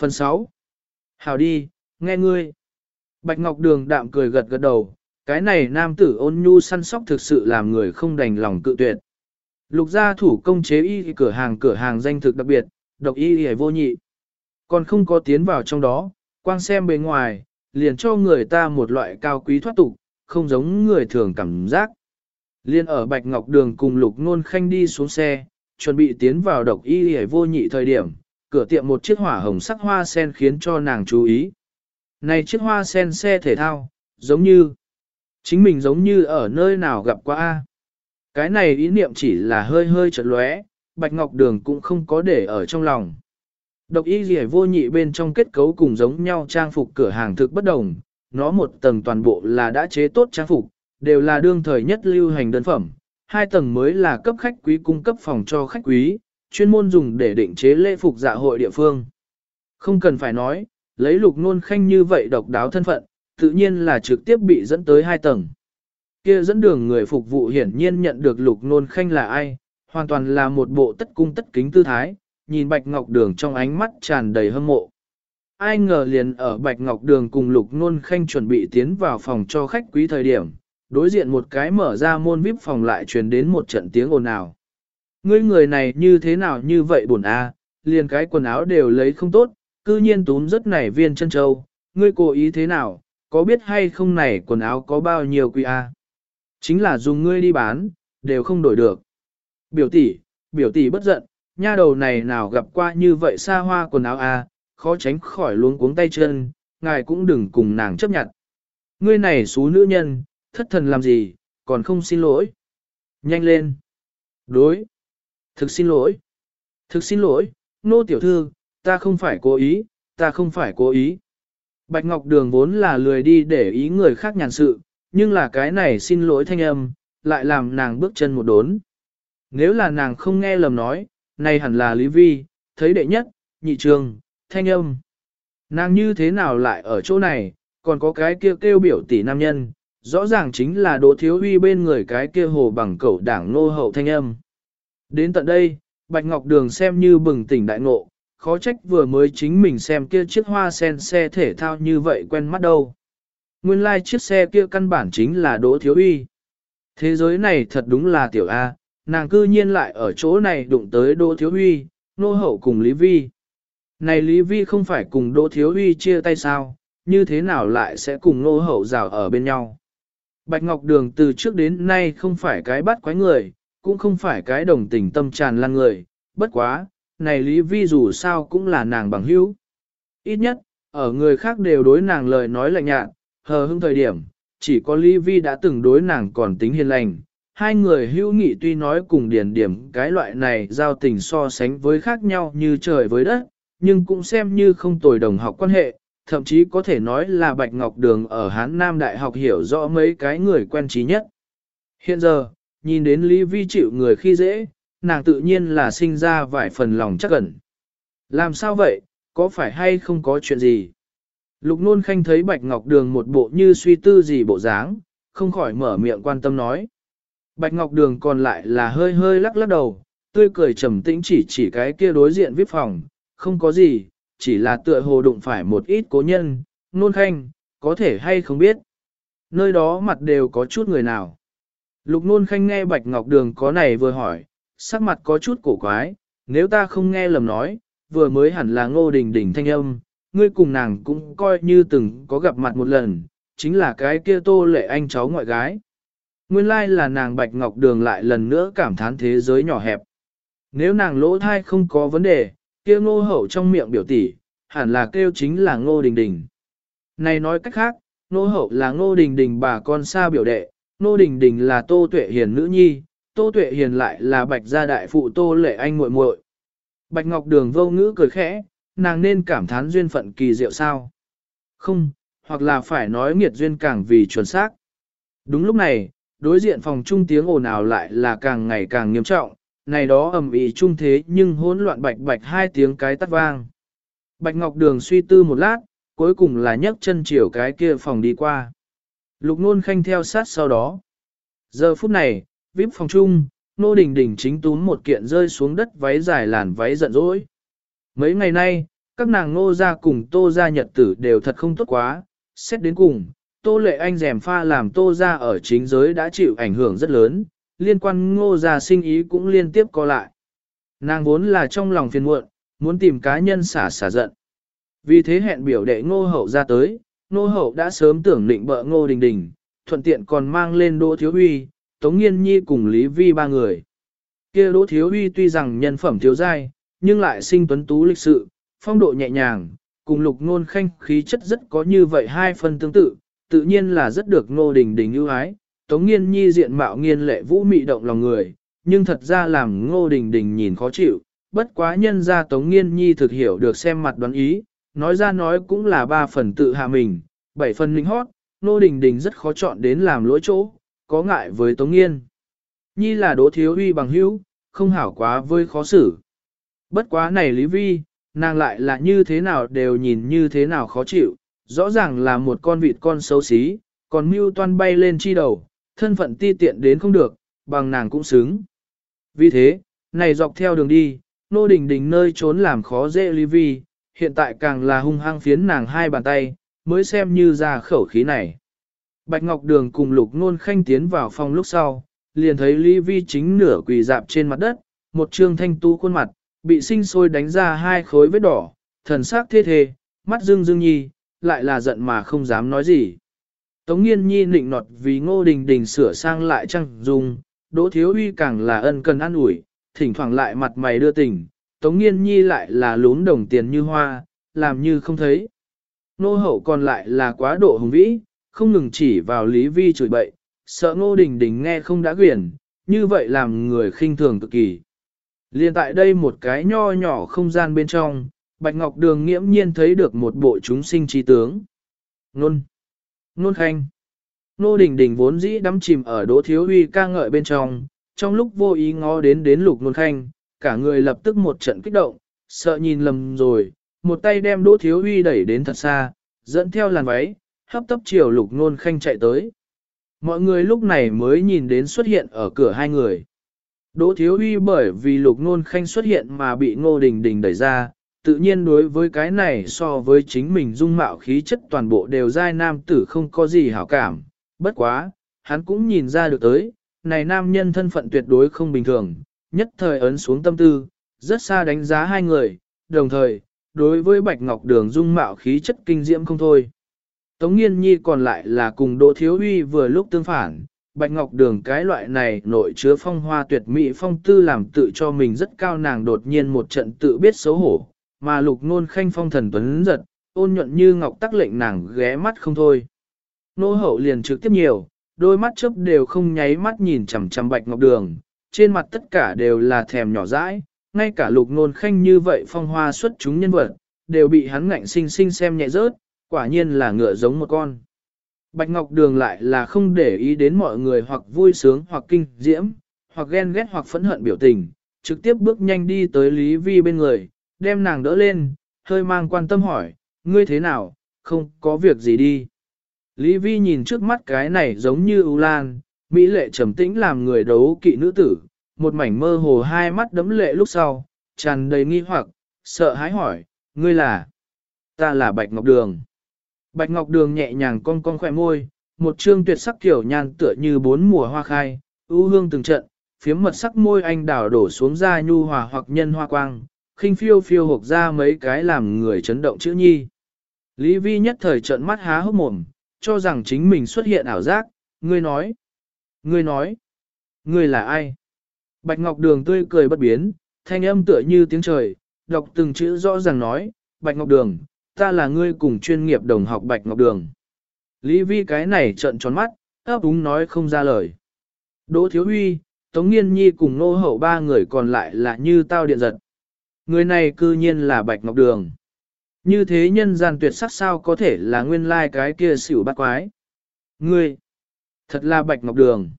Phần 6. Hảo đi, nghe ngươi. Bạch Ngọc Đường đạm cười gật gật đầu, cái này nam tử ôn nhu săn sóc thực sự làm người không đành lòng cự tuyệt. Lục gia thủ công chế y cửa hàng cửa hàng danh thực đặc biệt, độc y hề vô nhị. Còn không có tiến vào trong đó, quang xem bề ngoài, liền cho người ta một loại cao quý thoát tục, không giống người thường cảm giác. Liên ở Bạch Ngọc Đường cùng Lục Nôn Khanh đi xuống xe, chuẩn bị tiến vào độc y hề vô nhị thời điểm, cửa tiệm một chiếc hỏa hồng sắc hoa sen khiến cho nàng chú ý. Này chiếc hoa sen xe thể thao, giống như, chính mình giống như ở nơi nào gặp qua A. Cái này ý niệm chỉ là hơi hơi chợt lóe, Bạch Ngọc Đường cũng không có để ở trong lòng. Độc y gì vô nhị bên trong kết cấu cùng giống nhau trang phục cửa hàng thực bất đồng, nó một tầng toàn bộ là đã chế tốt trang phục, đều là đương thời nhất lưu hành đơn phẩm, hai tầng mới là cấp khách quý cung cấp phòng cho khách quý, chuyên môn dùng để định chế lễ phục dạ hội địa phương. Không cần phải nói, lấy lục nôn khanh như vậy độc đáo thân phận, tự nhiên là trực tiếp bị dẫn tới hai tầng. Kia dẫn đường người phục vụ hiển nhiên nhận được lục nôn khanh là ai, hoàn toàn là một bộ tất cung tất kính tư thái, nhìn bạch ngọc đường trong ánh mắt tràn đầy hâm mộ. Ai ngờ liền ở bạch ngọc đường cùng lục nôn khanh chuẩn bị tiến vào phòng cho khách quý thời điểm, đối diện một cái mở ra môn vip phòng lại truyền đến một trận tiếng ồn ào. Ngươi người này như thế nào như vậy buồn a, liền cái quần áo đều lấy không tốt, cư nhiên túm rất nảy viên chân châu, ngươi cố ý thế nào, có biết hay không này quần áo có bao nhiêu quý a? Chính là dùng ngươi đi bán, đều không đổi được. Biểu tỷ, biểu tỷ bất giận, nha đầu này nào gặp qua như vậy xa hoa quần áo a, khó tránh khỏi luống cuống tay chân, ngài cũng đừng cùng nàng chấp nhận. Ngươi này xú nữ nhân, thất thần làm gì, còn không xin lỗi. Nhanh lên. Đối. Thực xin lỗi. Thực xin lỗi, nô tiểu thư, ta không phải cố ý, ta không phải cố ý. Bạch Ngọc Đường vốn là lười đi để ý người khác nhàn sự, nhưng là cái này xin lỗi thanh âm, lại làm nàng bước chân một đốn. Nếu là nàng không nghe lầm nói, này hẳn là Lý Vi, thấy đệ nhất, nhị trường, thanh âm. Nàng như thế nào lại ở chỗ này, còn có cái kia kêu, kêu biểu tỷ nam nhân, rõ ràng chính là Đỗ Thiếu Huy bên người cái kia hồ bằng cẩu đảng nô hậu thanh âm. Đến tận đây, Bạch Ngọc Đường xem như bừng tỉnh đại ngộ, khó trách vừa mới chính mình xem kia chiếc hoa sen xe thể thao như vậy quen mắt đâu. Nguyên lai like chiếc xe kia căn bản chính là Đỗ Thiếu uy. Thế giới này thật đúng là tiểu A, nàng cư nhiên lại ở chỗ này đụng tới Đỗ Thiếu uy, nô hậu cùng Lý Vi. Này Lý Vi không phải cùng Đỗ Thiếu uy chia tay sao, như thế nào lại sẽ cùng nô hậu rào ở bên nhau. Bạch Ngọc Đường từ trước đến nay không phải cái bắt quái người, cũng không phải cái đồng tình tâm tràn lan người, bất quá, này Lý Vi dù sao cũng là nàng bằng hữu. Ít nhất, ở người khác đều đối nàng lời nói lạnh nhạt, hờ hững thời điểm, chỉ có Lý Vi đã từng đối nàng còn tính hiền lành. Hai người hữu nghị tuy nói cùng điển điểm cái loại này giao tình so sánh với khác nhau như trời với đất, nhưng cũng xem như không tồi đồng học quan hệ, thậm chí có thể nói là Bạch Ngọc Đường ở Hán Nam Đại học hiểu rõ mấy cái người quen trí nhất. Hiện giờ, nhìn đến Lý Vi chịu người khi dễ, nàng tự nhiên là sinh ra vài phần lòng chắc ẩn. Làm sao vậy, có phải hay không có chuyện gì? Lục nôn khanh thấy Bạch Ngọc Đường một bộ như suy tư gì bộ dáng, không khỏi mở miệng quan tâm nói. Bạch Ngọc Đường còn lại là hơi hơi lắc lắc đầu, tươi cười trầm tĩnh chỉ chỉ cái kia đối diện viết phòng, không có gì, chỉ là tựa hồ đụng phải một ít cố nhân, nôn khanh, có thể hay không biết. Nơi đó mặt đều có chút người nào. Lục nôn khanh nghe Bạch Ngọc Đường có này vừa hỏi, sắc mặt có chút cổ quái, nếu ta không nghe lầm nói, vừa mới hẳn là ngô đình đình thanh âm, ngươi cùng nàng cũng coi như từng có gặp mặt một lần, chính là cái kia tô lệ anh cháu ngoại gái. Nguyên lai là nàng Bạch Ngọc Đường lại lần nữa cảm thán thế giới nhỏ hẹp. Nếu nàng lỗ thai không có vấn đề, kia ngô hậu trong miệng biểu tỷ, hẳn là kêu chính là ngô đình đình. Này nói cách khác, ngô hậu là ngô đình đình bà con xa biểu đệ, Nô đình đình là tô tuệ hiền nữ nhi, tô tuệ hiền lại là bạch gia đại phụ tô lệ anh muội muội. Bạch Ngọc Đường vô ngữ cười khẽ, nàng nên cảm thán duyên phận kỳ diệu sao? Không, hoặc là phải nói nghiệt duyên càng vì chuẩn xác. Đúng lúc này, đối diện phòng trung tiếng ồn ào lại là càng ngày càng nghiêm trọng, này đó ầm ĩ trung thế nhưng hỗn loạn bạch bạch hai tiếng cái tắt vang. Bạch Ngọc Đường suy tư một lát, cuối cùng là nhấc chân chiều cái kia phòng đi qua. Lục nôn khanh theo sát sau đó. Giờ phút này, vip phòng chung, nô đình đình chính túm một kiện rơi xuống đất váy dài làn váy giận dỗi. Mấy ngày nay, các nàng Nô gia cùng tô gia nhật tử đều thật không tốt quá, xét đến cùng, tô lệ anh rèm pha làm tô gia ở chính giới đã chịu ảnh hưởng rất lớn, liên quan ngô gia sinh ý cũng liên tiếp co lại. Nàng vốn là trong lòng phiền muộn, muốn tìm cá nhân xả xả giận. Vì thế hẹn biểu đệ ngô hậu ra tới, Nô hậu đã sớm tưởng định bợ ngô đình đình, thuận tiện còn mang lên đỗ thiếu huy, tống nghiên nhi cùng Lý Vi ba người. kia đỗ thiếu huy tuy rằng nhân phẩm thiếu dai, nhưng lại sinh tuấn tú lịch sự, phong độ nhẹ nhàng, cùng lục nôn khanh khí chất rất có như vậy hai phần tương tự, tự nhiên là rất được ngô đình đình ưu ái. Tống nghiên nhi diện mạo nghiên lệ vũ mị động lòng người, nhưng thật ra làm ngô đình đình nhìn khó chịu, bất quá nhân ra tống nghiên nhi thực hiểu được xem mặt đoán ý, nói ra nói cũng là ba phần tự hạ mình, bảy phần linh hót, nô đình đình rất khó chọn đến làm lỗi chỗ, có ngại với tống nghiên. Nhi là đỗ thiếu uy bằng hữu, không hảo quá với khó xử. Bất quá này Lý Vi, nàng lại là như thế nào đều nhìn như thế nào khó chịu, rõ ràng là một con vịt con xấu xí, còn mưu toan bay lên chi đầu, thân phận ti tiện đến không được, bằng nàng cũng xứng. Vì thế, này dọc theo đường đi, nô đình đình nơi trốn làm khó dễ Lý Vi, hiện tại càng là hung hăng phiến nàng hai bàn tay, mới xem như ra khẩu khí này. Bạch Ngọc Đường cùng Lục Nôn Khanh tiến vào phòng lúc sau, liền thấy Lý Vi chính nửa quỳ dạp trên mặt đất, một trương thanh tu khuôn mặt, bị sinh sôi đánh ra hai khối vết đỏ, thần sắc thê thê, mắt dương dương nhi, lại là giận mà không dám nói gì. Tống nghiên nhi nịnh nọt vì ngô đình đình sửa sang lại trang dung, đỗ thiếu uy càng là ân cần an ủi, thỉnh thoảng lại mặt mày đưa tình, tống nghiên nhi lại là lún đồng tiền như hoa, làm như không thấy. Nô hậu còn lại là quá độ hùng vĩ, không ngừng chỉ vào lý vi chửi bậy, sợ ngô đình đình nghe không đã quyển, như vậy làm người khinh thường cực kỳ. Liên tại đây một cái nho nhỏ không gian bên trong, Bạch Ngọc Đường nghiễm nhiên thấy được một bộ chúng sinh trí tướng. Nôn! Nôn khanh! Nô Đình Đình vốn dĩ đắm chìm ở đỗ thiếu huy ca ngợi bên trong, trong lúc vô ý ngó đến đến lục nôn khanh, cả người lập tức một trận kích động, sợ nhìn lầm rồi, một tay đem đỗ thiếu Huy đẩy đến thật xa, dẫn theo làn váy, hấp tấp chiều lục nôn khanh chạy tới. Mọi người lúc này mới nhìn đến xuất hiện ở cửa hai người. Đỗ Thiếu Huy bởi vì Lục Nôn Khanh xuất hiện mà bị Ngô Đình Đình đẩy ra, tự nhiên đối với cái này so với chính mình dung mạo khí chất toàn bộ đều giai nam tử không có gì hảo cảm, bất quá, hắn cũng nhìn ra được tới, này nam nhân thân phận tuyệt đối không bình thường, nhất thời ấn xuống tâm tư, rất xa đánh giá hai người, đồng thời, đối với Bạch Ngọc Đường dung mạo khí chất kinh diễm không thôi. Tống Nghiên Nhi còn lại là cùng Đỗ Thiếu Uy vừa lúc tương phản, Bạch Ngọc Đường cái loại này nội chứa phong hoa tuyệt mỹ phong tư làm tự cho mình rất cao nàng đột nhiên một trận tự biết xấu hổ, mà lục nôn khanh phong thần tuấn giật, ôn nhuận như ngọc tắc lệnh nàng ghé mắt không thôi. Nô hậu liền trực tiếp nhiều, đôi mắt chớp đều không nháy mắt nhìn chằm chằm Bạch Ngọc Đường, trên mặt tất cả đều là thèm nhỏ dãi, ngay cả lục nôn khanh như vậy phong hoa xuất chúng nhân vật, đều bị hắn ngạnh sinh sinh xem nhẹ rớt, quả nhiên là ngựa giống một con. Bạch Ngọc Đường lại là không để ý đến mọi người hoặc vui sướng hoặc kinh diễm, hoặc ghen ghét hoặc phẫn hận biểu tình, trực tiếp bước nhanh đi tới Lý Vi bên người, đem nàng đỡ lên, hơi mang quan tâm hỏi, ngươi thế nào, không có việc gì đi. Lý Vi nhìn trước mắt cái này giống như ưu lan, mỹ lệ trầm tĩnh làm người đấu kỵ nữ tử, một mảnh mơ hồ hai mắt đấm lệ lúc sau, tràn đầy nghi hoặc, sợ hãi hỏi, ngươi là, ta là Bạch Ngọc Đường. Bạch Ngọc Đường nhẹ nhàng cong cong khỏe môi, một trương tuyệt sắc kiểu nhan tựa như bốn mùa hoa khai, ưu hương từng trận, phiếm mật sắc môi anh đảo đổ xuống ra nhu hòa hoặc nhân hoa quang, khinh phiêu phiêu hộp ra mấy cái làm người chấn động chữ nhi. Lý Vi nhất thời trận mắt há hốc mồm, cho rằng chính mình xuất hiện ảo giác, ngươi nói, ngươi nói, ngươi là ai? Bạch Ngọc Đường tươi cười bất biến, thanh âm tựa như tiếng trời, đọc từng chữ rõ ràng nói, Bạch Ngọc Đường, ta là ngươi cùng chuyên nghiệp đồng học Bạch Ngọc Đường. Lý Vi cái này trợn tròn mắt, ấp úng nói không ra lời. Đỗ Thiếu Huy, Tống Nghiên Nhi cùng nô hậu ba người còn lại là như tao điện giật. Người này cư nhiên là Bạch Ngọc Đường. Như thế nhân gian tuyệt sắc sao có thể là nguyên lai like cái kia xỉu bắt quái. Ngươi, thật là Bạch Ngọc Đường.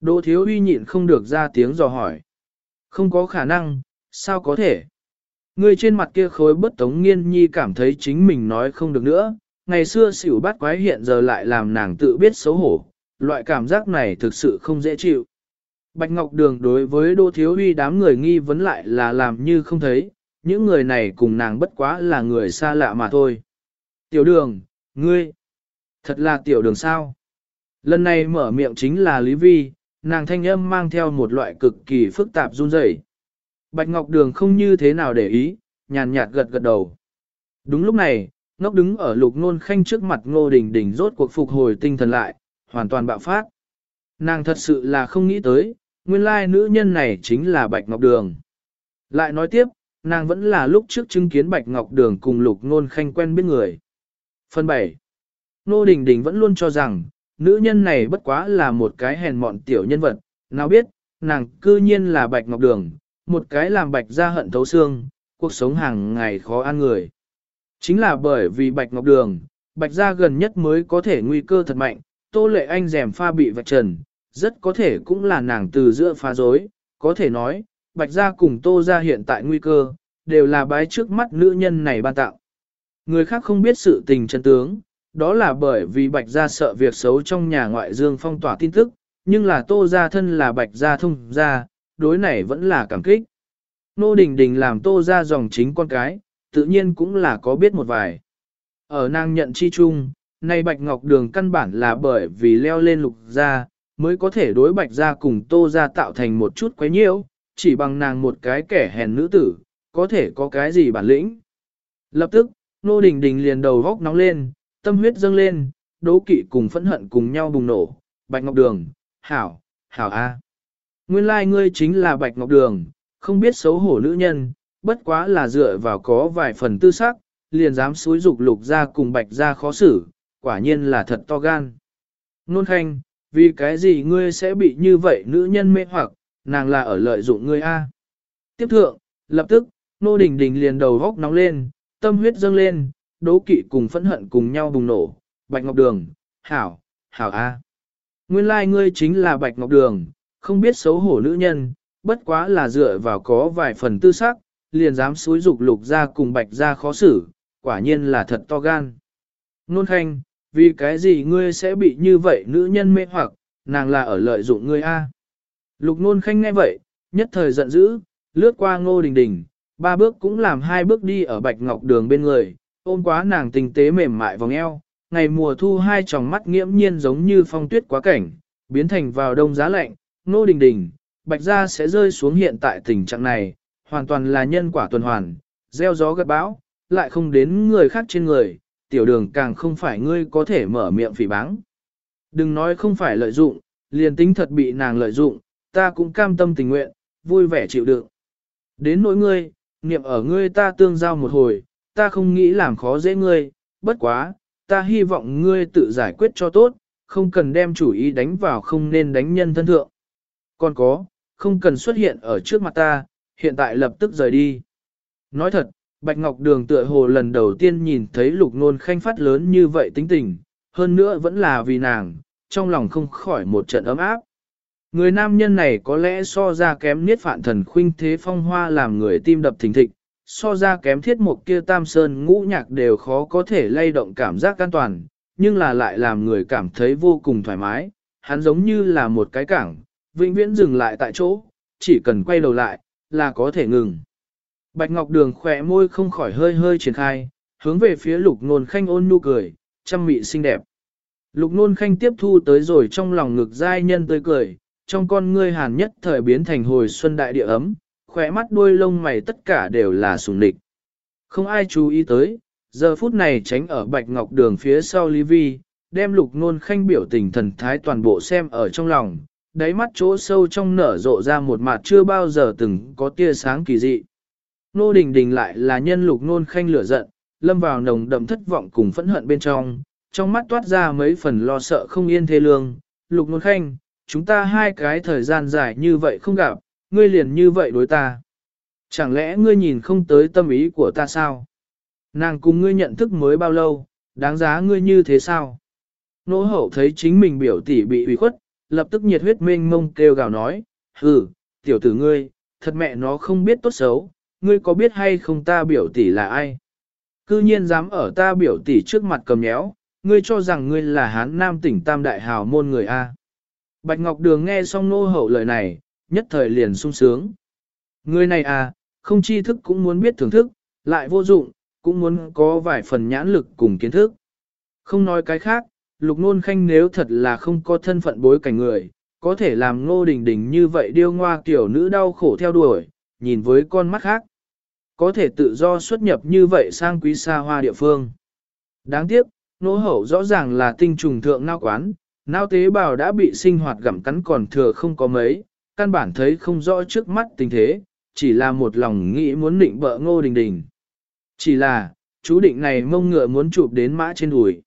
Đỗ Thiếu Huy nhịn không được ra tiếng dò hỏi. Không có khả năng, sao có thể? Người trên mặt kia khối bất tống nghiên nhi cảm thấy chính mình nói không được nữa, ngày xưa xỉu bắt quái hiện giờ lại làm nàng tự biết xấu hổ, loại cảm giác này thực sự không dễ chịu. Bạch Ngọc Đường đối với Đỗ Thiếu Huy đám người nghi vấn lại là làm như không thấy, những người này cùng nàng bất quá là người xa lạ mà thôi. Tiểu đường, ngươi, thật là tiểu đường sao? Lần này mở miệng chính là Lý Vi, nàng thanh âm mang theo một loại cực kỳ phức tạp run rẩy. Bạch Ngọc Đường không như thế nào để ý, nhàn nhạt gật gật đầu. Đúng lúc này, ngốc đứng ở lục nôn khanh trước mặt ngô đình đình rốt cuộc phục hồi tinh thần lại, hoàn toàn bạo phát. Nàng thật sự là không nghĩ tới, nguyên lai nữ nhân này chính là Bạch Ngọc Đường. Lại nói tiếp, nàng vẫn là lúc trước chứng kiến Bạch Ngọc Đường cùng lục nôn khanh quen biết người. Phần 7. Nô Đình Đình vẫn luôn cho rằng, nữ nhân này bất quá là một cái hèn mọn tiểu nhân vật, nào biết, nàng cư nhiên là Bạch Ngọc Đường, một cái làm Bạch ra hận thấu xương, cuộc sống hàng ngày khó ăn người. Chính là bởi vì Bạch Ngọc Đường, Bạch ra gần nhất mới có thể nguy cơ thật mạnh, Tô Lệ Anh rèm pha bị vạch trần, rất có thể cũng là nàng từ giữa phá dối, có thể nói, Bạch ra cùng Tô ra hiện tại nguy cơ, đều là bái trước mắt nữ nhân này ban tạo. Người khác không biết sự tình chân tướng, đó là bởi vì Bạch Gia sợ việc xấu trong nhà ngoại dương phong tỏa tin tức, nhưng là Tô Gia thân là Bạch Gia thông gia, đối này vẫn là cảm kích. Nô Đình Đình làm Tô Gia dòng chính con cái, tự nhiên cũng là có biết một vài. Ở nàng nhận chi chung, nay Bạch Ngọc Đường căn bản là bởi vì leo lên lục gia, mới có thể đối Bạch Gia cùng Tô Gia tạo thành một chút quấy nhiễu, chỉ bằng nàng một cái kẻ hèn nữ tử, có thể có cái gì bản lĩnh. Lập tức, Nô Đình Đình liền đầu góc nóng lên, tâm huyết dâng lên, đố kỵ cùng phẫn hận cùng nhau bùng nổ. Bạch Ngọc Đường, hảo, hảo a. Nguyên lai like ngươi chính là Bạch Ngọc Đường, không biết xấu hổ nữ nhân, bất quá là dựa vào có vài phần tư sắc, liền dám xúi dục lục ra cùng Bạch ra khó xử, quả nhiên là thật to gan. Nôn khanh, vì cái gì ngươi sẽ bị như vậy nữ nhân mê hoặc, nàng là ở lợi dụng ngươi a. Tiếp thượng, lập tức, nô đình đình liền đầu góc nóng lên, tâm huyết dâng lên, đố kỵ cùng phẫn hận cùng nhau bùng nổ. Bạch Ngọc Đường, hảo, hảo a. Nguyên lai like ngươi chính là Bạch Ngọc Đường, không biết xấu hổ nữ nhân, bất quá là dựa vào có vài phần tư sắc, liền dám xúi dục lục ra cùng Bạch ra khó xử, quả nhiên là thật to gan. Nôn khanh, vì cái gì ngươi sẽ bị như vậy nữ nhân mê hoặc, nàng là ở lợi dụng ngươi a. Lục nôn khanh nghe vậy, nhất thời giận dữ, lướt qua ngô đình đình, ba bước cũng làm hai bước đi ở bạch ngọc đường bên người, ôm quá nàng tinh tế mềm mại vòng eo, ngày mùa thu hai tròng mắt nghiễm nhiên giống như phong tuyết quá cảnh, biến thành vào đông giá lạnh, nô đình đình, bạch gia sẽ rơi xuống hiện tại tình trạng này, hoàn toàn là nhân quả tuần hoàn, gieo gió gặt bão, lại không đến người khác trên người, tiểu đường càng không phải ngươi có thể mở miệng phỉ báng. Đừng nói không phải lợi dụng, liền tính thật bị nàng lợi dụng, ta cũng cam tâm tình nguyện, vui vẻ chịu đựng. Đến nỗi ngươi, niệm ở ngươi ta tương giao một hồi, ta không nghĩ làm khó dễ ngươi, bất quá, ta hy vọng ngươi tự giải quyết cho tốt, không cần đem chủ ý đánh vào không nên đánh nhân thân thượng. Còn có, không cần xuất hiện ở trước mặt ta, hiện tại lập tức rời đi. Nói thật, Bạch Ngọc Đường tựa hồ lần đầu tiên nhìn thấy lục nôn khanh phát lớn như vậy tính tình, hơn nữa vẫn là vì nàng, trong lòng không khỏi một trận ấm áp. Người nam nhân này có lẽ so ra kém niết phạn thần khuynh thế phong hoa làm người tim đập thình thịch, so ra kém thiết một kia tam sơn ngũ nhạc đều khó có thể lay động cảm giác an toàn, nhưng là lại làm người cảm thấy vô cùng thoải mái, hắn giống như là một cái cảng, vĩnh viễn dừng lại tại chỗ, chỉ cần quay đầu lại, là có thể ngừng. Bạch Ngọc Đường khỏe môi không khỏi hơi hơi triển khai, hướng về phía lục nôn khanh ôn nhu cười, chăm mị xinh đẹp. Lục nôn khanh tiếp thu tới rồi trong lòng ngực giai nhân tươi cười, trong con ngươi hàn nhất thời biến thành hồi xuân đại địa ấm, khỏe mắt đuôi lông mày tất cả đều là sùng địch. Không ai chú ý tới, giờ phút này tránh ở bạch ngọc đường phía sau Lý Vi, đem lục nôn khanh biểu tình thần thái toàn bộ xem ở trong lòng, đáy mắt chỗ sâu trong nở rộ ra một mặt chưa bao giờ từng có tia sáng kỳ dị. Nô đình đình lại là nhân lục nôn khanh lửa giận, lâm vào nồng đậm thất vọng cùng phẫn hận bên trong, trong mắt toát ra mấy phần lo sợ không yên thê lương. Lục nôn khanh, chúng ta hai cái thời gian dài như vậy không gặp, ngươi liền như vậy đối ta. Chẳng lẽ ngươi nhìn không tới tâm ý của ta sao? Nàng cùng ngươi nhận thức mới bao lâu, đáng giá ngươi như thế sao? Nỗ hậu thấy chính mình biểu tỷ bị ủy khuất, lập tức nhiệt huyết mênh mông kêu gào nói, hừ, tiểu tử ngươi, thật mẹ nó không biết tốt xấu, ngươi có biết hay không ta biểu tỷ là ai? Cư nhiên dám ở ta biểu tỷ trước mặt cầm nhéo, ngươi cho rằng ngươi là hán nam tỉnh tam đại hào môn người A. Bạch Ngọc Đường nghe xong nô hậu lời này, nhất thời liền sung sướng. Người này à, không tri thức cũng muốn biết thưởng thức, lại vô dụng, cũng muốn có vài phần nhãn lực cùng kiến thức. Không nói cái khác, lục nôn khanh nếu thật là không có thân phận bối cảnh người, có thể làm ngô đình đình như vậy điêu ngoa kiểu nữ đau khổ theo đuổi, nhìn với con mắt khác. Có thể tự do xuất nhập như vậy sang quý xa hoa địa phương. Đáng tiếc, nô hậu rõ ràng là tinh trùng thượng nao quán, nao tế bào đã bị sinh hoạt gặm cắn còn thừa không có mấy, căn bản thấy không rõ trước mắt tình thế, chỉ là một lòng nghĩ muốn định bợ ngô đình đình. Chỉ là, chú định này mông ngựa muốn chụp đến mã trên đùi.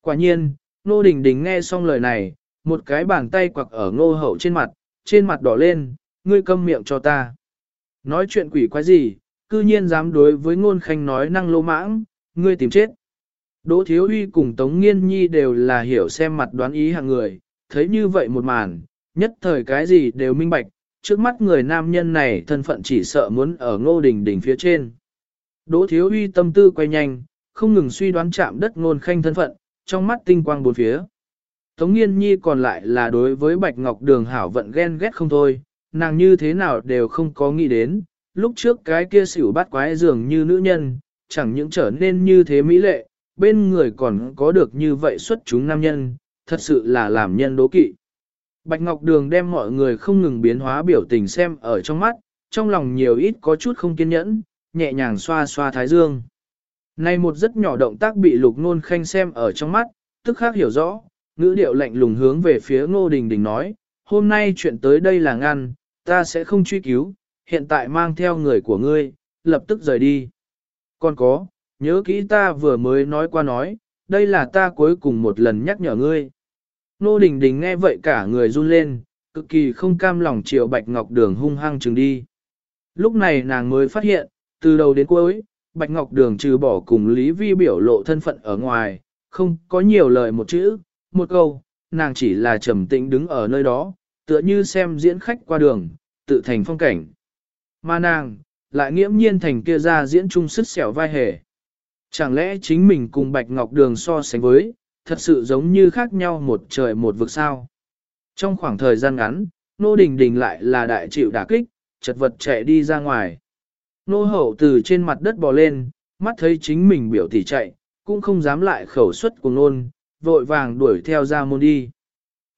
Quả nhiên, ngô đình đình nghe xong lời này, một cái bàn tay quặc ở ngô hậu trên mặt, trên mặt đỏ lên, ngươi câm miệng cho ta. Nói chuyện quỷ quái gì, cư nhiên dám đối với ngôn khanh nói năng lô mãng, ngươi tìm chết. Đỗ Thiếu Huy cùng Tống Nghiên Nhi đều là hiểu xem mặt đoán ý hàng người, thấy như vậy một màn, nhất thời cái gì đều minh bạch, trước mắt người nam nhân này thân phận chỉ sợ muốn ở ngô đình đỉnh phía trên. Đỗ Thiếu Uy tâm tư quay nhanh, không ngừng suy đoán chạm đất ngôn khanh thân phận, trong mắt tinh quang bốn phía. Tống Nghiên Nhi còn lại là đối với Bạch Ngọc Đường hảo vận ghen ghét không thôi, nàng như thế nào đều không có nghĩ đến, lúc trước cái kia xỉu bắt quái dường như nữ nhân, chẳng những trở nên như thế mỹ lệ, bên người còn có được như vậy xuất chúng nam nhân, thật sự là làm nhân đố kỵ. Bạch Ngọc Đường đem mọi người không ngừng biến hóa biểu tình xem ở trong mắt, trong lòng nhiều ít có chút không kiên nhẫn, nhẹ nhàng xoa xoa thái dương. Này một rất nhỏ động tác bị lục nôn khanh xem ở trong mắt, tức khác hiểu rõ, ngữ điệu lạnh lùng hướng về phía ngô đình đình nói, hôm nay chuyện tới đây là ngăn, ta sẽ không truy cứu, hiện tại mang theo người của ngươi, lập tức rời đi. Còn có, nhớ kỹ ta vừa mới nói qua nói, đây là ta cuối cùng một lần nhắc nhở ngươi. Nô Đình Đình nghe vậy cả người run lên, cực kỳ không cam lòng triệu Bạch Ngọc Đường hung hăng chừng đi. Lúc này nàng mới phát hiện, từ đầu đến cuối, Bạch Ngọc Đường trừ bỏ cùng Lý Vi biểu lộ thân phận ở ngoài, không có nhiều lời một chữ, một câu, nàng chỉ là trầm tĩnh đứng ở nơi đó, tựa như xem diễn khách qua đường, tự thành phong cảnh. Mà nàng, lại nghiễm nhiên thành kia ra diễn trung sức xẻo vai hề. Chẳng lẽ chính mình cùng Bạch Ngọc Đường so sánh với, thật sự giống như khác nhau một trời một vực sao. Trong khoảng thời gian ngắn, Nô Đình Đình lại là đại chịu đả kích, chật vật chạy đi ra ngoài. Nô Hậu từ trên mặt đất bò lên, mắt thấy chính mình biểu tỷ chạy, cũng không dám lại khẩu suất của nôn, vội vàng đuổi theo ra môn đi.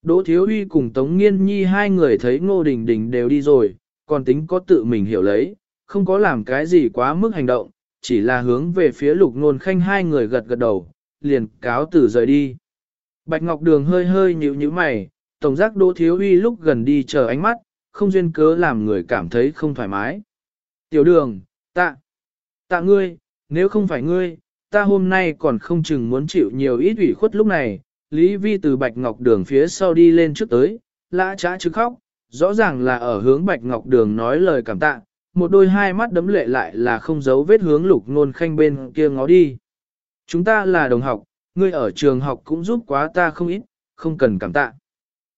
Đỗ Thiếu Huy cùng Tống Nghiên Nhi hai người thấy Ngô Đình Đình đều đi rồi, còn tính có tự mình hiểu lấy, không có làm cái gì quá mức hành động, chỉ là hướng về phía lục nôn khanh hai người gật gật đầu, liền cáo tử rời đi. Bạch Ngọc Đường hơi hơi nhíu nhíu mày, tổng giác Đỗ Thiếu Uy lúc gần đi chờ ánh mắt, không duyên cớ làm người cảm thấy không thoải mái. Tiểu đường, tạ, tạ ngươi, nếu không phải ngươi, ta hôm nay còn không chừng muốn chịu nhiều ít ủy khuất lúc này. Lý Vi từ Bạch Ngọc Đường phía sau đi lên trước tới, lã trá chứ khóc, rõ ràng là ở hướng Bạch Ngọc Đường nói lời cảm tạ, một đôi hai mắt đấm lệ lại là không giấu vết hướng lục nôn khanh bên kia ngó đi. Chúng ta là đồng học, ngươi ở trường học cũng giúp quá ta không ít, không cần cảm tạ.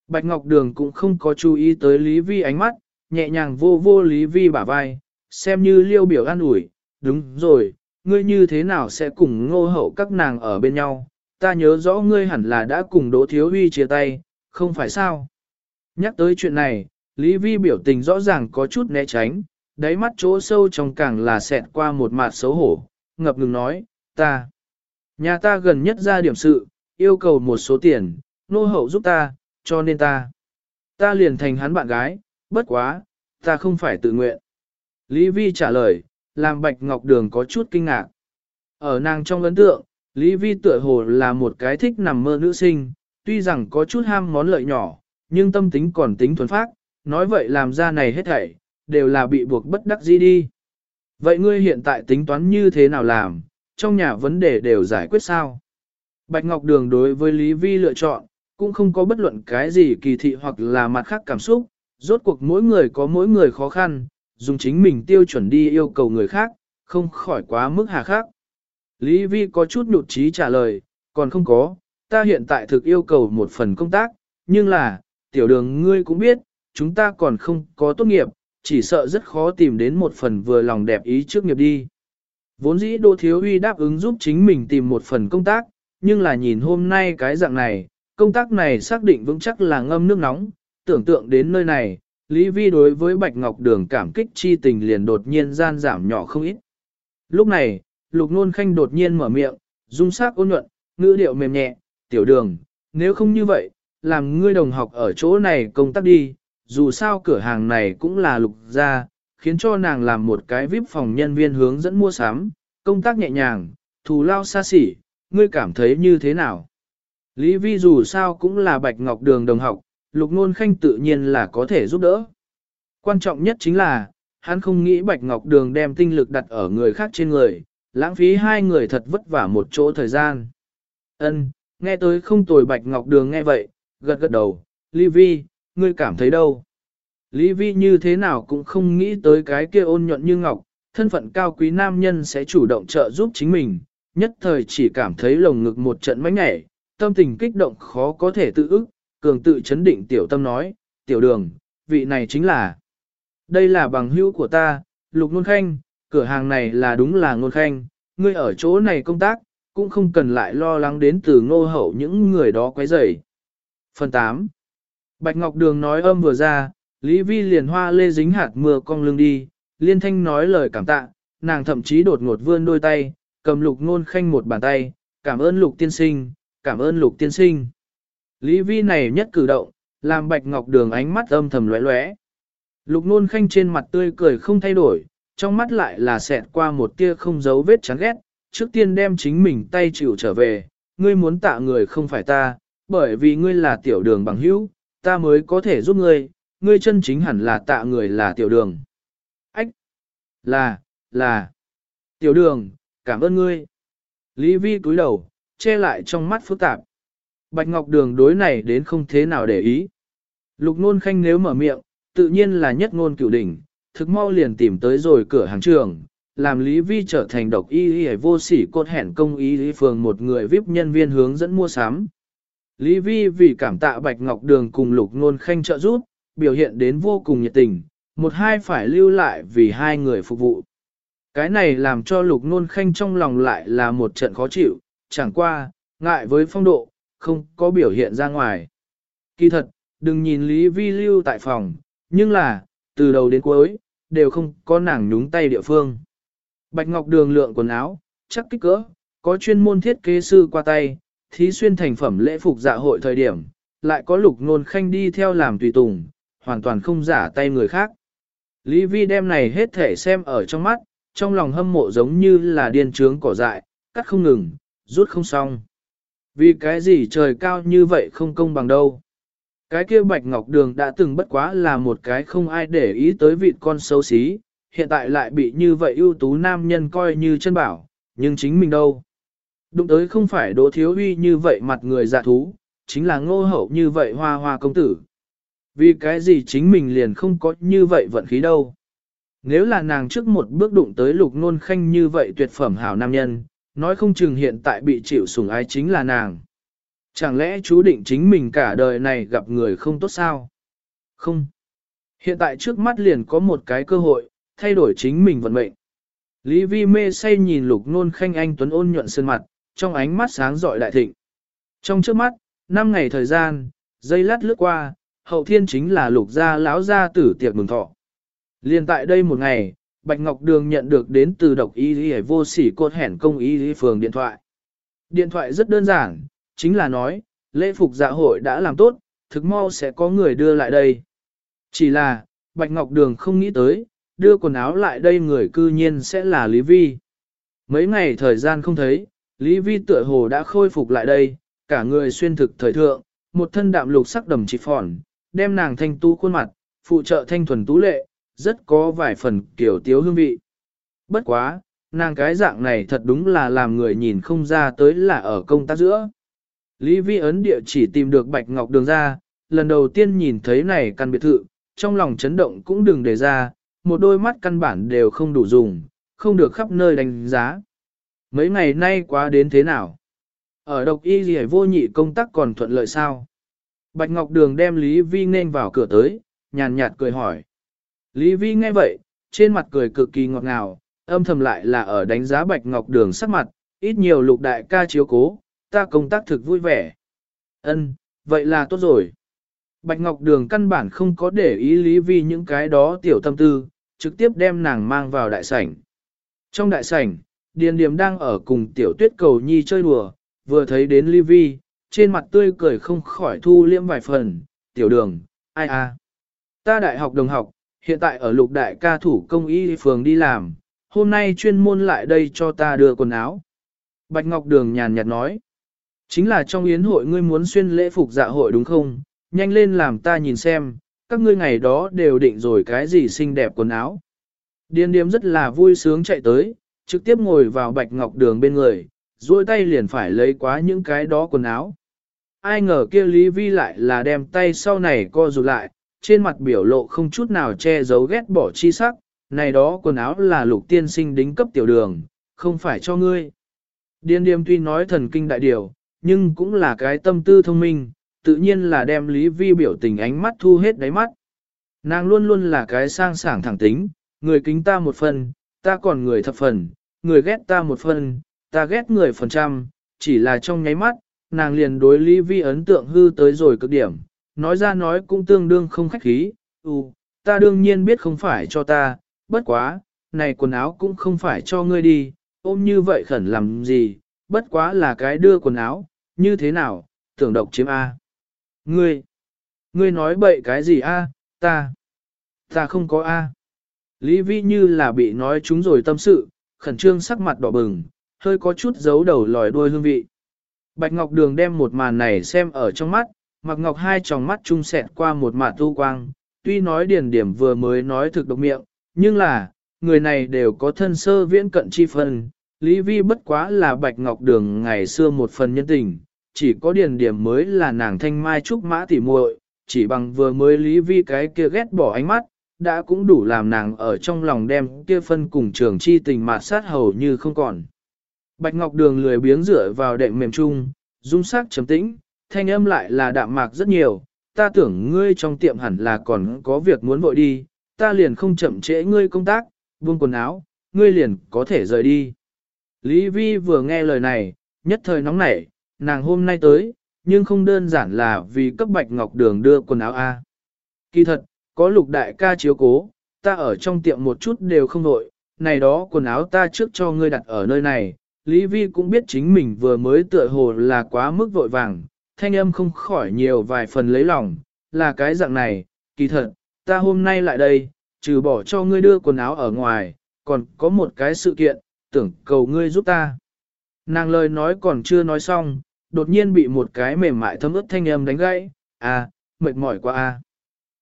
Bạch Ngọc Đường cũng không có chú ý tới Lý Vi ánh mắt, nhẹ nhàng vô vô Lý Vi bả vai, xem như liêu biểu an ủi, đúng rồi, ngươi như thế nào sẽ cùng ngô hậu các nàng ở bên nhau, ta nhớ rõ ngươi hẳn là đã cùng Đỗ Thiếu Huy chia tay, không phải sao? Nhắc tới chuyện này, Lý Vi biểu tình rõ ràng có chút né tránh, đáy mắt chỗ sâu trong càng là xẹt qua một mặt xấu hổ, ngập ngừng nói, ta. Nhà ta gần nhất ra điểm sự, yêu cầu một số tiền, nô hậu giúp ta, cho nên ta. Ta liền thành hắn bạn gái, bất quá, ta không phải tự nguyện. Lý Vi trả lời, làm Bạch Ngọc Đường có chút kinh ngạc. Ở nàng trong ấn tượng, Lý Vi tựa hồ là một cái thích nằm mơ nữ sinh, tuy rằng có chút ham món lợi nhỏ, nhưng tâm tính còn tính thuần phác, nói vậy làm ra này hết thảy, đều là bị buộc bất đắc dĩ đi. Vậy ngươi hiện tại tính toán như thế nào làm, trong nhà vấn đề đều giải quyết sao? Bạch Ngọc Đường đối với Lý Vi lựa chọn, cũng không có bất luận cái gì kỳ thị hoặc là mặt khác cảm xúc, rốt cuộc mỗi người có mỗi người khó khăn, dùng chính mình tiêu chuẩn đi yêu cầu người khác, không khỏi quá mức hà khắc. Lý Vi có chút nhụt chí trả lời, còn không có, ta hiện tại thực yêu cầu một phần công tác, nhưng là, tiểu đường ngươi cũng biết, chúng ta còn không có tốt nghiệp, chỉ sợ rất khó tìm đến một phần vừa lòng đẹp ý trước nghiệp đi. Vốn dĩ Đỗ Thiếu Huy đáp ứng giúp chính mình tìm một phần công tác, nhưng là nhìn hôm nay cái dạng này, công tác này xác định vững chắc là ngâm nước nóng, tưởng tượng đến nơi này, Lý Vi đối với Bạch Ngọc Đường cảm kích chi tình liền đột nhiên gian giảm nhỏ không ít. Lúc này, Lục Nôn Khanh đột nhiên mở miệng, dung sắc ôn nhuận, ngữ điệu mềm nhẹ, tiểu đường, nếu không như vậy, làm ngươi đồng học ở chỗ này công tác đi, dù sao cửa hàng này cũng là lục gia, khiến cho nàng làm một cái VIP phòng nhân viên hướng dẫn mua sắm, công tác nhẹ nhàng, thù lao xa xỉ, ngươi cảm thấy như thế nào? Lý Vi dù sao cũng là Bạch Ngọc Đường đồng học, Lục Nôn Khanh tự nhiên là có thể giúp đỡ. Quan trọng nhất chính là, hắn không nghĩ Bạch Ngọc Đường đem tinh lực đặt ở người khác trên người, lãng phí hai người thật vất vả một chỗ thời gian. Ân, nghe tới không tồi Bạch Ngọc Đường nghe vậy, gật gật đầu, Lý Vi, ngươi cảm thấy đâu? Lý Vi như thế nào cũng không nghĩ tới cái kia ôn nhuận như ngọc, thân phận cao quý nam nhân sẽ chủ động trợ giúp chính mình, nhất thời chỉ cảm thấy lồng ngực một trận mánh nhảy, tâm tình kích động khó có thể tự ức, cường tự chấn định tiểu tâm nói, tiểu đường, vị này chính là, đây là bằng hữu của ta, lục nôn khanh, cửa hàng này là đúng là nôn khanh, ngươi ở chỗ này công tác, cũng không cần lại lo lắng đến từ ngô hậu những người đó quấy rầy. Phần 8 Bạch Ngọc Đường nói âm vừa ra, Lý Vi liền hoa lê dính hạt mưa cong lưng đi, liên thanh nói lời cảm tạ, nàng thậm chí đột ngột vươn đôi tay, cầm lục nôn khanh một bàn tay, cảm ơn lục tiên sinh, cảm ơn lục tiên sinh. Lý Vi này nhất cử động, làm Bạch Ngọc Đường ánh mắt âm thầm lóe lóe. Lục nôn khanh trên mặt tươi cười không thay đổi, trong mắt lại là xẹt qua một tia không giấu vết chán ghét, trước tiên đem chính mình tay chịu trở về, ngươi muốn tạ người không phải ta, bởi vì ngươi là tiểu đường bằng hữu, ta mới có thể giúp ngươi, ngươi chân chính hẳn là tạ người là tiểu đường. Ách! Là, là, tiểu đường, cảm ơn ngươi. Lý vi cúi đầu, che lại trong mắt phức tạp. Bạch Ngọc Đường đối này đến không thế nào để ý. Lục nôn khanh nếu mở miệng, tự nhiên là nhất ngôn cửu đỉnh, thực mau liền tìm tới rồi cửa hàng trường, làm Lý Vi trở thành độc y y vô sỉ cốt hẹn công y y phường một người VIP nhân viên hướng dẫn mua sắm. Lý Vi vì cảm tạ Bạch Ngọc Đường cùng Lục Nôn Khanh trợ giúp, biểu hiện đến vô cùng nhiệt tình, một hai phải lưu lại vì hai người phục vụ. Cái này làm cho Lục Nôn Khanh trong lòng lại là một trận khó chịu, chẳng qua, ngại với phong độ, không có biểu hiện ra ngoài. Kỳ thật, đừng nhìn Lý Vi lưu tại phòng, nhưng là, từ đầu đến cuối, đều không có nàng nhúng tay địa phương. Bạch Ngọc Đường lượng quần áo, chắc kích cỡ, có chuyên môn thiết kế sư qua tay, thí xuyên thành phẩm lễ phục dạ hội thời điểm, lại có lục nôn khanh đi theo làm tùy tùng, hoàn toàn không giả tay người khác. Lý Vi đem này hết thể xem ở trong mắt, trong lòng hâm mộ giống như là điên trướng cỏ dại, cắt không ngừng, rút không xong. Vì cái gì trời cao như vậy không công bằng đâu. Cái kia bạch ngọc đường đã từng bất quá là một cái không ai để ý tới vị con xấu xí, hiện tại lại bị như vậy ưu tú nam nhân coi như chân bảo, nhưng chính mình đâu. Đụng tới không phải đỗ thiếu uy như vậy mặt người dạ thú, chính là ngô hậu như vậy hoa hoa công tử. Vì cái gì chính mình liền không có như vậy vận khí đâu. Nếu là nàng trước một bước đụng tới lục nôn khanh như vậy tuyệt phẩm hảo nam nhân, nói không chừng hiện tại bị chịu sủng ái chính là nàng. Chẳng lẽ chú định chính mình cả đời này gặp người không tốt sao? Không. Hiện tại trước mắt liền có một cái cơ hội, thay đổi chính mình vận mệnh. Lý vi mê say nhìn lục nôn khanh anh tuấn ôn nhuận sơn mặt, trong ánh mắt sáng rọi đại thịnh. Trong trước mắt, năm ngày thời gian, dây lát lướt qua, hậu thiên chính là lục gia lão gia tử tiệc mừng thọ. Liên tại đây một ngày, Bạch Ngọc Đường nhận được đến từ độc y lý vô sỉ cốt hẻn công y lý phường điện thoại. Điện thoại rất đơn giản, chính là nói, lễ phục dạ hội đã làm tốt, thực mau sẽ có người đưa lại đây. Chỉ là, Bạch Ngọc Đường không nghĩ tới, đưa quần áo lại đây người cư nhiên sẽ là Lý Vi. Mấy ngày thời gian không thấy, Lý Vi tựa hồ đã khôi phục lại đây, cả người xuyên thực thời thượng, một thân đạm lục sắc đầm chỉ phòn, đem nàng thanh tú khuôn mặt, phụ trợ thanh thuần tú lệ, rất có vài phần kiểu tiếu hương vị. Bất quá, nàng cái dạng này thật đúng là làm người nhìn không ra tới là ở công tác giữa. Lý Vi ấn địa chỉ tìm được Bạch Ngọc Đường ra, lần đầu tiên nhìn thấy này căn biệt thự, trong lòng chấn động cũng đừng để ra, một đôi mắt căn bản đều không đủ dùng, không được khắp nơi đánh giá. Mấy ngày nay quá đến thế nào? Ở độc y gì vô nhị công tác còn thuận lợi sao? Bạch Ngọc Đường đem Lý Vi nên vào cửa tới, nhàn nhạt cười hỏi. Lý Vi nghe vậy, trên mặt cười cực kỳ ngọt ngào, âm thầm lại là ở đánh giá Bạch Ngọc Đường sắc mặt, ít nhiều lục đại ca chiếu cố, ta công tác thực vui vẻ. Ân, vậy là tốt rồi. Bạch Ngọc Đường căn bản không có để ý Lý Vi những cái đó tiểu tâm tư, trực tiếp đem nàng mang vào đại sảnh. Trong đại sảnh, Điền Điềm đang ở cùng tiểu tuyết cầu nhi chơi đùa, vừa thấy đến Lý Vi, trên mặt tươi cười không khỏi thu liễm vài phần, tiểu đường, ai à. Ta đại học đồng học, hiện tại ở lục đại ca thủ công y phường đi làm, hôm nay chuyên môn lại đây cho ta đưa quần áo. Bạch Ngọc Đường nhàn nhạt nói, chính là trong yến hội ngươi muốn xuyên lễ phục dạ hội đúng không? Nhanh lên làm ta nhìn xem, các ngươi ngày đó đều định rồi cái gì xinh đẹp quần áo. Điên điếm rất là vui sướng chạy tới, trực tiếp ngồi vào Bạch Ngọc Đường bên người, duỗi tay liền phải lấy quá những cái đó quần áo. Ai ngờ kia Lý Vi lại là đem tay sau này co rụt lại, trên mặt biểu lộ không chút nào che giấu ghét bỏ chi sắc, này đó quần áo là lục tiên sinh đính cấp tiểu đường, không phải cho ngươi. Điên điềm tuy nói thần kinh đại điều, nhưng cũng là cái tâm tư thông minh, tự nhiên là đem Lý Vi biểu tình ánh mắt thu hết đáy mắt. Nàng luôn luôn là cái sang sảng thẳng tính, người kính ta một phần, ta còn người thập phần, người ghét ta một phần, ta ghét người phần trăm, chỉ là trong nháy mắt, nàng liền đối Lý Vi ấn tượng hư tới rồi cực điểm, nói ra nói cũng tương đương không khách khí, ừ, ta đương nhiên biết không phải cho ta, bất quá, này quần áo cũng không phải cho ngươi đi, ôm như vậy khẩn làm gì, bất quá là cái đưa quần áo, như thế nào, tưởng độc chiếm A. Ngươi, ngươi nói bậy cái gì A, ta, ta không có A. Lý Vi như là bị nói chúng rồi tâm sự, khẩn trương sắc mặt đỏ bừng, hơi có chút giấu đầu lòi đuôi hương vị. Bạch Ngọc Đường đem một màn này xem ở trong mắt, Mặc Ngọc hai tròng mắt trung sẹt qua một màn tu quang, tuy nói điển điểm vừa mới nói thực độc miệng, nhưng là, người này đều có thân sơ viễn cận chi phần, Lý Vi bất quá là Bạch Ngọc Đường ngày xưa một phần nhân tình, chỉ có điển điểm mới là nàng thanh mai trúc mã tỉ muội, chỉ bằng vừa mới Lý Vi cái kia ghét bỏ ánh mắt, đã cũng đủ làm nàng ở trong lòng đem kia phân cùng trường chi tình mà sát hầu như không còn. Bạch Ngọc Đường lười biếng rửa vào đệm mềm chung, dung sắc trầm tĩnh, thanh âm lại là đạm mạc rất nhiều, ta tưởng ngươi trong tiệm hẳn là còn có việc muốn vội đi, ta liền không chậm trễ ngươi công tác, buông quần áo, ngươi liền có thể rời đi. Lý Vi vừa nghe lời này, nhất thời nóng nảy, nàng hôm nay tới, nhưng không đơn giản là vì cấp bạch ngọc đường đưa quần áo A. Kỳ thật, có lục đại ca chiếu cố, ta ở trong tiệm một chút đều không nội, này đó quần áo ta trước cho ngươi đặt ở nơi này, Lý Vi cũng biết chính mình vừa mới tựa hồ là quá mức vội vàng, thanh âm không khỏi nhiều vài phần lấy lòng, là cái dạng này, kỳ thật, ta hôm nay lại đây, trừ bỏ cho ngươi đưa quần áo ở ngoài, còn có một cái sự kiện, tưởng cầu ngươi giúp ta. Nàng lời nói còn chưa nói xong, đột nhiên bị một cái mềm mại thấm ướt thanh âm đánh gãy, à, mệt mỏi quá à.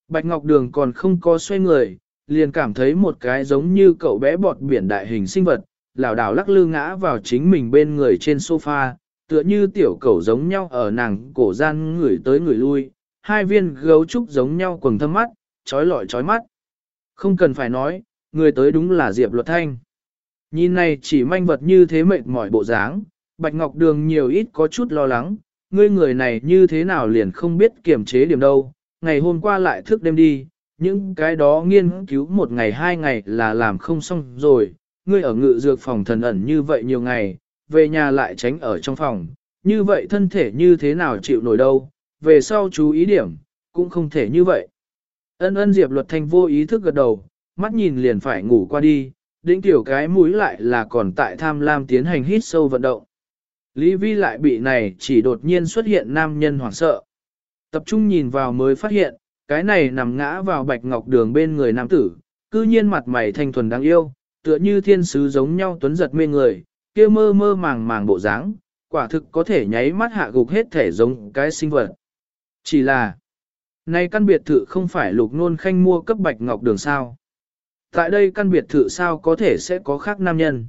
Bạch Ngọc Đường còn không có xoay người, liền cảm thấy một cái giống như cậu bé bọt biển đại hình sinh vật, lảo đảo lắc lư ngã vào chính mình bên người trên sofa, tựa như tiểu cẩu giống nhau ở nàng cổ gian người tới người lui, hai viên gấu trúc giống nhau quầng thâm mắt, trói lọi trói mắt. Không cần phải nói, người tới đúng là Diệp Luật Thanh. Nhìn này chỉ manh vật như thế mệt mỏi bộ dáng, Bạch Ngọc Đường nhiều ít có chút lo lắng, ngươi người này như thế nào liền không biết kiểm chế điểm đâu, ngày hôm qua lại thức đêm đi, những cái đó nghiên cứu một ngày hai ngày là làm không xong rồi, ngươi ở ngự dược phòng thần ẩn như vậy nhiều ngày, về nhà lại tránh ở trong phòng, như vậy thân thể như thế nào chịu nổi đâu, về sau chú ý điểm, cũng không thể như vậy. Ân ân Diệp luật thanh vô ý thức gật đầu, mắt nhìn liền phải ngủ qua đi, đỉnh tiểu cái mũi lại là còn tại tham lam tiến hành hít sâu vận động. Lý Vi lại bị này chỉ đột nhiên xuất hiện nam nhân hoảng sợ. Tập trung nhìn vào mới phát hiện, cái này nằm ngã vào bạch ngọc đường bên người nam tử, cư nhiên mặt mày thanh thuần đáng yêu, tựa như thiên sứ giống nhau tuấn giật mê người, kia mơ mơ màng màng bộ dáng, quả thực có thể nháy mắt hạ gục hết thể giống cái sinh vật. Chỉ là, nay căn biệt thự không phải lục nôn khanh mua cấp bạch ngọc đường sao. Tại đây căn biệt thự sao có thể sẽ có khác nam nhân.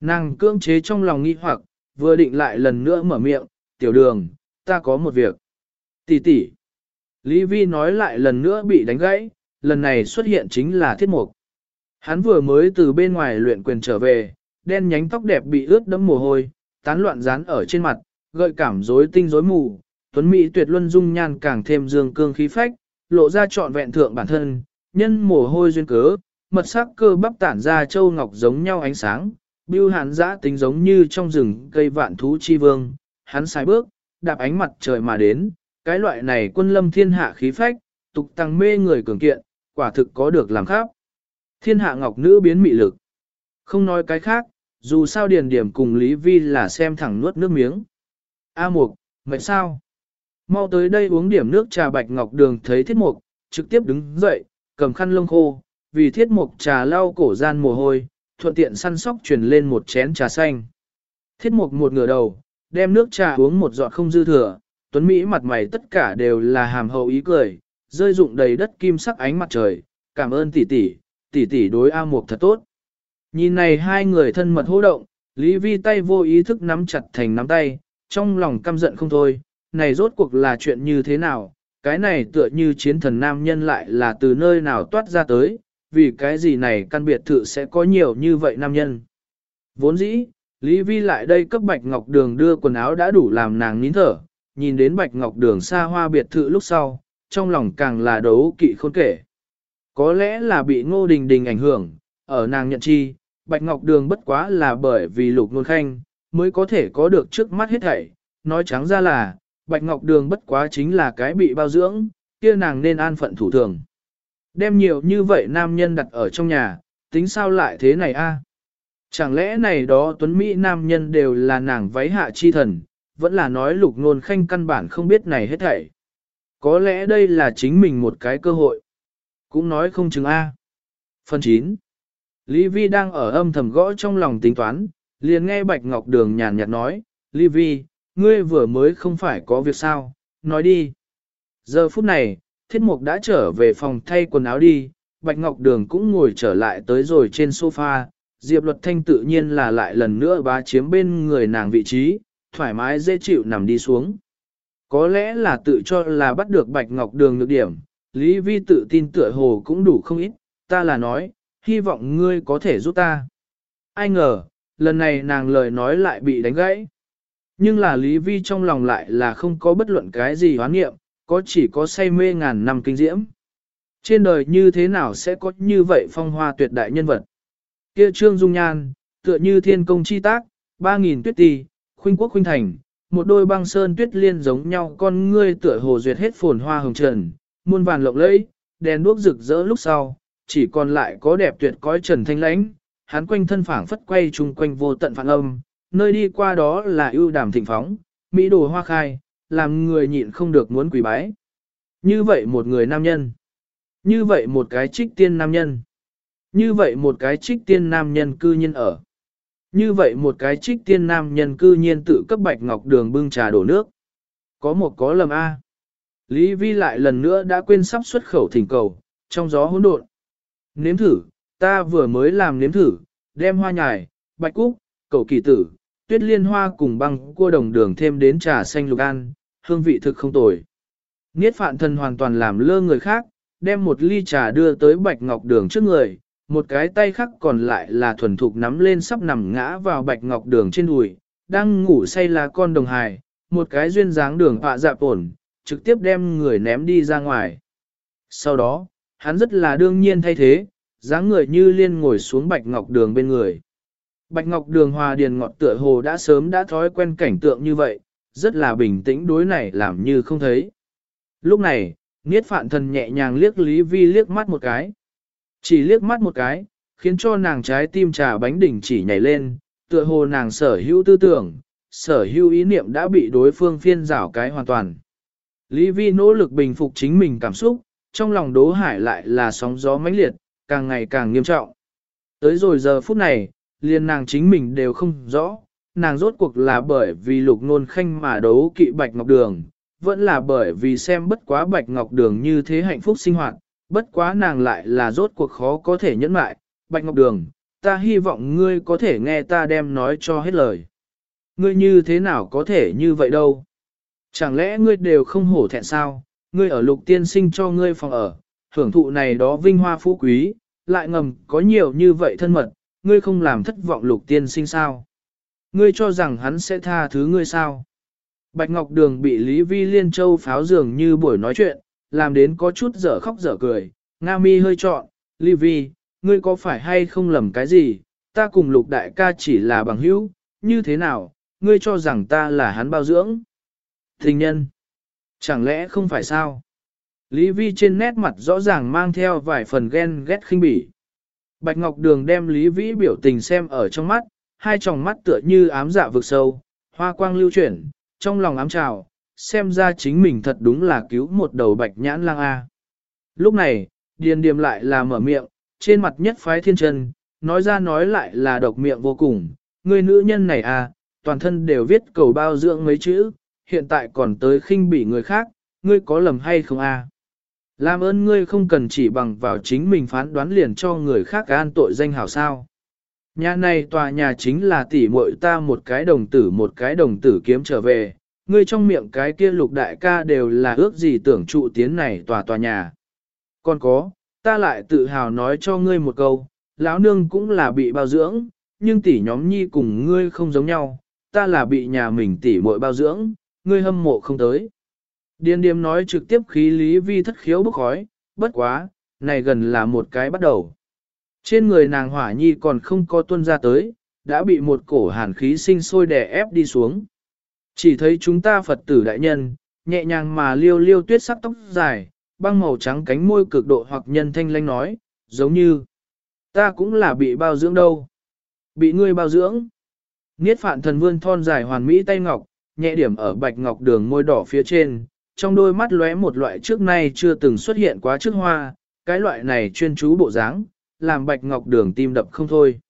Nàng cưỡng chế trong lòng nghi hoặc, vừa định lại lần nữa mở miệng, tiểu đường, ta có một việc. Tỷ tỷ. Lý Vi nói lại lần nữa bị đánh gãy, lần này xuất hiện chính là thiết mục. Hắn vừa mới từ bên ngoài luyện quyền trở về, đen nhánh tóc đẹp bị ướt đẫm mồ hôi, tán loạn dán ở trên mặt, gợi cảm rối tinh rối mù, tuấn mỹ tuyệt luân dung nhan càng thêm dương cương khí phách, lộ ra trọn vẹn thượng bản thân, nhân mồ hôi duyên cớ, mật sắc cơ bắp tản ra châu ngọc giống nhau ánh sáng, bưu hàn giã tính giống như trong rừng cây vạn thú chi vương, hắn sai bước, đạp ánh mặt trời mà đến, cái loại này quân lâm thiên hạ khí phách, tục tăng mê người cường kiện, quả thực có được làm khác. Thiên hạ ngọc nữ biến mị lực. Không nói cái khác, dù sao điền điểm cùng Lý Vi là xem thẳng nuốt nước miếng. A Mục, mệt sao? Mau tới đây uống điểm nước trà bạch ngọc đường thấy thiết mục, trực tiếp đứng dậy, cầm khăn lông khô, vì thiết mục trà lau cổ gian mồ hôi, thuận tiện săn sóc truyền lên một chén trà xanh. Thiết mục một ngửa đầu, đem nước trà uống một giọt không dư thừa, tuấn Mỹ mặt mày tất cả đều là hàm hậu ý cười, rơi dụng đầy đất kim sắc ánh mặt trời, cảm ơn tỷ tỷ, tỷ tỷ đối A Mục thật tốt. Nhìn này hai người thân mật hô động, Lý Vi tay vô ý thức nắm chặt thành nắm tay, trong lòng căm giận không thôi, này rốt cuộc là chuyện như thế nào, cái này tựa như chiến thần nam nhân lại là từ nơi nào toát ra tới, vì cái gì này căn biệt thự sẽ có nhiều như vậy nam nhân. Vốn dĩ, Lý Vi lại đây cấp Bạch Ngọc Đường đưa quần áo đã đủ làm nàng nín thở, nhìn đến Bạch Ngọc Đường xa hoa biệt thự lúc sau, trong lòng càng là đấu kỵ khôn kể. Có lẽ là bị ngô đình đình ảnh hưởng, ở nàng nhận chi, Bạch Ngọc Đường bất quá là bởi vì lục nôn khanh, mới có thể có được trước mắt hết thảy. Nói trắng ra là, Bạch Ngọc Đường bất quá chính là cái bị bao dưỡng, kia nàng nên an phận thủ thường. Đem nhiều như vậy nam nhân đặt ở trong nhà, tính sao lại thế này a? Chẳng lẽ này đó tuấn Mỹ nam nhân đều là nàng váy hạ chi thần, vẫn là nói lục nôn khanh căn bản không biết này hết thảy. Có lẽ đây là chính mình một cái cơ hội. Cũng nói không chừng A. Phần 9 Lý Vi đang ở âm thầm gõ trong lòng tính toán, liền nghe Bạch Ngọc Đường nhàn nhạt nói, Lý Vi, ngươi vừa mới không phải có việc sao, nói đi. Giờ phút này, Thiết Mục đã trở về phòng thay quần áo đi, Bạch Ngọc Đường cũng ngồi trở lại tới rồi trên sofa, Diệp Luật Thanh tự nhiên là lại lần nữa bá chiếm bên người nàng vị trí, thoải mái dễ chịu nằm đi xuống. Có lẽ là tự cho là bắt được Bạch Ngọc Đường nhược điểm, Lý Vi tự tin tựa hồ cũng đủ không ít, ta là nói, hy vọng ngươi có thể giúp ta. Ai ngờ, lần này nàng lời nói lại bị đánh gãy. Nhưng là Lý Vi trong lòng lại là không có bất luận cái gì hoán nghiệm, có chỉ có say mê ngàn năm kinh diễm. Trên đời như thế nào sẽ có như vậy phong hoa tuyệt đại nhân vật? Kia trương dung nhan, tựa như thiên công chi tác, ba nghìn tuyết tì, khuynh quốc khuynh thành, một đôi băng sơn tuyết liên giống nhau con ngươi tựa hồ duyệt hết phồn hoa hồng trần, muôn vàn lộng lẫy, đèn đuốc rực rỡ lúc sau, chỉ còn lại có đẹp tuyệt cõi trần thanh lãnh, hắn quanh thân phảng phất quay chung quanh vô tận phản âm, nơi đi qua đó là ưu đàm thịnh phóng, mỹ đồ hoa khai, làm người nhịn không được muốn quỳ bái. Như vậy một người nam nhân, như vậy một cái trích tiên nam nhân, như vậy một cái trích tiên nam nhân cư nhiên ở. Như vậy một cái trích tiên nam nhân cư nhiên tự cấp bạch ngọc đường bưng trà đổ nước. Có một có lầm A. Lý Vi lại lần nữa đã quên sắp xuất khẩu thỉnh cầu, trong gió hỗn độn. Nếm thử, ta vừa mới làm nếm thử, đem hoa nhài, bạch cúc, cầu kỳ tử, tuyết liên hoa cùng băng cua đồng đường thêm đến trà xanh lục an, hương vị thực không tồi. Niết phạn thần hoàn toàn làm lơ người khác, đem một ly trà đưa tới bạch ngọc đường trước người, một cái tay khác còn lại là thuần thục nắm lên sắp nằm ngã vào bạch ngọc đường trên đùi, đang ngủ say là con đồng hài, một cái duyên dáng đường họa dạp ổn, trực tiếp đem người ném đi ra ngoài. Sau đó, hắn rất là đương nhiên thay thế, dáng người như liên ngồi xuống bạch ngọc đường bên người. Bạch ngọc đường hòa điền ngọt tựa hồ đã sớm đã thói quen cảnh tượng như vậy, rất là bình tĩnh đối này làm như không thấy. Lúc này, Niết Phạn Thần nhẹ nhàng liếc Lý Vi liếc mắt một cái. Chỉ liếc mắt một cái, khiến cho nàng trái tim trà bánh đỉnh chỉ nhảy lên, tựa hồ nàng sở hữu tư tưởng, sở hữu ý niệm đã bị đối phương phiên rảo cái hoàn toàn. Lý Vi nỗ lực bình phục chính mình cảm xúc, trong lòng đố hải lại là sóng gió mãnh liệt, càng ngày càng nghiêm trọng. Tới rồi giờ phút này, liền nàng chính mình đều không rõ, nàng rốt cuộc là bởi vì lục nôn khanh mà đấu kỵ bạch ngọc đường, vẫn là bởi vì xem bất quá bạch ngọc đường như thế hạnh phúc sinh hoạt, bất quá nàng lại là rốt cuộc khó có thể nhẫn lại. bạch ngọc đường, ta hy vọng ngươi có thể nghe ta đem nói cho hết lời. Ngươi như thế nào có thể như vậy đâu? Chẳng lẽ ngươi đều không hổ thẹn sao? Ngươi ở lục tiên sinh cho ngươi phòng ở, hưởng thụ này đó vinh hoa phú quý, lại ngầm có nhiều như vậy thân mật, ngươi không làm thất vọng lục tiên sinh sao? Ngươi cho rằng hắn sẽ tha thứ ngươi sao? Bạch Ngọc Đường bị Lý Vi Liên Châu pháo dường như buổi nói chuyện, làm đến có chút dở khóc dở cười. Nga mi hơi trọn, Lý Vi, ngươi có phải hay không lầm cái gì? Ta cùng lục đại ca chỉ là bằng hữu, như thế nào? Ngươi cho rằng ta là hắn bao dưỡng? Tình nhân. Chẳng lẽ không phải sao? Lý Vi trên nét mặt rõ ràng mang theo vài phần ghen ghét khinh bỉ. Bạch Ngọc Đường đem Lý Vĩ biểu tình xem ở trong mắt, hai tròng mắt tựa như ám dạ vực sâu, hoa quang lưu chuyển, trong lòng ám trào, xem ra chính mình thật đúng là cứu một đầu bạch nhãn lang A. Lúc này, Điền Điềm lại là mở miệng, trên mặt nhất phái thiên chân, nói ra nói lại là độc miệng vô cùng, người nữ nhân này à, toàn thân đều viết cầu bao dưỡng mấy chữ, hiện tại còn tới khinh bỉ người khác, ngươi có lầm hay không a? Làm ơn ngươi không cần chỉ bằng vào chính mình phán đoán liền cho người khác an tội danh hảo sao. Nhà này tòa nhà chính là tỷ muội ta một cái đồng tử một cái đồng tử kiếm trở về, ngươi trong miệng cái kia lục đại ca đều là ước gì tưởng trụ tiến này tòa tòa nhà. Còn có, ta lại tự hào nói cho ngươi một câu, lão nương cũng là bị bao dưỡng, nhưng tỷ nhóm nhi cùng ngươi không giống nhau, ta là bị nhà mình tỷ muội bao dưỡng, ngươi hâm mộ không tới. Điền điềm nói trực tiếp khí lý vi thất khiếu bức khói, bất quá, này gần là một cái bắt đầu. Trên người nàng hỏa nhi còn không có tuân ra tới, đã bị một cổ hàn khí sinh sôi đè ép đi xuống. Chỉ thấy chúng ta Phật tử đại nhân, nhẹ nhàng mà liêu liêu tuyết sắc tóc dài, băng màu trắng cánh môi cực độ hoặc nhân thanh lanh nói, giống như, ta cũng là bị bao dưỡng đâu. Bị ngươi bao dưỡng. Niết phạn thần vươn thon dài hoàn mỹ tay ngọc, nhẹ điểm ở bạch ngọc đường môi đỏ phía trên, trong đôi mắt lóe một loại trước nay chưa từng xuất hiện quá trước hoa, cái loại này chuyên chú bộ dáng, làm bạch ngọc đường tim đập không thôi.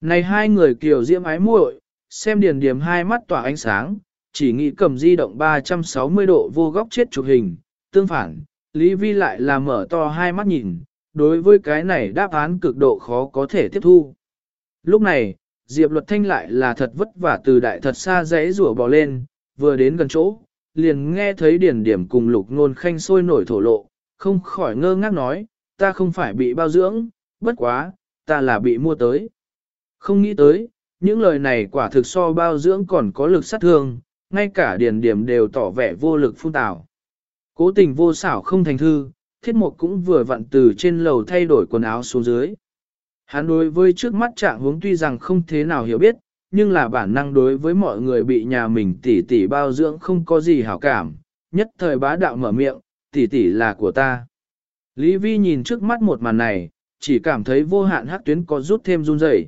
Này hai người kiều diễm ái muội, xem điền điểm hai mắt tỏa ánh sáng, chỉ nghĩ cầm di động 360 độ vô góc chết chụp hình, tương phản, Lý Vi lại là mở to hai mắt nhìn, đối với cái này đáp án cực độ khó có thể tiếp thu. Lúc này, Diệp Luật Thanh lại là thật vất vả từ đại thật xa dãy rủa bò lên, vừa đến gần chỗ, liền nghe thấy điển điểm cùng lục nôn khanh sôi nổi thổ lộ, không khỏi ngơ ngác nói, ta không phải bị bao dưỡng, bất quá, ta là bị mua tới. Không nghĩ tới, những lời này quả thực so bao dưỡng còn có lực sát thương, ngay cả điển điểm đều tỏ vẻ vô lực phun tảo, Cố tình vô xảo không thành thư, thiết mục cũng vừa vặn từ trên lầu thay đổi quần áo xuống dưới. Hắn đối với trước mắt trạng huống tuy rằng không thế nào hiểu biết, nhưng là bản năng đối với mọi người bị nhà mình tỉ tỉ bao dưỡng không có gì hảo cảm, nhất thời bá đạo mở miệng, tỉ tỉ là của ta. Lý Vi nhìn trước mắt một màn này, chỉ cảm thấy vô hạn hắc tuyến có rút thêm run rẩy.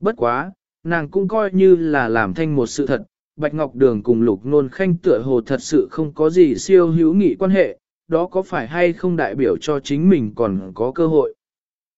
Bất quá, nàng cũng coi như là làm thanh một sự thật, Bạch Ngọc Đường cùng Lục Nôn Khanh tựa hồ thật sự không có gì siêu hữu nghị quan hệ, đó có phải hay không đại biểu cho chính mình còn có cơ hội.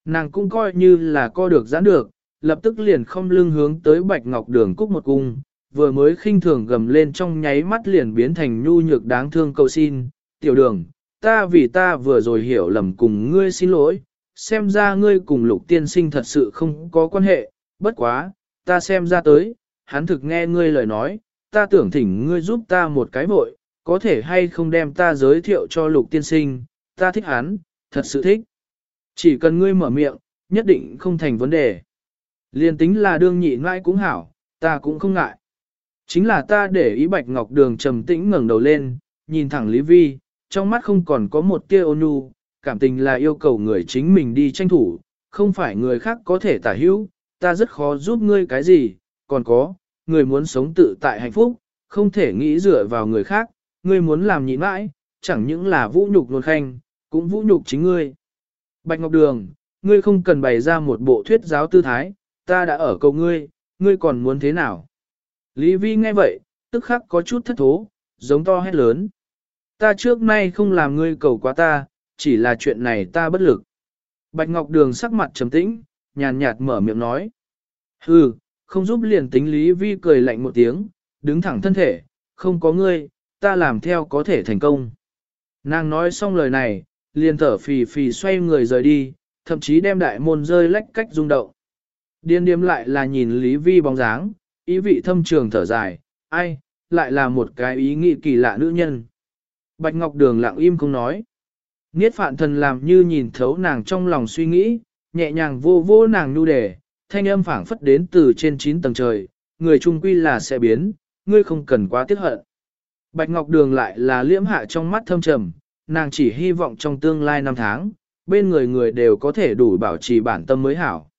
Nàng cũng coi như là co được giãn được, lập tức liền không lưng hướng tới Bạch Ngọc Đường cúc một cung, vừa mới khinh thường gầm lên trong nháy mắt liền biến thành nhu nhược đáng thương cầu xin, tiểu đường, ta vì ta vừa rồi hiểu lầm cùng ngươi xin lỗi, xem ra ngươi cùng lục tiên sinh thật sự không có quan hệ, bất quá, ta xem ra tới, hắn thực nghe ngươi lời nói, ta tưởng thỉnh ngươi giúp ta một cái vội, có thể hay không đem ta giới thiệu cho lục tiên sinh, ta thích hắn, thật sự thích. Chỉ cần ngươi mở miệng, nhất định không thành vấn đề. Liên tính là đương nhị ngoại cũng hảo, ta cũng không ngại. Chính là ta để ý bạch ngọc đường trầm tĩnh ngẩng đầu lên, nhìn thẳng Lý Vi, trong mắt không còn có một tia ôn nhu, cảm tình là yêu cầu người chính mình đi tranh thủ, không phải người khác có thể tả hữu, ta rất khó giúp ngươi cái gì, còn có, người muốn sống tự tại hạnh phúc, không thể nghĩ dựa vào người khác, ngươi muốn làm nhịn mãi, chẳng những là vũ nhục nôn khanh, cũng vũ nhục chính ngươi. Bạch Ngọc Đường, ngươi không cần bày ra một bộ thuyết giáo tư thái, ta đã ở cầu ngươi, ngươi còn muốn thế nào? Lý Vi nghe vậy, tức khắc có chút thất thố, giống to hét lớn. Ta trước nay không làm ngươi cầu quá ta, chỉ là chuyện này ta bất lực. Bạch Ngọc Đường sắc mặt trầm tĩnh, nhàn nhạt mở miệng nói. Hừ, không giúp liền tính Lý Vi cười lạnh một tiếng, đứng thẳng thân thể, không có ngươi, ta làm theo có thể thành công. Nàng nói xong lời này, liền thở phì phì xoay người rời đi, thậm chí đem đại môn rơi lách cách rung động. Điên điếm lại là nhìn Lý Vi bóng dáng, ý vị thâm trường thở dài, ai, lại là một cái ý nghĩ kỳ lạ nữ nhân. Bạch Ngọc Đường lặng im không nói. Niết phạn thần làm như nhìn thấu nàng trong lòng suy nghĩ, nhẹ nhàng vô vô nàng nhu đề, thanh âm phảng phất đến từ trên 9 tầng trời, người trung quy là sẽ biến, ngươi không cần quá tiếc hận. Bạch Ngọc Đường lại là liễm hạ trong mắt thâm trầm, nàng chỉ hy vọng trong tương lai năm tháng, bên người người đều có thể đủ bảo trì bản tâm mới hảo.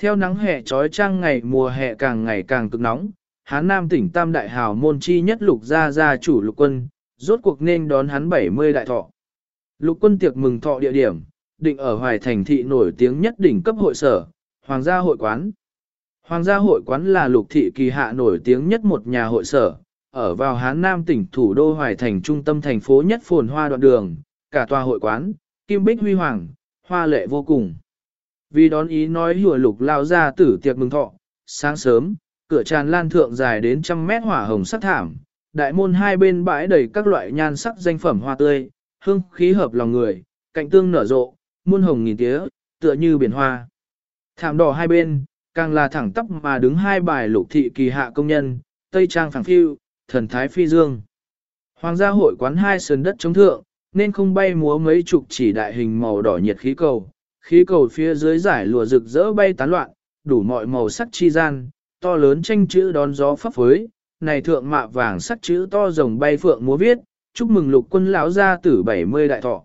Theo nắng hè trói trang ngày mùa hè càng ngày càng cực nóng, Hán Nam tỉnh Tam Đại Hào môn chi nhất lục gia gia chủ lục quân, rốt cuộc nên đón hắn 70 đại thọ. Lục quân tiệc mừng thọ địa điểm, định ở Hoài Thành thị nổi tiếng nhất đỉnh cấp hội sở, Hoàng gia hội quán. Hoàng gia hội quán là lục thị kỳ hạ nổi tiếng nhất một nhà hội sở, ở vào Hán Nam tỉnh thủ đô Hoài Thành trung tâm thành phố nhất phồn hoa đoạn đường, cả tòa hội quán, kim bích huy hoàng, hoa lệ vô cùng. Vì đón ý nói hùa lục lao ra tử tiệc mừng thọ, sáng sớm, cửa tràn lan thượng dài đến trăm mét hỏa hồng sắc thảm, đại môn hai bên bãi đầy các loại nhan sắc danh phẩm hoa tươi, hương khí hợp lòng người, cạnh tương nở rộ, muôn hồng nghìn tía, tựa như biển hoa. Thảm đỏ hai bên, càng là thẳng tắp mà đứng hai bài lục thị kỳ hạ công nhân, tây trang phẳng phiu, thần thái phi dương. Hoàng gia hội quán hai sườn đất chống thượng, nên không bay múa mấy chục chỉ đại hình màu đỏ nhiệt khí cầu, khí cầu phía dưới giải lùa rực rỡ bay tán loạn, đủ mọi màu sắc chi gian, to lớn tranh chữ đón gió pháp phới, này thượng mạ vàng sắc chữ to rồng bay phượng múa viết, chúc mừng lục quân lão gia tử 70 đại thọ.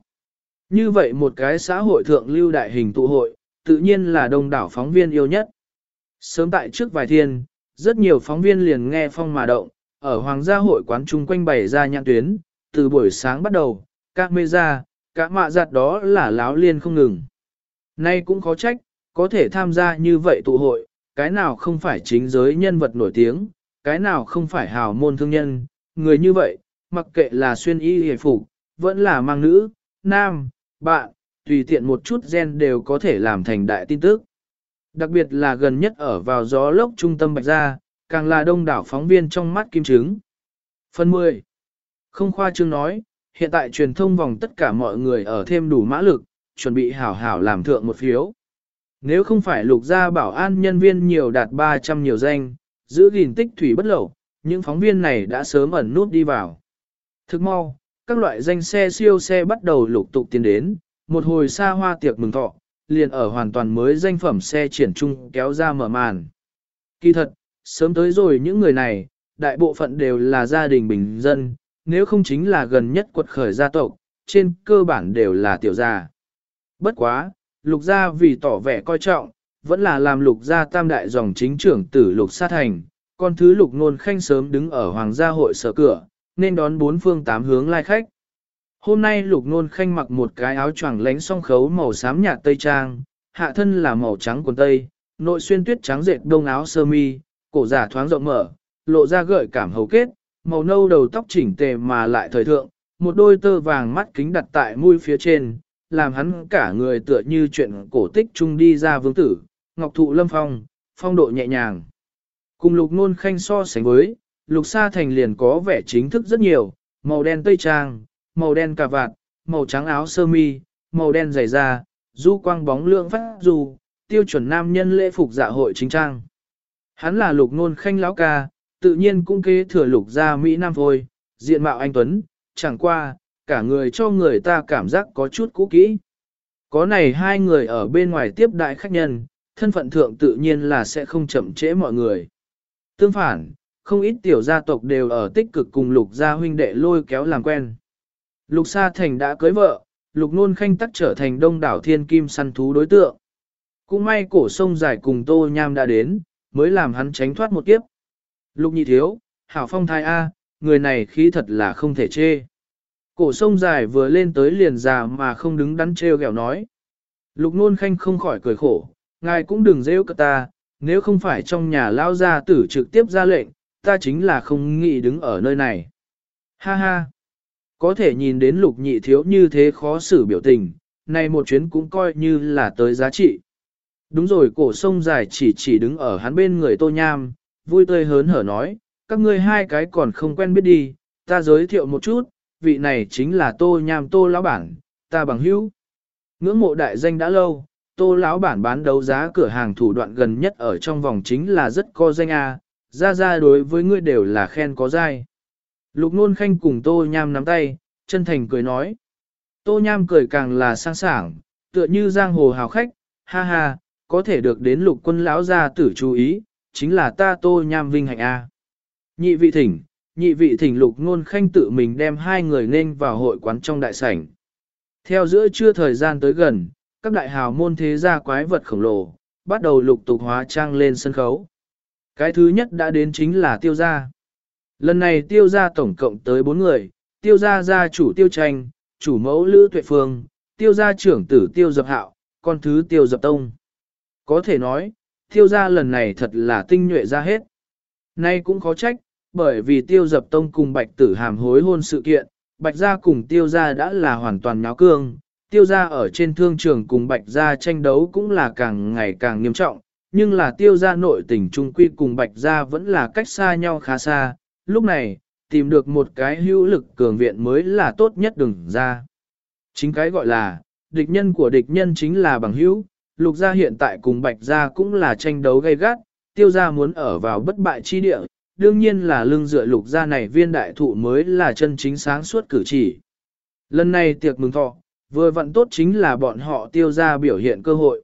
Như vậy một cái xã hội thượng lưu đại hình tụ hội, tự nhiên là đông đảo phóng viên yêu nhất. Sớm tại trước vài thiên, rất nhiều phóng viên liền nghe phong mà động, ở Hoàng gia hội quán chung quanh bày ra nhãn tuyến, từ buổi sáng bắt đầu, các mê ra, các mạ giặt đó là láo liên không ngừng. Nay cũng khó trách, có thể tham gia như vậy tụ hội, cái nào không phải chính giới nhân vật nổi tiếng, cái nào không phải hào môn thương nhân, người như vậy, mặc kệ là xuyên y hề phục, vẫn là mang nữ, nam, bạn, tùy tiện một chút gen đều có thể làm thành đại tin tức. Đặc biệt là gần nhất ở vào gió lốc trung tâm Bạch Gia, càng là đông đảo phóng viên trong mắt kim trứng. Phần 10. Không khoa trương nói, hiện tại truyền thông vòng tất cả mọi người ở thêm đủ mã lực, chuẩn bị hảo hảo làm thượng một phiếu. Nếu không phải lục gia bảo an nhân viên nhiều đạt 300 nhiều danh, giữ gìn tích thủy bất lậu, những phóng viên này đã sớm ẩn nút đi vào. Thức mau, các loại danh xe siêu xe bắt đầu lục tục tiến đến, một hồi xa hoa tiệc mừng thọ, liền ở hoàn toàn mới danh phẩm xe triển trung kéo ra mở màn. Kỳ thật, sớm tới rồi những người này, đại bộ phận đều là gia đình bình dân, nếu không chính là gần nhất quật khởi gia tộc, trên cơ bản đều là tiểu gia. Bất quá, lục gia vì tỏ vẻ coi trọng, vẫn là làm lục gia tam đại dòng chính trưởng tử lục sát thành, con thứ lục nôn khanh sớm đứng ở hoàng gia hội sở cửa, nên đón bốn phương tám hướng lai khách. Hôm nay lục nôn khanh mặc một cái áo choàng lánh song khấu màu xám nhạt tây trang, hạ thân là màu trắng quần tây, nội xuyên tuyết trắng dệt đông áo sơ mi, cổ giả thoáng rộng mở, lộ ra gợi cảm hầu kết, màu nâu đầu tóc chỉnh tề mà lại thời thượng, một đôi tơ vàng mắt kính đặt tại mũi phía trên, làm hắn cả người tựa như chuyện cổ tích chung đi ra vương tử, ngọc thụ lâm phong, phong độ nhẹ nhàng. Cùng lục nôn khanh so sánh với, lục sa thành liền có vẻ chính thức rất nhiều, màu đen tây trang, màu đen cà vạt, màu trắng áo sơ mi, màu đen giày da, du quang bóng lượng phát dù, tiêu chuẩn nam nhân lễ phục dạ hội chính trang. Hắn là lục nôn khanh lão ca, tự nhiên cũng kế thừa lục gia Mỹ Nam thôi, diện mạo anh Tuấn, chẳng qua, cả người cho người ta cảm giác có chút cũ kỹ. Có này hai người ở bên ngoài tiếp đại khách nhân, thân phận thượng tự nhiên là sẽ không chậm trễ mọi người. Tương phản, không ít tiểu gia tộc đều ở tích cực cùng lục gia huynh đệ lôi kéo làm quen. Lục Sa Thành đã cưới vợ, lục nôn khanh tắc trở thành đông đảo thiên kim săn thú đối tượng. Cũng may cổ sông dài cùng tô nham đã đến, mới làm hắn tránh thoát một kiếp. Lục nhị thiếu, hảo phong thai A, người này khí thật là không thể chê. Cổ sông dài vừa lên tới liền già mà không đứng đắn treo gẹo nói. Lục nôn khanh không khỏi cười khổ, ngài cũng đừng rêu cơ ta, nếu không phải trong nhà lao gia tử trực tiếp ra lệnh, ta chính là không nghĩ đứng ở nơi này. Ha ha! Có thể nhìn đến lục nhị thiếu như thế khó xử biểu tình, này một chuyến cũng coi như là tới giá trị. Đúng rồi cổ sông dài chỉ chỉ đứng ở hắn bên người tô nham, vui tươi hớn hở nói, các ngươi hai cái còn không quen biết đi, ta giới thiệu một chút, vị này chính là tô nham tô lão bản, ta bằng hữu. Ngưỡng mộ đại danh đã lâu, tô lão bản bán đấu giá cửa hàng thủ đoạn gần nhất ở trong vòng chính là rất có danh a, ra ra đối với ngươi đều là khen có dai. Lục nôn khanh cùng tô nham nắm tay, chân thành cười nói. Tô nham cười càng là sang sảng, tựa như giang hồ hào khách, ha ha, có thể được đến lục quân lão gia tử chú ý, chính là ta tô nham vinh hạnh A. Nhị vị thỉnh, nhị vị thỉnh lục ngôn khanh tự mình đem hai người nên vào hội quán trong đại sảnh. Theo giữa trưa thời gian tới gần, các đại hào môn thế gia quái vật khổng lồ, bắt đầu lục tục hóa trang lên sân khấu. Cái thứ nhất đã đến chính là tiêu gia. Lần này tiêu gia tổng cộng tới bốn người, tiêu gia gia chủ tiêu tranh, chủ mẫu lữ tuệ phương, tiêu gia trưởng tử tiêu dập hạo, con thứ tiêu dập tông. Có thể nói, tiêu gia lần này thật là tinh nhuệ ra hết. Nay cũng khó trách, bởi vì tiêu dập tông cùng bạch tử hàm hối hôn sự kiện, bạch gia cùng tiêu gia đã là hoàn toàn nháo cương, tiêu gia ở trên thương trường cùng bạch gia tranh đấu cũng là càng ngày càng nghiêm trọng, nhưng là tiêu gia nội tình trung quy cùng bạch gia vẫn là cách xa nhau khá xa, lúc này, tìm được một cái hữu lực cường viện mới là tốt nhất đừng ra. Chính cái gọi là, địch nhân của địch nhân chính là bằng hữu, lục gia hiện tại cùng bạch gia cũng là tranh đấu gay gắt, tiêu gia muốn ở vào bất bại chi địa, đương nhiên là lương dựa lục gia này viên đại thụ mới là chân chính sáng suốt cử chỉ. Lần này tiệc mừng thọ, vừa vặn tốt chính là bọn họ tiêu gia biểu hiện cơ hội.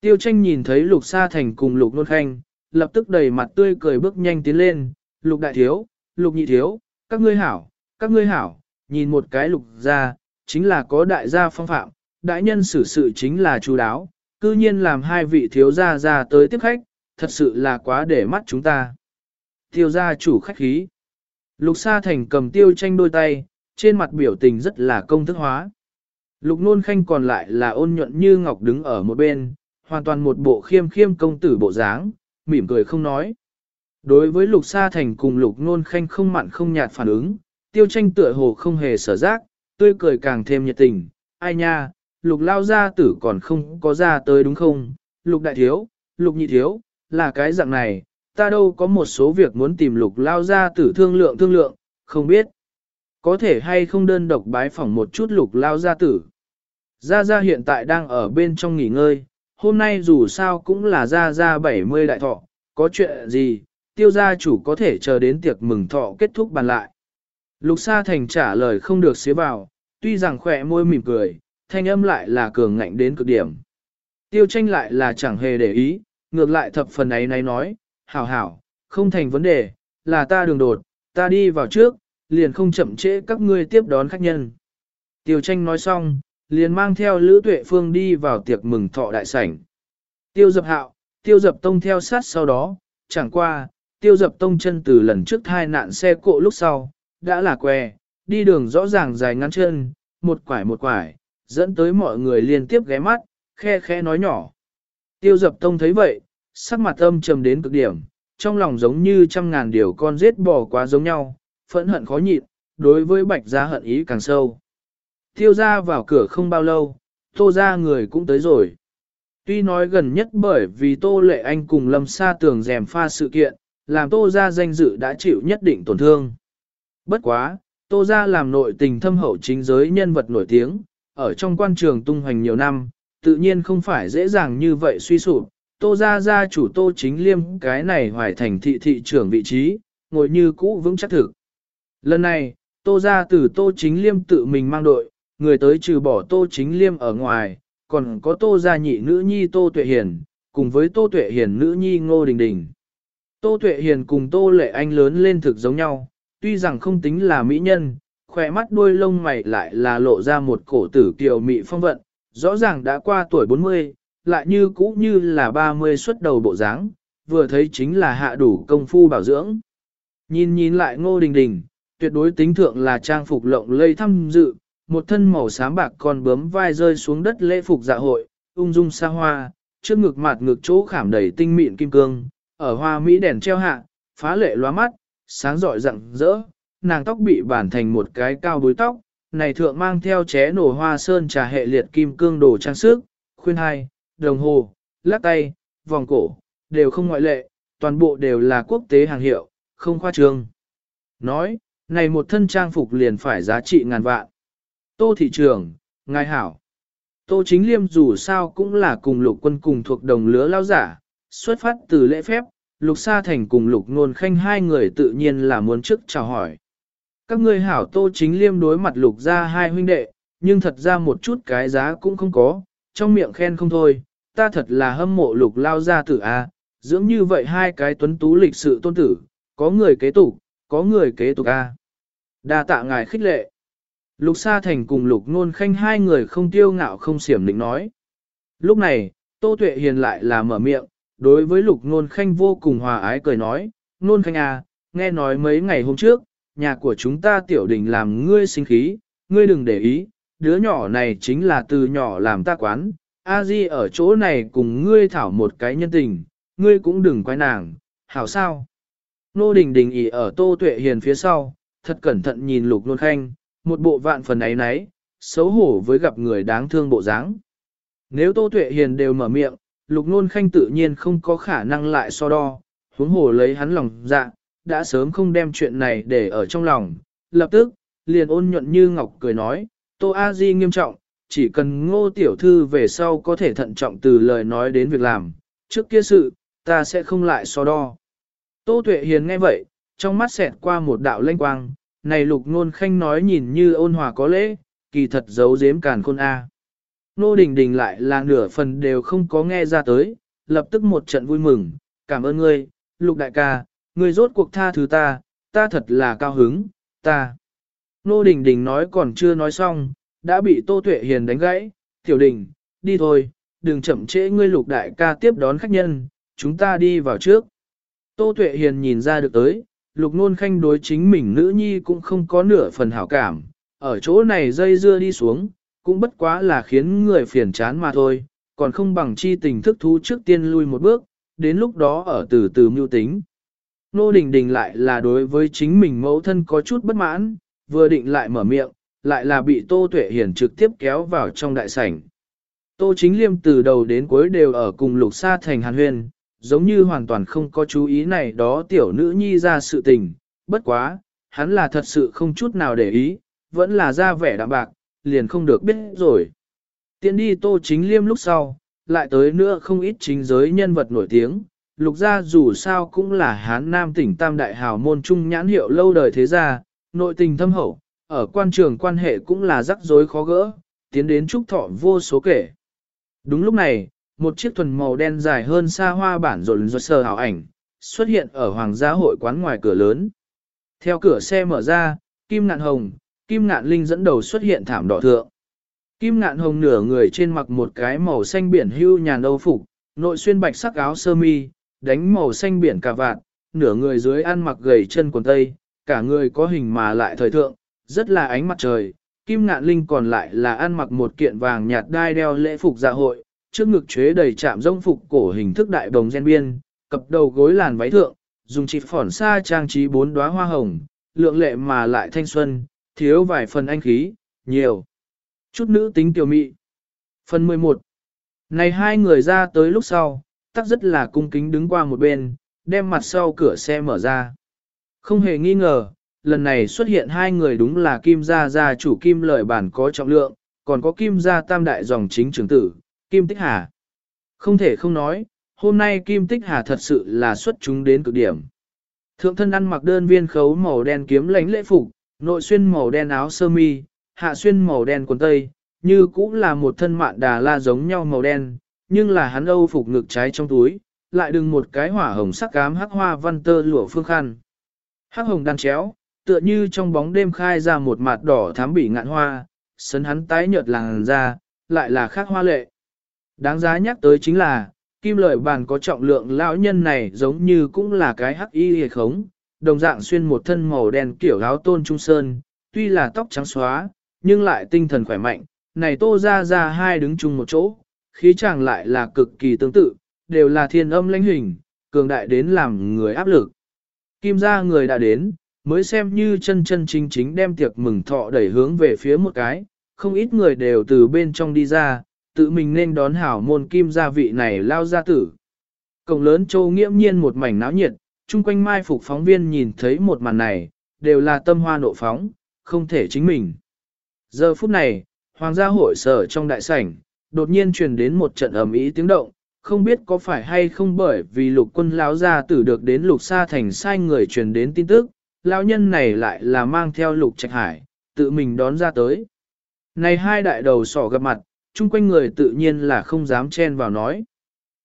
Tiêu tranh nhìn thấy lục sa thành cùng lục nôn khanh, lập tức đầy mặt tươi cười bước nhanh tiến lên, lục đại thiếu, lục nhị thiếu, các ngươi hảo, các ngươi hảo, nhìn một cái lục gia, chính là có đại gia phong phạm, đại nhân xử sự chính là chú đáo, cư nhiên làm hai vị thiếu gia ra tới tiếp khách, thật sự là quá để mắt chúng ta. Tiêu gia chủ khách khí. Lục Sa Thành cầm tiêu tranh đôi tay, trên mặt biểu tình rất là công thức hóa. Lục nôn khanh còn lại là ôn nhuận như ngọc đứng ở một bên, hoàn toàn một bộ khiêm khiêm công tử bộ dáng, mỉm cười không nói. Đối với lục sa thành cùng lục nôn khanh không mặn không nhạt phản ứng, tiêu tranh tựa hồ không hề sở giác, tươi cười càng thêm nhiệt tình. Ai nha, lục lao gia tử còn không có ra tới đúng không? Lục đại thiếu, lục nhị thiếu, là cái dạng này, ta đâu có một số việc muốn tìm lục lao gia tử thương lượng thương lượng, không biết. Có thể hay không đơn độc bái phỏng một chút lục lao gia tử. Gia Gia hiện tại đang ở bên trong nghỉ ngơi, hôm nay dù sao cũng là Gia Gia 70 đại thọ, có chuyện gì, tiêu gia chủ có thể chờ đến tiệc mừng thọ kết thúc bàn lại. Lục Sa Thành trả lời không được xế vào, tuy rằng khỏe môi mỉm cười, thanh âm lại là cường ngạnh đến cực điểm. Tiêu tranh lại là chẳng hề để ý, ngược lại thập phần ấy này nói, hảo hảo, không thành vấn đề, là ta đường đột, ta đi vào trước, liền không chậm trễ các ngươi tiếp đón khách nhân. Tiêu tranh nói xong, liền mang theo Lữ Tuệ Phương đi vào tiệc mừng thọ đại sảnh. Tiêu dập hạo, tiêu dập tông theo sát sau đó, chẳng qua, tiêu dập tông chân từ lần trước thai nạn xe cộ lúc sau, đã là què, đi đường rõ ràng dài ngắn chân, một quải một quải, dẫn tới mọi người liên tiếp ghé mắt, khe khe nói nhỏ. Tiêu dập tông thấy vậy, sắc mặt âm trầm đến cực điểm, trong lòng giống như trăm ngàn điều con giết bò quá giống nhau, phẫn hận khó nhịn, đối với bạch gia hận ý càng sâu. Tiêu ra vào cửa không bao lâu, tô ra người cũng tới rồi. Tuy nói gần nhất bởi vì tô lệ anh cùng lâm sa tường rèm pha sự kiện, làm tô ra danh dự đã chịu nhất định tổn thương. Bất quá, tô ra làm nội tình thâm hậu chính giới nhân vật nổi tiếng, ở trong quan trường tung hoành nhiều năm, tự nhiên không phải dễ dàng như vậy suy sụp. Tô ra ra chủ tô chính liêm cái này hoài thành thị thị trưởng vị trí, ngồi như cũ vững chắc thực. Lần này, tô ra từ tô chính liêm tự mình mang đội, người tới trừ bỏ tô chính liêm ở ngoài, còn có tô gia nhị nữ nhi tô tuệ hiền, cùng với tô tuệ hiền nữ nhi ngô đình đình. Tô tuệ hiền cùng tô lệ anh lớn lên thực giống nhau, tuy rằng không tính là mỹ nhân, khỏe mắt đuôi lông mày lại là lộ ra một cổ tử kiều mị phong vận, rõ ràng đã qua tuổi 40, lại như cũ như là 30 xuất đầu bộ dáng, vừa thấy chính là hạ đủ công phu bảo dưỡng. Nhìn nhìn lại ngô đình đình, tuyệt đối tính thượng là trang phục lộng lây thăm dự, một thân màu xám bạc còn bướm vai rơi xuống đất lễ phục dạ hội, ung dung xa hoa, trước ngực mặt ngực chỗ khảm đầy tinh mịn kim cương, ở hoa mỹ đèn treo hạ, phá lệ loa mắt, sáng rọi rạng rỡ, nàng tóc bị bản thành một cái cao bối tóc, này thượng mang theo ché nổ hoa sơn trà hệ liệt kim cương đồ trang sức, khuyên hai, đồng hồ, lắc tay, vòng cổ, đều không ngoại lệ, toàn bộ đều là quốc tế hàng hiệu, không khoa trương. Nói, này một thân trang phục liền phải giá trị ngàn vạn. Tô thị trường, ngài hảo. Tô chính liêm dù sao cũng là cùng lục quân cùng thuộc đồng lứa lao giả, xuất phát từ lễ phép, lục sa thành cùng lục nôn khanh hai người tự nhiên là muốn trước chào hỏi. Các ngươi hảo tô chính liêm đối mặt lục ra hai huynh đệ, nhưng thật ra một chút cái giá cũng không có, trong miệng khen không thôi, ta thật là hâm mộ lục lao gia tử A, dưỡng như vậy hai cái tuấn tú lịch sự tôn tử, có người kế tục, có người kế tục A. đa tạ ngài khích lệ. Lục Sa Thành cùng Lục Nôn Khanh hai người không tiêu ngạo không xiểm định nói. Lúc này, Tô Tuệ Hiền lại là mở miệng, đối với Lục Nôn Khanh vô cùng hòa ái cười nói, Nôn Khanh à, nghe nói mấy ngày hôm trước, nhà của chúng ta tiểu đình làm ngươi sinh khí, ngươi đừng để ý, đứa nhỏ này chính là từ nhỏ làm ta quán, a di ở chỗ này cùng ngươi thảo một cái nhân tình, ngươi cũng đừng quay nàng, hảo sao. Nô đình đình ỉ ở tô tuệ hiền phía sau, thật cẩn thận nhìn lục nôn khanh, một bộ vạn phần ấy nấy, xấu hổ với gặp người đáng thương bộ dáng. Nếu tô tuệ hiền đều mở miệng, lục nôn khanh tự nhiên không có khả năng lại so đo, huống hồ lấy hắn lòng dạ, đã sớm không đem chuyện này để ở trong lòng, lập tức, liền ôn nhuận như ngọc cười nói, Tô A Di nghiêm trọng, chỉ cần ngô tiểu thư về sau có thể thận trọng từ lời nói đến việc làm, trước kia sự, ta sẽ không lại so đo. Tô Tuệ Hiền nghe vậy, trong mắt xẹt qua một đạo lanh quang, này lục nôn khanh nói nhìn như ôn hòa có lễ, kỳ thật giấu giếm càn khôn A. Nô Đình Đình lại là nửa phần đều không có nghe ra tới, lập tức một trận vui mừng, cảm ơn ngươi, lục đại ca, ngươi rốt cuộc tha thứ ta, ta thật là cao hứng, ta. Nô Đình Đình nói còn chưa nói xong, đã bị Tô Tuệ Hiền đánh gãy, tiểu đình, đi thôi, đừng chậm trễ ngươi lục đại ca tiếp đón khách nhân, chúng ta đi vào trước. Tô Tuệ Hiền nhìn ra được tới, lục nôn khanh đối chính mình nữ nhi cũng không có nửa phần hảo cảm, ở chỗ này dây dưa đi xuống, cũng bất quá là khiến người phiền chán mà thôi, còn không bằng chi tình thức thú trước tiên lui một bước, đến lúc đó ở từ từ mưu tính. Nô Đình Đình lại là đối với chính mình mẫu thân có chút bất mãn, vừa định lại mở miệng, lại là bị Tô Tuệ Hiền trực tiếp kéo vào trong đại sảnh. Tô Chính Liêm từ đầu đến cuối đều ở cùng Lục Sa Thành Hàn Huyên, giống như hoàn toàn không có chú ý này đó tiểu nữ nhi ra sự tình, bất quá, hắn là thật sự không chút nào để ý, vẫn là ra vẻ đạm bạc, liền không được biết rồi. Tiến đi Tô Chính Liêm lúc sau, lại tới nữa không ít chính giới nhân vật nổi tiếng, lục gia dù sao cũng là hán nam tỉnh tam đại hào môn trung nhãn hiệu lâu đời thế gia, nội tình thâm hậu, ở quan trường quan hệ cũng là rắc rối khó gỡ, tiến đến trúc thọ vô số kể. Đúng lúc này, một chiếc thuần màu đen dài hơn xa hoa bản rộn rộn sờ hào ảnh, xuất hiện ở hoàng gia hội quán ngoài cửa lớn. Theo cửa xe mở ra, Kim Ngạn Hồng, Kim Ngạn Linh dẫn đầu xuất hiện thảm đỏ thượng. Kim Ngạn Hồng nửa người trên mặc một cái màu xanh biển hưu nhàn âu phục, nội xuyên bạch sắc áo sơ mi, đánh màu xanh biển cà vạt, nửa người dưới ăn mặc gầy chân quần tây, cả người có hình mà lại thời thượng, rất là ánh mặt trời. Kim Ngạn Linh còn lại là ăn mặc một kiện vàng nhạt đai đeo lễ phục dạ hội, trước ngực chế đầy chạm rông phục cổ hình thức đại đồng gen biên, cập đầu gối làn váy thượng, dùng chỉ phỏn xa trang trí bốn đóa hoa hồng, lượng lệ mà lại thanh xuân, thiếu vài phần anh khí, nhiều. Chút nữ tính tiểu mị. Phần 11. Này hai người ra tới lúc sau, tắc rất là cung kính đứng qua một bên, đem mặt sau cửa xe mở ra. Không hề nghi ngờ, lần này xuất hiện hai người đúng là Kim Gia Gia chủ Kim lợi bản có trọng lượng, còn có Kim Gia tam đại dòng chính trưởng tử, Kim Tích Hà. Không thể không nói, hôm nay Kim Tích Hà thật sự là xuất chúng đến cực điểm. Thượng thân ăn mặc đơn viên khấu màu đen kiếm lãnh lễ phục, nội xuyên màu đen áo sơ mi, hạ xuyên màu đen quần tây, như cũng là một thân mạn đà la giống nhau màu đen, nhưng là hắn âu phục ngực trái trong túi, lại đừng một cái hỏa hồng sắc cám hắc hoa văn tơ lụa phương khăn. Hắc hồng đan chéo, tựa như trong bóng đêm khai ra một mặt đỏ thám bị ngạn hoa, sấn hắn tái nhợt làng ra, lại là khác hoa lệ. Đáng giá nhắc tới chính là, kim lợi bàn có trọng lượng lão nhân này giống như cũng là cái hắc y hề khống, đồng dạng xuyên một thân màu đen kiểu áo tôn trung sơn, tuy là tóc trắng xóa, nhưng lại tinh thần khỏe mạnh, này tô ra ra hai đứng chung một chỗ, khí chàng lại là cực kỳ tương tự, đều là thiên âm lãnh hình, cường đại đến làm người áp lực. Kim gia người đã đến, mới xem như chân chân chính chính đem tiệc mừng thọ đẩy hướng về phía một cái, không ít người đều từ bên trong đi ra, tự mình nên đón hảo môn kim gia vị này lao ra tử. Cổng lớn châu nghiễm nhiên một mảnh náo nhiệt, chung quanh mai phục phóng viên nhìn thấy một màn này, đều là tâm hoa nộ phóng, không thể chính mình. Giờ phút này, hoàng gia hội sở trong đại sảnh, đột nhiên truyền đến một trận ầm ĩ tiếng động, không biết có phải hay không bởi vì lục quân lão gia tử được đến lục sa thành sai người truyền đến tin tức, lão nhân này lại là mang theo lục trạch hải, tự mình đón ra tới. Này hai đại đầu sỏ gặp mặt, chung quanh người tự nhiên là không dám chen vào nói.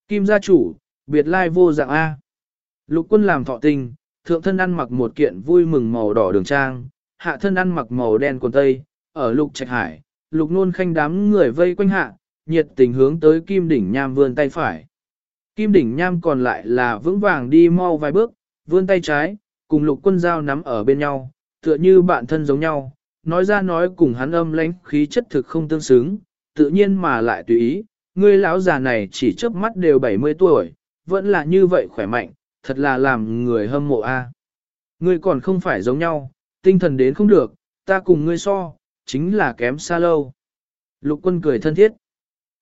Kim gia chủ, biệt lai vô dạng A. Lục quân làm thọ tình, thượng thân ăn mặc một kiện vui mừng màu đỏ đường trang, hạ thân ăn mặc màu đen quần tây, ở lục trạch hải, lục nôn khanh đám người vây quanh hạ, nhiệt tình hướng tới kim đỉnh nham vươn tay phải. Kim đỉnh nham còn lại là vững vàng đi mau vài bước, vươn tay trái, cùng lục quân dao nắm ở bên nhau, tựa như bạn thân giống nhau, nói ra nói cùng hắn âm lãnh khí chất thực không tương xứng, tự nhiên mà lại tùy ý, ngươi lão già này chỉ chớp mắt đều 70 tuổi, vẫn là như vậy khỏe mạnh, thật là làm người hâm mộ a. Ngươi còn không phải giống nhau, tinh thần đến không được, ta cùng ngươi so, chính là kém xa lâu. Lục quân cười thân thiết.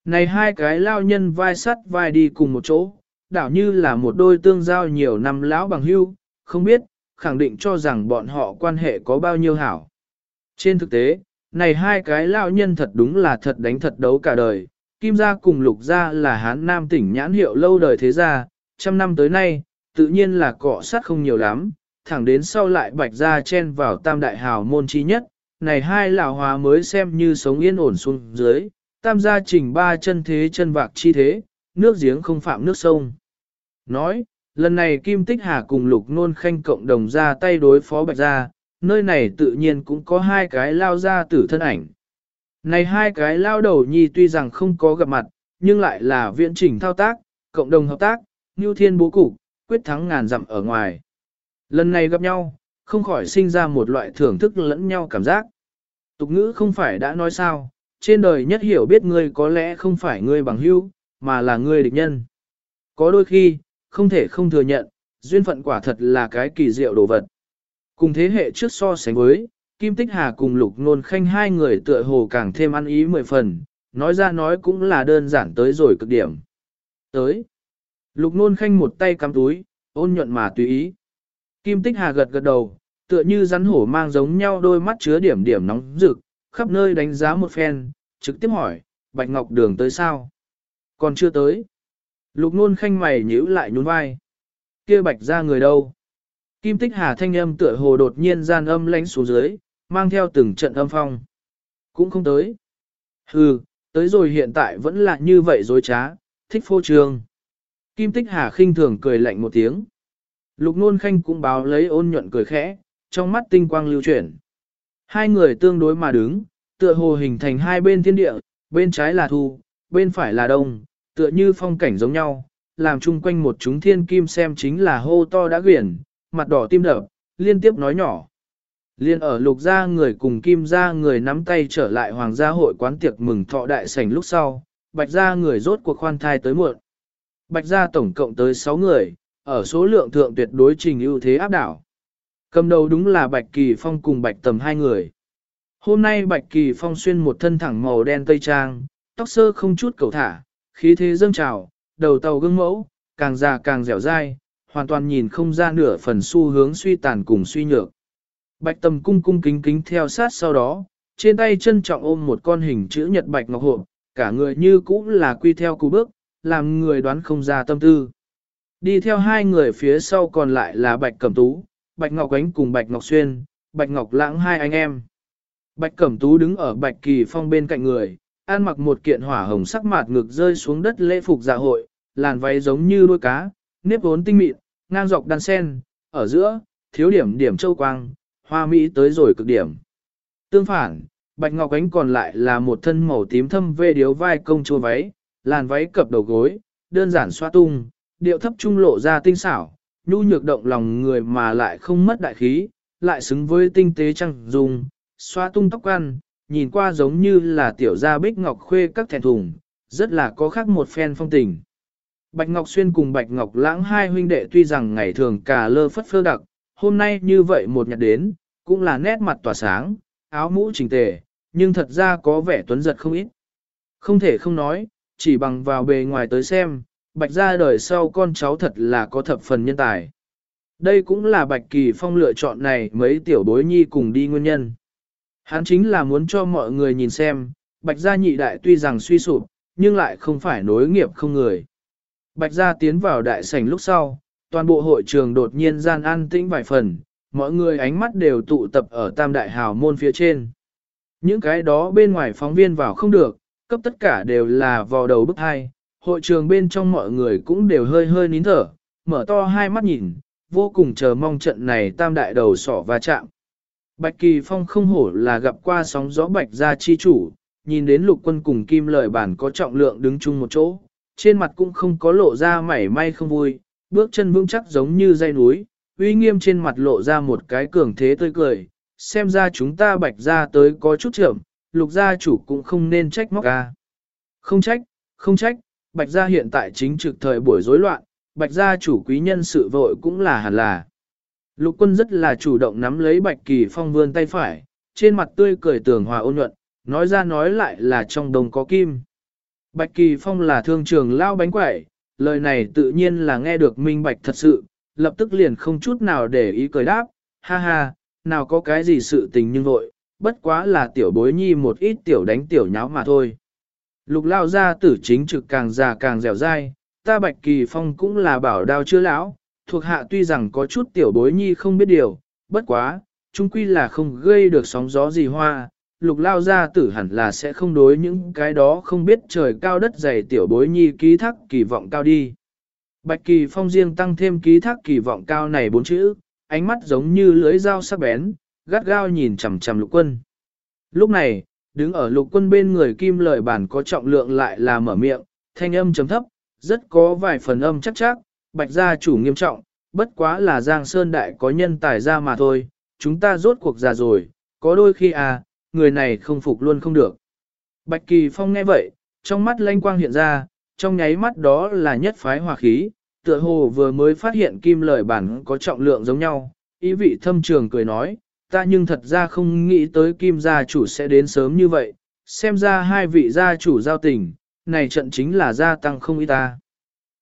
Này hai cái lao nhân vai sắt vai đi cùng một chỗ, đảo như là một đôi tương giao nhiều năm lão bằng hưu, không biết, khẳng định cho rằng bọn họ quan hệ có bao nhiêu hảo. Trên thực tế, này hai cái lao nhân thật đúng là thật đánh thật đấu cả đời, Kim gia cùng lục gia là hán nam tỉnh nhãn hiệu lâu đời thế gia, trăm năm tới nay, tự nhiên là cọ sát không nhiều lắm, thẳng đến sau lại bạch gia chen vào tam đại hào môn chi nhất, này hai lão hóa mới xem như sống yên ổn xuống dưới, tam gia trình ba chân thế chân vạc chi thế, nước giếng không phạm nước sông. Nói, lần này Kim Tích Hà cùng Lục Nôn Khanh cộng đồng ra tay đối phó Bạch Gia, nơi này tự nhiên cũng có hai cái lao ra tử thân ảnh. Này hai cái lao đầu nhi tuy rằng không có gặp mặt, nhưng lại là viện chỉnh thao tác, cộng đồng hợp tác, như thiên bố cục, quyết thắng ngàn dặm ở ngoài. Lần này gặp nhau, không khỏi sinh ra một loại thưởng thức lẫn nhau cảm giác. Tục ngữ không phải đã nói sao, trên đời nhất hiểu biết ngươi có lẽ không phải ngươi bằng hữu, mà là ngươi địch nhân. Có đôi khi, không thể không thừa nhận, duyên phận quả thật là cái kỳ diệu đồ vật. Cùng thế hệ trước so sánh với, Kim Tích Hà cùng Lục Nôn Khanh hai người tựa hồ càng thêm ăn ý mười phần, nói ra nói cũng là đơn giản tới rồi cực điểm. Tới. Lục Nôn Khanh một tay cắm túi, ôn nhuận mà tùy ý. Kim Tích Hà gật gật đầu, tựa như rắn hổ mang giống nhau đôi mắt chứa điểm điểm nóng rực, khắp nơi đánh giá một phen, trực tiếp hỏi, Bạch Ngọc Đường tới sao? Còn chưa tới. Lục Nôn Khanh mày nhíu lại nhún vai. kia Bạch ra người đâu? Kim Tích Hà thanh âm tựa hồ đột nhiên gian âm lánh xuống dưới, mang theo từng trận âm phong. Cũng không tới. Hừ, tới rồi hiện tại vẫn là như vậy dối trá, thích phô trương. Kim Tích Hà khinh thường cười lạnh một tiếng. Lục Nôn Khanh cũng báo lấy ôn nhuận cười khẽ, trong mắt tinh quang lưu chuyển. Hai người tương đối mà đứng, tựa hồ hình thành hai bên thiên địa, bên trái là thu, bên phải là đông, tựa như phong cảnh giống nhau, làm chung quanh một chúng thiên kim xem chính là hô to đã quyển, mặt đỏ tim đập, liên tiếp nói nhỏ. Liên ở lục gia người cùng kim gia người nắm tay trở lại hoàng gia hội quán tiệc mừng thọ đại sảnh lúc sau, bạch gia người rốt cuộc khoan thai tới muộn. Bạch gia tổng cộng tới 6 người, ở số lượng thượng tuyệt đối trình ưu thế áp đảo. Cầm đầu đúng là Bạch Kỳ Phong cùng Bạch Tầm hai người. Hôm nay Bạch Kỳ Phong xuyên một thân thẳng màu đen tây trang, tóc sơ không chút cầu thả, khí thế dâng trào, đầu tàu gương mẫu, càng già càng dẻo dai, hoàn toàn nhìn không ra nửa phần xu hướng suy tàn cùng suy nhược. Bạch tầm cung cung kính kính theo sát sau đó, trên tay trân trọng ôm một con hình chữ nhật bạch ngọc hộp, cả người như cũ là quy theo cú bước, làm người đoán không ra tâm tư. Đi theo hai người phía sau còn lại là bạch cẩm tú, bạch ngọc ánh cùng bạch ngọc xuyên, bạch ngọc lãng hai anh em. Bạch cẩm tú đứng ở bạch kỳ phong bên cạnh người, ăn mặc một kiện hỏa hồng sắc mạt ngực rơi xuống đất lễ phục dạ hội, làn váy giống như đuôi cá, nếp vốn tinh mịn, ngang dọc đan sen, ở giữa, thiếu điểm điểm châu quang, hoa mỹ tới rồi cực điểm. Tương phản, Bạch Ngọc Ánh còn lại là một thân màu tím thâm vê điếu vai công chúa váy, làn váy cập đầu gối, đơn giản xoa tung, điệu thấp trung lộ ra tinh xảo, nhu nhược động lòng người mà lại không mất đại khí, lại xứng với tinh tế trăng dùng, xoa tung tóc ăn, nhìn qua giống như là tiểu gia bích ngọc khuê các thẹn thùng, rất là có khác một phen phong tình. Bạch Ngọc Xuyên cùng Bạch Ngọc Lãng hai huynh đệ tuy rằng ngày thường cả lơ phất phơ đặc, hôm nay như vậy một nhật đến, cũng là nét mặt tỏa sáng, áo mũ chỉnh tề, nhưng thật ra có vẻ tuấn giật không ít. Không thể không nói, chỉ bằng vào bề ngoài tới xem, Bạch gia đời sau con cháu thật là có thập phần nhân tài. Đây cũng là Bạch Kỳ Phong lựa chọn này mấy tiểu bối nhi cùng đi nguyên nhân. Hắn chính là muốn cho mọi người nhìn xem, Bạch gia nhị đại tuy rằng suy sụp, nhưng lại không phải nối nghiệp không người. Bạch gia tiến vào đại sảnh lúc sau, toàn bộ hội trường đột nhiên gian an tĩnh vài phần, mọi người ánh mắt đều tụ tập ở tam đại hào môn phía trên. Những cái đó bên ngoài phóng viên vào không được, cấp tất cả đều là vò đầu bức hai, hội trường bên trong mọi người cũng đều hơi hơi nín thở, mở to hai mắt nhìn, vô cùng chờ mong trận này tam đại đầu sỏ va chạm. Bạch Kỳ Phong không hổ là gặp qua sóng gió bạch gia chi chủ, nhìn đến lục quân cùng kim lợi bản có trọng lượng đứng chung một chỗ, trên mặt cũng không có lộ ra mảy may không vui, bước chân vững chắc giống như dây núi, uy nghiêm trên mặt lộ ra một cái cường thế tươi cười, xem ra chúng ta bạch ra tới có chút trưởng, lục gia chủ cũng không nên trách móc ca. Không trách, không trách, bạch gia hiện tại chính trực thời buổi rối loạn, bạch gia chủ quý nhân sự vội cũng là hẳn là. Lục quân rất là chủ động nắm lấy bạch kỳ phong vươn tay phải, trên mặt tươi cười tường hòa ôn nhuận, nói ra nói lại là trong đồng có kim. Bạch kỳ phong là thương trường lao bánh quẩy, lời này tự nhiên là nghe được minh bạch thật sự, lập tức liền không chút nào để ý cười đáp, ha ha, nào có cái gì sự tình nhưng vội, bất quá là tiểu bối nhi một ít tiểu đánh tiểu nháo mà thôi. Lục lao gia tử chính trực càng già càng dẻo dai, ta bạch kỳ phong cũng là bảo đao chưa lão, thuộc hạ tuy rằng có chút tiểu bối nhi không biết điều, bất quá, chung quy là không gây được sóng gió gì hoa, lục lao gia tử hẳn là sẽ không đối những cái đó không biết trời cao đất dày tiểu bối nhi ký thác kỳ vọng cao đi. Bạch kỳ phong riêng tăng thêm ký thác kỳ vọng cao này bốn chữ, ánh mắt giống như lưới dao sắc bén, gắt gao nhìn chằm chằm lục quân. Lúc này, đứng ở lục quân bên người kim lời bản có trọng lượng lại là mở miệng, thanh âm chấm thấp, rất có vài phần âm chắc chắc, bạch gia chủ nghiêm trọng, bất quá là Giang Sơn Đại có nhân tài ra mà thôi, chúng ta rốt cuộc già rồi, có đôi khi à, người này không phục luôn không được. Bạch Kỳ Phong nghe vậy, trong mắt lanh quang hiện ra, trong nháy mắt đó là nhất phái hòa khí, tựa hồ vừa mới phát hiện kim lời bản có trọng lượng giống nhau, ý vị thâm trường cười nói, ta nhưng thật ra không nghĩ tới kim gia chủ sẽ đến sớm như vậy, xem ra hai vị gia chủ giao tình, này trận chính là gia tăng không ý ta.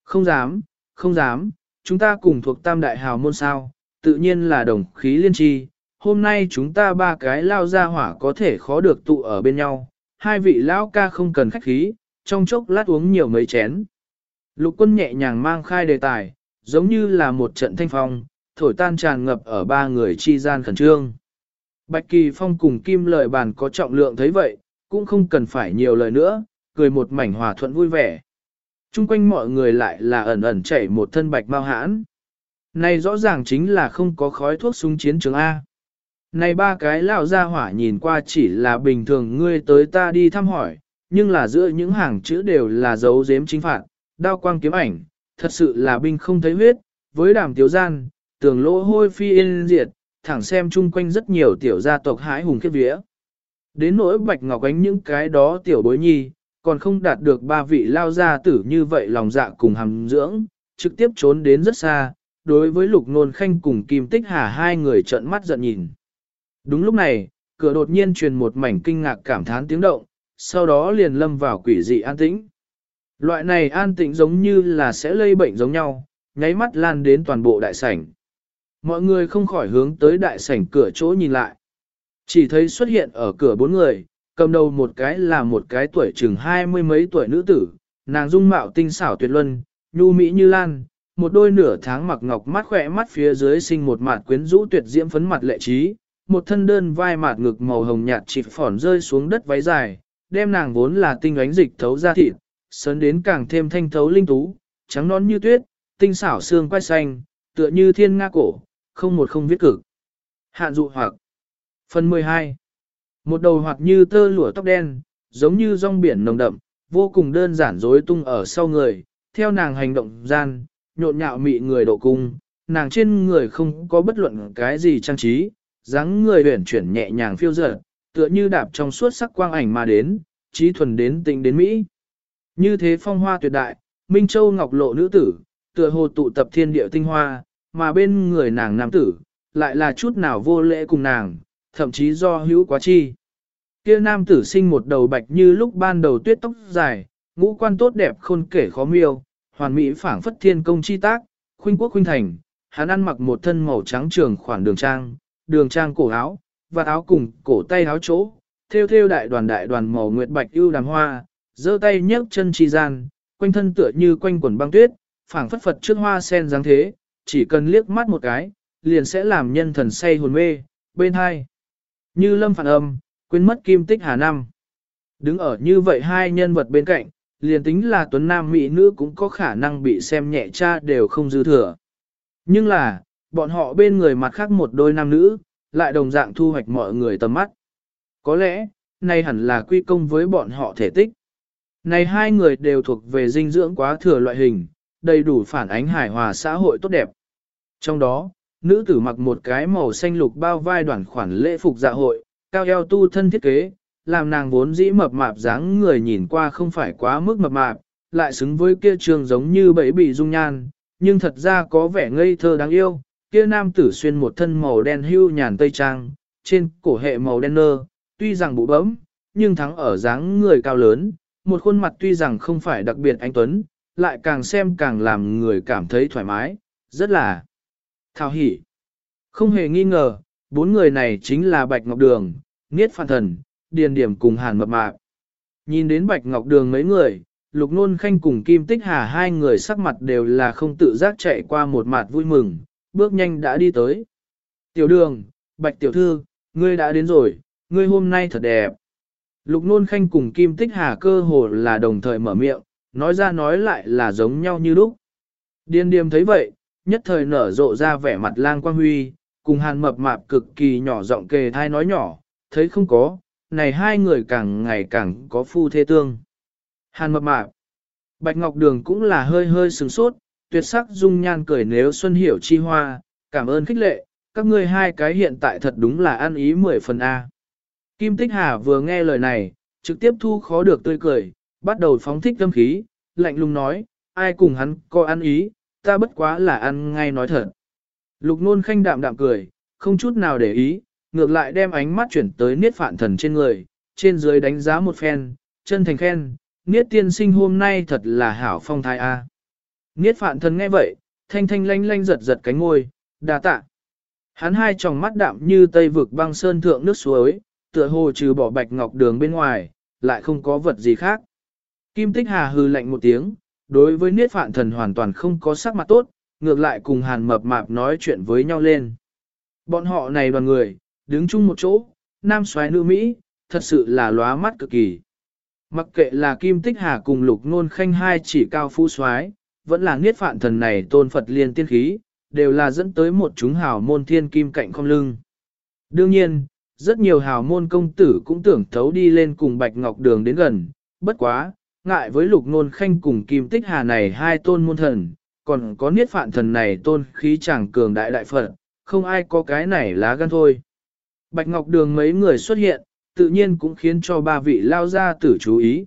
Không dám, không dám, chúng ta cùng thuộc tam đại hào môn sao, tự nhiên là đồng khí liên tri, hôm nay chúng ta ba cái lao ra hỏa có thể khó được tụ ở bên nhau, hai vị lão ca không cần khách khí, trong chốc lát uống nhiều mấy chén. Lục quân nhẹ nhàng mang khai đề tài, giống như là một trận thanh phong, thổi tan tràn ngập ở ba người chi gian khẩn trương. Bạch Kỳ Phong cùng Kim Lợi Bàn có trọng lượng thấy vậy, cũng không cần phải nhiều lời nữa, cười một mảnh hòa thuận vui vẻ. Trung quanh mọi người lại là ẩn ẩn chảy một thân bạch mau hãn. Này rõ ràng chính là không có khói thuốc súng chiến trường A. Này ba cái lão ra hỏa nhìn qua chỉ là bình thường ngươi tới ta đi thăm hỏi, nhưng là giữa những hàng chữ đều là dấu giếm chính phạt, đao quang kiếm ảnh, thật sự là binh không thấy huyết, với đàm tiếu gian, tường lỗ hôi phi yên diệt, thẳng xem chung quanh rất nhiều tiểu gia tộc hái hùng kết vía. Đến nỗi bạch ngọc ánh những cái đó tiểu bối nhi, còn không đạt được ba vị lao gia tử như vậy lòng dạ cùng hàm dưỡng, trực tiếp trốn đến rất xa, đối với lục nôn khanh cùng kim tích hà hai người trợn mắt giận nhìn. Đúng lúc này, cửa đột nhiên truyền một mảnh kinh ngạc cảm thán tiếng động, sau đó liền lâm vào quỷ dị an tĩnh. Loại này an tĩnh giống như là sẽ lây bệnh giống nhau, nháy mắt lan đến toàn bộ đại sảnh. Mọi người không khỏi hướng tới đại sảnh cửa chỗ nhìn lại. Chỉ thấy xuất hiện ở cửa bốn người, cầm đầu một cái là một cái tuổi chừng hai mươi mấy tuổi nữ tử, nàng dung mạo tinh xảo tuyệt luân, nhu mỹ như lan, một đôi nửa tháng mặc ngọc mắt khỏe mắt phía dưới sinh một mặt quyến rũ tuyệt diễm phấn mặt lệ trí, một thân đơn vai mạt ngực màu hồng nhạt chỉ phỏn rơi xuống đất váy dài, đem nàng vốn là tinh ánh dịch thấu ra thịt, sớn đến càng thêm thanh thấu linh tú, trắng nón như tuyết, tinh xảo xương quai xanh, tựa như thiên nga cổ, không một không viết cực. Hạn dụ hoặc Phần 12 Một đầu hoặc như tơ lụa tóc đen, giống như rong biển nồng đậm, vô cùng đơn giản rối tung ở sau người, theo nàng hành động gian, nhộn nhạo mị người độ cung, nàng trên người không có bất luận cái gì trang trí, dáng người huyển chuyển nhẹ nhàng phiêu dở, tựa như đạp trong suốt sắc quang ảnh mà đến, trí thuần đến tình đến Mỹ. Như thế phong hoa tuyệt đại, Minh Châu Ngọc Lộ nữ tử, tựa hồ tụ tập thiên địa tinh hoa, mà bên người nàng nam tử, lại là chút nào vô lễ cùng nàng, thậm chí do hữu quá chi. Kia nam tử sinh một đầu bạch như lúc ban đầu tuyết tóc dài, ngũ quan tốt đẹp khôn kể khó miêu, hoàn mỹ phảng phất thiên công chi tác, khuynh quốc khuynh thành, hắn ăn mặc một thân màu trắng trường khoản đường trang, đường trang cổ áo, và áo cùng cổ tay áo chỗ, theo theo đại đoàn đại đoàn màu nguyệt bạch ưu đàm hoa, giơ tay nhấc chân chi gian, quanh thân tựa như quanh quần băng tuyết, phảng phất phật trước hoa sen dáng thế, chỉ cần liếc mắt một cái, liền sẽ làm nhân thần say hồn mê, bên hai. Như lâm phản âm, quên mất kim tích hà năm. Đứng ở như vậy hai nhân vật bên cạnh, liền tính là tuấn nam mỹ nữ cũng có khả năng bị xem nhẹ cha đều không dư thừa. Nhưng là, bọn họ bên người mặt khác một đôi nam nữ, lại đồng dạng thu hoạch mọi người tầm mắt. Có lẽ, nay hẳn là quy công với bọn họ thể tích. Này hai người đều thuộc về dinh dưỡng quá thừa loại hình, đầy đủ phản ánh hài hòa xã hội tốt đẹp. Trong đó, nữ tử mặc một cái màu xanh lục bao vai đoàn khoản lễ phục dạ hội, cao eo tu thân thiết kế, làm nàng vốn dĩ mập mạp dáng người nhìn qua không phải quá mức mập mạp, lại xứng với kia trường giống như bẫy bị dung nhan, nhưng thật ra có vẻ ngây thơ đáng yêu. Kia nam tử xuyên một thân màu đen hưu nhàn tây trang, trên cổ hệ màu đen nơ, tuy rằng bụ bấm, nhưng thắng ở dáng người cao lớn, một khuôn mặt tuy rằng không phải đặc biệt anh Tuấn, lại càng xem càng làm người cảm thấy thoải mái, rất là thảo hỉ. Không hề nghi ngờ, bốn người này chính là Bạch Ngọc Đường, Niết Phan Thần, Điền Điểm cùng Hàn Mập Mạc. Nhìn đến Bạch Ngọc Đường mấy người, Lục Nôn Khanh cùng Kim Tích Hà hai người sắc mặt đều là không tự giác chạy qua một mặt vui mừng, bước nhanh đã đi tới. Tiểu đường, Bạch Tiểu Thư, ngươi đã đến rồi, ngươi hôm nay thật đẹp. Lục Nôn Khanh cùng Kim Tích Hà cơ hồ là đồng thời mở miệng, nói ra nói lại là giống nhau như lúc. Điên điềm thấy vậy, nhất thời nở rộ ra vẻ mặt lang quang huy, cùng hàn mập mạp cực kỳ nhỏ giọng kề thai nói nhỏ, thấy không có, này hai người càng ngày càng có phu thế tương. Hàn mập mạp, Bạch Ngọc Đường cũng là hơi hơi sừng sốt, tuyệt sắc dung nhan cười nếu xuân hiểu chi hoa, cảm ơn khích lệ, các ngươi hai cái hiện tại thật đúng là ăn ý mười phần A. Kim Tích Hà vừa nghe lời này, trực tiếp thu khó được tươi cười, bắt đầu phóng thích tâm khí, lạnh lùng nói, ai cùng hắn có ăn ý, ta bất quá là ăn ngay nói thật. Lục nôn khanh đạm đạm cười, không chút nào để ý, ngược lại đem ánh mắt chuyển tới niết phản thần trên người, trên dưới đánh giá một phen, chân thành khen, niết tiên sinh hôm nay thật là hảo phong thái a. Niết phản thần nghe vậy, thanh thanh lanh lanh giật giật cánh ngôi, đà tạ. Hắn hai tròng mắt đạm như tây vực băng sơn thượng nước suối, tựa hồ trừ bỏ bạch ngọc đường bên ngoài, lại không có vật gì khác. Kim Tích Hà hư lạnh một tiếng, đối với Niết Phạn Thần hoàn toàn không có sắc mặt tốt, ngược lại cùng Hàn Mập Mạp nói chuyện với nhau lên. Bọn họ này đoàn người, đứng chung một chỗ, nam xoái nữ Mỹ, thật sự là lóa mắt cực kỳ. Mặc kệ là Kim Tích Hà cùng Lục Nôn Khanh hai chỉ cao phu soái, vẫn là Niết Phạn Thần này tôn Phật liên tiên khí, đều là dẫn tới một chúng hào môn thiên kim cạnh không lưng. Đương nhiên, rất nhiều hào môn công tử cũng tưởng thấu đi lên cùng Bạch Ngọc Đường đến gần, bất quá, ngại với lục nôn khanh cùng kim tích hà này hai tôn môn thần, còn có niết phạn thần này tôn khí chẳng cường đại đại phật, không ai có cái này lá gan thôi. Bạch Ngọc Đường mấy người xuất hiện, tự nhiên cũng khiến cho ba vị lao gia tử chú ý.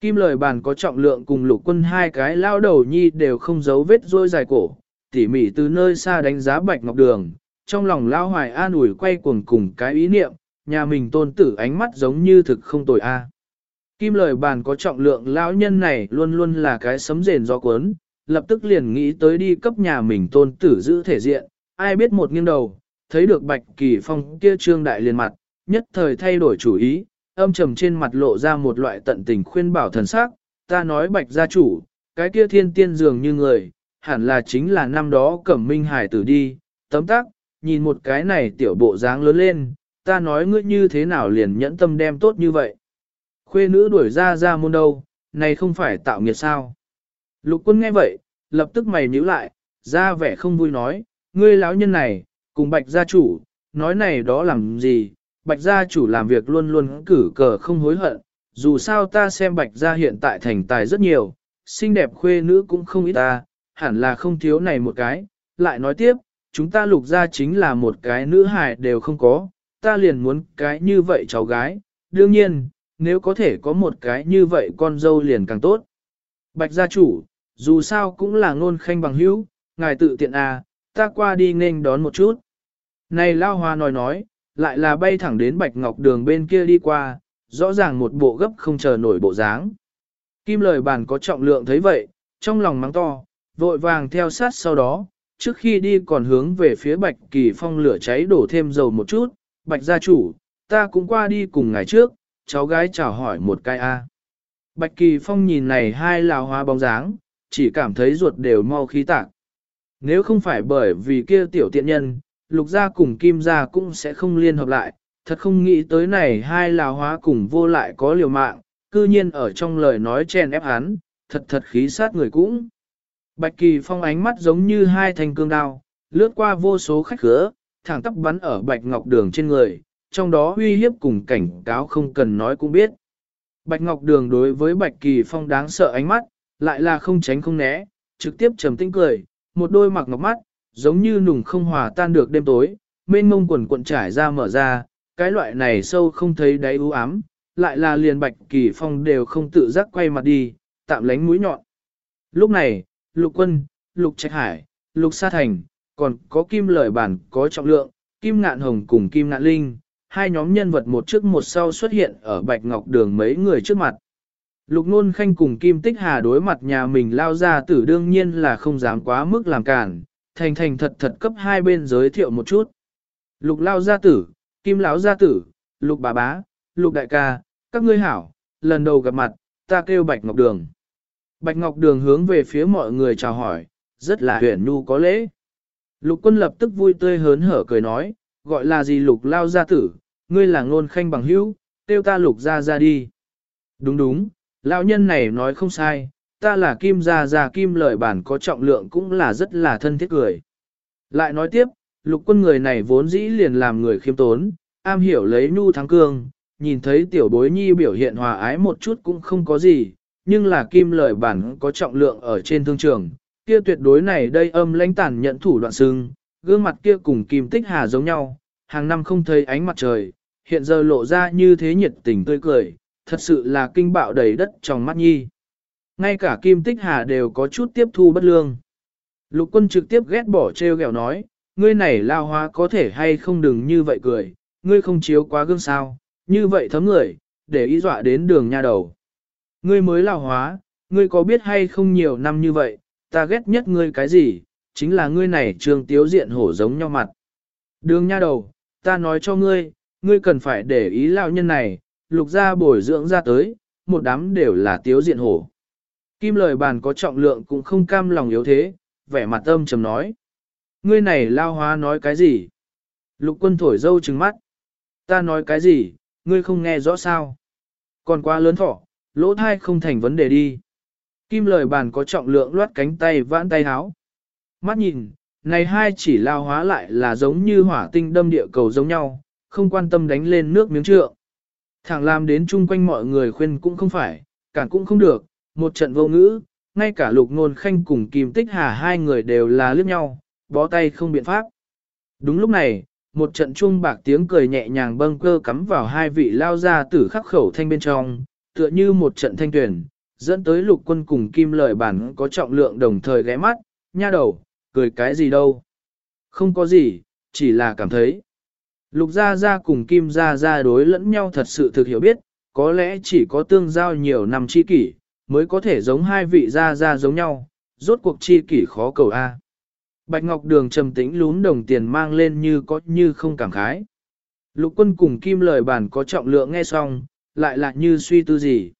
Kim lời bàn có trọng lượng cùng lục quân hai cái lao đầu nhi đều không giấu vết rôi dài cổ, tỉ mỉ từ nơi xa đánh giá Bạch Ngọc Đường, trong lòng lao hoài an ủi quay cuồng cùng cái ý niệm, nhà mình tôn tử ánh mắt giống như thực không tồi a. Kim lời bàn có trọng lượng lão nhân này luôn luôn là cái sấm rền do cuốn, lập tức liền nghĩ tới đi cấp nhà mình tôn tử giữ thể diện, ai biết một nghiêng đầu, thấy được bạch kỳ phong kia trương đại liền mặt, nhất thời thay đổi chủ ý, âm trầm trên mặt lộ ra một loại tận tình khuyên bảo thần sắc, ta nói bạch gia chủ, cái kia thiên tiên dường như người, hẳn là chính là năm đó cẩm minh hải tử đi, tấm tắc, nhìn một cái này tiểu bộ dáng lớn lên, ta nói ngươi như thế nào liền nhẫn tâm đem tốt như vậy. Khuê nữ đuổi ra ra môn đâu, này không phải tạo nghiệt sao. Lục quân nghe vậy, lập tức mày nhíu lại, ra vẻ không vui nói, ngươi lão nhân này, cùng bạch gia chủ, nói này đó làm gì, bạch gia chủ làm việc luôn luôn cử cờ không hối hận, dù sao ta xem bạch gia hiện tại thành tài rất nhiều, xinh đẹp khuê nữ cũng không ít ta, hẳn là không thiếu này một cái, lại nói tiếp, chúng ta lục gia chính là một cái nữ hài đều không có, ta liền muốn cái như vậy cháu gái, đương nhiên, nếu có thể có một cái như vậy con dâu liền càng tốt. Bạch gia chủ, dù sao cũng là ngôn khanh bằng hữu, ngài tự tiện à, ta qua đi nên đón một chút. Này Lao Hoa nói nói, lại là bay thẳng đến Bạch Ngọc Đường bên kia đi qua, rõ ràng một bộ gấp không chờ nổi bộ dáng. Kim lời bàn có trọng lượng thấy vậy, trong lòng mắng to, vội vàng theo sát sau đó, trước khi đi còn hướng về phía Bạch Kỳ Phong lửa cháy đổ thêm dầu một chút, Bạch gia chủ, ta cũng qua đi cùng ngài trước, cháu gái chào hỏi một cái A. Bạch Kỳ Phong nhìn này hai lào hoa bóng dáng, chỉ cảm thấy ruột đều mau khí tạc. Nếu không phải bởi vì kia tiểu tiện nhân, lục gia cùng kim gia cũng sẽ không liên hợp lại, thật không nghĩ tới này hai lào hóa cùng vô lại có liều mạng, cư nhiên ở trong lời nói chen ép hắn, thật thật khí sát người cũng. Bạch Kỳ Phong ánh mắt giống như hai thanh cương đao, lướt qua vô số khách khứa, thẳng tóc bắn ở Bạch Ngọc Đường trên người, trong đó uy hiếp cùng cảnh cáo không cần nói cũng biết. Bạch Ngọc Đường đối với Bạch Kỳ Phong đáng sợ ánh mắt, lại là không tránh không né, trực tiếp trầm tĩnh cười, một đôi mặc ngọc mắt, giống như nùng không hòa tan được đêm tối, mênh mông quần cuộn trải ra mở ra, cái loại này sâu không thấy đáy u ám, lại là liền bạch kỳ phong đều không tự giác quay mặt đi, tạm lánh mũi nhọn. Lúc này, lục quân, lục trạch hải, lục sa thành, còn có kim lợi bản có trọng lượng, kim ngạn hồng cùng kim ngạn linh, hai nhóm nhân vật một trước một sau xuất hiện ở bạch ngọc đường mấy người trước mặt. Lục nôn khanh cùng kim tích hà đối mặt nhà mình lao ra tử đương nhiên là không dám quá mức làm cản, thành thành thật thật cấp hai bên giới thiệu một chút. Lục lao gia tử, kim lão gia tử, lục bà bá, lục đại ca, các ngươi hảo, lần đầu gặp mặt, ta kêu Bạch Ngọc Đường. Bạch Ngọc Đường hướng về phía mọi người chào hỏi, rất là huyền nhu có lễ. Lục quân lập tức vui tươi hớn hở cười nói, gọi là gì lục lao gia tử, ngươi là ngôn khanh bằng hữu, tiêu ta lục ra ra đi. Đúng đúng, lão nhân này nói không sai, ta là kim gia gia kim lợi bản có trọng lượng cũng là rất là thân thiết cười. Lại nói tiếp, lục quân người này vốn dĩ liền làm người khiêm tốn, am hiểu lấy nhu thắng cương, nhìn thấy tiểu bối nhi biểu hiện hòa ái một chút cũng không có gì, nhưng là kim lợi bản có trọng lượng ở trên thương trường, kia tuyệt đối này đây âm lãnh tàn nhận thủ đoạn sưng, gương mặt kia cùng kim tích hà giống nhau, hàng năm không thấy ánh mặt trời, hiện giờ lộ ra như thế nhiệt tình tươi cười, thật sự là kinh bạo đầy đất trong mắt nhi. Ngay cả kim tích hà đều có chút tiếp thu bất lương. Lục quân trực tiếp ghét bỏ treo gẹo nói, ngươi này lao hóa có thể hay không đừng như vậy cười, ngươi không chiếu quá gương sao, như vậy thấm người, để ý dọa đến đường nha đầu. Ngươi mới lao hóa, ngươi có biết hay không nhiều năm như vậy, ta ghét nhất ngươi cái gì, chính là ngươi này trường tiếu diện hổ giống nhau mặt. Đường nha đầu, ta nói cho ngươi, ngươi cần phải để ý lão nhân này, lục ra bồi dưỡng ra tới, một đám đều là tiếu diện hổ. Kim lời bàn có trọng lượng cũng không cam lòng yếu thế, vẻ mặt âm trầm nói. Ngươi này lao hóa nói cái gì? Lục quân thổi dâu trừng mắt. Ta nói cái gì, ngươi không nghe rõ sao? Còn quá lớn thỏ, lỗ thai không thành vấn đề đi. Kim lời bàn có trọng lượng loát cánh tay vãn tay háo. Mắt nhìn, này hai chỉ lao hóa lại là giống như hỏa tinh đâm địa cầu giống nhau, không quan tâm đánh lên nước miếng trượng. Thẳng làm đến chung quanh mọi người khuyên cũng không phải, cản cũng không được, một trận vô ngữ, ngay cả lục ngôn khanh cùng kim tích hà hai người đều là liếc nhau, bó tay không biện pháp. Đúng lúc này, một trận chuông bạc tiếng cười nhẹ nhàng bâng cơ cắm vào hai vị lao ra tử khắc khẩu thanh bên trong, tựa như một trận thanh tuyển, dẫn tới lục quân cùng kim lợi bản có trọng lượng đồng thời ghé mắt, nha đầu, cười cái gì đâu. Không có gì, chỉ là cảm thấy. Lục gia gia cùng kim gia gia đối lẫn nhau thật sự thực hiểu biết, có lẽ chỉ có tương giao nhiều năm chi kỷ, mới có thể giống hai vị gia gia giống nhau, rốt cuộc chi kỷ khó cầu A. Bạch Ngọc Đường trầm tĩnh lún đồng tiền mang lên như có như không cảm khái. Lục quân cùng kim lời bản có trọng lượng nghe xong, lại lại như suy tư gì.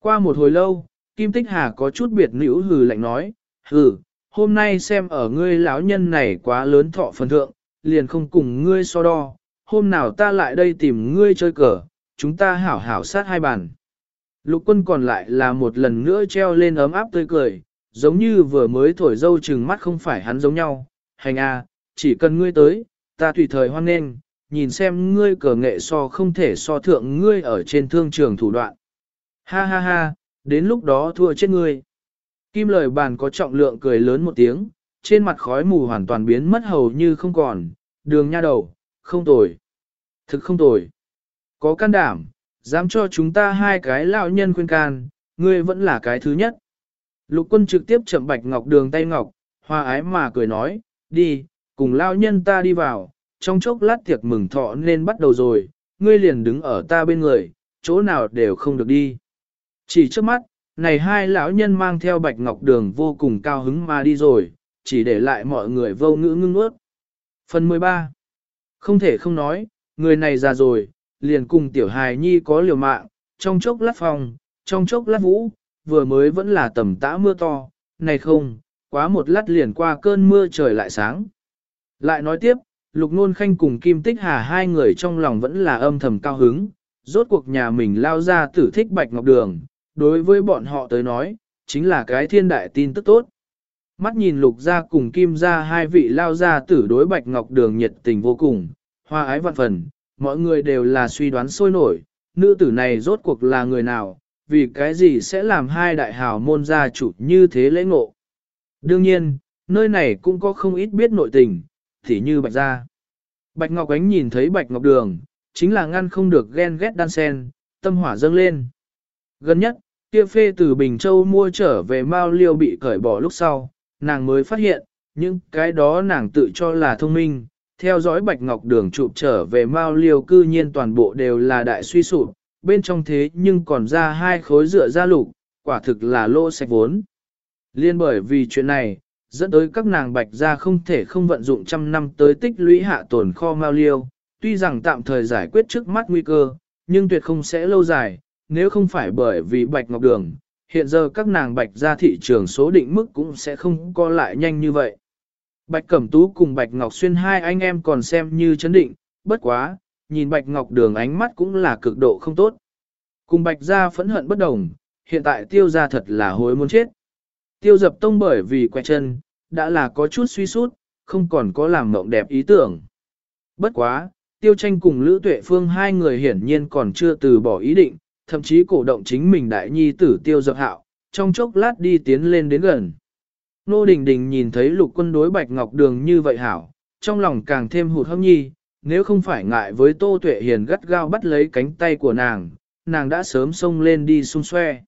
Qua một hồi lâu, Kim Tích Hà có chút biệt nữ hừ lạnh nói, hừ, hôm nay xem ở ngươi lão nhân này quá lớn thọ phần thượng, liền không cùng ngươi so đo, hôm nào ta lại đây tìm ngươi chơi cờ, chúng ta hảo hảo sát hai bàn. Lục quân còn lại là một lần nữa treo lên ấm áp tươi cười, giống như vừa mới thổi dâu chừng mắt không phải hắn giống nhau. Hành a, chỉ cần ngươi tới, ta tùy thời hoan nghênh, nhìn xem ngươi cờ nghệ so không thể so thượng ngươi ở trên thương trường thủ đoạn. Ha ha ha, đến lúc đó thua chết ngươi. Kim lời bàn có trọng lượng cười lớn một tiếng, trên mặt khói mù hoàn toàn biến mất hầu như không còn, đường nha đầu, không tồi. Thực không tồi. Có can đảm, dám cho chúng ta hai cái lão nhân khuyên can, ngươi vẫn là cái thứ nhất. Lục quân trực tiếp chậm bạch ngọc đường tay ngọc, hoa ái mà cười nói, đi, cùng lão nhân ta đi vào, trong chốc lát tiệc mừng thọ nên bắt đầu rồi, ngươi liền đứng ở ta bên người, chỗ nào đều không được đi. Chỉ trước mắt, này hai lão nhân mang theo bạch ngọc đường vô cùng cao hứng mà đi rồi, chỉ để lại mọi người vô ngữ ngưng ướt. Phần 13 Không thể không nói, người này già rồi, liền cùng tiểu hài nhi có liều mạng, trong chốc lát phòng, trong chốc lát vũ, vừa mới vẫn là tầm tã mưa to, này không, quá một lát liền qua cơn mưa trời lại sáng. Lại nói tiếp, Lục Nôn Khanh cùng Kim Tích Hà hai người trong lòng vẫn là âm thầm cao hứng, rốt cuộc nhà mình lao ra tử thích Bạch Ngọc Đường, đối với bọn họ tới nói, chính là cái thiên đại tin tức tốt. Mắt nhìn Lục ra cùng Kim ra hai vị lao ra tử đối Bạch Ngọc Đường nhiệt tình vô cùng, hoa ái vạn phần, mọi người đều là suy đoán sôi nổi, nữ tử này rốt cuộc là người nào, vì cái gì sẽ làm hai đại hào môn gia chủ như thế lễ ngộ. Đương nhiên, nơi này cũng có không ít biết nội tình, thì như Bạch Gia. Bạch Ngọc Ánh nhìn thấy Bạch Ngọc Đường, chính là ngăn không được ghen ghét đan sen, tâm hỏa dâng lên. Gần nhất, kia phê từ Bình Châu mua trở về Mao Liêu bị cởi bỏ lúc sau, nàng mới phát hiện, những cái đó nàng tự cho là thông minh, theo dõi Bạch Ngọc Đường chụp trở về Mao Liêu cư nhiên toàn bộ đều là đại suy sụp, bên trong thế nhưng còn ra hai khối dựa ra lục, quả thực là lô sạch vốn. Liên bởi vì chuyện này, dẫn tới các nàng Bạch gia không thể không vận dụng trăm năm tới tích lũy hạ tồn kho Mao Liêu, tuy rằng tạm thời giải quyết trước mắt nguy cơ, nhưng tuyệt không sẽ lâu dài, nếu không phải bởi vì Bạch Ngọc Đường, hiện giờ các nàng Bạch ra thị trường số định mức cũng sẽ không co lại nhanh như vậy. Bạch Cẩm Tú cùng Bạch Ngọc Xuyên hai anh em còn xem như chấn định, bất quá, nhìn Bạch Ngọc Đường ánh mắt cũng là cực độ không tốt. Cùng Bạch gia phẫn hận bất đồng, hiện tại tiêu gia thật là hối muốn chết. Tiêu dập tông bởi vì quẹt chân, đã là có chút suy sút, không còn có làm mộng đẹp ý tưởng. Bất quá, tiêu tranh cùng Lữ Tuệ Phương hai người hiển nhiên còn chưa từ bỏ ý định, thậm chí cổ động chính mình đại nhi tử tiêu dập hạo, trong chốc lát đi tiến lên đến gần. Nô Đình Đình nhìn thấy lục quân đối Bạch Ngọc Đường như vậy hảo, trong lòng càng thêm hụt hâm nhi, nếu không phải ngại với Tô Tuệ Hiền gắt gao bắt lấy cánh tay của nàng, nàng đã sớm xông lên đi xung xoe.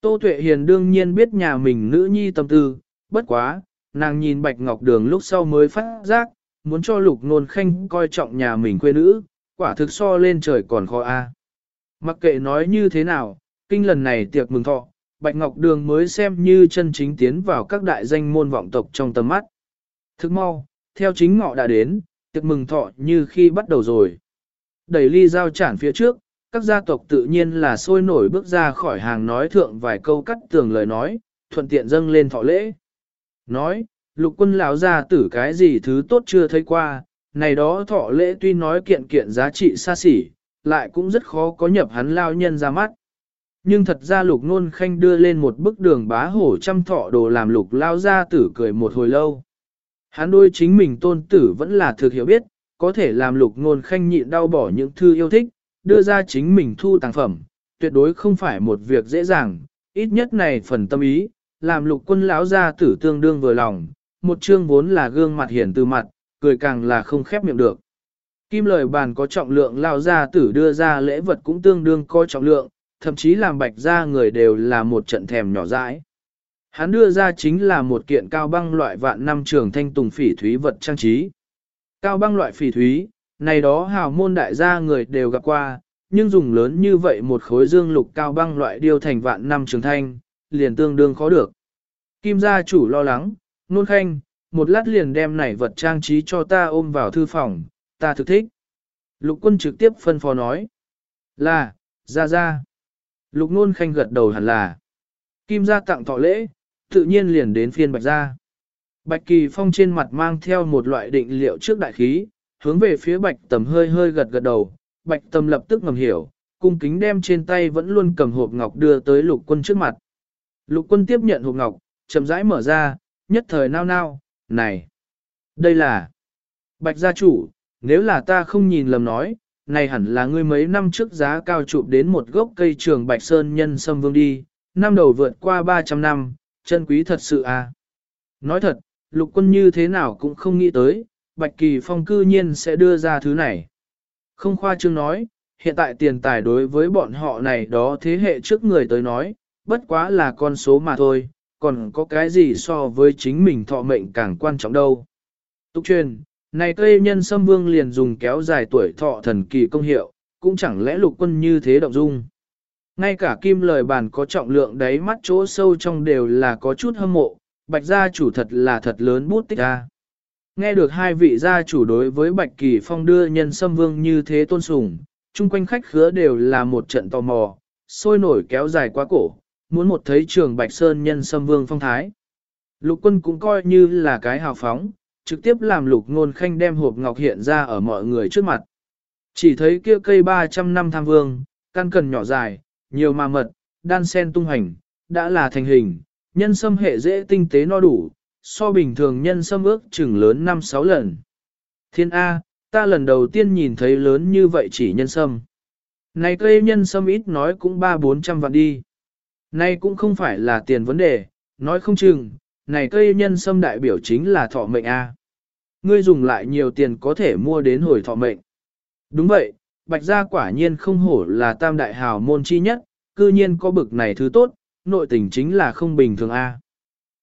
Tô Tuệ Hiền đương nhiên biết nhà mình nữ nhi tâm tư, bất quá, nàng nhìn Bạch Ngọc Đường lúc sau mới phát giác, muốn cho lục nôn khanh coi trọng nhà mình quê nữ, quả thực so lên trời còn khó a. Mặc kệ nói như thế nào, kinh lần này tiệc mừng thọ, Bạch Ngọc Đường mới xem như chân chính tiến vào các đại danh môn vọng tộc trong tầm mắt. Thức mau, theo chính ngọ đã đến, tiệc mừng thọ như khi bắt đầu rồi. Đẩy ly giao chản phía trước, các gia tộc tự nhiên là sôi nổi bước ra khỏi hàng nói thượng vài câu cắt tường lời nói, thuận tiện dâng lên thọ lễ. Nói, lục quân lão gia tử cái gì thứ tốt chưa thấy qua, này đó thọ lễ tuy nói kiện kiện giá trị xa xỉ, lại cũng rất khó có nhập hắn lao nhân ra mắt. Nhưng thật ra lục nôn khanh đưa lên một bức đường bá hổ trăm thọ đồ làm lục lao gia tử cười một hồi lâu. Hắn đôi chính mình tôn tử vẫn là thực hiểu biết, có thể làm lục nôn khanh nhịn đau bỏ những thư yêu thích, đưa ra chính mình thu tàng phẩm, tuyệt đối không phải một việc dễ dàng, ít nhất này phần tâm ý, làm lục quân lão gia tử tương đương vừa lòng, một chương vốn là gương mặt hiển từ mặt, cười càng là không khép miệng được. Kim lời bàn có trọng lượng lao ra tử đưa ra lễ vật cũng tương đương có trọng lượng, thậm chí làm bạch ra người đều là một trận thèm nhỏ dãi. Hắn đưa ra chính là một kiện cao băng loại vạn năm trường thanh tùng phỉ thúy vật trang trí. Cao băng loại phỉ thúy, này đó hào môn đại gia người đều gặp qua, nhưng dùng lớn như vậy một khối dương lục cao băng loại điêu thành vạn năm trường thanh, liền tương đương khó được. Kim gia chủ lo lắng, nôn khanh, một lát liền đem này vật trang trí cho ta ôm vào thư phòng, ta thực thích. Lục quân trực tiếp phân phó nói. Là, ra ra. Lục nôn khanh gật đầu hẳn là. Kim gia tặng thọ lễ, tự nhiên liền đến phiên bạch gia. Bạch kỳ phong trên mặt mang theo một loại định liệu trước đại khí, hướng về phía bạch tầm hơi hơi gật gật đầu. Bạch tầm lập tức ngầm hiểu, cung kính đem trên tay vẫn luôn cầm hộp ngọc đưa tới lục quân trước mặt. Lục quân tiếp nhận hộp ngọc, chậm rãi mở ra, nhất thời nao nao, này, đây là Bạch gia chủ, nếu là ta không nhìn lầm nói, này hẳn là ngươi mấy năm trước giá cao chụp đến một gốc cây trường Bạch Sơn nhân sâm vương đi, năm đầu vượt qua 300 năm, chân quý thật sự à. Nói thật, lục quân như thế nào cũng không nghĩ tới, Bạch Kỳ Phong cư nhiên sẽ đưa ra thứ này. Không khoa trương nói, hiện tại tiền tài đối với bọn họ này đó thế hệ trước người tới nói, bất quá là con số mà thôi, còn có cái gì so với chính mình thọ mệnh càng quan trọng đâu. Túc truyền, này cây nhân sâm vương liền dùng kéo dài tuổi thọ thần kỳ công hiệu, cũng chẳng lẽ lục quân như thế động dung. Ngay cả kim lời bàn có trọng lượng đáy mắt chỗ sâu trong đều là có chút hâm mộ, bạch gia chủ thật là thật lớn bút tích ra. Nghe được hai vị gia chủ đối với bạch kỳ phong đưa nhân sâm vương như thế tôn sùng, chung quanh khách khứa đều là một trận tò mò, sôi nổi kéo dài quá cổ, muốn một thấy trường bạch sơn nhân sâm vương phong thái. Lục quân cũng coi như là cái hào phóng, trực tiếp làm lục ngôn khanh đem hộp ngọc hiện ra ở mọi người trước mặt. Chỉ thấy kia cây 300 năm tham vương, căn cần nhỏ dài, nhiều mà mật, đan sen tung hành, đã là thành hình, nhân sâm hệ dễ tinh tế no đủ, so bình thường nhân sâm ước chừng lớn 5-6 lần. Thiên A, ta lần đầu tiên nhìn thấy lớn như vậy chỉ nhân sâm. Này cây nhân sâm ít nói cũng 3-400 vạn đi. Này cũng không phải là tiền vấn đề, nói không chừng, này cây nhân sâm đại biểu chính là thọ mệnh A. Ngươi dùng lại nhiều tiền có thể mua đến hồi thọ mệnh. Đúng vậy, bạch gia quả nhiên không hổ là tam đại hào môn chi nhất, cư nhiên có bực này thứ tốt, nội tình chính là không bình thường A.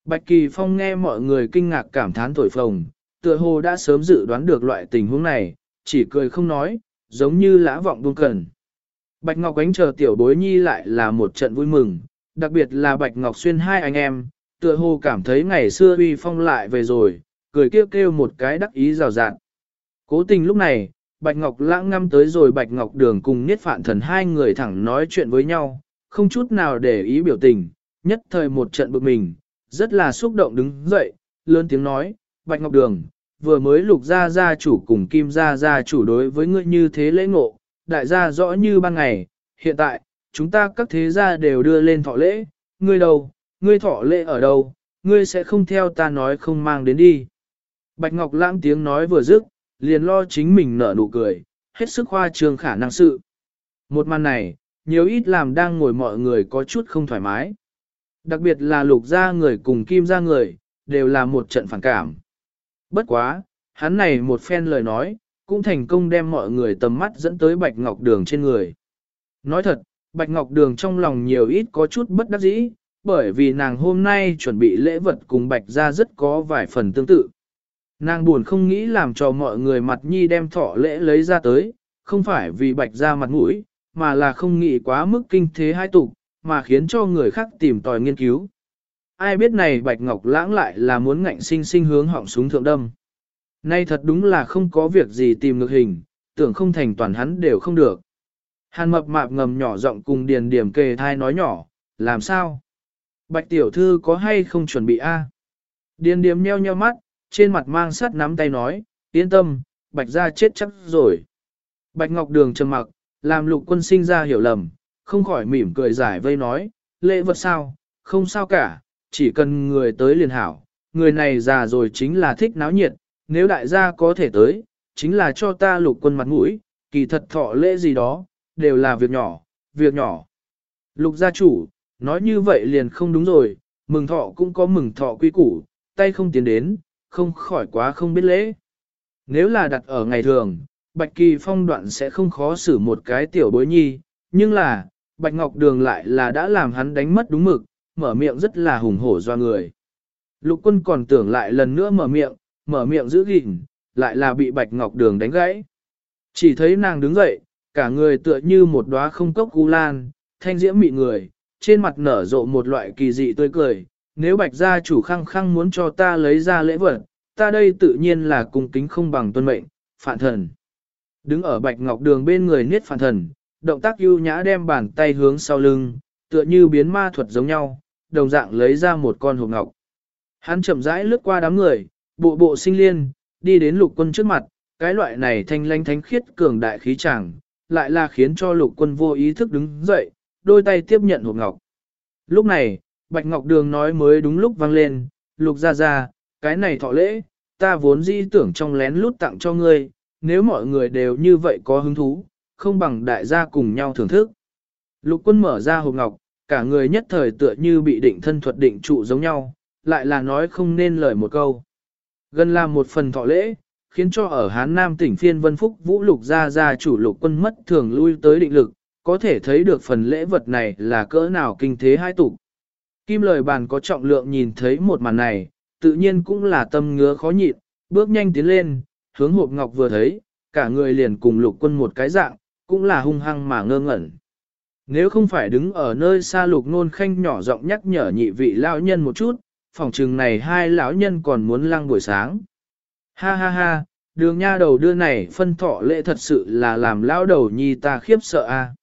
Bạch Kỳ Phong nghe mọi người kinh ngạc cảm thán thổi phồng, tựa hồ đã sớm dự đoán được loại tình huống này, chỉ cười không nói, giống như lã vọng buông cần. Bạch Ngọc Ánh chờ tiểu bối nhi lại là một trận vui mừng, đặc biệt là Bạch Ngọc Xuyên hai anh em, tựa hồ cảm thấy ngày xưa uy phong lại về rồi, cười kêu kêu một cái đắc ý rào rạt. Cố tình lúc này, Bạch Ngọc lãng ngâm tới rồi Bạch Ngọc Đường cùng Niết Phạn Thần hai người thẳng nói chuyện với nhau, không chút nào để ý biểu tình, nhất thời một trận bực mình, rất là xúc động đứng dậy, lớn tiếng nói, Bạch Ngọc Đường, vừa mới lục gia gia chủ cùng kim gia gia chủ đối với ngươi như thế lễ ngộ, đại gia rõ như ban ngày, hiện tại, chúng ta các thế gia đều đưa lên thọ lễ, ngươi đâu, ngươi thọ lễ ở đâu, ngươi sẽ không theo ta nói không mang đến đi. Bạch Ngọc lãng tiếng nói vừa dứt, liền lo chính mình nở nụ cười, hết sức khoa trương khả năng sự. Một màn này, nhiều ít làm đang ngồi mọi người có chút không thoải mái. Đặc biệt là lục gia người cùng kim gia người, đều là một trận phản cảm. Bất quá, hắn này một phen lời nói, cũng thành công đem mọi người tầm mắt dẫn tới Bạch Ngọc Đường trên người. Nói thật, Bạch Ngọc Đường trong lòng nhiều ít có chút bất đắc dĩ, bởi vì nàng hôm nay chuẩn bị lễ vật cùng Bạch gia rất có vài phần tương tự. Nàng buồn không nghĩ làm cho mọi người mặt nhi đem thọ lễ lấy ra tới, không phải vì Bạch gia mặt mũi, mà là không nghĩ quá mức kinh thế hai tục, mà khiến cho người khác tìm tòi nghiên cứu. Ai biết này Bạch Ngọc lãng lại là muốn ngạnh sinh sinh hướng họng súng thượng đâm. Nay thật đúng là không có việc gì tìm được hình, tưởng không thành toàn hắn đều không được. Hàn mập mạp ngầm nhỏ giọng cùng điền điểm kề thai nói nhỏ, làm sao? Bạch tiểu thư có hay không chuẩn bị a? Điền điểm nheo nheo mắt, trên mặt mang sắt nắm tay nói, yên tâm, bạch ra chết chắc rồi. Bạch Ngọc Đường trầm mặc, làm lục quân sinh ra hiểu lầm, không khỏi mỉm cười giải vây nói, lễ vật sao, không sao cả, chỉ cần người tới liền hảo, người này già rồi chính là thích náo nhiệt, nếu đại gia có thể tới, chính là cho ta lục quân mặt mũi, kỳ thật thọ lễ gì đó, đều là việc nhỏ, việc nhỏ. Lục gia chủ, nói như vậy liền không đúng rồi, mừng thọ cũng có mừng thọ quy củ, tay không tiến đến, không khỏi quá không biết lễ. Nếu là đặt ở ngày thường, Bạch Kỳ Phong đoạn sẽ không khó xử một cái tiểu bối nhi, nhưng là, Bạch Ngọc Đường lại là đã làm hắn đánh mất đúng mực, mở miệng rất là hùng hổ do người. Lục quân còn tưởng lại lần nữa mở miệng, mở miệng giữ gìn, lại là bị Bạch Ngọc Đường đánh gãy. Chỉ thấy nàng đứng dậy, cả người tựa như một đóa không cốc gu lan, thanh diễm mị người, trên mặt nở rộ một loại kỳ dị tươi cười. Nếu Bạch gia chủ khăng khăng muốn cho ta lấy ra lễ vật, ta đây tự nhiên là cung kính không bằng tuân mệnh, phản thần. Đứng ở Bạch Ngọc Đường bên người niết phản thần, động tác ưu nhã đem bàn tay hướng sau lưng, tựa như biến ma thuật giống nhau, đồng dạng lấy ra một con hộp ngọc. Hắn chậm rãi lướt qua đám người, bộ bộ sinh liên, đi đến lục quân trước mặt, cái loại này thanh lanh thánh khiết cường đại khí chàng, lại là khiến cho lục quân vô ý thức đứng dậy, đôi tay tiếp nhận hộp ngọc. Lúc này, Bạch Ngọc Đường nói mới đúng lúc vang lên, lục ra ra, cái này thọ lễ, ta vốn di tưởng trong lén lút tặng cho ngươi, nếu mọi người đều như vậy có hứng thú, không bằng đại gia cùng nhau thưởng thức. Lục quân mở ra hộp ngọc, cả người nhất thời tựa như bị định thân thuật định trụ giống nhau, lại là nói không nên lời một câu. Gần là một phần thọ lễ, khiến cho ở Hán Nam tỉnh phiên Vân Phúc Vũ Lục gia gia chủ lục quân mất thường lui tới định lực, có thể thấy được phần lễ vật này là cỡ nào kinh thế hai tục. Kim lời bàn có trọng lượng nhìn thấy một màn này, tự nhiên cũng là tâm ngứa khó nhịn, bước nhanh tiến lên, hướng hộp ngọc vừa thấy, cả người liền cùng lục quân một cái dạng, cũng là hung hăng mà ngơ ngẩn. Nếu không phải đứng ở nơi xa lục nôn khanh nhỏ giọng nhắc nhở nhị vị lão nhân một chút, phòng trừng này hai lão nhân còn muốn lăng buổi sáng. Ha ha ha, đường nha đầu đưa này phân thọ lễ thật sự là làm lão đầu nhi ta khiếp sợ a.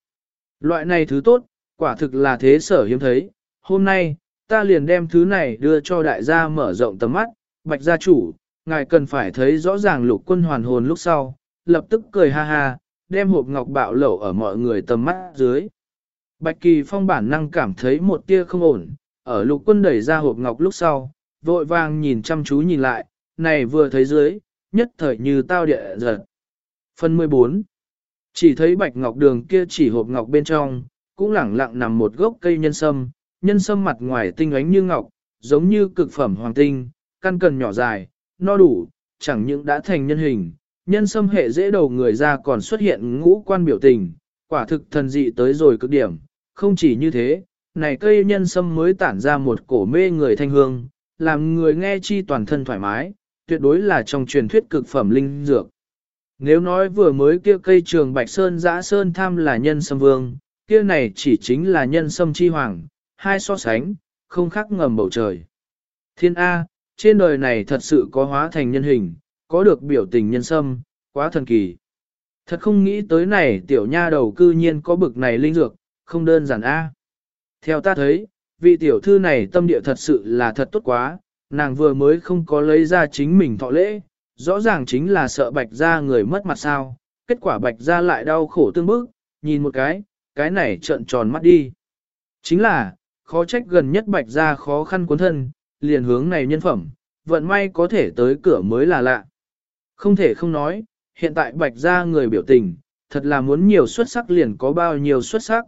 Loại này thứ tốt, quả thực là thế sở hiếm thấy, hôm nay, ta liền đem thứ này đưa cho đại gia mở rộng tầm mắt, bạch gia chủ, ngài cần phải thấy rõ ràng lục quân hoàn hồn lúc sau, lập tức cười ha ha, đem hộp ngọc bạo lẩu ở mọi người tầm mắt dưới. Bạch Kỳ Phong bản năng cảm thấy một tia không ổn, ở lục quân đẩy ra hộp ngọc lúc sau, vội vàng nhìn chăm chú nhìn lại, này vừa thấy dưới, nhất thời như tao địa giật. Phần 14 chỉ thấy bạch ngọc đường kia chỉ hộp ngọc bên trong, cũng lẳng lặng nằm một gốc cây nhân sâm, nhân sâm mặt ngoài tinh ánh như ngọc, giống như cực phẩm hoàng tinh, căn cần nhỏ dài, no đủ, chẳng những đã thành nhân hình, nhân sâm hệ dễ đầu người ra còn xuất hiện ngũ quan biểu tình, quả thực thần dị tới rồi cực điểm, không chỉ như thế, này cây nhân sâm mới tản ra một cổ mê người thanh hương, làm người nghe chi toàn thân thoải mái, tuyệt đối là trong truyền thuyết cực phẩm linh dược. Nếu nói vừa mới kia cây trường Bạch Sơn giã Sơn tham là nhân sâm vương, kia này chỉ chính là nhân sâm chi hoàng, hai so sánh, không khác ngầm bầu trời. Thiên A, trên đời này thật sự có hóa thành nhân hình, có được biểu tình nhân sâm, quá thần kỳ. Thật không nghĩ tới này tiểu nha đầu cư nhiên có bực này linh dược, không đơn giản A. Theo ta thấy, vị tiểu thư này tâm địa thật sự là thật tốt quá, nàng vừa mới không có lấy ra chính mình thọ lễ, rõ ràng chính là sợ bạch ra người mất mặt sao, kết quả bạch ra lại đau khổ tương bức, nhìn một cái, cái này trợn tròn mắt đi. Chính là, khó trách gần nhất bạch ra khó khăn cuốn thân, liền hướng này nhân phẩm, vận may có thể tới cửa mới là lạ. Không thể không nói, hiện tại bạch ra người biểu tình, thật là muốn nhiều xuất sắc liền có bao nhiêu xuất sắc.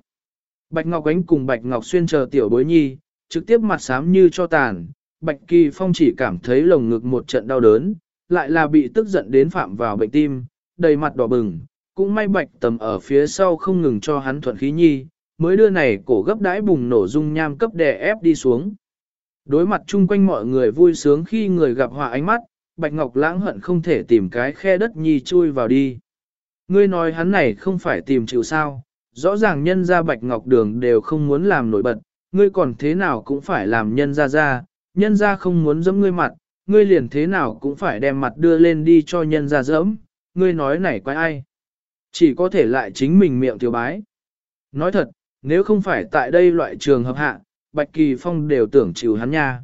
Bạch Ngọc Ánh cùng Bạch Ngọc Xuyên chờ tiểu bối nhi, trực tiếp mặt xám như cho tàn, Bạch Kỳ Phong chỉ cảm thấy lồng ngực một trận đau đớn, lại là bị tức giận đến phạm vào bệnh tim, đầy mặt đỏ bừng, cũng may Bạch Tầm ở phía sau không ngừng cho hắn thuận khí nhi, mới đưa này cổ gấp đãi bùng nổ dung nham cấp đè ép đi xuống. Đối mặt chung quanh mọi người vui sướng khi người gặp họa ánh mắt, Bạch Ngọc lãng hận không thể tìm cái khe đất nhi chui vào đi. Ngươi nói hắn này không phải tìm chịu sao, rõ ràng nhân gia Bạch Ngọc Đường đều không muốn làm nổi bật, ngươi còn thế nào cũng phải làm nhân gia ra, nhân gia không muốn dẫm ngươi mặt, ngươi liền thế nào cũng phải đem mặt đưa lên đi cho nhân gia dẫm, ngươi nói này quái ai. Chỉ có thể lại chính mình miệng tiểu bái. Nói thật, nếu không phải tại đây loại trường hợp hạ, Bạch Kỳ Phong đều tưởng chịu hắn nha.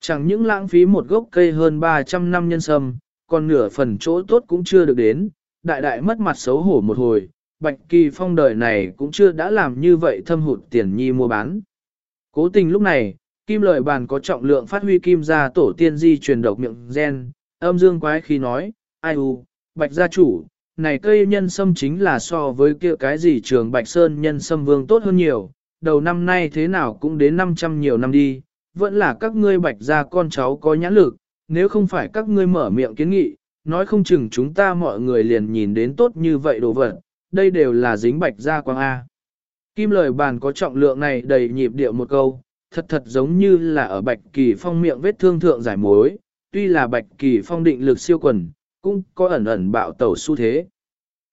Chẳng những lãng phí một gốc cây hơn 300 năm nhân sâm, còn nửa phần chỗ tốt cũng chưa được đến, đại đại mất mặt xấu hổ một hồi, Bạch Kỳ Phong đời này cũng chưa đã làm như vậy thâm hụt tiền nhi mua bán. Cố tình lúc này, kim lợi bàn có trọng lượng phát huy kim gia tổ tiên di truyền độc miệng gen, âm dương quái khi nói, ai u, Bạch gia chủ, này cây nhân sâm chính là so với kia cái gì trường Bạch Sơn nhân sâm vương tốt hơn nhiều, đầu năm nay thế nào cũng đến 500 nhiều năm đi, vẫn là các ngươi Bạch gia con cháu có nhãn lực, nếu không phải các ngươi mở miệng kiến nghị, nói không chừng chúng ta mọi người liền nhìn đến tốt như vậy đồ vật, đây đều là dính bạch gia quang A. Kim lời bàn có trọng lượng này đầy nhịp điệu một câu, thật thật giống như là ở bạch kỳ phong miệng vết thương thượng giải mối, tuy là bạch kỳ phong định lực siêu quần, cũng có ẩn ẩn bạo tẩu xu thế.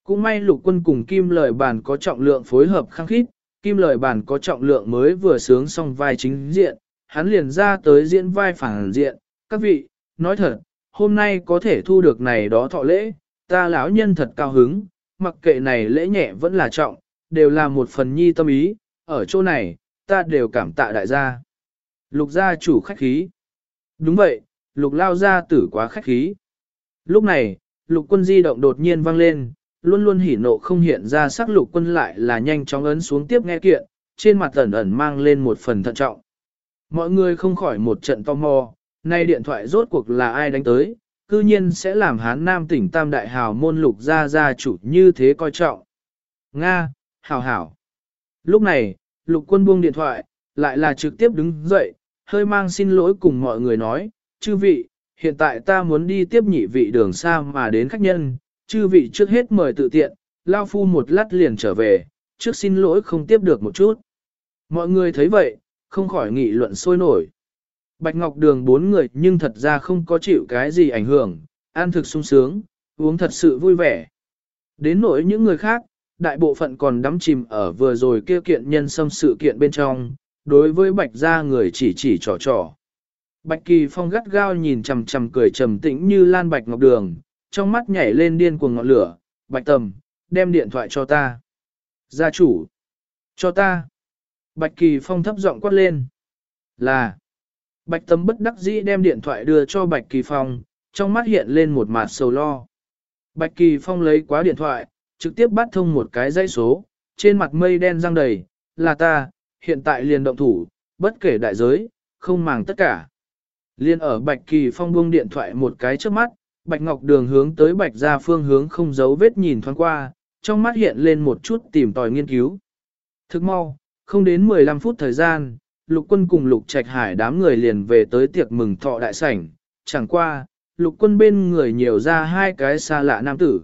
Cũng may lục quân cùng kim lời bàn có trọng lượng phối hợp khăng khít, kim lời bàn có trọng lượng mới vừa sướng xong vai chính diện, hắn liền ra tới diễn vai phản diện, các vị, nói thật, hôm nay có thể thu được này đó thọ lễ, ta lão nhân thật cao hứng, mặc kệ này lễ nhẹ vẫn là trọng, đều là một phần nhi tâm ý, ở chỗ này, ta đều cảm tạ đại gia. Lục gia chủ khách khí. Đúng vậy, lục lao gia tử quá khách khí. Lúc này, lục quân di động đột nhiên vang lên, luôn luôn hỉ nộ không hiện ra sắc lục quân lại là nhanh chóng ấn xuống tiếp nghe kiện, trên mặt ẩn ẩn mang lên một phần thận trọng. Mọi người không khỏi một trận tò mò, nay điện thoại rốt cuộc là ai đánh tới, cư nhiên sẽ làm hán nam tỉnh tam đại hào môn lục gia gia chủ như thế coi trọng. Nga, hảo hảo. Lúc này, lục quân buông điện thoại, lại là trực tiếp đứng dậy, hơi mang xin lỗi cùng mọi người nói, chư vị, hiện tại ta muốn đi tiếp nhị vị đường xa mà đến khách nhân, chư vị trước hết mời tự tiện, lao phu một lát liền trở về, trước xin lỗi không tiếp được một chút. Mọi người thấy vậy, không khỏi nghị luận sôi nổi. Bạch Ngọc Đường bốn người nhưng thật ra không có chịu cái gì ảnh hưởng, ăn thực sung sướng, uống thật sự vui vẻ. Đến nỗi những người khác, đại bộ phận còn đắm chìm ở vừa rồi kia kiện nhân xâm sự kiện bên trong, đối với Bạch gia người chỉ chỉ trò trò. Bạch Kỳ Phong gắt gao nhìn chằm chằm cười trầm tĩnh như lan Bạch Ngọc Đường, trong mắt nhảy lên điên cuồng ngọn lửa, Bạch Tầm, đem điện thoại cho ta. Gia chủ, cho ta. Bạch Kỳ Phong thấp giọng quát lên. Là. Bạch Tầm bất đắc dĩ đem điện thoại đưa cho Bạch Kỳ Phong, trong mắt hiện lên một mặt sầu lo. Bạch Kỳ Phong lấy quá điện thoại, trực tiếp bắt thông một cái dây số, trên mặt mây đen răng đầy, là ta, hiện tại liền động thủ, bất kể đại giới, không màng tất cả. Liên ở Bạch Kỳ Phong buông điện thoại một cái trước mắt, Bạch Ngọc Đường hướng tới Bạch ra phương hướng không giấu vết nhìn thoáng qua, trong mắt hiện lên một chút tìm tòi nghiên cứu. Thức mau, không đến 15 phút thời gian, lục quân cùng lục trạch hải đám người liền về tới tiệc mừng thọ đại sảnh, chẳng qua, lục quân bên người nhiều ra hai cái xa lạ nam tử.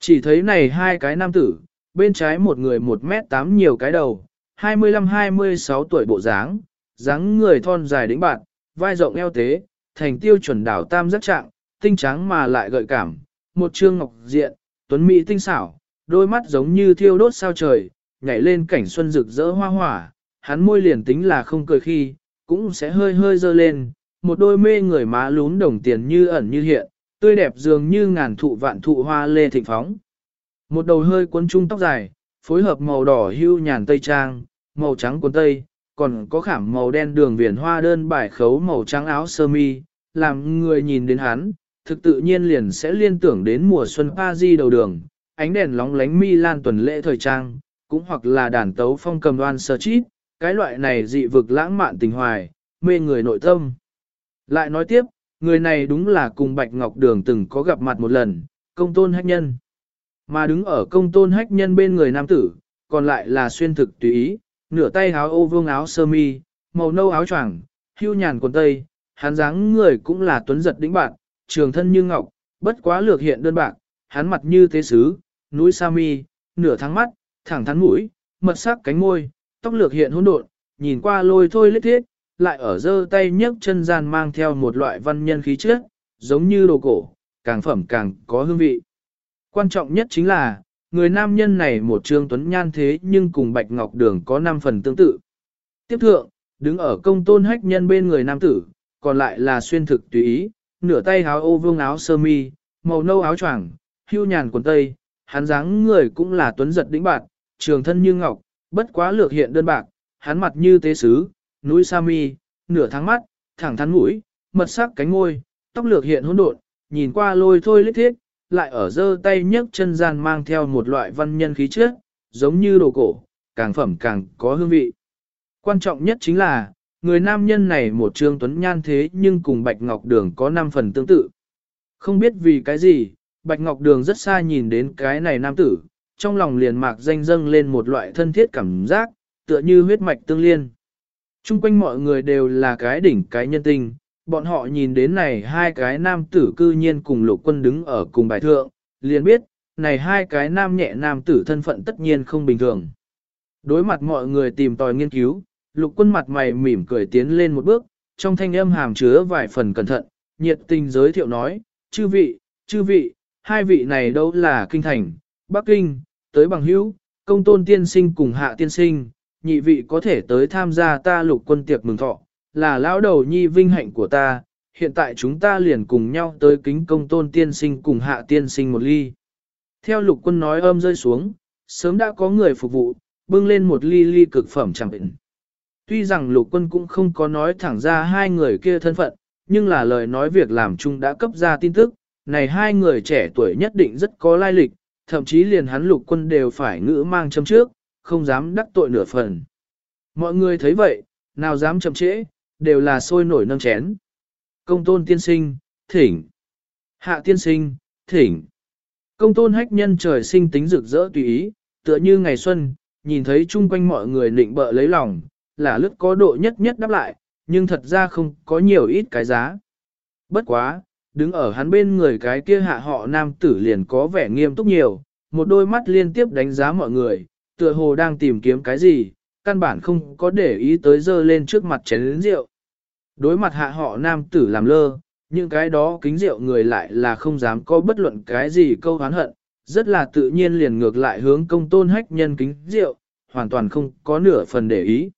Chỉ thấy này hai cái nam tử, bên trái một người một mét tám nhiều cái đầu, 25-26 tuổi bộ dáng, dáng người thon dài đĩnh bạn, vai rộng eo tế, thành tiêu chuẩn đảo tam giác trạng, tinh trắng mà lại gợi cảm, một trương ngọc diện, tuấn mỹ tinh xảo, đôi mắt giống như thiêu đốt sao trời, nhảy lên cảnh xuân rực rỡ hoa hỏa, hắn môi liền tính là không cười khi, cũng sẽ hơi hơi dơ lên, một đôi mê người má lún đồng tiền như ẩn như hiện, tươi đẹp dường như ngàn thụ vạn thụ hoa lê thịnh phóng. Một đầu hơi cuốn trung tóc dài, phối hợp màu đỏ hưu nhàn tây trang, màu trắng cuốn tây, còn có khảm màu đen đường viền hoa đơn bài khấu màu trắng áo sơ mi, làm người nhìn đến hắn, thực tự nhiên liền sẽ liên tưởng đến mùa xuân Paris đầu đường, ánh đèn lóng lánh mi lan tuần lễ thời trang, cũng hoặc là đàn tấu phong cầm đoan sơ chít, cái loại này dị vực lãng mạn tình hoài, mê người nội tâm. Lại nói tiếp, người này đúng là cùng Bạch Ngọc Đường từng có gặp mặt một lần, công tôn hách nhân. Mà đứng ở công tôn hách nhân bên người nam tử, còn lại là xuyên thực tùy ý, nửa tay áo ô vương áo sơ mi, màu nâu áo choàng, hưu nhàn quần tây, hắn dáng người cũng là tuấn giật đĩnh bạn, trường thân như ngọc, bất quá lược hiện đơn bạc, hắn mặt như thế sứ, núi sa mi, nửa tháng mắt, thẳng thắn mũi, mật sắc cánh môi, tóc lược hiện hỗn độn, nhìn qua lôi thôi lết thiết, lại ở giơ tay nhấc chân gian mang theo một loại văn nhân khí chất, giống như đồ cổ, càng phẩm càng có hương vị. Quan trọng nhất chính là, người nam nhân này một trương tuấn nhan thế nhưng cùng Bạch Ngọc Đường có 5 phần tương tự. Tiếp thượng, đứng ở công tôn hách nhân bên người nam tử, còn lại là xuyên thực tùy ý, nửa tay áo ô vương áo sơ mi, màu nâu áo choàng, hưu nhàn quần tây, hắn dáng người cũng là tuấn giật đĩnh bạc, trường thân như ngọc, bất quá lược hiện đơn bạc, hắn mặt như tế sứ, núi sa mi, nửa tháng mắt, thẳng thắn mũi, mật sắc cánh môi, tóc lược hiện hỗn độn, nhìn qua lôi thôi lít thiết, lại ở giơ tay nhấc chân gian mang theo một loại văn nhân khí chất, giống như đồ cổ, càng phẩm càng có hương vị. Quan trọng nhất chính là, người nam nhân này một trương tuấn nhan thế nhưng cùng Bạch Ngọc Đường có 5 phần tương tự. Không biết vì cái gì, Bạch Ngọc Đường rất xa nhìn đến cái này nam tử, trong lòng liền mạc danh dâng lên một loại thân thiết cảm giác, tựa như huyết mạch tương liên. Trung quanh mọi người đều là cái đỉnh cái nhân tinh, bọn họ nhìn đến này hai cái nam tử cư nhiên cùng lục quân đứng ở cùng bài thượng, liền biết, này hai cái nam nhẹ nam tử thân phận tất nhiên không bình thường. Đối mặt mọi người tìm tòi nghiên cứu, lục quân mặt mày mỉm cười tiến lên một bước, trong thanh âm hàm chứa vài phần cẩn thận, nhiệt tình giới thiệu nói, chư vị, chư vị, hai vị này đâu là kinh thành, Bắc Kinh, tới bằng hữu, công tôn tiên sinh cùng hạ tiên sinh, nhị vị có thể tới tham gia ta lục quân tiệc mừng thọ, là lão đầu nhi vinh hạnh của ta, hiện tại chúng ta liền cùng nhau tới kính công tôn tiên sinh cùng hạ tiên sinh một ly. Theo lục quân nói âm rơi xuống, sớm đã có người phục vụ, bưng lên một ly ly cực phẩm chẳng bệnh. Tuy rằng lục quân cũng không có nói thẳng ra hai người kia thân phận, nhưng là lời nói việc làm chung đã cấp ra tin tức, này hai người trẻ tuổi nhất định rất có lai lịch, thậm chí liền hắn lục quân đều phải ngữ mang châm trước, không dám đắc tội nửa phần. Mọi người thấy vậy, nào dám chậm trễ, đều là sôi nổi nâng chén. Công tôn tiên sinh, thỉnh. Hạ tiên sinh, thỉnh. Công tôn hách nhân trời sinh tính rực rỡ tùy ý, tựa như ngày xuân, nhìn thấy chung quanh mọi người nịnh bợ lấy lòng, là lướt có độ nhất nhất đáp lại, nhưng thật ra không có nhiều ít cái giá. Bất quá, đứng ở hắn bên người cái kia hạ họ nam tử liền có vẻ nghiêm túc nhiều, một đôi mắt liên tiếp đánh giá mọi người, tựa hồ đang tìm kiếm cái gì, căn bản không có để ý tới dơ lên trước mặt chén lĩnh rượu. Đối mặt hạ họ nam tử làm lơ, những cái đó kính rượu người lại là không dám có bất luận cái gì câu hán hận, rất là tự nhiên liền ngược lại hướng công tôn hách nhân kính rượu, hoàn toàn không có nửa phần để ý.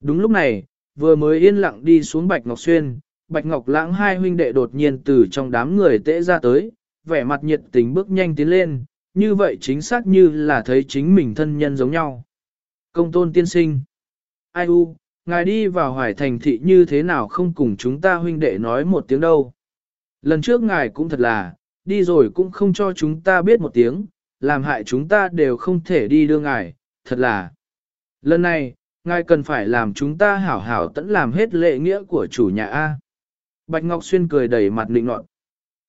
Đúng lúc này, vừa mới yên lặng đi xuống Bạch Ngọc Xuyên, Bạch Ngọc Lãng hai huynh đệ đột nhiên từ trong đám người tễ ra tới, vẻ mặt nhiệt tình bước nhanh tiến lên, như vậy chính xác như là thấy chính mình thân nhân giống nhau. Công tôn tiên sinh. Ai u, ngài đi vào hoài thành thị như thế nào không cùng chúng ta huynh đệ nói một tiếng đâu. Lần trước ngài cũng thật là, đi rồi cũng không cho chúng ta biết một tiếng, làm hại chúng ta đều không thể đi đưa ngài, thật là. Lần này, ngài cần phải làm chúng ta hảo hảo tẫn làm hết lệ nghĩa của chủ nhà A. Bạch Ngọc Xuyên cười đầy mặt định nọt.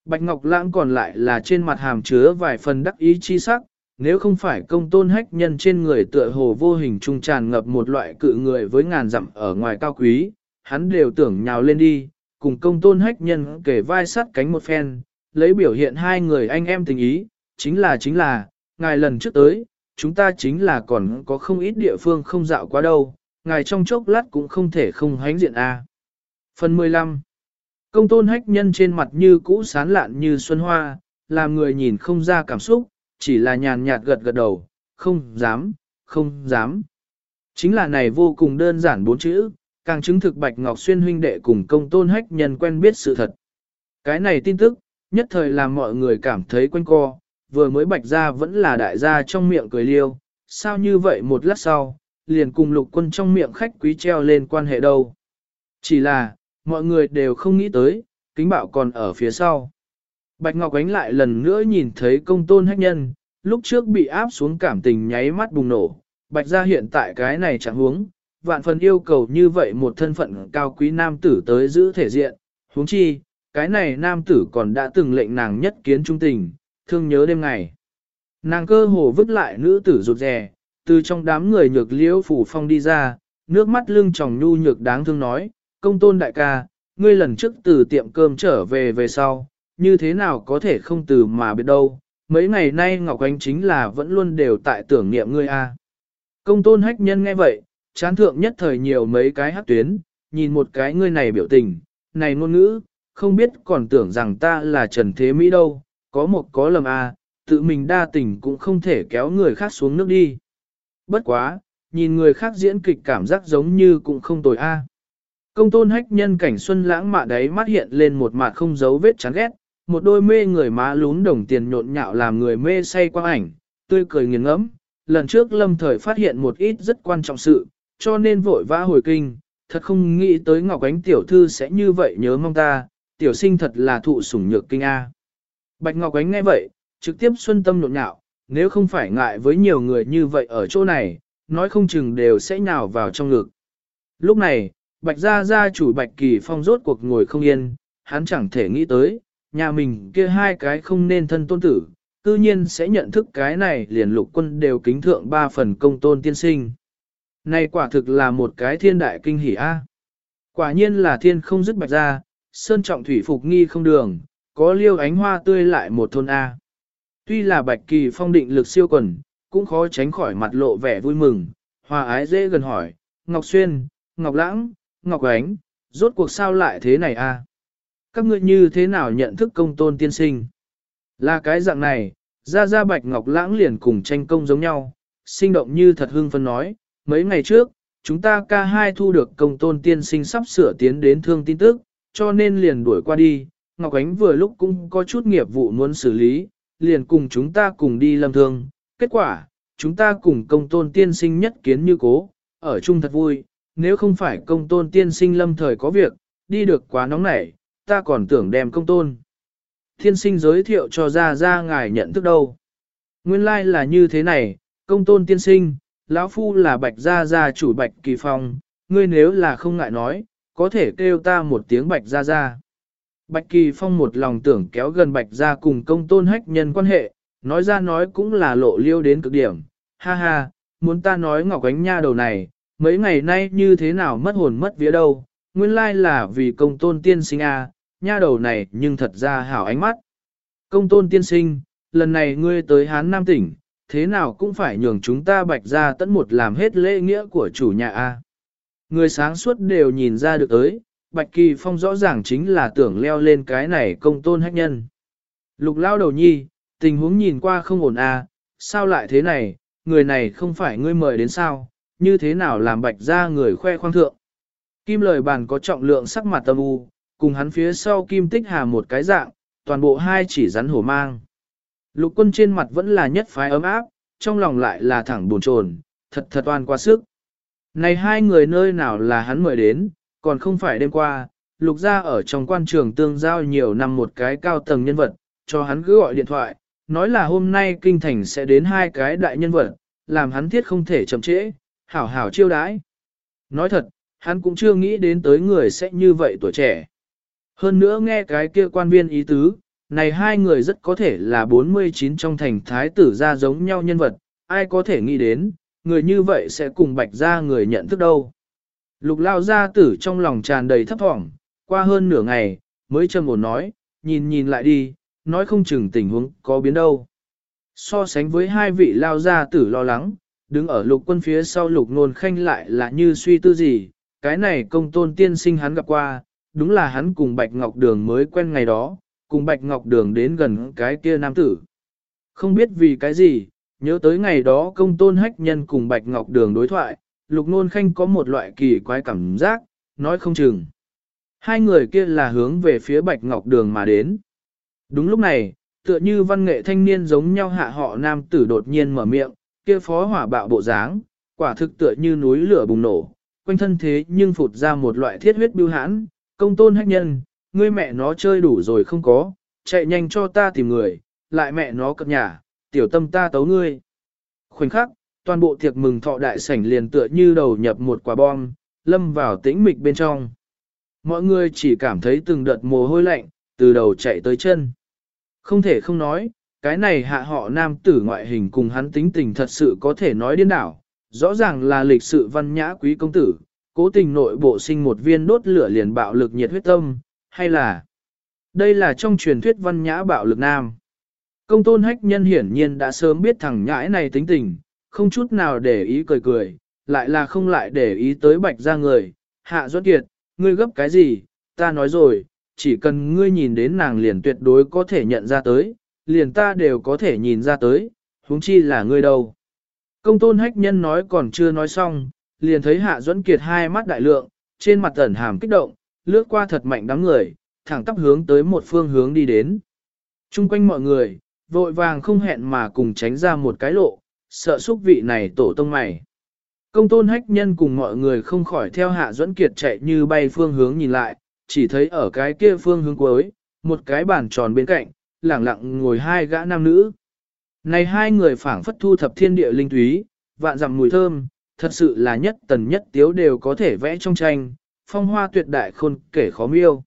Bạch Ngọc Lãng còn lại là trên mặt hàm chứa vài phần đắc ý chi sắc, nếu không phải công tôn hách nhân trên người tựa hồ vô hình trung tràn ngập một loại cự người với ngàn dặm ở ngoài cao quý, hắn đều tưởng nhào lên đi, cùng công tôn hách nhân kể vai sắt cánh một phen, lấy biểu hiện hai người anh em tình ý, chính là chính là, ngài lần trước tới, chúng ta chính là còn có không ít địa phương không dạo quá đâu, ngài trong chốc lát cũng không thể không hánh diện A. Phần 15 Công tôn hách nhân trên mặt như cũ sán lạn như xuân hoa, làm người nhìn không ra cảm xúc, chỉ là nhàn nhạt gật gật đầu, không dám, không dám. Chính là này vô cùng đơn giản bốn chữ, càng chứng thực Bạch Ngọc Xuyên huynh đệ cùng công tôn hách nhân quen biết sự thật. Cái này tin tức, nhất thời làm mọi người cảm thấy quanh co, vừa mới bạch ra vẫn là đại gia trong miệng cười liêu, sao như vậy một lát sau, liền cùng lục quân trong miệng khách quý treo lên quan hệ đâu. Chỉ là, mọi người đều không nghĩ tới, kính bạo còn ở phía sau. Bạch Ngọc Ánh lại lần nữa nhìn thấy công tôn hách nhân, lúc trước bị áp xuống cảm tình nháy mắt bùng nổ. Bạch ra hiện tại cái này chẳng huống, vạn phần yêu cầu như vậy một thân phận cao quý nam tử tới giữ thể diện, huống chi, cái này nam tử còn đã từng lệnh nàng nhất kiến trung tình, thương nhớ đêm ngày. Nàng cơ hồ vứt lại nữ tử rụt rè, từ trong đám người nhược liễu phủ phong đi ra, nước mắt lưng tròng nhu nhược đáng thương nói, công tôn đại ca, ngươi lần trước từ tiệm cơm trở về về sau, như thế nào có thể không từ mà biết đâu, mấy ngày nay Ngọc Ánh chính là vẫn luôn đều tại tưởng niệm ngươi a. Công tôn hách nhân nghe vậy, chán thượng nhất thời nhiều mấy cái hát tuyến, nhìn một cái ngươi này biểu tình, này ngôn ngữ, không biết còn tưởng rằng ta là Trần Thế Mỹ đâu, có một có lầm a, tự mình đa tình cũng không thể kéo người khác xuống nước đi. Bất quá, nhìn người khác diễn kịch cảm giác giống như cũng không tồi a. Công tôn hách nhân cảnh xuân lãng mạ đấy mắt hiện lên một mặt không giấu vết chán ghét, một đôi mê người má lún đồng tiền nhộn nhạo làm người mê say quang ảnh, tươi cười nghiền ngẫm. Lần trước lâm thời phát hiện một ít rất quan trọng sự, cho nên vội vã hồi kinh, thật không nghĩ tới Ngọc Ánh tiểu thư sẽ như vậy nhớ mong ta, tiểu sinh thật là thụ sủng nhược kinh A. Bạch Ngọc Ánh nghe vậy, trực tiếp xuân tâm nhộn nhạo, nếu không phải ngại với nhiều người như vậy ở chỗ này, nói không chừng đều sẽ nhào vào trong ngực. Lúc này, Bạch Gia Gia chủ Bạch Kỳ Phong rốt cuộc ngồi không yên, hắn chẳng thể nghĩ tới, nhà mình kia hai cái không nên thân tôn tử, tự nhiên sẽ nhận thức cái này liền lục quân đều kính thượng ba phần công tôn tiên sinh. Này quả thực là một cái thiên đại kinh hỉ a. À. Quả nhiên là thiên không dứt bạch gia, sơn trọng thủy phục nghi không đường, có liêu ánh hoa tươi lại một thôn A. Tuy là bạch kỳ phong định lực siêu quần, cũng khó tránh khỏi mặt lộ vẻ vui mừng, hòa ái dễ gần hỏi, Ngọc Xuyên, Ngọc Lãng, Ngọc Ánh, rốt cuộc sao lại thế này a? Các ngươi như thế nào nhận thức công tôn tiên sinh? Là cái dạng này, ra ra bạch Ngọc Lãng liền cùng tranh công giống nhau, sinh động như thật hưng phân nói, mấy ngày trước, chúng ta ca hai thu được công tôn tiên sinh sắp sửa tiến đến thương tin tức, cho nên liền đuổi qua đi, Ngọc Ánh vừa lúc cũng có chút nghiệp vụ muốn xử lý, liền cùng chúng ta cùng đi lâm thương. Kết quả, chúng ta cùng công tôn tiên sinh nhất kiến như cố, ở chung thật vui, nếu không phải công tôn tiên sinh lâm thời có việc, đi được quá nóng nảy, ta còn tưởng đem công tôn. Tiên sinh giới thiệu cho ra ra ngài nhận thức đâu. Nguyên lai like là như thế này, công tôn tiên sinh, lão phu là bạch gia gia chủ bạch kỳ phong, ngươi nếu là không ngại nói, có thể kêu ta một tiếng bạch gia gia. Bạch kỳ phong một lòng tưởng kéo gần bạch gia cùng công tôn hách nhân quan hệ, nói ra nói cũng là lộ liêu đến cực điểm, ha ha, muốn ta nói ngọc ánh nha đầu này, mấy ngày nay như thế nào mất hồn mất vía đâu, nguyên lai là vì công tôn tiên sinh a, à, nha đầu này nhưng thật ra hảo ánh mắt. Công tôn tiên sinh, lần này ngươi tới Hán Nam tỉnh, thế nào cũng phải nhường chúng ta bạch ra tận một làm hết lễ nghĩa của chủ nhà A. Người sáng suốt đều nhìn ra được tới, Bạch Kỳ Phong rõ ràng chính là tưởng leo lên cái này công tôn hách nhân. Lục lao đầu nhi, tình huống nhìn qua không ổn a, sao lại thế này, người này không phải ngươi mời đến sao, như thế nào làm bạch ra người khoe khoang thượng. Kim lời bàn có trọng lượng sắc mặt tâm u, cùng hắn phía sau kim tích hà một cái dạng, toàn bộ hai chỉ rắn hổ mang. Lục quân trên mặt vẫn là nhất phái ấm áp, trong lòng lại là thẳng buồn chồn, thật thật oan quá sức. Này hai người nơi nào là hắn mời đến, còn không phải đêm qua, lục ra ở trong quan trường tương giao nhiều năm một cái cao tầng nhân vật, cho hắn cứ gọi điện thoại, nói là hôm nay kinh thành sẽ đến hai cái đại nhân vật, làm hắn thiết không thể chậm trễ, hảo hảo chiêu đãi. Nói thật, hắn cũng chưa nghĩ đến tới người sẽ như vậy tuổi trẻ. Hơn nữa nghe cái kia quan viên ý tứ, này hai người rất có thể là 49 trong thành thái tử ra giống nhau nhân vật, ai có thể nghĩ đến, người như vậy sẽ cùng bạch ra người nhận thức đâu. Lục lao gia tử trong lòng tràn đầy thấp thỏm, qua hơn nửa ngày, mới trầm ổn nói, nhìn nhìn lại đi, nói không chừng tình huống có biến đâu. So sánh với hai vị lao gia tử lo lắng, đứng ở lục quân phía sau lục nôn khanh lại là như suy tư gì, cái này công tôn tiên sinh hắn gặp qua, đúng là hắn cùng Bạch Ngọc Đường mới quen ngày đó, cùng Bạch Ngọc Đường đến gần cái kia nam tử. Không biết vì cái gì, nhớ tới ngày đó công tôn hách nhân cùng Bạch Ngọc Đường đối thoại, lục nôn khanh có một loại kỳ quái cảm giác, nói không chừng. Hai người kia là hướng về phía Bạch Ngọc Đường mà đến. Đúng lúc này, tựa như văn nghệ thanh niên giống nhau hạ họ nam tử đột nhiên mở miệng, kia phó hỏa bạo bộ dáng, quả thực tựa như núi lửa bùng nổ, quanh thân thế nhưng phụt ra một loại thiết huyết bưu hãn, công tôn hách nhân, ngươi mẹ nó chơi đủ rồi không có, chạy nhanh cho ta tìm người, lại mẹ nó cập nhà, tiểu tâm ta tấu ngươi. Khoảnh khắc, toàn bộ tiệc mừng thọ đại sảnh liền tựa như đầu nhập một quả bom, lâm vào tĩnh mịch bên trong. Mọi người chỉ cảm thấy từng đợt mồ hôi lạnh, từ đầu chạy tới chân. Không thể không nói, cái này hạ họ nam tử ngoại hình cùng hắn tính tình thật sự có thể nói điên đảo, rõ ràng là lịch sự văn nhã quý công tử, cố tình nội bộ sinh một viên đốt lửa liền bạo lực nhiệt huyết tâm, hay là đây là trong truyền thuyết văn nhã bạo lực nam. Công tôn hách nhân hiển nhiên đã sớm biết thằng nhãi này tính tình, không chút nào để ý cười cười, lại là không lại để ý tới bạch ra người, hạ duất kiệt, ngươi gấp cái gì, ta nói rồi, chỉ cần ngươi nhìn đến nàng liền tuyệt đối có thể nhận ra tới, liền ta đều có thể nhìn ra tới, huống chi là ngươi đâu. Công tôn hách nhân nói còn chưa nói xong, liền thấy Hạ Duẫn Kiệt hai mắt đại lượng, trên mặt ẩn hàm kích động, lướt qua thật mạnh đám người, thẳng tắp hướng tới một phương hướng đi đến. Trung quanh mọi người, vội vàng không hẹn mà cùng tránh ra một cái lộ, sợ xúc vị này tổ tông mày. Công tôn hách nhân cùng mọi người không khỏi theo Hạ Duẫn Kiệt chạy như bay phương hướng nhìn lại, chỉ thấy ở cái kia phương hướng cuối, một cái bàn tròn bên cạnh, lẳng lặng ngồi hai gã nam nữ. Này hai người phảng phất thu thập thiên địa linh túy, vạn dặm mùi thơm, thật sự là nhất tần nhất tiếu đều có thể vẽ trong tranh, phong hoa tuyệt đại khôn kể khó miêu.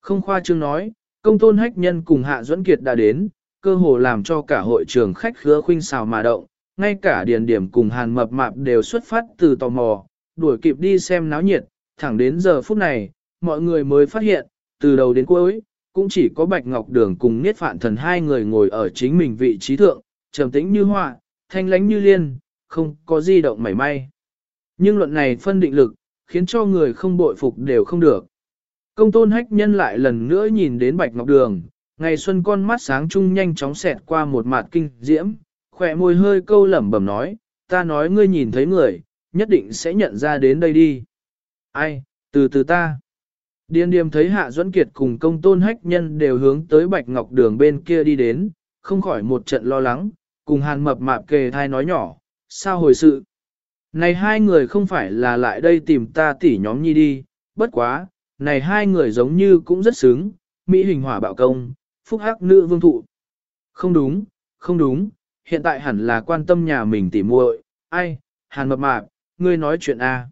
Không khoa trương nói, công tôn hách nhân cùng Hạ Duẫn Kiệt đã đến, cơ hồ làm cho cả hội trường khách khứa khuynh xào mà động, ngay cả điền điểm cùng hàn mập mạp đều xuất phát từ tò mò, đuổi kịp đi xem náo nhiệt, thẳng đến giờ phút này, mọi người mới phát hiện, từ đầu đến cuối, cũng chỉ có Bạch Ngọc Đường cùng Niết Phạn Thần hai người ngồi ở chính mình vị trí thượng, trầm tĩnh như họa, thanh lánh như liên, không có di động mảy may. Nhưng luận này phân định lực, khiến cho người không bội phục đều không được. Công tôn hách nhân lại lần nữa nhìn đến Bạch Ngọc Đường, ngày xuân con mắt sáng trung nhanh chóng xẹt qua một mặt kinh diễm, khỏe môi hơi câu lẩm bẩm nói, ta nói ngươi nhìn thấy người, nhất định sẽ nhận ra đến đây đi. Ai, từ từ ta. Điền điềm thấy Hạ Duẫn Kiệt cùng công tôn hách nhân đều hướng tới Bạch Ngọc Đường bên kia đi đến, không khỏi một trận lo lắng, cùng hàn mập mạp kề thai nói nhỏ, sao hồi sự? Này hai người không phải là lại đây tìm ta tỉ nhóm nhi đi, bất quá, này hai người giống như cũng rất sướng, Mỹ hình hỏa bạo công, phúc hắc nữ vương thụ. Không đúng, không đúng, hiện tại hẳn là quan tâm nhà mình tỉ muội, ai, hàn mập mạp, ngươi nói chuyện A.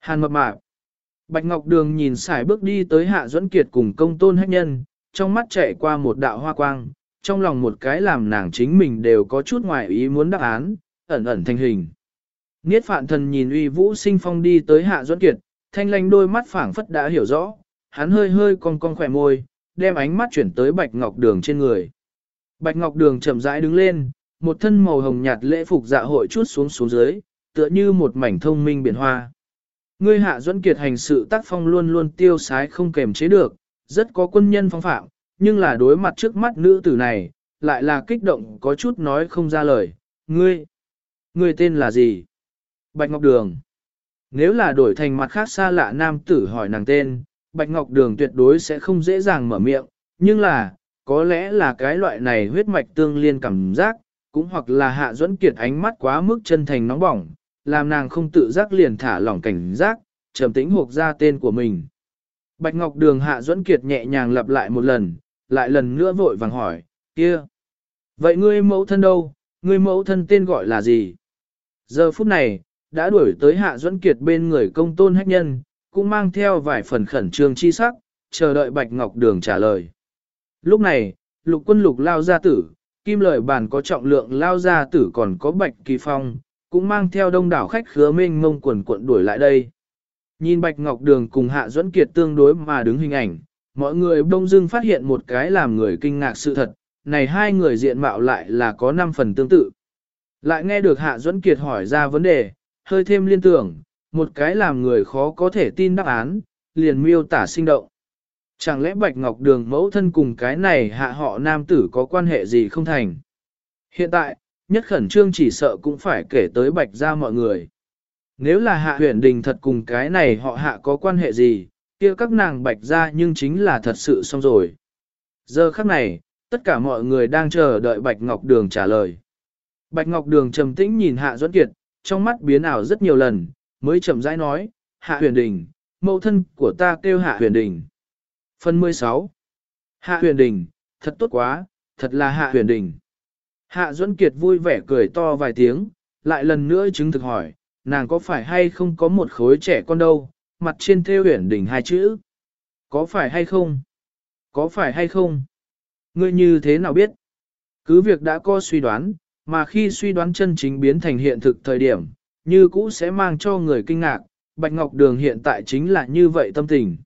Hàn mập mạp. Bạch Ngọc Đường nhìn xài bước đi tới Hạ Duẫn Kiệt cùng công tôn hách nhân, trong mắt chạy qua một đạo hoa quang, trong lòng một cái làm nàng chính mình đều có chút ngoài ý muốn đáp án, ẩn ẩn thành hình. Niết phạn thần nhìn uy vũ sinh phong đi tới Hạ Duẫn Kiệt, thanh lanh đôi mắt phảng phất đã hiểu rõ, hắn hơi hơi cong cong khỏe môi, đem ánh mắt chuyển tới Bạch Ngọc Đường trên người. Bạch Ngọc Đường chậm rãi đứng lên, một thân màu hồng nhạt lễ phục dạ hội chút xuống xuống dưới, tựa như một mảnh thông minh biển hoa. Ngươi hạ duẫn kiệt hành sự tác phong luôn luôn tiêu sái không kềm chế được, rất có quân nhân phong phạm, nhưng là đối mặt trước mắt nữ tử này, lại là kích động có chút nói không ra lời. Ngươi, ngươi tên là gì? Bạch Ngọc Đường. Nếu là đổi thành mặt khác xa lạ nam tử hỏi nàng tên, Bạch Ngọc Đường tuyệt đối sẽ không dễ dàng mở miệng, nhưng là, có lẽ là cái loại này huyết mạch tương liên cảm giác, cũng hoặc là hạ duẫn kiệt ánh mắt quá mức chân thành nóng bỏng, làm nàng không tự giác liền thả lỏng cảnh giác, trầm tĩnh hộp ra tên của mình. Bạch Ngọc Đường hạ duẫn kiệt nhẹ nhàng lặp lại một lần, lại lần nữa vội vàng hỏi, kia. Vậy ngươi mẫu thân đâu, ngươi mẫu thân tên gọi là gì? Giờ phút này, đã đuổi tới hạ duẫn kiệt bên người công tôn hách nhân, cũng mang theo vài phần khẩn trương chi sắc, chờ đợi Bạch Ngọc Đường trả lời. Lúc này, lục quân lục lao gia tử, kim lợi bản có trọng lượng lao gia tử còn có bạch kỳ phong, cũng mang theo đông đảo khách khứa mênh mông quần cuộn đuổi lại đây. Nhìn bạch ngọc đường cùng hạ duẫn kiệt tương đối mà đứng hình ảnh, mọi người đông dưng phát hiện một cái làm người kinh ngạc sự thật, này hai người diện mạo lại là có 5 phần tương tự. Lại nghe được Hạ Duẫn Kiệt hỏi ra vấn đề, hơi thêm liên tưởng, một cái làm người khó có thể tin đáp án, liền miêu tả sinh động. Chẳng lẽ Bạch Ngọc Đường mẫu thân cùng cái này hạ họ nam tử có quan hệ gì không thành? Hiện tại, nhất khẩn trương chỉ sợ cũng phải kể tới Bạch ra mọi người. Nếu là hạ huyền đình thật cùng cái này họ hạ có quan hệ gì, kia các nàng Bạch ra nhưng chính là thật sự xong rồi. Giờ khắc này, tất cả mọi người đang chờ đợi Bạch Ngọc Đường trả lời. Bạch Ngọc Đường trầm tĩnh nhìn Hạ Duẫn Kiệt, trong mắt biến ảo rất nhiều lần, mới chậm rãi nói, Hạ Huyền Đình, mẫu thân của ta kêu Hạ Huyền Đình. Phần 16 Hạ Huyền Đình, thật tốt quá, thật là Hạ Huyền Đình. Hạ Duẫn Kiệt vui vẻ cười to vài tiếng, lại lần nữa chứng thực hỏi, nàng có phải hay không có một khối trẻ con đâu, mặt trên theo huyền đỉnh hai chữ. Có phải hay không? Có phải hay không? Ngươi như thế nào biết? Cứ việc đã có suy đoán, mà khi suy đoán chân chính biến thành hiện thực thời điểm, như cũ sẽ mang cho người kinh ngạc, Bạch Ngọc Đường hiện tại chính là như vậy tâm tình.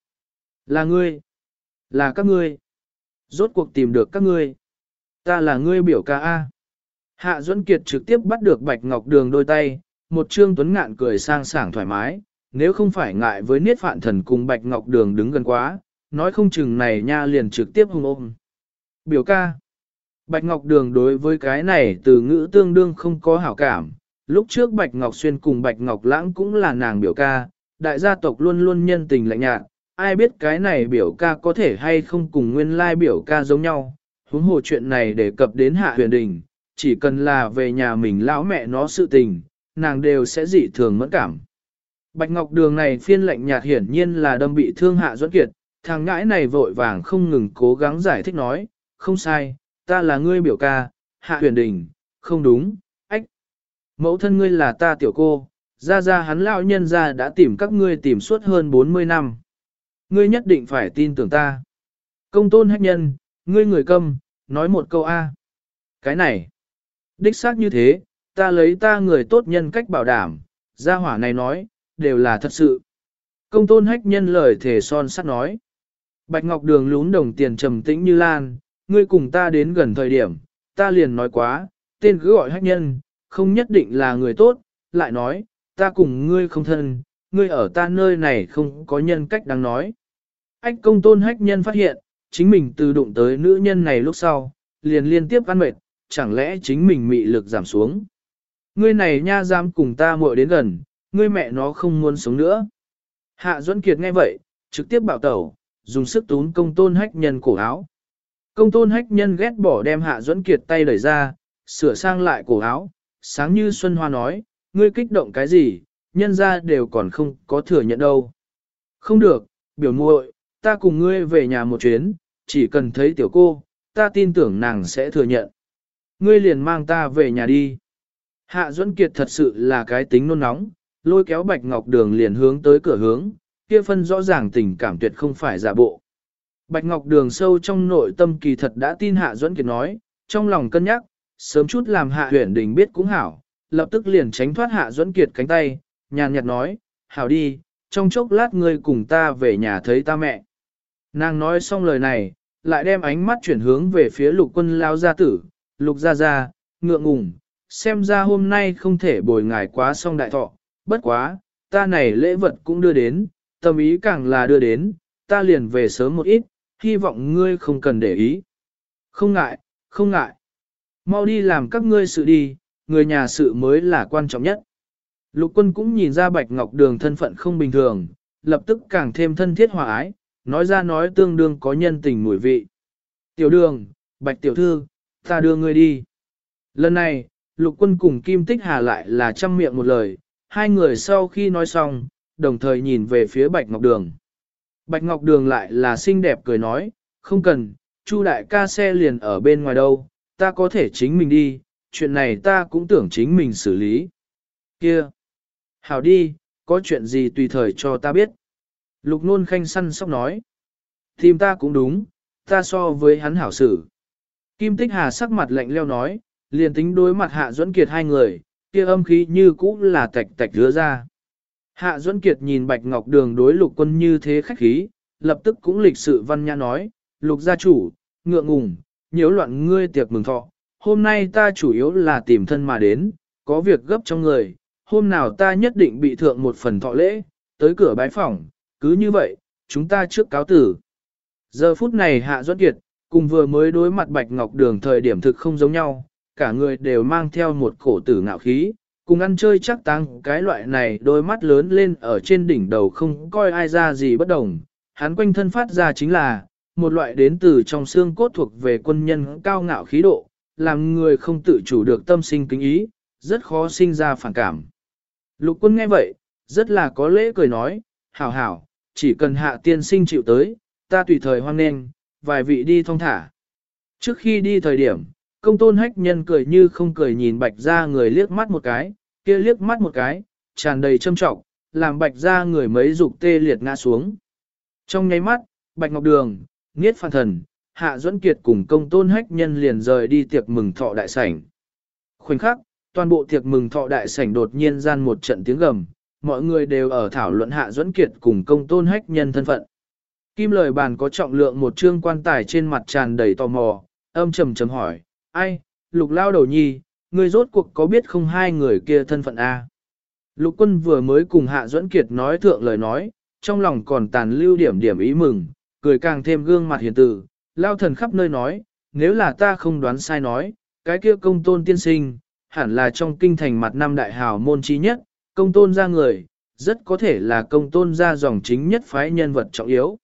Là ngươi, là các ngươi, rốt cuộc tìm được các ngươi. Ta là ngươi biểu ca A. Hạ Duẫn Kiệt trực tiếp bắt được Bạch Ngọc Đường đôi tay, một trương tuấn ngạn cười sang sảng thoải mái, nếu không phải ngại với niết phạn thần cùng Bạch Ngọc Đường đứng gần quá, nói không chừng này nha liền trực tiếp hung ôm. Biểu ca. Bạch Ngọc Đường đối với cái này từ ngữ tương đương không có hảo cảm. Lúc trước Bạch Ngọc Xuyên cùng Bạch Ngọc Lãng cũng là nàng biểu ca, đại gia tộc luôn luôn nhân tình lạnh nhạt. Ai biết cái này biểu ca có thể hay không cùng nguyên lai biểu ca giống nhau. Huống hồ chuyện này đề cập đến hạ huyền đình, chỉ cần là về nhà mình lão mẹ nó sự tình, nàng đều sẽ dị thường mẫn cảm. Bạch Ngọc Đường này phiên lệnh nhạt hiển nhiên là đâm bị thương hạ doãn kiệt, thằng ngãi này vội vàng không ngừng cố gắng giải thích nói, không sai, ta là ngươi biểu ca, hạ huyền đình, không đúng, ách. Mẫu thân ngươi là ta tiểu cô, ra ra hắn lão nhân ra đã tìm các ngươi tìm suốt hơn 40 năm. Ngươi nhất định phải tin tưởng ta. Công tôn hách nhân, ngươi người câm, nói một câu A. Cái này, đích xác như thế, ta lấy ta người tốt nhân cách bảo đảm, gia hỏa này nói, đều là thật sự. Công tôn hách nhân lời thể son sắt nói. Bạch Ngọc Đường lún đồng tiền trầm tĩnh như lan, ngươi cùng ta đến gần thời điểm, ta liền nói quá, tên cứ gọi hách nhân, không nhất định là người tốt, lại nói, ta cùng ngươi không thân, ngươi ở ta nơi này không có nhân cách đáng nói. Ách công tôn hách nhân phát hiện, chính mình từ đụng tới nữ nhân này lúc sau, liền liên tiếp ăn mệt, chẳng lẽ chính mình mị lực giảm xuống. Ngươi này nha dám cùng ta muội đến gần, ngươi mẹ nó không muốn sống nữa. Hạ Duẫn Kiệt nghe vậy, trực tiếp bảo tẩu, dùng sức tún công tôn hách nhân cổ áo. Công tôn hách nhân ghét bỏ đem hạ duẫn kiệt tay đẩy ra, sửa sang lại cổ áo, sáng như Xuân Hoa nói, ngươi kích động cái gì, nhân ra đều còn không có thừa nhận đâu. Không được, biểu muội, ta cùng ngươi về nhà một chuyến, chỉ cần thấy tiểu cô, ta tin tưởng nàng sẽ thừa nhận. Ngươi liền mang ta về nhà đi. Hạ Duẫn Kiệt thật sự là cái tính nôn nóng, lôi kéo Bạch Ngọc Đường liền hướng tới cửa hướng, kia phân rõ ràng tình cảm tuyệt không phải giả bộ. Bạch Ngọc Đường sâu trong nội tâm kỳ thật đã tin Hạ Duẫn Kiệt nói, trong lòng cân nhắc, sớm chút làm Hạ Huyền Đình biết cũng hảo, lập tức liền tránh thoát Hạ Duẫn Kiệt cánh tay, nhàn nhạt nói, hảo đi, trong chốc lát ngươi cùng ta về nhà thấy ta mẹ. Nàng nói xong lời này, lại đem ánh mắt chuyển hướng về phía lục quân lao gia tử, lục gia gia, ngượng ngùng, xem ra hôm nay không thể bồi ngài quá xong đại thọ, bất quá, ta này lễ vật cũng đưa đến, tâm ý càng là đưa đến, ta liền về sớm một ít, hy vọng ngươi không cần để ý. Không ngại, không ngại. Mau đi làm các ngươi sự đi, người nhà sự mới là quan trọng nhất. Lục quân cũng nhìn ra Bạch Ngọc Đường thân phận không bình thường, lập tức càng thêm thân thiết hòa ái, nói ra nói tương đương có nhân tình mùi vị. Tiểu đường, Bạch Tiểu Thư, ta đưa ngươi đi. Lần này, lục quân cùng Kim Tích Hà lại là chăm miệng một lời, hai người sau khi nói xong, đồng thời nhìn về phía Bạch Ngọc Đường. Bạch Ngọc Đường lại là xinh đẹp cười nói, không cần, Chu đại ca xe liền ở bên ngoài đâu, ta có thể chính mình đi, chuyện này ta cũng tưởng chính mình xử lý. Kia! Hảo đi, có chuyện gì tùy thời cho ta biết. Lục nôn khanh săn sóc nói. Tìm ta cũng đúng, ta so với hắn hảo xử. Kim Tích Hà sắc mặt lạnh leo nói, liền tính đối mặt Hạ Duẫn Kiệt hai người, kia âm khí như cũ là tạch tạch rứa ra. Hạ Duẫn Kiệt nhìn Bạch Ngọc Đường đối lục quân như thế khách khí, lập tức cũng lịch sự văn nhã nói, lục gia chủ, ngượng ngùng, nhiễu loạn ngươi tiệc mừng thọ, hôm nay ta chủ yếu là tìm thân mà đến, có việc gấp trong người, hôm nào ta nhất định bị thượng một phần thọ lễ, tới cửa bái phỏng, cứ như vậy, chúng ta trước cáo tử. Giờ phút này Hạ Duẫn Kiệt, cùng vừa mới đối mặt Bạch Ngọc Đường thời điểm thực không giống nhau, cả người đều mang theo một cổ tử ngạo khí, cùng ăn chơi chắc tăng cái loại này đôi mắt lớn lên ở trên đỉnh đầu không coi ai ra gì bất đồng, hắn quanh thân phát ra chính là, một loại đến từ trong xương cốt thuộc về quân nhân cao ngạo khí độ, làm người không tự chủ được tâm sinh kính ý, rất khó sinh ra phản cảm. Lục quân nghe vậy, rất là có lễ cười nói, hảo hảo, chỉ cần hạ tiên sinh chịu tới, ta tùy thời hoan nghênh, vài vị đi thong thả. Trước khi đi thời điểm, công tôn hách nhân cười như không cười nhìn bạch ra người liếc mắt một cái, kia liếc mắt một cái, tràn đầy châm trọng, làm bạch ra người mấy dục tê liệt ngã xuống. Trong nháy mắt, bạch ngọc đường, nghiết phan thần, hạ duẫn kiệt cùng công tôn hách nhân liền rời đi tiệc mừng thọ đại sảnh. Khoảnh khắc, toàn bộ tiệc mừng thọ đại sảnh đột nhiên gian một trận tiếng gầm, mọi người đều ở thảo luận hạ duẫn kiệt cùng công tôn hách nhân thân phận. Kim lời bàn có trọng lượng một chương quan tài trên mặt tràn đầy tò mò, âm trầm trầm hỏi, ai, lục lao đầu nhi, người rốt cuộc có biết không hai người kia thân phận A. Lục quân vừa mới cùng Hạ Duẫn Kiệt nói thượng lời nói, trong lòng còn tàn lưu điểm điểm ý mừng, cười càng thêm gương mặt hiền tử, lao thần khắp nơi nói, nếu là ta không đoán sai nói, cái kia công tôn tiên sinh, hẳn là trong kinh thành mặt năm đại hào môn trí nhất, công tôn ra người, rất có thể là công tôn ra dòng chính nhất phái nhân vật trọng yếu.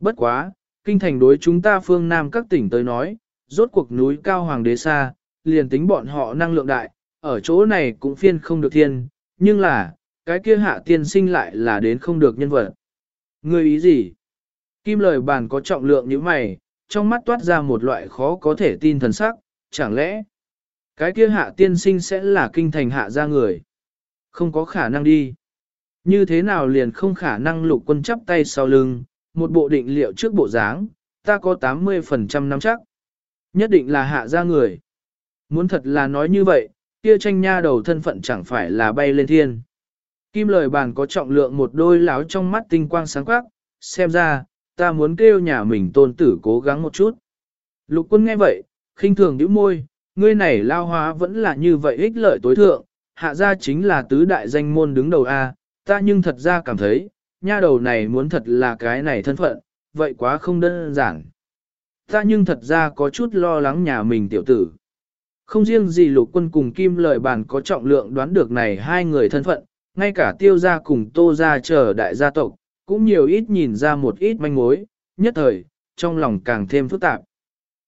Bất quá, kinh thành đối chúng ta phương Nam các tỉnh tới nói, rốt cuộc núi cao hoàng đế xa, liền tính bọn họ năng lượng đại, ở chỗ này cũng phiên không được thiên, nhưng là, cái kia hạ tiên sinh lại là đến không được nhân vật. Ngươi ý gì? Kim lời bàn có trọng lượng như mày, trong mắt toát ra một loại khó có thể tin thần sắc, chẳng lẽ cái kia hạ tiên sinh sẽ là kinh thành hạ ra người? Không có khả năng đi. Như thế nào liền không khả năng lục quân chắp tay sau lưng, một bộ định liệu trước bộ dáng, ta có 80% nắm chắc. Nhất định là hạ ra người. Muốn thật là nói như vậy, kia tranh nha đầu thân phận chẳng phải là bay lên thiên. Kim lời bàn có trọng lượng một đôi láo trong mắt tinh quang sáng quắc, xem ra, ta muốn kêu nhà mình tôn tử cố gắng một chút. Lục quân nghe vậy, khinh thường nhíu môi, ngươi này lao hóa vẫn là như vậy ích lợi tối thượng, hạ ra chính là tứ đại danh môn đứng đầu A, ta nhưng thật ra cảm thấy, nha đầu này muốn thật là cái này thân phận, vậy quá không đơn giản. Ta nhưng thật ra có chút lo lắng nhà mình tiểu tử. Không riêng gì lục quân cùng kim lợi bản có trọng lượng đoán được này hai người thân phận, ngay cả tiêu gia cùng tô gia chờ đại gia tộc, cũng nhiều ít nhìn ra một ít manh mối, nhất thời, trong lòng càng thêm phức tạp.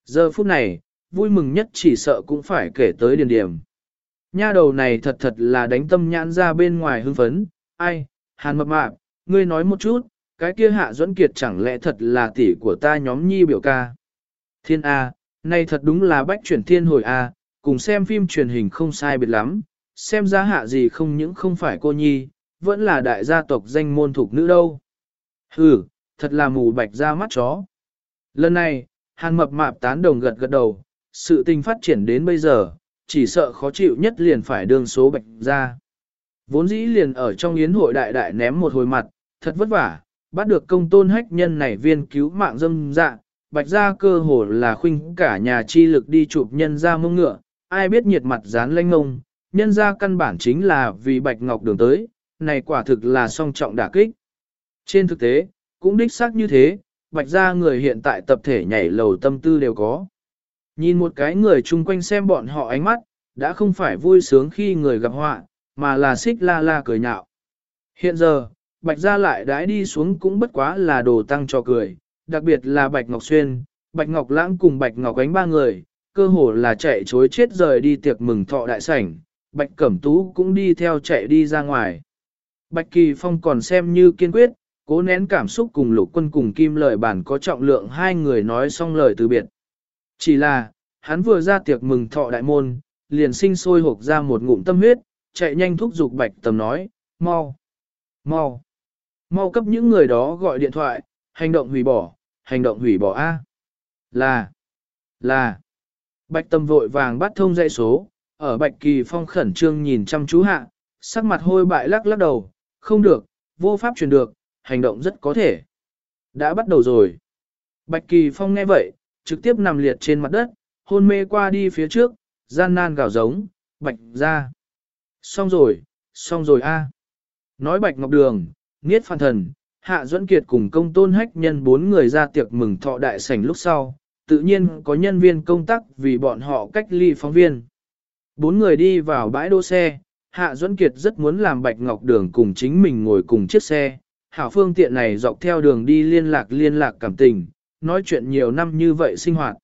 Giờ phút này, vui mừng nhất chỉ sợ cũng phải kể tới điền điểm. Nha đầu này thật thật là đánh tâm nhãn ra bên ngoài hưng phấn, ai, hàn mập mạp, ngươi nói một chút, cái kia hạ duẫn kiệt chẳng lẽ thật là tỷ của ta nhóm nhi biểu ca. Thiên A, này thật đúng là bách chuyển thiên hồi A, cùng xem phim truyền hình không sai biệt lắm, xem ra hạ gì không những không phải cô nhi, vẫn là đại gia tộc danh môn thuộc nữ đâu. Hừ, thật là mù bạch ra mắt chó. Lần này, hàn mập mạp tán đồng gật gật đầu, sự tình phát triển đến bây giờ, chỉ sợ khó chịu nhất liền phải đương số bạch ra. Vốn dĩ liền ở trong yến hội đại đại ném một hồi mặt, thật vất vả, bắt được công tôn hách nhân này viên cứu mạng dâm dạ, bạch ra cơ hồ là khuynh cả nhà chi lực đi chụp nhân ra mông ngựa, ai biết nhiệt mặt dán lanh ngông, nhân ra căn bản chính là vì bạch ngọc đường tới, này quả thực là song trọng đả kích. Trên thực tế, cũng đích xác như thế, bạch ra người hiện tại tập thể nhảy lầu tâm tư đều có. Nhìn một cái người chung quanh xem bọn họ ánh mắt, đã không phải vui sướng khi người gặp họa, mà là xích la la cười nhạo. Hiện giờ, Bạch Gia lại đãi đi xuống cũng bất quá là đồ tăng cho cười, đặc biệt là Bạch Ngọc Xuyên, Bạch Ngọc Lãng cùng Bạch Ngọc Ánh ba người, cơ hồ là chạy chối chết rời đi tiệc mừng thọ đại sảnh, Bạch Cẩm Tú cũng đi theo chạy đi ra ngoài. Bạch Kỳ Phong còn xem như kiên quyết, cố nén cảm xúc cùng lục quân cùng kim lợi bản có trọng lượng hai người nói xong lời từ biệt. Chỉ là, hắn vừa ra tiệc mừng thọ đại môn, liền sinh sôi hộp ra một ngụm tâm huyết, chạy nhanh thúc giục bạch tầm nói, mau, mau, mau cấp những người đó gọi điện thoại, hành động hủy bỏ, hành động hủy bỏ A. Là, là, Bạch tâm vội vàng bắt thông dãy số, ở Bạch Kỳ Phong khẩn trương nhìn chăm chú hạ, sắc mặt hôi bại lắc lắc đầu, không được, vô pháp truyền được, hành động rất có thể. Đã bắt đầu rồi. Bạch Kỳ Phong nghe vậy, trực tiếp nằm liệt trên mặt đất, hôn mê qua đi phía trước, gian nan gào giống, Bạch ra. Xong rồi, xong rồi a. Nói Bạch Ngọc Đường, Niết Phan Thần, Hạ Duẫn Kiệt cùng công tôn hách nhân bốn người ra tiệc mừng thọ đại sảnh lúc sau, tự nhiên có nhân viên công tác vì bọn họ cách ly phóng viên. Bốn người đi vào bãi đỗ xe, Hạ Duẫn Kiệt rất muốn làm Bạch Ngọc Đường cùng chính mình ngồi cùng chiếc xe, hảo phương tiện này dọc theo đường đi liên lạc liên lạc cảm tình, nói chuyện nhiều năm như vậy sinh hoạt.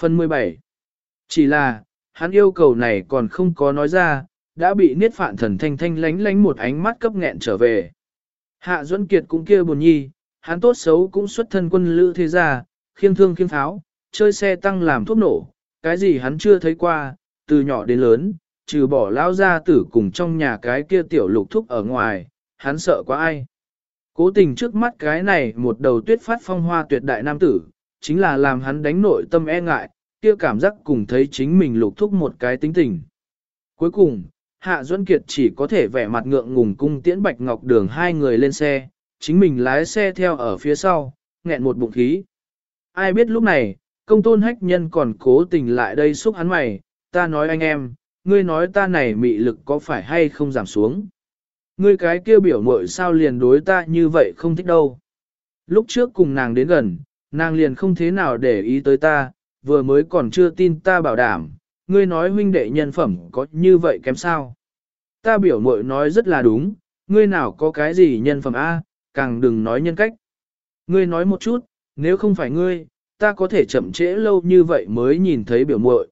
Phần 17 Chỉ là, hắn yêu cầu này còn không có nói ra, đã bị niết phạn thần thanh thanh lánh lánh một ánh mắt cấp nghẹn trở về. Hạ Duẫn Kiệt cũng kia buồn nhi, hắn tốt xấu cũng xuất thân quân lữ thế gia, khiêng thương khiêng pháo, chơi xe tăng làm thuốc nổ, cái gì hắn chưa thấy qua, từ nhỏ đến lớn, trừ bỏ lao ra tử cùng trong nhà cái kia tiểu lục thúc ở ngoài, hắn sợ quá ai. Cố tình trước mắt cái này một đầu tuyết phát phong hoa tuyệt đại nam tử, chính là làm hắn đánh nội tâm e ngại, kia cảm giác cùng thấy chính mình lục thúc một cái tính tình. Cuối cùng, Hạ Duẫn Kiệt chỉ có thể vẻ mặt ngượng ngùng cung tiễn Bạch Ngọc Đường hai người lên xe, chính mình lái xe theo ở phía sau, nghẹn một bụng khí. Ai biết lúc này, công tôn hách nhân còn cố tình lại đây xúc hắn mày, ta nói anh em, ngươi nói ta này mị lực có phải hay không giảm xuống. Ngươi cái kia biểu mội sao liền đối ta như vậy không thích đâu. Lúc trước cùng nàng đến gần, nàng liền không thế nào để ý tới ta, vừa mới còn chưa tin ta bảo đảm, ngươi nói huynh đệ nhân phẩm có như vậy kém sao. Ta biểu mội nói rất là đúng, ngươi nào có cái gì nhân phẩm A, càng đừng nói nhân cách. Ngươi nói một chút, nếu không phải ngươi, ta có thể chậm trễ lâu như vậy mới nhìn thấy biểu muội.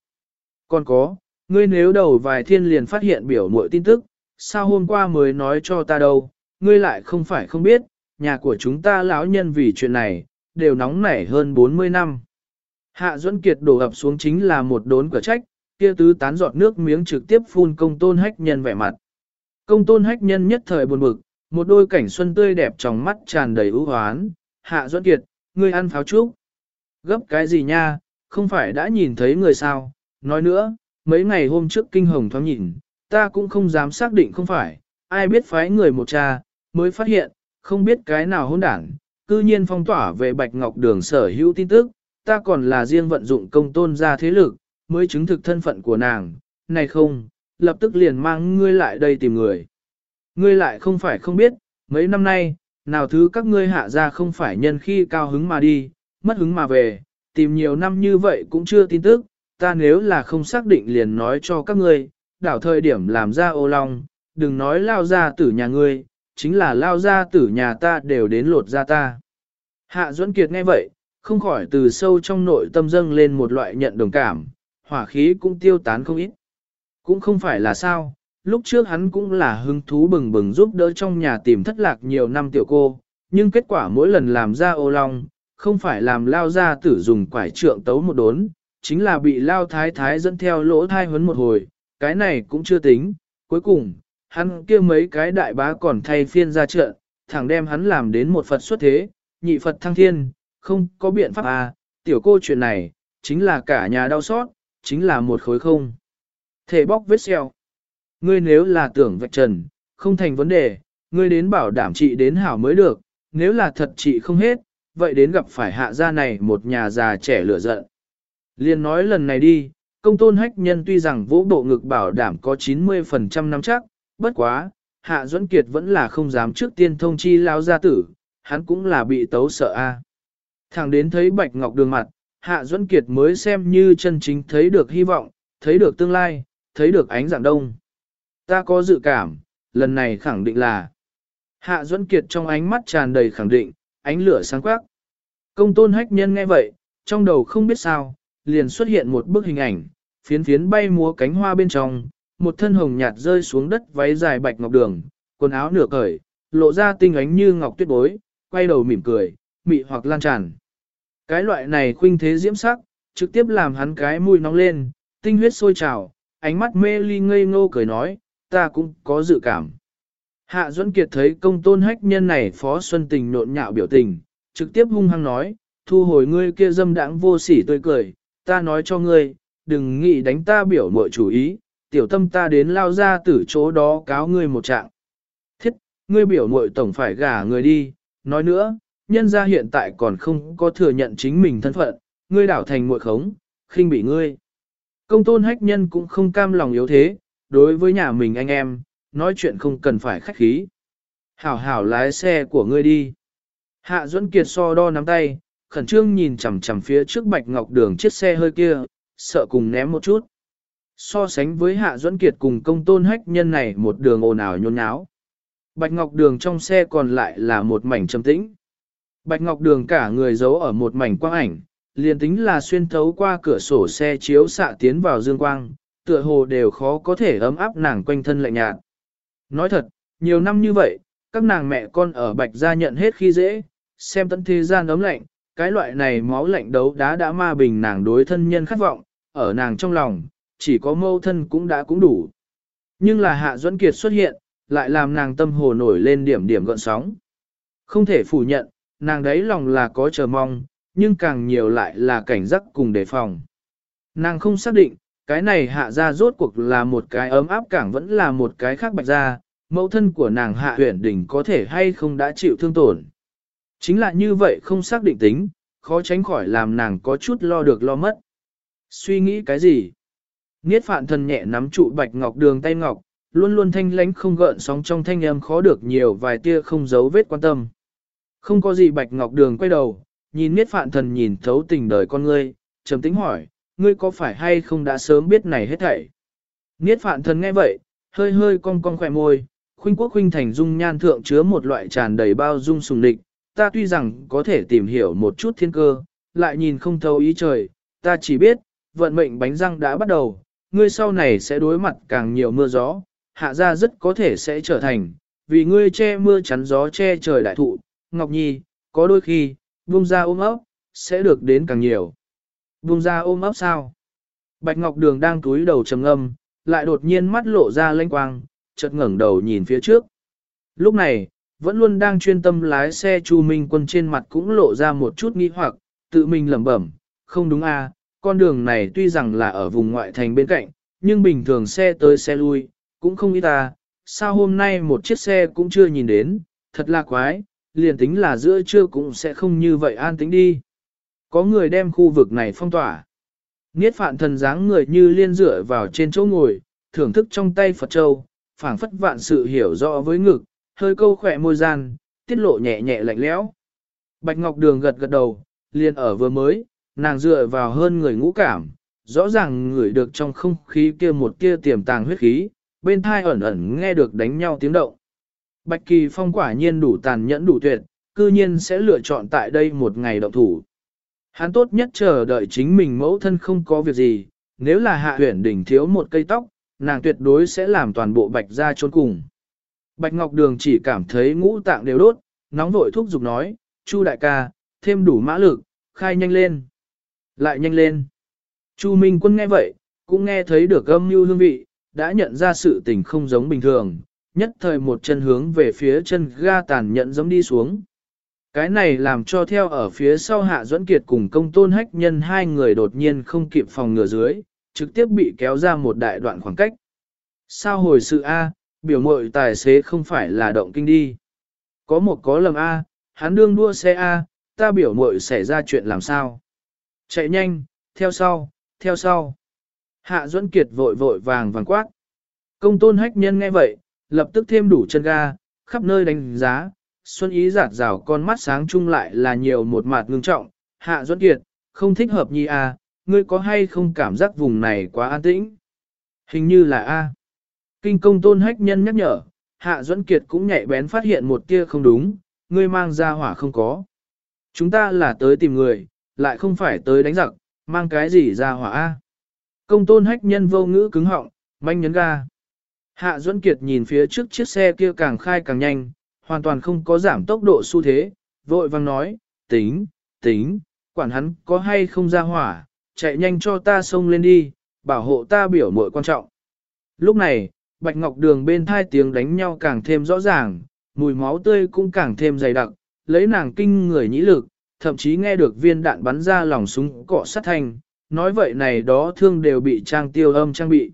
Còn có, ngươi nếu đầu vài thiên liền phát hiện biểu muội tin tức, sao hôm qua mới nói cho ta đâu, ngươi lại không phải không biết, nhà của chúng ta lão nhân vì chuyện này, đều nóng nảy hơn 40 năm. Hạ Duẫn Kiệt đổ ập xuống chính là một đốn cửa trách, kia tứ tán giọt nước miếng trực tiếp phun công tôn hách nhân vẻ mặt. Công tôn hách nhân nhất thời buồn bực, một đôi cảnh xuân tươi đẹp trong mắt tràn đầy ưu hoán. Hạ Duẫn Kiệt, ngươi ăn pháo trúc. Gấp cái gì nha, không phải đã nhìn thấy người sao, nói nữa, mấy ngày hôm trước kinh hồng thoáng nhìn, ta cũng không dám xác định không phải, ai biết phái người một cha, mới phát hiện, không biết cái nào hôn đảng, cư nhiên phong tỏa về Bạch Ngọc Đường sở hữu tin tức, ta còn là riêng vận dụng công tôn ra thế lực, mới chứng thực thân phận của nàng, này không, lập tức liền mang ngươi lại đây tìm người. Ngươi lại không phải không biết, mấy năm nay, nào thứ các ngươi hạ ra không phải nhân khi cao hứng mà đi, mất hứng mà về, tìm nhiều năm như vậy cũng chưa tin tức, ta nếu là không xác định liền nói cho các ngươi, đảo thời điểm làm ra ô long, đừng nói lao ra tử nhà ngươi, chính là lao ra tử nhà ta đều đến lột ra ta. Hạ Duẫn Kiệt nghe vậy, không khỏi từ sâu trong nội tâm dâng lên một loại nhận đồng cảm, hỏa khí cũng tiêu tán không ít. Cũng không phải là sao, lúc trước hắn cũng là hứng thú bừng bừng giúp đỡ trong nhà tìm thất lạc nhiều năm tiểu cô, nhưng kết quả mỗi lần làm ra ô long, không phải làm lao ra tử dùng quải trượng tấu một đốn, chính là bị lao thái thái dẫn theo lỗ thai huấn một hồi, cái này cũng chưa tính, cuối cùng, hắn kia mấy cái đại bá còn thay phiên ra trận, thẳng đem hắn làm đến một Phật xuất thế, nhị Phật thăng thiên, không có biện pháp à, tiểu cô chuyện này, chính là cả nhà đau xót, chính là một khối không. Thể bóc vết xeo. Ngươi nếu là tưởng vạch trần, không thành vấn đề, ngươi đến bảo đảm trị đến hảo mới được, nếu là thật trị không hết, vậy đến gặp phải hạ gia này một nhà già trẻ lửa giận. Liên nói lần này đi, công tôn hách nhân tuy rằng vỗ bộ ngực bảo đảm có 90% nắm chắc, bất quá, hạ duẫn kiệt vẫn là không dám trước tiên thông chi lao gia tử, hắn cũng là bị tấu sợ a. Thằng đến thấy bạch ngọc đường mặt, hạ duẫn kiệt mới xem như chân chính thấy được hy vọng, thấy được tương lai, thấy được ánh dạng đông. Ta có dự cảm, lần này khẳng định là Hạ Duẫn Kiệt trong ánh mắt tràn đầy khẳng định, ánh lửa sáng quắc. Công tôn hách nhân nghe vậy, trong đầu không biết sao, liền xuất hiện một bức hình ảnh, phiến phiến bay múa cánh hoa bên trong, một thân hồng nhạt rơi xuống đất váy dài bạch ngọc đường, quần áo nửa cởi, lộ ra tinh ánh như ngọc tuyết bối, quay đầu mỉm cười, mị hoặc lan tràn. Cái loại này khuynh thế diễm sắc, trực tiếp làm hắn cái mũi nóng lên, tinh huyết sôi trào, ánh mắt mê ly ngây ngô cười nói, ta cũng có dự cảm. Hạ Duẫn Kiệt thấy công tôn hách nhân này phó xuân tình nộn nhạo biểu tình, trực tiếp hung hăng nói, thu hồi ngươi kia dâm đãng vô sỉ tươi cười, ta nói cho ngươi, đừng nghĩ đánh ta biểu mội chủ ý, tiểu tâm ta đến lao ra từ chỗ đó cáo ngươi một trạng. Thiết, ngươi biểu mội tổng phải gả người đi, nói nữa, nhân gia hiện tại còn không có thừa nhận chính mình thân phận, ngươi đảo thành muội khống, khinh bị ngươi. Công tôn hách nhân cũng không cam lòng yếu thế, đối với nhà mình anh em, nói chuyện không cần phải khách khí. Hảo hảo lái xe của ngươi đi. Hạ Duẫn Kiệt so đo nắm tay, khẩn trương nhìn chằm chằm phía trước bạch ngọc đường chiếc xe hơi kia, sợ cùng ném một chút. So sánh với Hạ Duẫn Kiệt cùng công tôn hách nhân này một đường ồn ào nhôn nháo. Bạch ngọc đường trong xe còn lại là một mảnh trầm tĩnh. Bạch ngọc đường cả người giấu ở một mảnh quang ảnh, liền tính là xuyên thấu qua cửa sổ xe chiếu xạ tiến vào dương quang, tựa hồ đều khó có thể ấm áp nàng quanh thân lạnh nhạt. Nói thật, nhiều năm như vậy, các nàng mẹ con ở bạch gia nhận hết khi dễ, xem tận thế gian ấm lạnh, cái loại này máu lạnh đấu đá đã ma bình nàng đối thân nhân khát vọng, ở nàng trong lòng, chỉ có mâu thân cũng đã cũng đủ. Nhưng là Hạ Duẫn Kiệt xuất hiện, lại làm nàng tâm hồ nổi lên điểm điểm gợn sóng. Không thể phủ nhận, nàng đấy lòng là có chờ mong, nhưng càng nhiều lại là cảnh giác cùng đề phòng. Nàng không xác định, cái này hạ ra rốt cuộc là một cái ấm áp cảng vẫn là một cái khác bạch ra, mẫu thân của nàng hạ huyển đỉnh có thể hay không đã chịu thương tổn. Chính là như vậy không xác định tính, khó tránh khỏi làm nàng có chút lo được lo mất. Suy nghĩ cái gì? Niết phạn thần nhẹ nắm trụ bạch ngọc đường tay ngọc, luôn luôn thanh lánh không gợn sóng trong thanh âm khó được nhiều vài tia không giấu vết quan tâm. Không có gì bạch ngọc đường quay đầu, nhìn Niết phạn thần nhìn thấu tình đời con ngươi, trầm tính hỏi, ngươi có phải hay không đã sớm biết này hết thảy? Niết phạn thần nghe vậy, hơi hơi cong cong khỏe môi, khuynh quốc khuynh thành dung nhan thượng chứa một loại tràn đầy bao dung sùng địch, ta tuy rằng có thể tìm hiểu một chút thiên cơ, lại nhìn không thấu ý trời, ta chỉ biết, vận mệnh bánh răng đã bắt đầu, ngươi sau này sẽ đối mặt càng nhiều mưa gió, hạ ra rất có thể sẽ trở thành, vì ngươi che mưa chắn gió che trời đại thụ, Ngọc Nhi, có đôi khi, buông ra ôm ấp, sẽ được đến càng nhiều. Buông ra ôm ấp sao? Bạch Ngọc Đường đang túi đầu trầm ngâm, lại đột nhiên mắt lộ ra lanh quang, chợt ngẩng đầu nhìn phía trước. Lúc này, vẫn luôn đang chuyên tâm lái xe Chu Minh Quân trên mặt cũng lộ ra một chút nghi hoặc, tự mình lẩm bẩm, không đúng à, con đường này tuy rằng là ở vùng ngoại thành bên cạnh, nhưng bình thường xe tới xe lui, cũng không ít ta, sao hôm nay một chiếc xe cũng chưa nhìn đến, thật là quái, liền tính là giữa trưa cũng sẽ không như vậy an tính đi. Có người đem khu vực này phong tỏa. Niết phạn thần dáng người như liên dựa vào trên chỗ ngồi, thưởng thức trong tay Phật Châu, phảng phất vạn sự hiểu rõ với ngực, hơi câu khỏe môi gian, tiết lộ nhẹ nhẹ lạnh lẽo. Bạch Ngọc Đường gật gật đầu, liền ở vừa mới, nàng dựa vào hơn người ngũ cảm, rõ ràng ngửi được trong không khí kia một kia tiềm tàng huyết khí, bên thai ẩn ẩn nghe được đánh nhau tiếng động. Bạch Kỳ Phong quả nhiên đủ tàn nhẫn đủ tuyệt, cư nhiên sẽ lựa chọn tại đây một ngày động thủ. Hắn tốt nhất chờ đợi chính mình mẫu thân không có việc gì, nếu là hạ huyển đỉnh thiếu một cây tóc, nàng tuyệt đối sẽ làm toàn bộ bạch ra trốn cùng. Bạch Ngọc Đường chỉ cảm thấy ngũ tạng đều đốt, nóng vội thúc giục nói, Chu đại ca, thêm đủ mã lực, khai nhanh lên. Lại nhanh lên. Chu Minh Quân nghe vậy, cũng nghe thấy được âm mưu hương vị, đã nhận ra sự tình không giống bình thường, nhất thời một chân hướng về phía chân ga tàn nhẫn giống đi xuống. Cái này làm cho theo ở phía sau Hạ Duẫn Kiệt cùng công tôn hách nhân hai người đột nhiên không kịp phòng ngừa dưới, trực tiếp bị kéo ra một đại đoạn khoảng cách. Sao hồi sự A, biểu mội tài xế không phải là động kinh đi. Có một có lầm A, hắn đương đua xe A, ta biểu mội xảy ra chuyện làm sao. Chạy nhanh, theo sau, theo sau. Hạ Duẫn Kiệt vội vội vàng vàng quát. Công tôn hách nhân nghe vậy, lập tức thêm đủ chân ga, khắp nơi đánh giá, Xuân Ý giạt rào con mắt sáng chung lại là nhiều một mặt ngưng trọng, Hạ Duẫn Kiệt, không thích hợp nhi à, ngươi có hay không cảm giác vùng này quá an tĩnh? Hình như là A. Kinh công tôn hách nhân nhắc nhở, Hạ Duẫn Kiệt cũng nhạy bén phát hiện một tia không đúng, ngươi mang ra hỏa không có. Chúng ta là tới tìm người, lại không phải tới đánh giặc, mang cái gì ra hỏa A. Công tôn hách nhân vô ngữ cứng họng, manh nhấn ga. Hạ Duẫn Kiệt nhìn phía trước chiếc xe kia càng khai càng nhanh, hoàn toàn không có giảm tốc độ xu thế, vội vang nói, tính, tính, quản hắn có hay không ra hỏa, chạy nhanh cho ta xông lên đi, bảo hộ ta biểu muội quan trọng. Lúc này, Bạch Ngọc Đường bên thai tiếng đánh nhau càng thêm rõ ràng, mùi máu tươi cũng càng thêm dày đặc, lấy nàng kinh người nhĩ lực, thậm chí nghe được viên đạn bắn ra lòng súng cọ sát thanh, nói vậy này đó thương đều bị trang tiêu âm trang bị.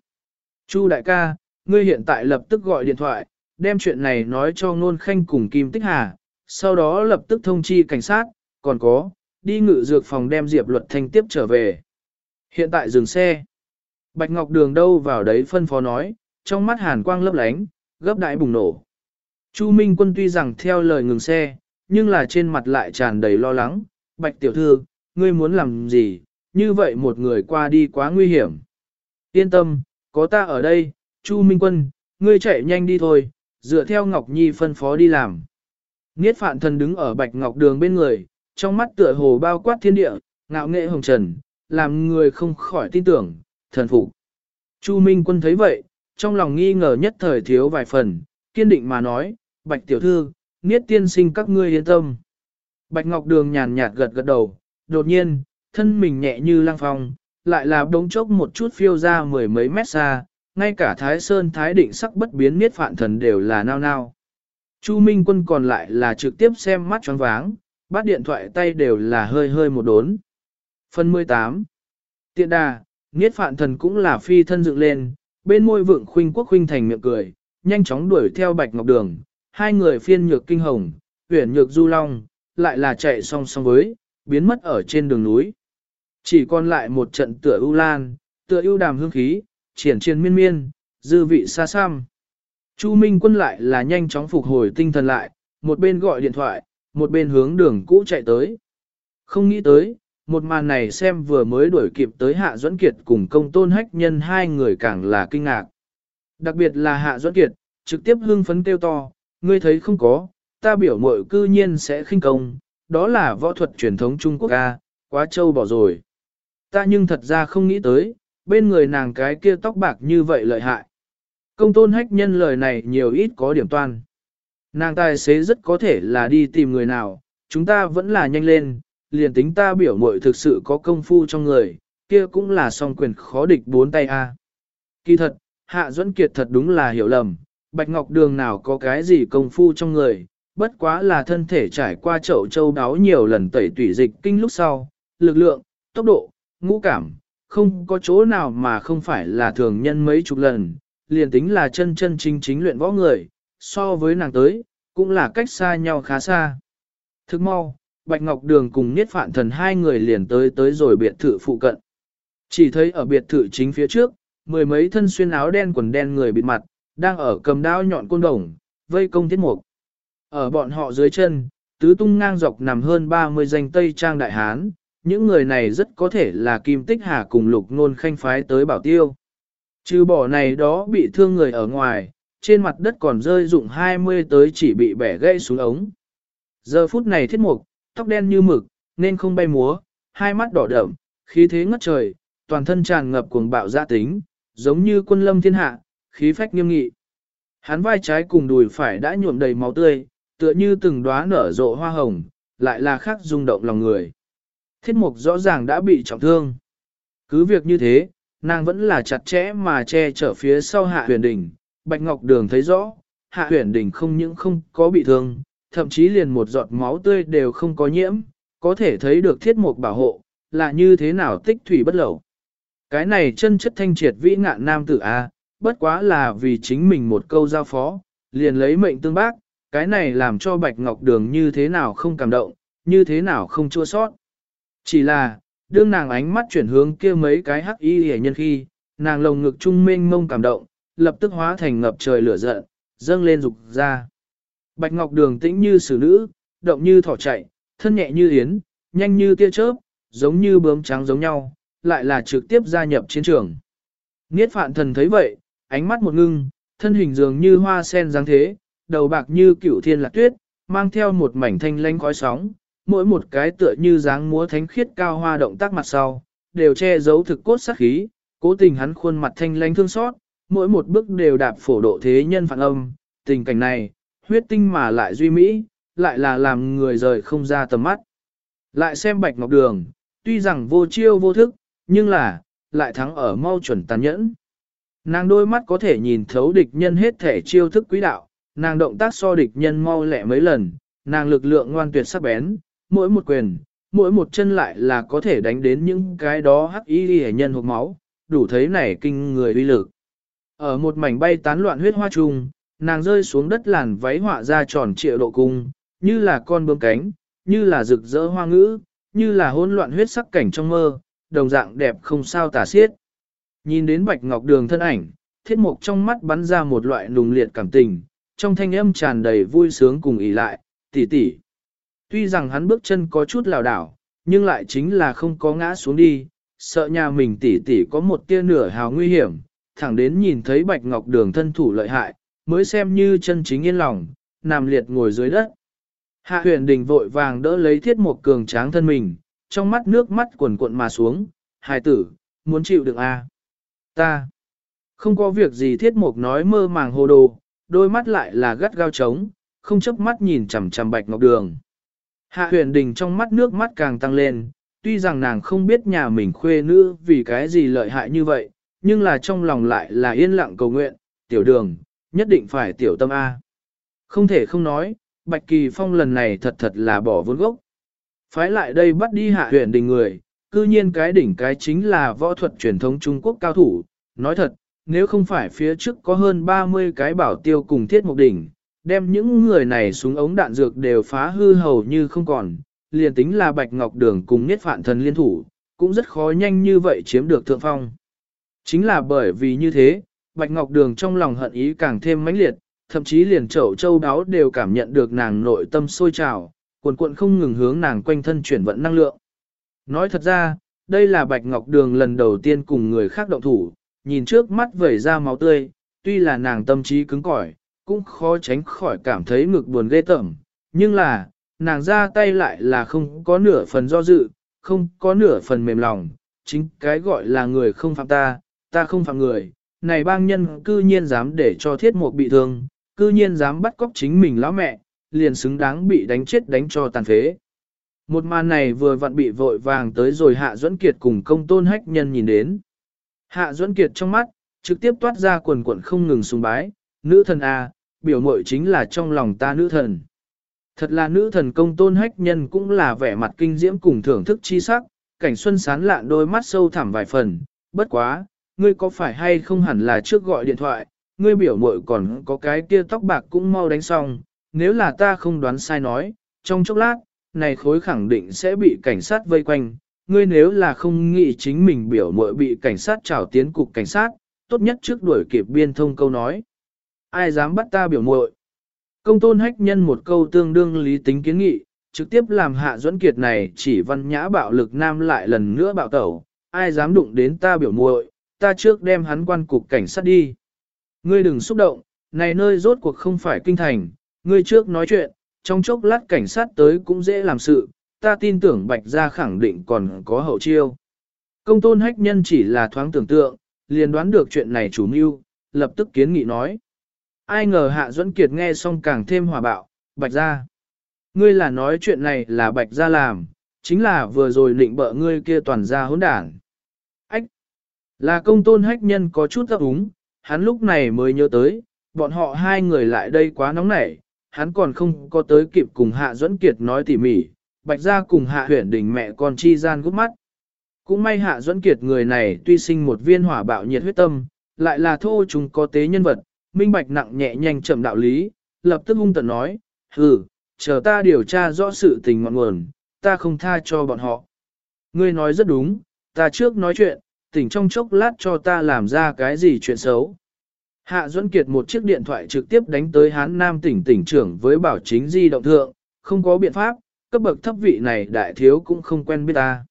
Chu đại ca, ngươi hiện tại lập tức gọi điện thoại, đem chuyện này nói cho Nôn Khanh cùng Kim Tích Hà, sau đó lập tức thông chi cảnh sát, còn có, đi ngự dược phòng đem Diệp Luật Thanh tiếp trở về. Hiện tại dừng xe. Bạch Ngọc Đường đâu vào đấy phân phó nói, trong mắt hàn quang lấp lánh, gấp đại bùng nổ. Chu Minh Quân tuy rằng theo lời ngừng xe, nhưng là trên mặt lại tràn đầy lo lắng. Bạch tiểu thư, ngươi muốn làm gì, như vậy một người qua đi quá nguy hiểm. Yên tâm, có ta ở đây, Chu Minh Quân, ngươi chạy nhanh đi thôi, dựa theo Ngọc Nhi phân phó đi làm. Niết phạn thần đứng ở Bạch Ngọc Đường bên người, trong mắt tựa hồ bao quát thiên địa, ngạo nghệ hồng trần, làm người không khỏi tin tưởng, thần phục. Chu Minh Quân thấy vậy, trong lòng nghi ngờ nhất thời thiếu vài phần, kiên định mà nói, Bạch tiểu thư, Niết tiên sinh các ngươi yên tâm. Bạch Ngọc Đường nhàn nhạt gật gật đầu, đột nhiên, thân mình nhẹ như lang phong, lại là đống chốc một chút phiêu ra mười mấy mét xa, ngay cả Thái Sơn Thái Định sắc bất biến Niết phạn thần đều là nao nao. Chu Minh quân còn lại là trực tiếp xem mắt choáng váng, bắt điện thoại tay đều là hơi hơi một đốn. Phần 18 Tiện đà, Niết phạn thần cũng là phi thân dựng lên, bên môi vượng khuynh quốc khuynh thành miệng cười, nhanh chóng đuổi theo Bạch Ngọc Đường, hai người phiên nhược kinh hồng, huyển nhược du long, lại là chạy song song với, biến mất ở trên đường núi. Chỉ còn lại một trận tựa ưu lan, tựa ưu đàm hương khí, triển triển miên miên, dư vị xa xăm. Chu Minh quân lại là nhanh chóng phục hồi tinh thần lại, một bên gọi điện thoại, một bên hướng đường cũ chạy tới. Không nghĩ tới, một màn này xem vừa mới đuổi kịp tới Hạ Duẫn Kiệt cùng công tôn hách nhân hai người càng là kinh ngạc. Đặc biệt là Hạ Duẫn Kiệt, trực tiếp hưng phấn kêu to, ngươi thấy không có, ta biểu mội cư nhiên sẽ khinh công, đó là võ thuật truyền thống Trung Quốc A, quá trâu bỏ rồi. Ta nhưng thật ra không nghĩ tới, bên người nàng cái kia tóc bạc như vậy lợi hại. Công tôn hách nhân lời này nhiều ít có điểm toan. Nàng tài xế rất có thể là đi tìm người nào, chúng ta vẫn là nhanh lên, liền tính ta biểu mội thực sự có công phu trong người, kia cũng là song quyền khó địch bốn tay a. Kỳ thật, Hạ Duẫn Kiệt thật đúng là hiểu lầm, Bạch Ngọc Đường nào có cái gì công phu trong người, bất quá là thân thể trải qua chậu châu đáo nhiều lần tẩy tủy dịch kinh lúc sau, lực lượng, tốc độ, ngũ cảm, không có chỗ nào mà không phải là thường nhân mấy chục lần, liền tính là chân chân chính chính luyện võ người, so với nàng tới, cũng là cách xa nhau khá xa. Thức mau, Bạch Ngọc Đường cùng Niết Phạn Thần hai người liền tới tới rồi biệt thự phụ cận. Chỉ thấy ở biệt thự chính phía trước, mười mấy thân xuyên áo đen quần đen người bịt mặt, đang ở cầm đao nhọn côn đồng, vây công thiết mục. Ở bọn họ dưới chân, tứ tung ngang dọc nằm hơn 30 danh Tây Trang Đại Hán, những người này rất có thể là Kim Tích Hà cùng Lục Nôn Khanh phái tới bảo tiêu. Trừ bỏ này đó bị thương người ở ngoài, trên mặt đất còn rơi dụng 20 tới chỉ bị bẻ gãy xuống ống. Giờ phút này thiết mục, tóc đen như mực, nên không bay múa, hai mắt đỏ đậm, khí thế ngất trời, toàn thân tràn ngập cuồng bạo gia tính, giống như quân lâm thiên hạ, khí phách nghiêm nghị. Hắn vai trái cùng đùi phải đã nhuộm đầy máu tươi, tựa như từng đóa nở rộ hoa hồng, lại là khác rung động lòng người. Thiết mục rõ ràng đã bị trọng thương. Cứ việc như thế, nàng vẫn là chặt chẽ mà che chở phía sau hạ huyền đỉnh. Bạch Ngọc Đường thấy rõ, hạ huyền đỉnh không những không có bị thương, thậm chí liền một giọt máu tươi đều không có nhiễm, có thể thấy được thiết mục bảo hộ, là như thế nào tích thủy bất lẩu. Cái này chân chất thanh triệt vĩ ngạn nam tử A, bất quá là vì chính mình một câu giao phó, liền lấy mệnh tương bác, cái này làm cho Bạch Ngọc Đường như thế nào không cảm động, như thế nào không chua sót. Chỉ là, đương nàng ánh mắt chuyển hướng kia mấy cái hắc y hề nhân khi, nàng lồng ngực trung mênh mông cảm động, lập tức hóa thành ngập trời lửa giận, dâng lên dục ra. Bạch Ngọc Đường tĩnh như xử nữ, động như thỏ chạy, thân nhẹ như yến, nhanh như tia chớp, giống như bướm trắng giống nhau, lại là trực tiếp gia nhập chiến trường. Niết phạn thần thấy vậy, ánh mắt một ngưng, thân hình dường như hoa sen dáng thế, đầu bạc như cửu thiên lạc tuyết, mang theo một mảnh thanh lanh khói sóng, mỗi một cái tựa như dáng múa thánh khiết cao hoa động tác mặt sau, đều che giấu thực cốt sát khí, cố tình hắn khuôn mặt thanh lãnh thương xót, mỗi một bước đều đạp phổ độ thế nhân phản âm, tình cảnh này, huyết tinh mà lại duy mỹ, lại là làm người rời không ra tầm mắt. Lại xem bạch ngọc đường, tuy rằng vô chiêu vô thức, nhưng là, lại thắng ở mau chuẩn tàn nhẫn. Nàng đôi mắt có thể nhìn thấu địch nhân hết thể chiêu thức quý đạo, nàng động tác so địch nhân mau lẹ mấy lần, nàng lực lượng ngoan tuyệt sắc bén, mỗi một quyền, mỗi một chân lại là có thể đánh đến những cái đó hắc y hệ nhân hộp máu, đủ thấy này kinh người uy lực. Ở một mảnh bay tán loạn huyết hoa trùng, nàng rơi xuống đất làn váy họa ra tròn trịa độ cung, như là con bướm cánh, như là rực rỡ hoa ngữ, như là hỗn loạn huyết sắc cảnh trong mơ, đồng dạng đẹp không sao tả xiết. Nhìn đến bạch ngọc đường thân ảnh, thiết mục trong mắt bắn ra một loại nùng liệt cảm tình, trong thanh âm tràn đầy vui sướng cùng ý lại, tỷ tỷ. Tuy rằng hắn bước chân có chút lảo đảo, nhưng lại chính là không có ngã xuống đi, sợ nhà mình tỷ tỷ có một tia nửa hào nguy hiểm, thẳng đến nhìn thấy bạch ngọc đường thân thủ lợi hại, mới xem như chân chính yên lòng, nằm liệt ngồi dưới đất. Hạ huyền đình vội vàng đỡ lấy thiết một cường tráng thân mình, trong mắt nước mắt cuồn cuộn mà xuống, hài tử, muốn chịu được a à? Ta. Không có việc gì thiết mục nói mơ màng hồ đồ, đôi mắt lại là gắt gao trống, không chấp mắt nhìn chằm chằm bạch ngọc đường. Hạ huyền đình trong mắt nước mắt càng tăng lên, tuy rằng nàng không biết nhà mình khuê nữ vì cái gì lợi hại như vậy, nhưng là trong lòng lại là yên lặng cầu nguyện, tiểu đường, nhất định phải tiểu tâm A. Không thể không nói, Bạch Kỳ Phong lần này thật thật là bỏ vốn gốc. Phái lại đây bắt đi hạ Huyền đình người, cư nhiên cái đỉnh cái chính là võ thuật truyền thống Trung Quốc cao thủ. Nói thật, nếu không phải phía trước có hơn 30 cái bảo tiêu cùng thiết mục đỉnh, đem những người này xuống ống đạn dược đều phá hư hầu như không còn, liền tính là Bạch Ngọc Đường cùng Niết Phạn Thần liên thủ, cũng rất khó nhanh như vậy chiếm được thượng phong. Chính là bởi vì như thế, Bạch Ngọc Đường trong lòng hận ý càng thêm mãnh liệt, thậm chí liền chậu châu đáo đều cảm nhận được nàng nội tâm sôi trào, cuồn cuộn không ngừng hướng nàng quanh thân chuyển vận năng lượng. Nói thật ra, đây là Bạch Ngọc Đường lần đầu tiên cùng người khác động thủ, nhìn trước mắt vẩy ra máu tươi, tuy là nàng tâm trí cứng cỏi, cũng khó tránh khỏi cảm thấy ngực buồn ghê tởm, nhưng là, nàng ra tay lại là không có nửa phần do dự, không có nửa phần mềm lòng, chính cái gọi là người không phạm ta, ta không phạm người, này bang nhân cư nhiên dám để cho thiết mục bị thương, cư nhiên dám bắt cóc chính mình lão mẹ, liền xứng đáng bị đánh chết đánh cho tàn phế. Một màn này vừa vặn bị vội vàng tới rồi Hạ Duẫn Kiệt cùng công tôn hách nhân nhìn đến. Hạ Duẫn Kiệt trong mắt, trực tiếp toát ra quần quần không ngừng sùng bái, nữ thần A, biểu mội chính là trong lòng ta nữ thần. Thật là nữ thần công tôn hách nhân cũng là vẻ mặt kinh diễm cùng thưởng thức chi sắc, cảnh xuân sán lạn đôi mắt sâu thẳm vài phần, bất quá, ngươi có phải hay không hẳn là trước gọi điện thoại, ngươi biểu muội còn có cái kia tóc bạc cũng mau đánh xong, nếu là ta không đoán sai nói, trong chốc lát, này khối khẳng định sẽ bị cảnh sát vây quanh, ngươi nếu là không nghĩ chính mình biểu muội bị cảnh sát trảo tiến cục cảnh sát, tốt nhất trước đuổi kịp biên thông câu nói. Ai dám bắt ta biểu muội? Công tôn hách nhân một câu tương đương lý tính kiến nghị, trực tiếp làm hạ duẫn kiệt này chỉ văn nhã bạo lực nam lại lần nữa bạo tẩu, ai dám đụng đến ta biểu muội, ta trước đem hắn quan cục cảnh sát đi. Ngươi đừng xúc động, này nơi rốt cuộc không phải kinh thành, ngươi trước nói chuyện, trong chốc lát cảnh sát tới cũng dễ làm sự, ta tin tưởng bạch gia khẳng định còn có hậu chiêu. Công tôn hách nhân chỉ là thoáng tưởng tượng, liền đoán được chuyện này chủ mưu, lập tức kiến nghị nói. Ai ngờ Hạ Duẫn Kiệt nghe xong càng thêm hòa bạo, bạch gia. Ngươi là nói chuyện này là bạch gia làm, chính là vừa rồi định bợ ngươi kia toàn gia hỗn đảng. Ách! Là công tôn hách nhân có chút ấp úng, hắn lúc này mới nhớ tới, bọn họ hai người lại đây quá nóng nảy, hắn còn không có tới kịp cùng Hạ Duẫn Kiệt nói tỉ mỉ, bạch ra cùng Hạ huyển đỉnh mẹ con chi gian gút mắt. Cũng may Hạ Duẫn Kiệt người này tuy sinh một viên hỏa bạo nhiệt huyết tâm, lại là thô chúng có tế nhân vật, minh bạch nặng nhẹ nhanh chậm đạo lý, lập tức hung tận nói, hừ, chờ ta điều tra rõ sự tình ngọn nguồn, ta không tha cho bọn họ. Ngươi nói rất đúng, ta trước nói chuyện, tỉnh trong chốc lát cho ta làm ra cái gì chuyện xấu. Hạ Duẫn Kiệt một chiếc điện thoại trực tiếp đánh tới Hán Nam tỉnh tỉnh trưởng với bảo chính di động thượng, không có biện pháp, cấp bậc thấp vị này đại thiếu cũng không quen biết ta.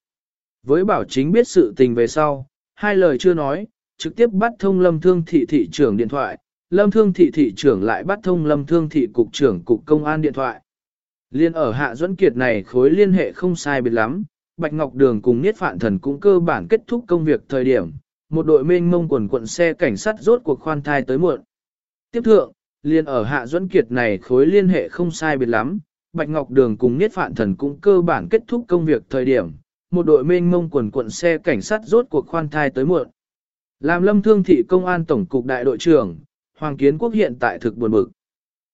Với bảo chính biết sự tình về sau, hai lời chưa nói, trực tiếp bắt thông lâm thương thị thị trưởng điện thoại, lâm thương thị thị trưởng lại bắt thông lâm thương thị cục trưởng cục công an điện thoại. Liên ở Hạ Duẫn Kiệt này khối liên hệ không sai biệt lắm, Bạch Ngọc Đường cùng Niết Phạn Thần cũng cơ bản kết thúc công việc thời điểm, một đội mênh mông quần quận xe cảnh sát rốt cuộc khoan thai tới muộn. Tiếp thượng, Liên ở Hạ Duẫn Kiệt này khối liên hệ không sai biệt lắm, Bạch Ngọc Đường cùng Niết Phạn Thần cũng cơ bản kết thúc công việc thời điểm, một đội mênh mông quần quận xe cảnh sát rốt cuộc khoan thai tới muộn. Làm lâm thương thị công an tổng cục đại đội trưởng, Hoàng Kiến Quốc hiện tại thực buồn bực.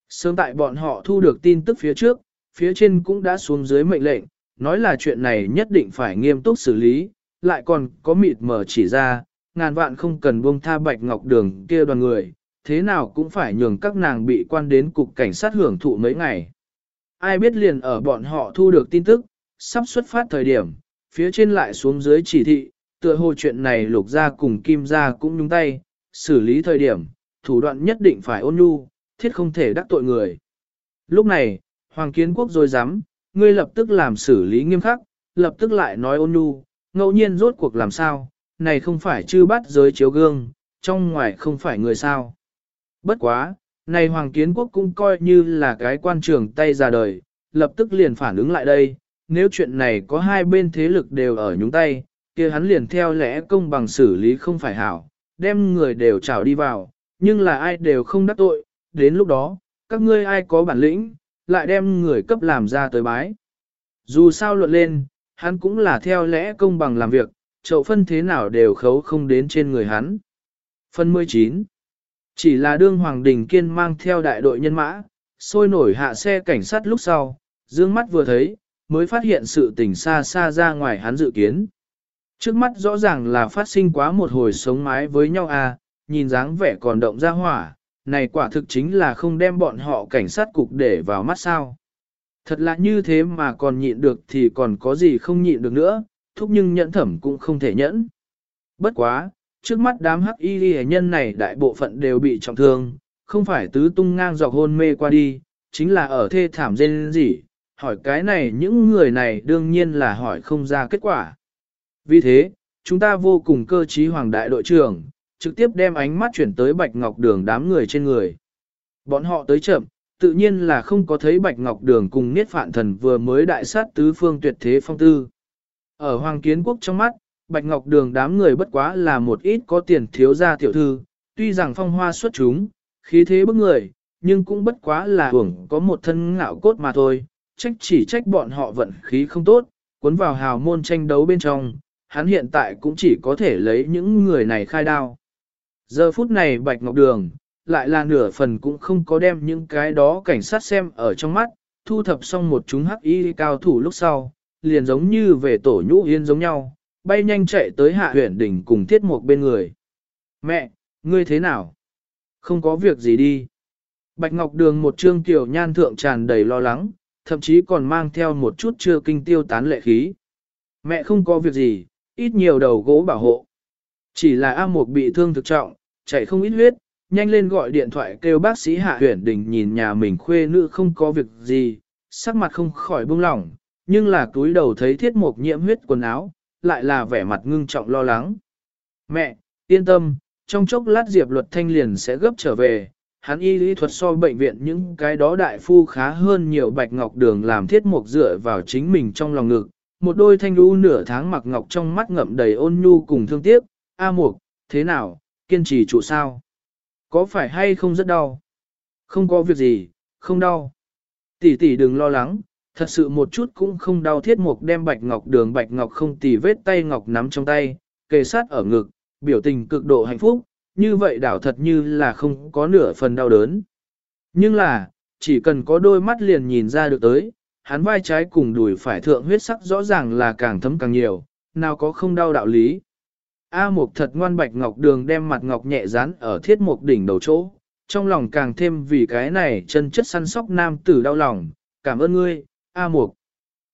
Sớm tại bọn họ thu được tin tức phía trước, phía trên cũng đã xuống dưới mệnh lệnh, nói là chuyện này nhất định phải nghiêm túc xử lý, lại còn có mịt mờ chỉ ra, ngàn vạn không cần buông tha bạch ngọc đường kia đoàn người, thế nào cũng phải nhường các nàng bị quan đến cục cảnh sát hưởng thụ mấy ngày. Ai biết liền ở bọn họ thu được tin tức, sắp xuất phát thời điểm, phía trên lại xuống dưới chỉ thị, tựa hồ chuyện này lục ra cùng kim ra cũng nhúng tay, xử lý thời điểm, thủ đoạn nhất định phải ôn nhu, thiết không thể đắc tội người. Lúc này, Hoàng Kiến Quốc rồi dám, ngươi lập tức làm xử lý nghiêm khắc, lập tức lại nói ôn nhu, ngẫu nhiên rốt cuộc làm sao, này không phải chư bắt giới chiếu gương, trong ngoài không phải người sao. Bất quá, này Hoàng Kiến Quốc cũng coi như là cái quan trường tay ra đời, lập tức liền phản ứng lại đây, nếu chuyện này có hai bên thế lực đều ở nhúng tay, kia hắn liền theo lẽ công bằng xử lý không phải hảo, đem người đều trào đi vào, nhưng là ai đều không đắc tội, đến lúc đó, các ngươi ai có bản lĩnh, lại đem người cấp làm ra tới bái. Dù sao luận lên, hắn cũng là theo lẽ công bằng làm việc, chậu phân thế nào đều khấu không đến trên người hắn. Phần 19 Chỉ là đương Hoàng Đình Kiên mang theo đại đội nhân mã, sôi nổi hạ xe cảnh sát lúc sau, dương mắt vừa thấy, mới phát hiện sự tình xa xa ra ngoài hắn dự kiến. Trước mắt rõ ràng là phát sinh quá một hồi sống mái với nhau à, nhìn dáng vẻ còn động ra hỏa, này quả thực chính là không đem bọn họ cảnh sát cục để vào mắt sao. Thật là như thế mà còn nhịn được thì còn có gì không nhịn được nữa, thúc nhưng nhẫn thẩm cũng không thể nhẫn. Bất quá, trước mắt đám hắc y ghi nhân này đại bộ phận đều bị trọng thương, không phải tứ tung ngang dọc hôn mê qua đi, chính là ở thê thảm dên gì, hỏi cái này những người này đương nhiên là hỏi không ra kết quả. Vì thế, chúng ta vô cùng cơ trí hoàng đại đội trưởng, trực tiếp đem ánh mắt chuyển tới Bạch Ngọc Đường đám người trên người. Bọn họ tới chậm, tự nhiên là không có thấy Bạch Ngọc Đường cùng Niết Phạn Thần vừa mới đại sát tứ phương tuyệt thế phong tư. Ở Hoàng Kiến Quốc trong mắt, Bạch Ngọc Đường đám người bất quá là một ít có tiền thiếu gia tiểu thư, tuy rằng phong hoa xuất chúng, khí thế bức người, nhưng cũng bất quá là hưởng có một thân ngạo cốt mà thôi, trách chỉ trách bọn họ vận khí không tốt, cuốn vào hào môn tranh đấu bên trong, hắn hiện tại cũng chỉ có thể lấy những người này khai đao. Giờ phút này Bạch Ngọc Đường, lại là nửa phần cũng không có đem những cái đó cảnh sát xem ở trong mắt, thu thập xong một chúng hắc y cao thủ lúc sau, liền giống như về tổ nhũ yên giống nhau, bay nhanh chạy tới hạ huyện đỉnh cùng thiết mục bên người. Mẹ, ngươi thế nào? Không có việc gì đi. Bạch Ngọc Đường một trương tiểu nhan thượng tràn đầy lo lắng, thậm chí còn mang theo một chút chưa kinh tiêu tán lệ khí. Mẹ không có việc gì, ít nhiều đầu gỗ bảo hộ. Chỉ là A Mục bị thương thực trọng, chạy không ít huyết, nhanh lên gọi điện thoại kêu bác sĩ Hạ Huyền Đình nhìn nhà mình khuê nữ không có việc gì, sắc mặt không khỏi buông lỏng, nhưng là túi đầu thấy thiết mục nhiễm huyết quần áo, lại là vẻ mặt ngưng trọng lo lắng. Mẹ, yên tâm, trong chốc lát Diệp Luật Thanh liền sẽ gấp trở về, hắn y lý thuật so bệnh viện những cái đó đại phu khá hơn nhiều bạch ngọc đường làm thiết mục dựa vào chính mình trong lòng ngực, một đôi thanh lưu nửa tháng mặc ngọc trong mắt ngậm đầy ôn nhu cùng thương tiếc, A Mục, thế nào, kiên trì trụ sao? Có phải hay không rất đau? Không có việc gì, không đau. Tỷ tỷ đừng lo lắng, thật sự một chút cũng không đau thiết mục đem bạch ngọc đường bạch ngọc không tì vết tay ngọc nắm trong tay, kề sát ở ngực, biểu tình cực độ hạnh phúc, như vậy đảo thật như là không có nửa phần đau đớn. Nhưng là, chỉ cần có đôi mắt liền nhìn ra được tới, hắn vai trái cùng đùi phải thượng huyết sắc rõ ràng là càng thấm càng nhiều, nào có không đau đạo lý. A Mục thật ngoan bạch ngọc đường đem mặt ngọc nhẹ dán ở thiết mục đỉnh đầu chỗ, trong lòng càng thêm vì cái này chân chất săn sóc nam tử đau lòng, cảm ơn ngươi, A Mục.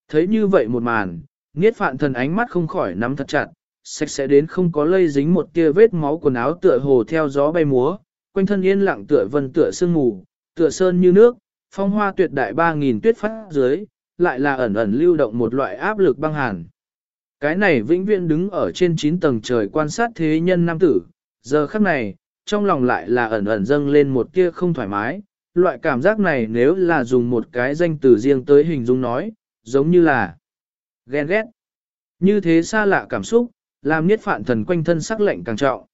Thấy như vậy một màn, nghiết phạn thần ánh mắt không khỏi nắm thật chặt, sạch sẽ đến không có lây dính một tia vết máu quần áo tựa hồ theo gió bay múa, quanh thân yên lặng tựa vân tựa sương mù, tựa sơn như nước, phong hoa tuyệt đại ba nghìn tuyết phát dưới, lại là ẩn ẩn lưu động một loại áp lực băng hàn. Cái này vĩnh viễn đứng ở trên 9 tầng trời quan sát thế nhân nam tử, giờ khắc này, trong lòng lại là ẩn ẩn dâng lên một tia không thoải mái, loại cảm giác này nếu là dùng một cái danh từ riêng tới hình dung nói, giống như là ghen ghét. Như thế xa lạ cảm xúc, làm niết phạn thần quanh thân sắc lệnh càng trọng.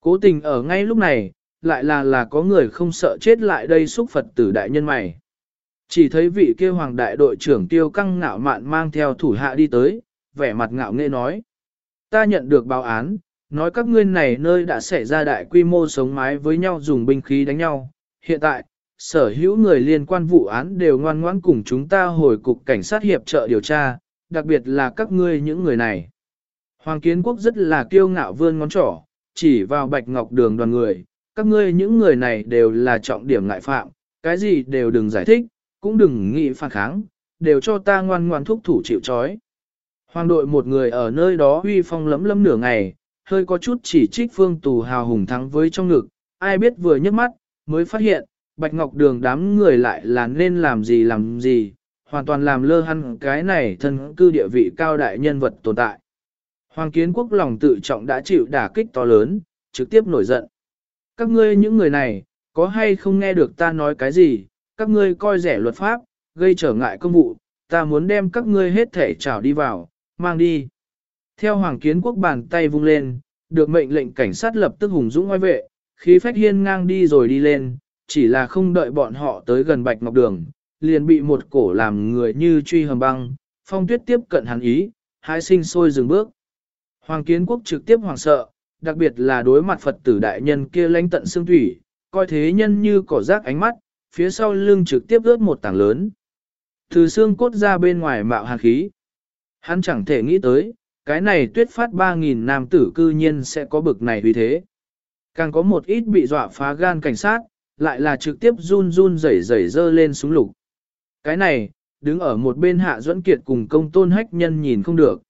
Cố tình ở ngay lúc này, lại là là có người không sợ chết lại đây xúc Phật tử đại nhân mày. Chỉ thấy vị kia hoàng đại đội trưởng tiêu căng ngạo mạn mang theo thủ hạ đi tới, vẻ mặt ngạo nghễ nói. Ta nhận được báo án, nói các ngươi này nơi đã xảy ra đại quy mô sống mái với nhau dùng binh khí đánh nhau. Hiện tại, sở hữu người liên quan vụ án đều ngoan ngoãn cùng chúng ta hồi cục cảnh sát hiệp trợ điều tra, đặc biệt là các ngươi những người này. Hoàng Kiến Quốc rất là kiêu ngạo vươn ngón trỏ, chỉ vào bạch ngọc đường đoàn người, các ngươi những người này đều là trọng điểm ngại phạm, cái gì đều đừng giải thích, cũng đừng nghĩ phản kháng, đều cho ta ngoan ngoan thúc thủ chịu trói. Hoàng đội một người ở nơi đó huy phong lấm lấm nửa ngày, hơi có chút chỉ trích phương tù hào hùng thắng với trong ngực, ai biết vừa nhấc mắt, mới phát hiện, bạch ngọc đường đám người lại là nên làm gì làm gì, hoàn toàn làm lơ hăn cái này thân cư địa vị cao đại nhân vật tồn tại. Hoàng kiến quốc lòng tự trọng đã chịu đả kích to lớn, trực tiếp nổi giận. Các ngươi những người này, có hay không nghe được ta nói cái gì, các ngươi coi rẻ luật pháp, gây trở ngại công vụ, ta muốn đem các ngươi hết thể trảo đi vào, mang đi. Theo Hoàng Kiến Quốc bàn tay vung lên, được mệnh lệnh cảnh sát lập tức hùng dũng ngoài vệ, khí phách hiên ngang đi rồi đi lên, chỉ là không đợi bọn họ tới gần Bạch Ngọc Đường, liền bị một cổ làm người như truy hầm băng, phong tuyết tiếp cận hắn ý, hai sinh sôi dừng bước. Hoàng Kiến Quốc trực tiếp hoàng sợ, đặc biệt là đối mặt Phật tử đại nhân kia lãnh tận xương thủy, coi thế nhân như cỏ rác ánh mắt, phía sau lưng trực tiếp ướt một tảng lớn. Từ xương cốt ra bên ngoài mạo hàn khí. Hắn chẳng thể nghĩ tới, cái này tuyết phát 3.000 nam tử cư nhiên sẽ có bực này vì thế. Càng có một ít bị dọa phá gan cảnh sát, lại là trực tiếp run run rẩy rẩy dơ lên súng lục. Cái này, đứng ở một bên Hạ Duẫn Kiệt cùng công tôn hách nhân nhìn không được.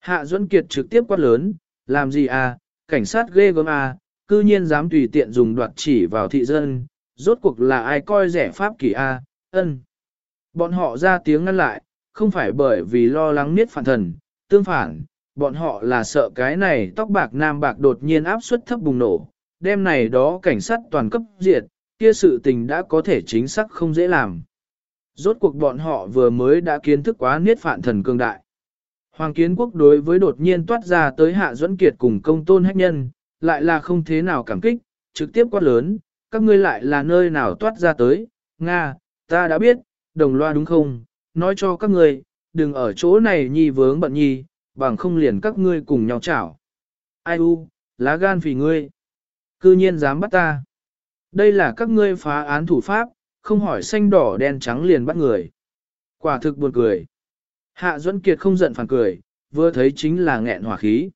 Hạ Duẫn Kiệt trực tiếp quát lớn, làm gì à, cảnh sát ghê gớm à, cư nhiên dám tùy tiện dùng đoạt chỉ vào thị dân, rốt cuộc là ai coi rẻ pháp kỳ a, ân. Bọn họ ra tiếng ngăn lại, không phải bởi vì lo lắng niết phản thần, tương phản, bọn họ là sợ cái này tóc bạc nam bạc đột nhiên áp suất thấp bùng nổ, đêm này đó cảnh sát toàn cấp diệt, kia sự tình đã có thể chính xác không dễ làm. Rốt cuộc bọn họ vừa mới đã kiến thức quá niết phản thần cương đại. Hoàng kiến quốc đối với đột nhiên toát ra tới hạ duẫn kiệt cùng công tôn hách nhân, lại là không thế nào cảm kích, trực tiếp quát lớn, các ngươi lại là nơi nào toát ra tới, Nga, ta đã biết, đồng loa đúng không, nói cho các ngươi, đừng ở chỗ này nhi vướng bận nhi, bằng không liền các ngươi cùng nhau chảo. Ai u, lá gan vì ngươi, cư nhiên dám bắt ta. Đây là các ngươi phá án thủ pháp, không hỏi xanh đỏ đen trắng liền bắt người. Quả thực buồn cười. Hạ Duẫn Kiệt không giận phản cười, vừa thấy chính là nghẹn hỏa khí.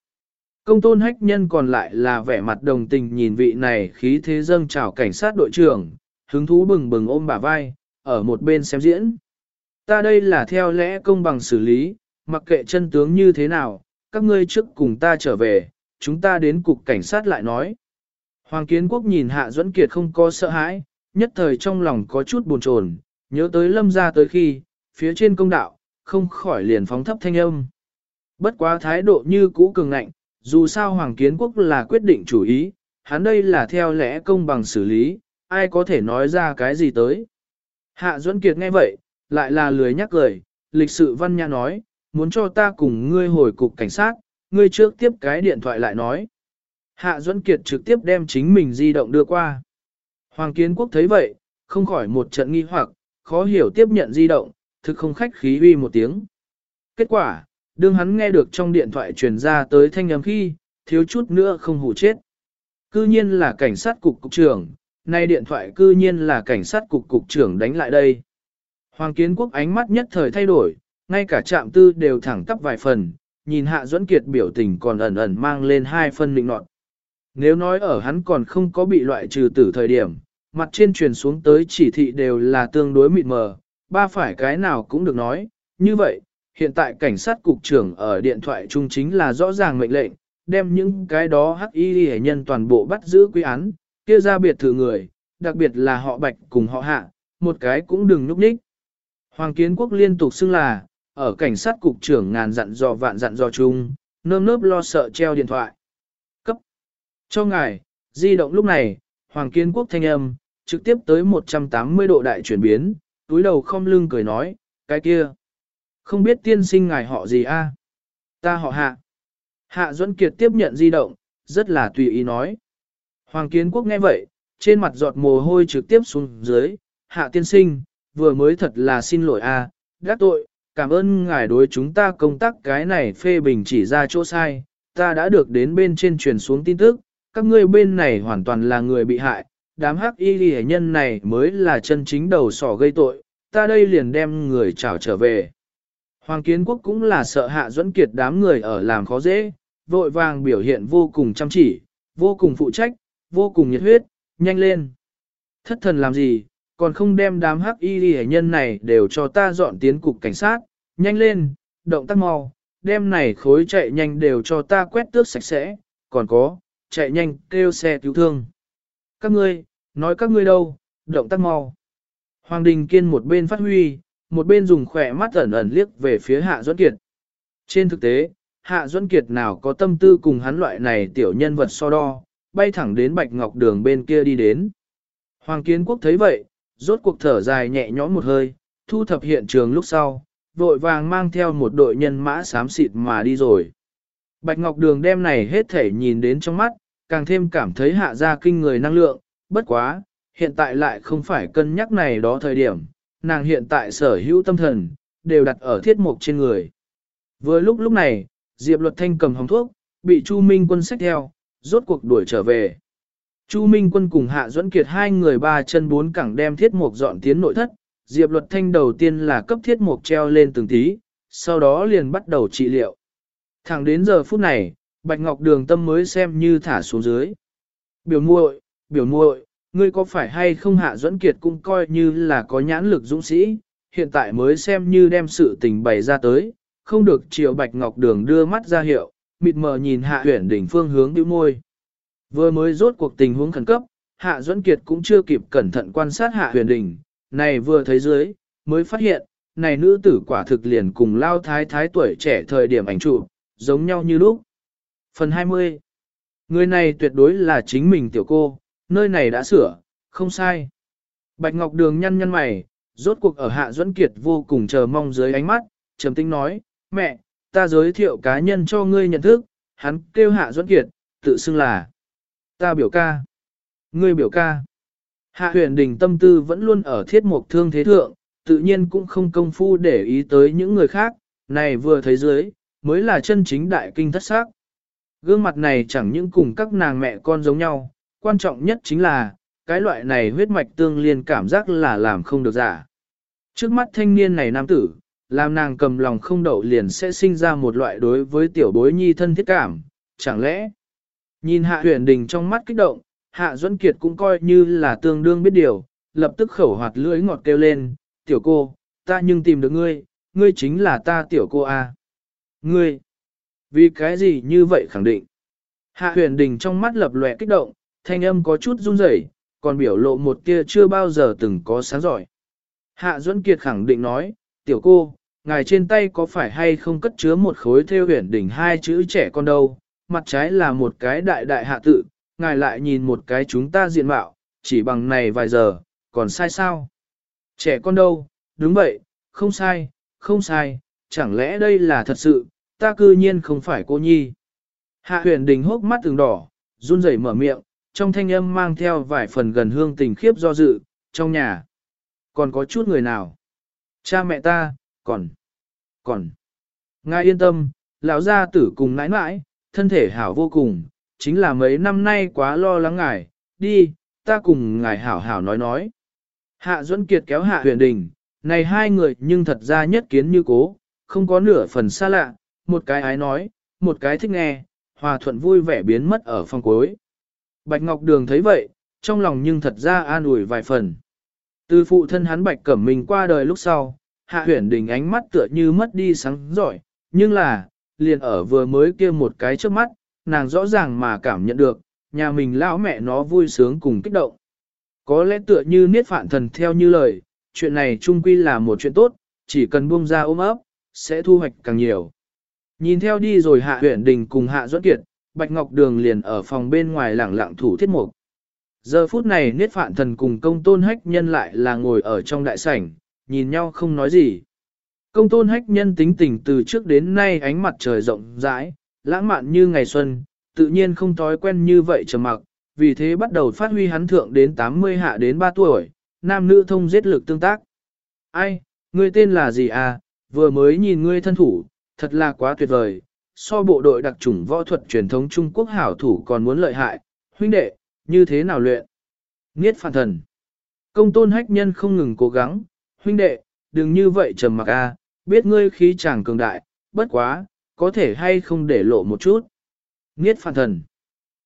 Công tôn hách nhân còn lại là vẻ mặt đồng tình nhìn vị này khí thế dâng chào cảnh sát đội trưởng, hứng thú bừng bừng ôm bả vai, ở một bên xem diễn. Ta đây là theo lẽ công bằng xử lý, mặc kệ chân tướng như thế nào, các ngươi trước cùng ta trở về, chúng ta đến cục cảnh sát lại nói. Hoàng Kiến Quốc nhìn Hạ Duẫn Kiệt không có sợ hãi, nhất thời trong lòng có chút buồn chồn, nhớ tới lâm ra tới khi, phía trên công đạo, không khỏi liền phóng thấp thanh âm. Bất quá thái độ như cũ cường ngạnh, dù sao Hoàng Kiến Quốc là quyết định chủ ý, hắn đây là theo lẽ công bằng xử lý, ai có thể nói ra cái gì tới. Hạ Duẫn Kiệt nghe vậy, lại là lười nhắc lời, lịch sự văn nhã nói, muốn cho ta cùng ngươi hồi cục cảnh sát, ngươi trước tiếp cái điện thoại lại nói. Hạ Duẫn Kiệt trực tiếp đem chính mình di động đưa qua. Hoàng Kiến Quốc thấy vậy, không khỏi một trận nghi hoặc, khó hiểu tiếp nhận di động, thực không khách khí uy một tiếng. Kết quả, đương hắn nghe được trong điện thoại truyền ra tới thanh âm khi, thiếu chút nữa không hủ chết. Cư nhiên là cảnh sát cục cục trưởng, nay điện thoại cư nhiên là cảnh sát cục cục trưởng đánh lại đây. Hoàng kiến quốc ánh mắt nhất thời thay đổi, ngay cả trạm tư đều thẳng tắp vài phần, nhìn hạ duẫn kiệt biểu tình còn ẩn ẩn mang lên hai phân định nọt. Nếu nói ở hắn còn không có bị loại trừ tử thời điểm, mặt trên truyền xuống tới chỉ thị đều là tương đối mịt mờ, ba phải cái nào cũng được nói, như vậy, hiện tại cảnh sát cục trưởng ở điện thoại trung chính là rõ ràng mệnh lệnh, đem những cái đó hắc y hệ nhân toàn bộ bắt giữ quy án, kia ra biệt thử người, đặc biệt là họ bạch cùng họ hạ, một cái cũng đừng nhúc nhích. Hoàng kiến quốc liên tục xưng là, ở cảnh sát cục trưởng ngàn dặn dò vạn dặn dò chung, nơm nớp lo sợ treo điện thoại. Cấp. Cho ngài, di động lúc này, Hoàng kiến quốc thanh âm, trực tiếp tới 180 độ đại chuyển biến, túi đầu không lưng cười nói, cái kia. Không biết tiên sinh ngài họ gì a? Ta họ hạ. Hạ Duẫn Kiệt tiếp nhận di động, rất là tùy ý nói. Hoàng Kiến Quốc nghe vậy, trên mặt giọt mồ hôi trực tiếp xuống dưới, hạ tiên sinh, vừa mới thật là xin lỗi a, gác tội, cảm ơn ngài đối chúng ta công tác cái này phê bình chỉ ra chỗ sai, ta đã được đến bên trên truyền xuống tin tức, các ngươi bên này hoàn toàn là người bị hại, đám hắc y ghi nhân này mới là chân chính đầu sỏ gây tội, ta đây liền đem người trảo trở về. Hoàng Kiến Quốc cũng là sợ Hạ Duẫn Kiệt đám người ở làm khó dễ, vội vàng biểu hiện vô cùng chăm chỉ, vô cùng phụ trách, vô cùng nhiệt huyết, nhanh lên. Thất thần làm gì, còn không đem đám hắc y hệ nhân này đều cho ta dọn tiến cục cảnh sát, nhanh lên, động tác mau, đem này khối chạy nhanh đều cho ta quét tước sạch sẽ, còn có, chạy nhanh kêu xe cứu thương. Các ngươi, nói các ngươi đâu, động tác mau. Hoàng Đình Kiên một bên phát huy, một bên dùng khỏe mắt ẩn ẩn liếc về phía Hạ Duẫn Kiệt. Trên thực tế, Hạ Duẫn Kiệt nào có tâm tư cùng hắn loại này tiểu nhân vật so đo, bay thẳng đến Bạch Ngọc Đường bên kia đi đến. Hoàng Kiến Quốc thấy vậy, rốt cuộc thở dài nhẹ nhõm một hơi, thu thập hiện trường lúc sau, vội vàng mang theo một đội nhân mã xám xịt mà đi rồi. Bạch Ngọc Đường đem này hết thể nhìn đến trong mắt, càng thêm cảm thấy hạ ra kinh người năng lượng, bất quá, hiện tại lại không phải cân nhắc này đó thời điểm, nàng hiện tại sở hữu tâm thần, đều đặt ở thiết mục trên người. Vừa lúc lúc này, Diệp Luật Thanh cầm hồng thuốc, bị Chu Minh quân xách theo, rốt cuộc đuổi trở về. Chu Minh quân cùng Hạ Duẫn Kiệt hai người ba chân bốn cẳng đem thiết mục dọn tiến nội thất, Diệp Luật Thanh đầu tiên là cấp thiết mục treo lên từng tí, sau đó liền bắt đầu trị liệu. Thẳng đến giờ phút này, Bạch Ngọc Đường tâm mới xem như thả xuống dưới. Biểu muội, biểu muội, ngươi có phải hay không Hạ Duẫn Kiệt cũng coi như là có nhãn lực dũng sĩ, hiện tại mới xem như đem sự tình bày ra tới, không được chiều Bạch Ngọc Đường đưa mắt ra hiệu, mịt mờ nhìn Hạ Huyền đỉnh phương hướng bĩu môi. Vừa mới rốt cuộc tình huống khẩn cấp, Hạ Duẫn Kiệt cũng chưa kịp cẩn thận quan sát Hạ Huyền đỉnh, này vừa thấy dưới, mới phát hiện, này nữ tử quả thực liền cùng lao thái thái tuổi trẻ thời điểm ảnh trụ, giống nhau như lúc. Phần 20 Người này tuyệt đối là chính mình tiểu cô, nơi này đã sửa, không sai. Bạch Ngọc Đường nhăn nhăn mày, rốt cuộc ở Hạ Duẫn Kiệt vô cùng chờ mong dưới ánh mắt, trầm tinh nói, mẹ, ta giới thiệu cá nhân cho ngươi nhận thức, hắn kêu Hạ Duẫn Kiệt, tự xưng là, ta biểu ca, ngươi biểu ca. Hạ huyền đình tâm tư vẫn luôn ở thiết mục thương thế thượng, tự nhiên cũng không công phu để ý tới những người khác, này vừa thấy dưới, mới là chân chính đại kinh thất xác. Gương mặt này chẳng những cùng các nàng mẹ con giống nhau, quan trọng nhất chính là, cái loại này huyết mạch tương liên cảm giác là làm không được giả. Trước mắt thanh niên này nam tử, làm nàng cầm lòng không đậu liền sẽ sinh ra một loại đối với tiểu bối nhi thân thiết cảm, chẳng lẽ? Nhìn hạ huyền đình trong mắt kích động, hạ duẫn kiệt cũng coi như là tương đương biết điều, lập tức khẩu hoạt lưỡi ngọt kêu lên, tiểu cô, ta nhưng tìm được ngươi, ngươi chính là ta tiểu cô a. À? Ngươi, vì cái gì như vậy khẳng định? Hạ huyền đình trong mắt lập lòe kích động, thanh âm có chút run rẩy, còn biểu lộ một tia chưa bao giờ từng có sáng giỏi. Hạ Duẫn Kiệt khẳng định nói, tiểu cô, ngài trên tay có phải hay không cất chứa một khối theo huyền đỉnh hai chữ trẻ con đâu, mặt trái là một cái đại đại hạ tự, ngài lại nhìn một cái chúng ta diện mạo, chỉ bằng này vài giờ, còn sai sao? Trẻ con đâu, đúng vậy, không sai, không sai, chẳng lẽ đây là thật sự, ta cư nhiên không phải cô nhi. Hạ huyền đình hốc mắt từng đỏ, run rẩy mở miệng, trong thanh âm mang theo vài phần gần hương tình khiếp do dự, trong nhà. Còn có chút người nào? Cha mẹ ta, còn, còn. Ngài yên tâm, lão gia tử cùng nãi nãi, thân thể hảo vô cùng, chính là mấy năm nay quá lo lắng ngài, đi, ta cùng ngài hảo hảo nói nói. Hạ Duẫn Kiệt kéo Hạ Huyền Đình, này hai người nhưng thật ra nhất kiến như cố, không có nửa phần xa lạ, một cái ái nói, một cái thích nghe, hòa thuận vui vẻ biến mất ở phòng cuối. Bạch Ngọc Đường thấy vậy, trong lòng nhưng thật ra an ủi vài phần. Từ phụ thân hắn Bạch Cẩm Minh qua đời lúc sau, Hạ Huyền Đình ánh mắt tựa như mất đi sáng giỏi, nhưng là, liền ở vừa mới kia một cái trước mắt, nàng rõ ràng mà cảm nhận được, nhà mình lão mẹ nó vui sướng cùng kích động. Có lẽ tựa như niết phạn thần theo như lời, chuyện này trung quy là một chuyện tốt, chỉ cần buông ra ôm ấp, sẽ thu hoạch càng nhiều. Nhìn theo đi rồi Hạ huyện Đình cùng Hạ Duẫn Kiệt, Bạch Ngọc Đường liền ở phòng bên ngoài lẳng lặng thủ thiết mục. Giờ phút này Niết Phạn Thần cùng công tôn hách nhân lại là ngồi ở trong đại sảnh, nhìn nhau không nói gì. Công tôn hách nhân tính tình từ trước đến nay ánh mặt trời rộng rãi, lãng mạn như ngày xuân, tự nhiên không thói quen như vậy trầm mặc, vì thế bắt đầu phát huy hắn thượng đến 80 hạ đến 3 tuổi, nam nữ thông giết lực tương tác. Ai, ngươi tên là gì à, vừa mới nhìn ngươi thân thủ, thật là quá tuyệt vời, so bộ đội đặc chủng võ thuật truyền thống Trung Quốc hảo thủ còn muốn lợi hại, huynh đệ, như thế nào luyện? Niết phản thần. Công tôn hách nhân không ngừng cố gắng, huynh đệ, đừng như vậy trầm mặc a, biết ngươi khí chàng cường đại, bất quá, có thể hay không để lộ một chút. Niết phản thần.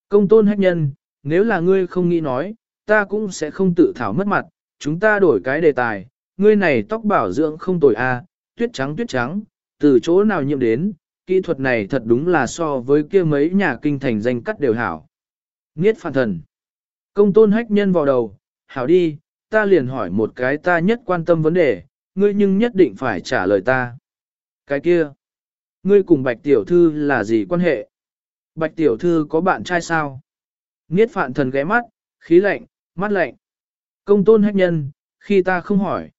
Công tôn hách nhân, nếu là ngươi không nghĩ nói, ta cũng sẽ không tự thảo mất mặt, chúng ta đổi cái đề tài, ngươi này tóc bảo dưỡng không tồi a, tuyết trắng tuyết trắng, từ chỗ nào nhiễm đến, kỹ thuật này thật đúng là so với kia mấy nhà kinh thành danh cắt đều hảo. Niết phản thần. Công tôn hách nhân vào đầu, hảo đi, ta liền hỏi một cái ta nhất quan tâm vấn đề, ngươi nhưng nhất định phải trả lời ta. Cái kia, ngươi cùng bạch tiểu thư là gì quan hệ? Bạch tiểu thư có bạn trai sao? Niết phạn thần ghé mắt, khí lạnh, mắt lạnh. Công tôn hách nhân, khi ta không hỏi.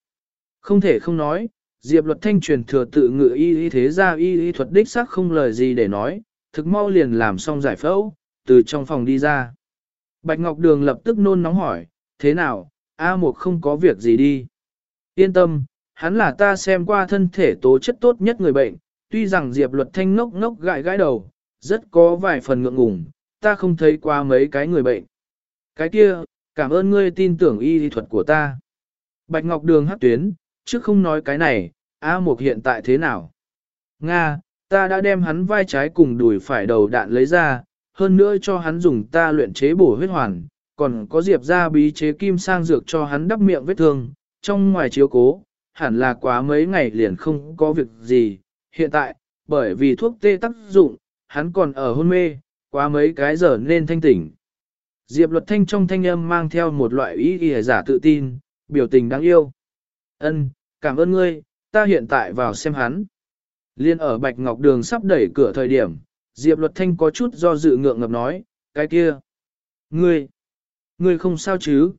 Không thể không nói, Diệp luật thanh truyền thừa tự ngự y y thế ra y y thuật đích xác không lời gì để nói, thực mau liền làm xong giải phẫu, từ trong phòng đi ra. Bạch Ngọc Đường lập tức nôn nóng hỏi, thế nào, A Mục không có việc gì đi. Yên tâm, hắn là ta xem qua thân thể tố chất tốt nhất người bệnh, tuy rằng Diệp luật thanh ngốc ngốc gãi gãi đầu, rất có vài phần ngượng ngùng, ta không thấy qua mấy cái người bệnh. Cái kia, cảm ơn ngươi tin tưởng y lý thuật của ta. Bạch Ngọc Đường hát tuyến, trước không nói cái này, A Mục hiện tại thế nào? Nga, ta đã đem hắn vai trái cùng đùi phải đầu đạn lấy ra, hơn nữa cho hắn dùng ta luyện chế bổ huyết hoàn, còn có diệp ra bí chế kim sang dược cho hắn đắp miệng vết thương, trong ngoài chiếu cố, hẳn là quá mấy ngày liền không có việc gì. Hiện tại, bởi vì thuốc tê tác dụng, hắn còn ở hôn mê, quá mấy cái giờ nên thanh tỉnh. Diệp luật thanh trong thanh âm mang theo một loại ý ghi giả tự tin, biểu tình đáng yêu. Ân, cảm ơn ngươi, ta hiện tại vào xem hắn. Liên ở Bạch Ngọc Đường sắp đẩy cửa thời điểm, Diệp luật thanh có chút do dự ngượng ngập nói, cái kia. Ngươi, ngươi không sao chứ?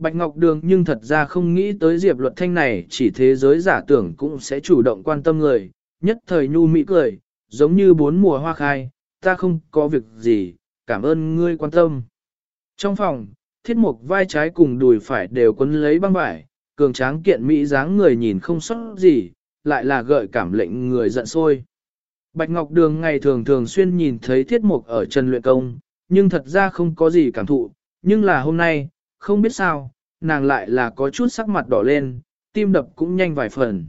Bạch Ngọc Đường nhưng thật ra không nghĩ tới Diệp luật thanh này chỉ thế giới giả tưởng cũng sẽ chủ động quan tâm người, nhất thời nhu mỹ cười, giống như bốn mùa hoa khai, ta không có việc gì, cảm ơn ngươi quan tâm. Trong phòng, thiết mục vai trái cùng đùi phải đều quấn lấy băng vải, cường tráng kiện mỹ dáng người nhìn không sót gì, lại là gợi cảm lệnh người giận sôi. Bạch Ngọc Đường ngày thường thường xuyên nhìn thấy thiết mục ở Trần Luyện Công, nhưng thật ra không có gì cảm thụ, nhưng là hôm nay, không biết sao, nàng lại là có chút sắc mặt đỏ lên, tim đập cũng nhanh vài phần.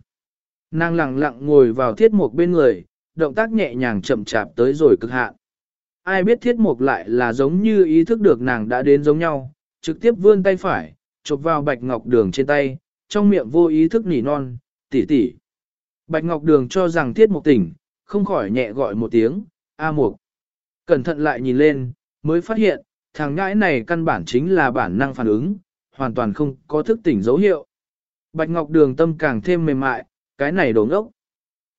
Nàng lặng lặng ngồi vào thiết mục bên người, động tác nhẹ nhàng chậm chạp tới rồi cực hạn. Ai biết thiết mục lại là giống như ý thức được nàng đã đến giống nhau, trực tiếp vươn tay phải, chụp vào bạch ngọc đường trên tay, trong miệng vô ý thức nỉ non, tỉ tỉ. Bạch ngọc đường cho rằng thiết mục tỉnh, không khỏi nhẹ gọi một tiếng, A mục. Cẩn thận lại nhìn lên, mới phát hiện, thằng ngãi này căn bản chính là bản năng phản ứng, hoàn toàn không có thức tỉnh dấu hiệu. Bạch Ngọc Đường tâm càng thêm mềm mại, cái này đồ ngốc.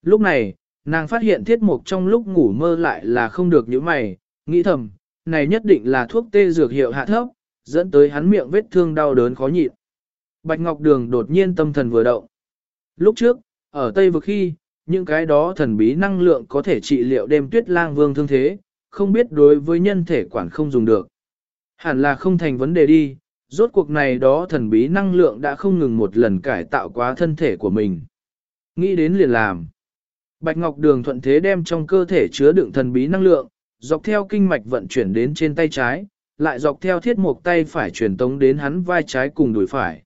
Lúc này, nàng phát hiện thiết mục trong lúc ngủ mơ lại là không được những mày, nghĩ thầm, này nhất định là thuốc tê dược hiệu hạ thấp, dẫn tới hắn miệng vết thương đau đớn khó nhịn. Bạch Ngọc Đường đột nhiên tâm thần vừa động. Lúc trước, ở Tây Vực khi, những cái đó thần bí năng lượng có thể trị liệu đêm tuyết lang vương thương thế, không biết đối với nhân thể quản không dùng được. Hẳn là không thành vấn đề đi, rốt cuộc này đó thần bí năng lượng đã không ngừng một lần cải tạo quá thân thể của mình. Nghĩ đến liền làm. Bạch Ngọc Đường thuận thế đem trong cơ thể chứa đựng thần bí năng lượng, dọc theo kinh mạch vận chuyển đến trên tay trái, lại dọc theo thiết mục tay phải truyền tống đến hắn vai trái cùng đùi phải.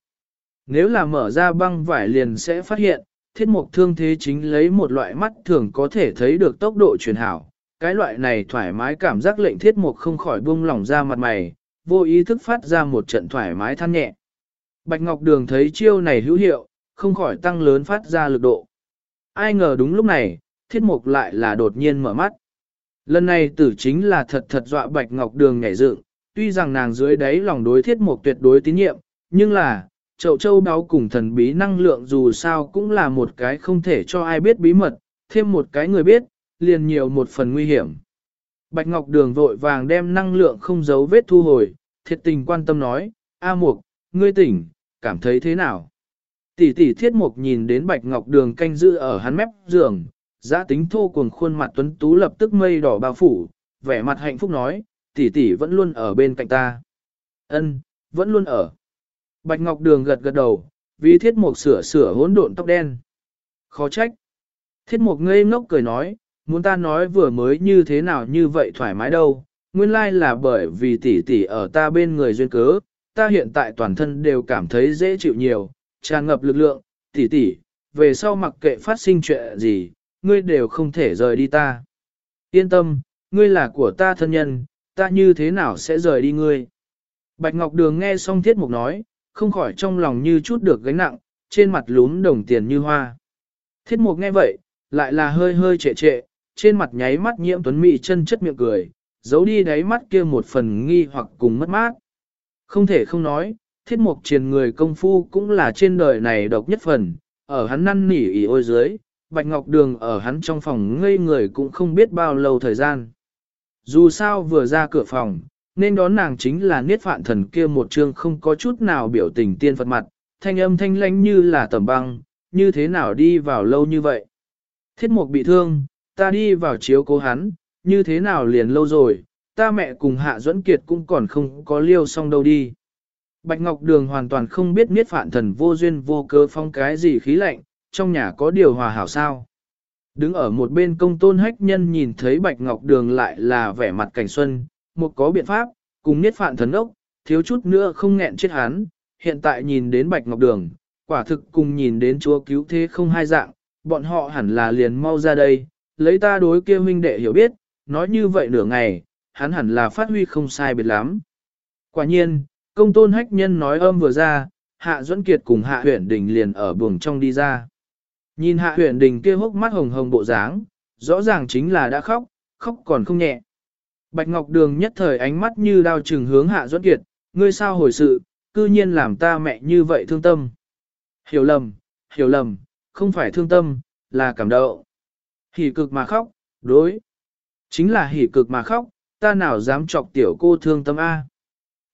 Nếu là mở ra băng vải liền sẽ phát hiện, thiết mục thương thế chính lấy một loại mắt thường có thể thấy được tốc độ truyền hảo. Cái loại này thoải mái cảm giác lệnh thiết mục không khỏi buông lỏng ra mặt mày, vô ý thức phát ra một trận thoải mái than nhẹ. Bạch Ngọc Đường thấy chiêu này hữu hiệu, không khỏi tăng lớn phát ra lực độ. Ai ngờ đúng lúc này, thiết mục lại là đột nhiên mở mắt. Lần này tử chính là thật thật dọa Bạch Ngọc Đường nhảy dựng, tuy rằng nàng dưới đáy lòng đối thiết mục tuyệt đối tín nhiệm, nhưng là, chậu châu đáo cùng thần bí năng lượng dù sao cũng là một cái không thể cho ai biết bí mật, thêm một cái người biết, liền nhiều một phần nguy hiểm. Bạch Ngọc Đường vội vàng đem năng lượng không giấu vết thu hồi, thiệt tình quan tâm nói, A Mục, ngươi tỉnh, cảm thấy thế nào? Tỷ tỷ thiết mục nhìn đến Bạch Ngọc Đường canh giữ ở hắn mép giường, giã tính thô cuồng khuôn mặt tuấn tú lập tức mây đỏ bao phủ, vẻ mặt hạnh phúc nói, tỷ tỷ vẫn luôn ở bên cạnh ta. Ân, vẫn luôn ở. Bạch Ngọc Đường gật gật đầu, vì thiết mục sửa sửa hỗn độn tóc đen. Khó trách. Thiết mục ngây ngốc cười nói, muốn ta nói vừa mới như thế nào như vậy thoải mái đâu, nguyên lai là bởi vì tỷ tỷ ở ta bên người duyên cớ, ta hiện tại toàn thân đều cảm thấy dễ chịu nhiều, tràn ngập lực lượng, tỷ tỷ, về sau mặc kệ phát sinh chuyện gì, ngươi đều không thể rời đi ta. Yên tâm, ngươi là của ta thân nhân, ta như thế nào sẽ rời đi ngươi. Bạch Ngọc Đường nghe xong thiết mục nói, không khỏi trong lòng như chút được gánh nặng, trên mặt lún đồng tiền như hoa. Thiết mục nghe vậy, lại là hơi hơi trệ trệ, trên mặt nháy mắt nhiễm tuấn mị chân chất miệng cười, giấu đi đáy mắt kia một phần nghi hoặc cùng mất mát. Không thể không nói, thiết mục triền người công phu cũng là trên đời này độc nhất phần, ở hắn năn nỉ ý ôi dưới, Bạch Ngọc Đường ở hắn trong phòng ngây người cũng không biết bao lâu thời gian. Dù sao vừa ra cửa phòng, nên đón nàng chính là niết phạn thần kia một chương không có chút nào biểu tình tiên Phật mặt, thanh âm thanh lãnh như là tầm băng, như thế nào đi vào lâu như vậy. Thiết mục bị thương, ta đi vào chiếu cố hắn, như thế nào liền lâu rồi, ta mẹ cùng Hạ Duẫn Kiệt cũng còn không có liêu xong đâu đi. Bạch Ngọc Đường hoàn toàn không biết niết phạn thần vô duyên vô cớ phong cái gì khí lạnh, trong nhà có điều hòa hảo sao. Đứng ở một bên công tôn hách nhân nhìn thấy Bạch Ngọc Đường lại là vẻ mặt cảnh xuân, một có biện pháp, cùng niết phạn thần ốc, thiếu chút nữa không nghẹn chết hắn, hiện tại nhìn đến Bạch Ngọc Đường, quả thực cùng nhìn đến chúa cứu thế không hai dạng, bọn họ hẳn là liền mau ra đây, lấy ta đối kia huynh đệ hiểu biết, nói như vậy nửa ngày, hắn hẳn là phát huy không sai biệt lắm. Quả nhiên, công tôn hách nhân nói âm vừa ra, Hạ Duẫn Kiệt cùng Hạ Huyền Đình liền ở buồng trong đi ra. Nhìn Hạ Huyền Đình kia hốc mắt hồng hồng bộ dáng, rõ ràng chính là đã khóc, khóc còn không nhẹ. Bạch Ngọc Đường nhất thời ánh mắt như đao trừng hướng Hạ Duẫn Kiệt, ngươi sao hồi sự, cư nhiên làm ta mẹ như vậy thương tâm. Hiểu lầm, hiểu lầm, không phải thương tâm, là cảm động. Hỉ cực mà khóc, đối. Chính là hỉ cực mà khóc, ta nào dám chọc tiểu cô thương tâm A.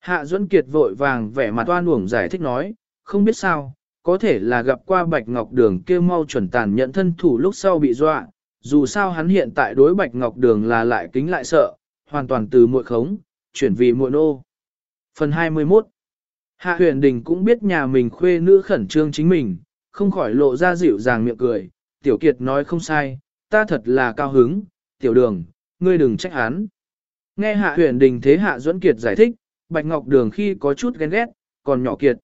Hạ Duẫn Kiệt vội vàng vẻ mặt oan uổng giải thích nói, không biết sao, có thể là gặp qua Bạch Ngọc Đường kêu mau chuẩn tàn nhận thân thủ lúc sau bị dọa, dù sao hắn hiện tại đối Bạch Ngọc Đường là lại kính lại sợ, hoàn toàn từ muội khống, chuyển vì muội nô. Phần 21 Hạ huyền đình cũng biết nhà mình khuê nữ khẩn trương chính mình, không khỏi lộ ra dịu dàng miệng cười, tiểu kiệt nói không sai, ta thật là cao hứng, tiểu đường, ngươi đừng trách hắn. Nghe hạ huyền đình thế hạ duẫn kiệt giải thích, bạch ngọc đường khi có chút ghen ghét, còn nhỏ kiệt.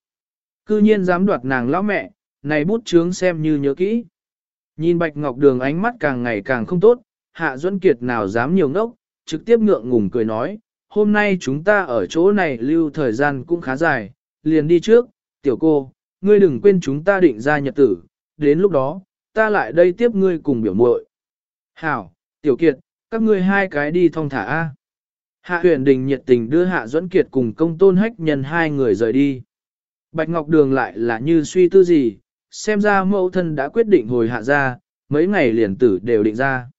Cư nhiên dám đoạt nàng lão mẹ, này bút chướng xem như nhớ kỹ. Nhìn bạch ngọc đường ánh mắt càng ngày càng không tốt, hạ duẫn kiệt nào dám nhiều ngốc, trực tiếp ngượng ngùng cười nói, hôm nay chúng ta ở chỗ này lưu thời gian cũng khá dài, liền đi trước, tiểu cô, ngươi đừng quên chúng ta định ra nhật tử, đến lúc đó, ta lại đây tiếp ngươi cùng biểu muội. Hảo, tiểu kiệt, các ngươi hai cái đi thong thả A. Hạ huyền đình nhiệt tình đưa Hạ Duẫn Kiệt cùng công tôn hách nhân hai người rời đi. Bạch Ngọc Đường lại là như suy tư gì, xem ra mẫu thân đã quyết định hồi hạ ra, mấy ngày liền tử đều định ra.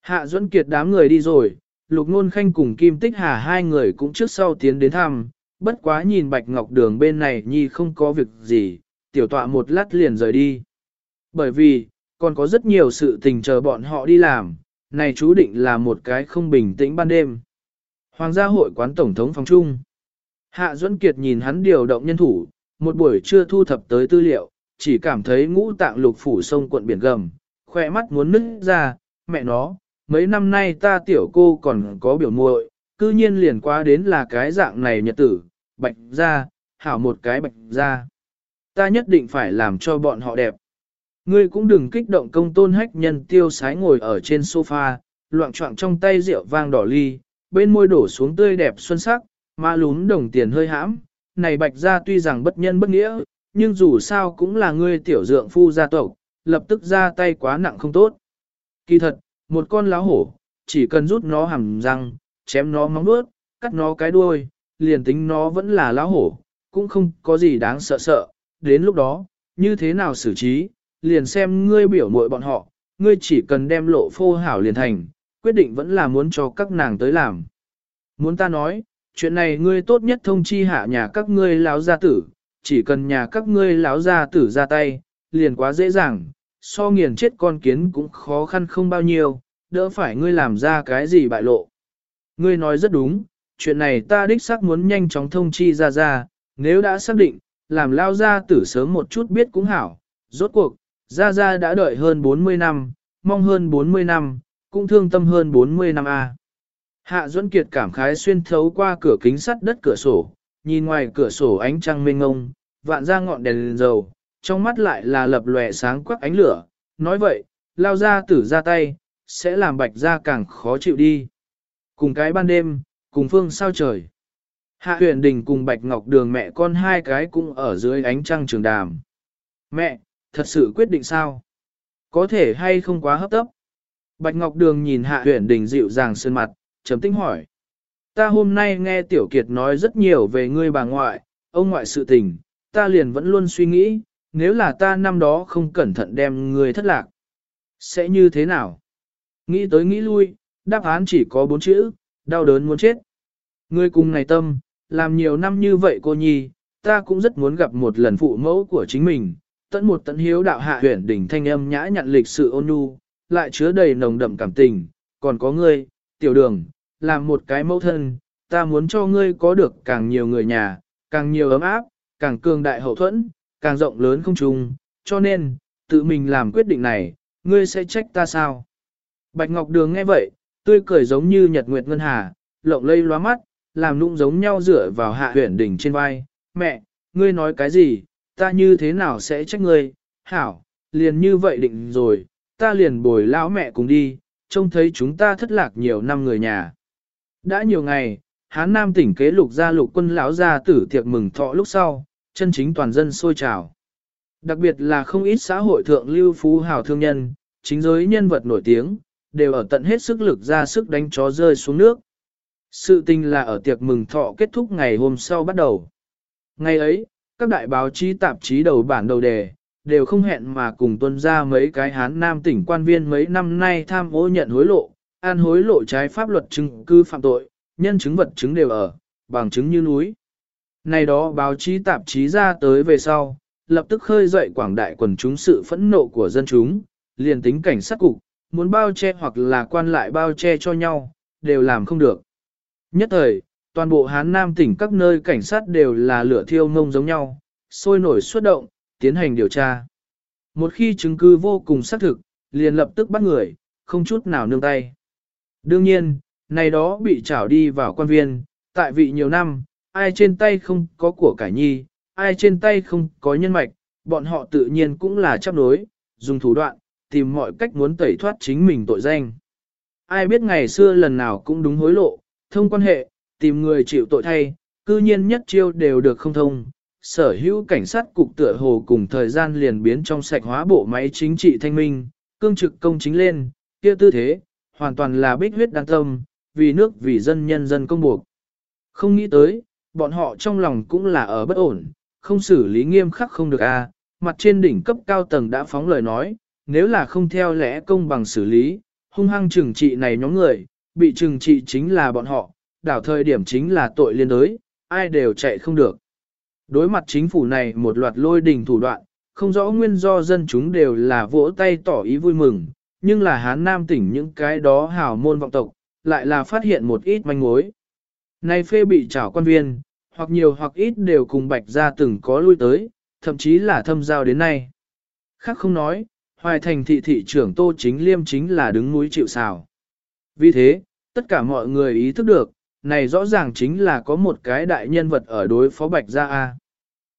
Hạ Duẫn Kiệt đám người đi rồi, Lục Nôn Khanh cùng Kim Tích Hà hai người cũng trước sau tiến đến thăm, bất quá nhìn Bạch Ngọc Đường bên này nhi không có việc gì, tiểu tọa một lát liền rời đi. Bởi vì, còn có rất nhiều sự tình chờ bọn họ đi làm, này chú định là một cái không bình tĩnh ban đêm. Hoàng gia hội quán tổng thống phòng trung. Hạ Duẫn Kiệt nhìn hắn điều động nhân thủ, một buổi trưa thu thập tới tư liệu, chỉ cảm thấy ngũ tạng lục phủ sông quận biển gầm, khỏe mắt muốn nứt ra, mẹ nó, mấy năm nay ta tiểu cô còn có biểu muội, cư nhiên liền qua đến là cái dạng này nhật tử, bạch ra, hảo một cái bạch ra. Ta nhất định phải làm cho bọn họ đẹp. Ngươi cũng đừng kích động công tôn hách nhân tiêu sái ngồi ở trên sofa, loạn trọng trong tay rượu vang đỏ ly, bên môi đổ xuống tươi đẹp xuân sắc, ma lún đồng tiền hơi hãm. Này bạch ra tuy rằng bất nhân bất nghĩa, nhưng dù sao cũng là ngươi tiểu dượng phu gia tộc, lập tức ra tay quá nặng không tốt. Kỳ thật, một con láo hổ, chỉ cần rút nó hàm răng, chém nó móng vuốt, cắt nó cái đuôi, liền tính nó vẫn là láo hổ, cũng không có gì đáng sợ sợ. Đến lúc đó, như thế nào xử trí, liền xem ngươi biểu muội bọn họ, ngươi chỉ cần đem lộ phô hảo liền thành, quyết định vẫn là muốn cho các nàng tới làm. Muốn ta nói, chuyện này ngươi tốt nhất thông chi hạ nhà các ngươi láo gia tử, chỉ cần nhà các ngươi láo gia tử ra tay, liền quá dễ dàng, so nghiền chết con kiến cũng khó khăn không bao nhiêu, đỡ phải ngươi làm ra cái gì bại lộ. Ngươi nói rất đúng, chuyện này ta đích xác muốn nhanh chóng thông chi ra ra, nếu đã xác định, làm lao gia tử sớm một chút biết cũng hảo, rốt cuộc, ra ra đã đợi hơn 40 năm, mong hơn 40 năm, cũng thương tâm hơn 40 năm a. Hạ Duẫn Kiệt cảm khái xuyên thấu qua cửa kính sắt đất cửa sổ, nhìn ngoài cửa sổ ánh trăng mênh ngông, vạn ra ngọn đèn, đèn dầu, trong mắt lại là lập lòe sáng quắc ánh lửa, nói vậy, lao ra tử ra tay, sẽ làm bạch ra càng khó chịu đi. Cùng cái ban đêm, cùng phương sao trời. Hạ huyền đình cùng bạch ngọc đường mẹ con hai cái cũng ở dưới ánh trăng trường đàm. Mẹ, thật sự quyết định sao? Có thể hay không quá hấp tấp? Bạch Ngọc Đường nhìn Hạ Huyền Đình dịu dàng sơn mặt, trầm tĩnh hỏi. Ta hôm nay nghe Tiểu Kiệt nói rất nhiều về ngươi bà ngoại, ông ngoại sự tình, ta liền vẫn luôn suy nghĩ, nếu là ta năm đó không cẩn thận đem ngươi thất lạc, sẽ như thế nào? Nghĩ tới nghĩ lui, đáp án chỉ có bốn chữ, đau đớn muốn chết. Ngươi cùng này tâm, làm nhiều năm như vậy cô nhi, ta cũng rất muốn gặp một lần phụ mẫu của chính mình, tận một tận hiếu đạo hạ huyền đỉnh thanh âm nhã nhặn lịch sự ôn nhu, lại chứa đầy nồng đậm cảm tình, còn có ngươi, tiểu đường, làm một cái mẫu thân, ta muốn cho ngươi có được càng nhiều người nhà, càng nhiều ấm áp, càng cường đại hậu thuẫn, càng rộng lớn không trùng, cho nên, tự mình làm quyết định này, ngươi sẽ trách ta sao? Bạch Ngọc Đường nghe vậy, tươi cười giống như nhật nguyệt ngân hà, lộng lây loa mắt, làm nụng giống nhau dựa vào hạ huyền đỉnh trên vai. Mẹ, ngươi nói cái gì, ta như thế nào sẽ trách ngươi? Hảo, liền như vậy định rồi, ta liền bồi lão mẹ cùng đi, trông thấy chúng ta thất lạc nhiều năm người nhà. Đã nhiều ngày, Hán Nam tỉnh kế lục gia lục quân lão gia tử tiệc mừng thọ lúc sau, chân chính toàn dân sôi trào. Đặc biệt là không ít xã hội thượng lưu phú hào thương nhân, chính giới nhân vật nổi tiếng, đều ở tận hết sức lực ra sức đánh chó rơi xuống nước. Sự tình là ở tiệc mừng thọ kết thúc ngày hôm sau bắt đầu. Ngày ấy, các đại báo chí tạp chí đầu bản đầu đề, đều không hẹn mà cùng tuân ra mấy cái hán nam tỉnh quan viên mấy năm nay tham ô nhận hối lộ, an hối lộ trái pháp luật chứng cư phạm tội, nhân chứng vật chứng đều ở, bằng chứng như núi. Này đó báo chí tạp chí ra tới về sau, lập tức khơi dậy quảng đại quần chúng sự phẫn nộ của dân chúng, liền tính cảnh sát cục, muốn bao che hoặc là quan lại bao che cho nhau, đều làm không được. Nhất thời, toàn bộ Hán Nam tỉnh các nơi cảnh sát đều là lửa thiêu ngông giống nhau, sôi nổi xuất động, tiến hành điều tra. Một khi chứng cứ vô cùng xác thực, liền lập tức bắt người, không chút nào nương tay. Đương nhiên, này đó bị trảo đi vào quan viên, tại vị nhiều năm, ai trên tay không có của cải nhi, ai trên tay không có nhân mạch, bọn họ tự nhiên cũng là chấp đối, dùng thủ đoạn, tìm mọi cách muốn tẩy thoát chính mình tội danh. Ai biết ngày xưa lần nào cũng đúng hối lộ, thông quan hệ, tìm người chịu tội thay, cư nhiên nhất chiêu đều được không thông, sở hữu cảnh sát cục tựa hồ cùng thời gian liền biến trong sạch hóa bộ máy chính trị thanh minh, cương trực công chính lên, kia tư thế, hoàn toàn là bích huyết đan tâm, vì nước vì dân nhân dân công buộc. Không nghĩ tới, bọn họ trong lòng cũng là ở bất ổn, không xử lý nghiêm khắc không được a. mặt trên đỉnh cấp cao tầng đã phóng lời nói, nếu là không theo lẽ công bằng xử lý, hung hăng trừng trị này nhóm người, bị trừng trị chính là bọn họ, đảo thời điểm chính là tội liên đới, ai đều chạy không được. Đối mặt chính phủ này một loạt lôi đình thủ đoạn, không rõ nguyên do dân chúng đều là vỗ tay tỏ ý vui mừng, nhưng là Hán Nam tỉnh những cái đó hào môn vọng tộc, lại là phát hiện một ít manh mối. Nay phê bị trảo quan viên, hoặc nhiều hoặc ít đều cùng bạch ra từng có lui tới, thậm chí là thâm giao đến nay. Khác không nói, hoài thành thị thị trưởng Tô Chính Liêm chính là đứng núi chịu sào. Vì thế, tất cả mọi người ý thức được, này rõ ràng chính là có một cái đại nhân vật ở đối phó Bạch Gia A.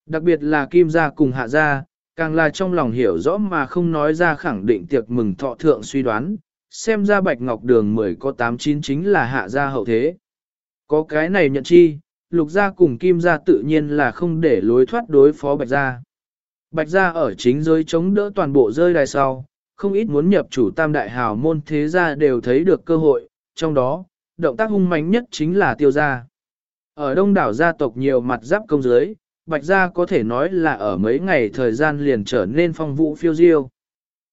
Đặc biệt là Kim Gia cùng Hạ Gia, càng là trong lòng hiểu rõ mà không nói ra khẳng định tiệc mừng thọ thượng suy đoán, xem ra Bạch Ngọc Đường 10 có 89 chính là Hạ Gia hậu thế. Có cái này nhận chi, Lục Gia cùng Kim Gia tự nhiên là không để lối thoát đối phó Bạch Gia. Bạch Gia ở chính giới chống đỡ toàn bộ rơi đài sau, không ít muốn nhập chủ tam đại hào môn thế gia đều thấy được cơ hội, trong đó, động tác hung mạnh nhất chính là tiêu gia. Ở đông đảo gia tộc nhiều mặt giáp công dưới, Bạch gia có thể nói là ở mấy ngày thời gian liền trở nên phong vũ phiêu diêu.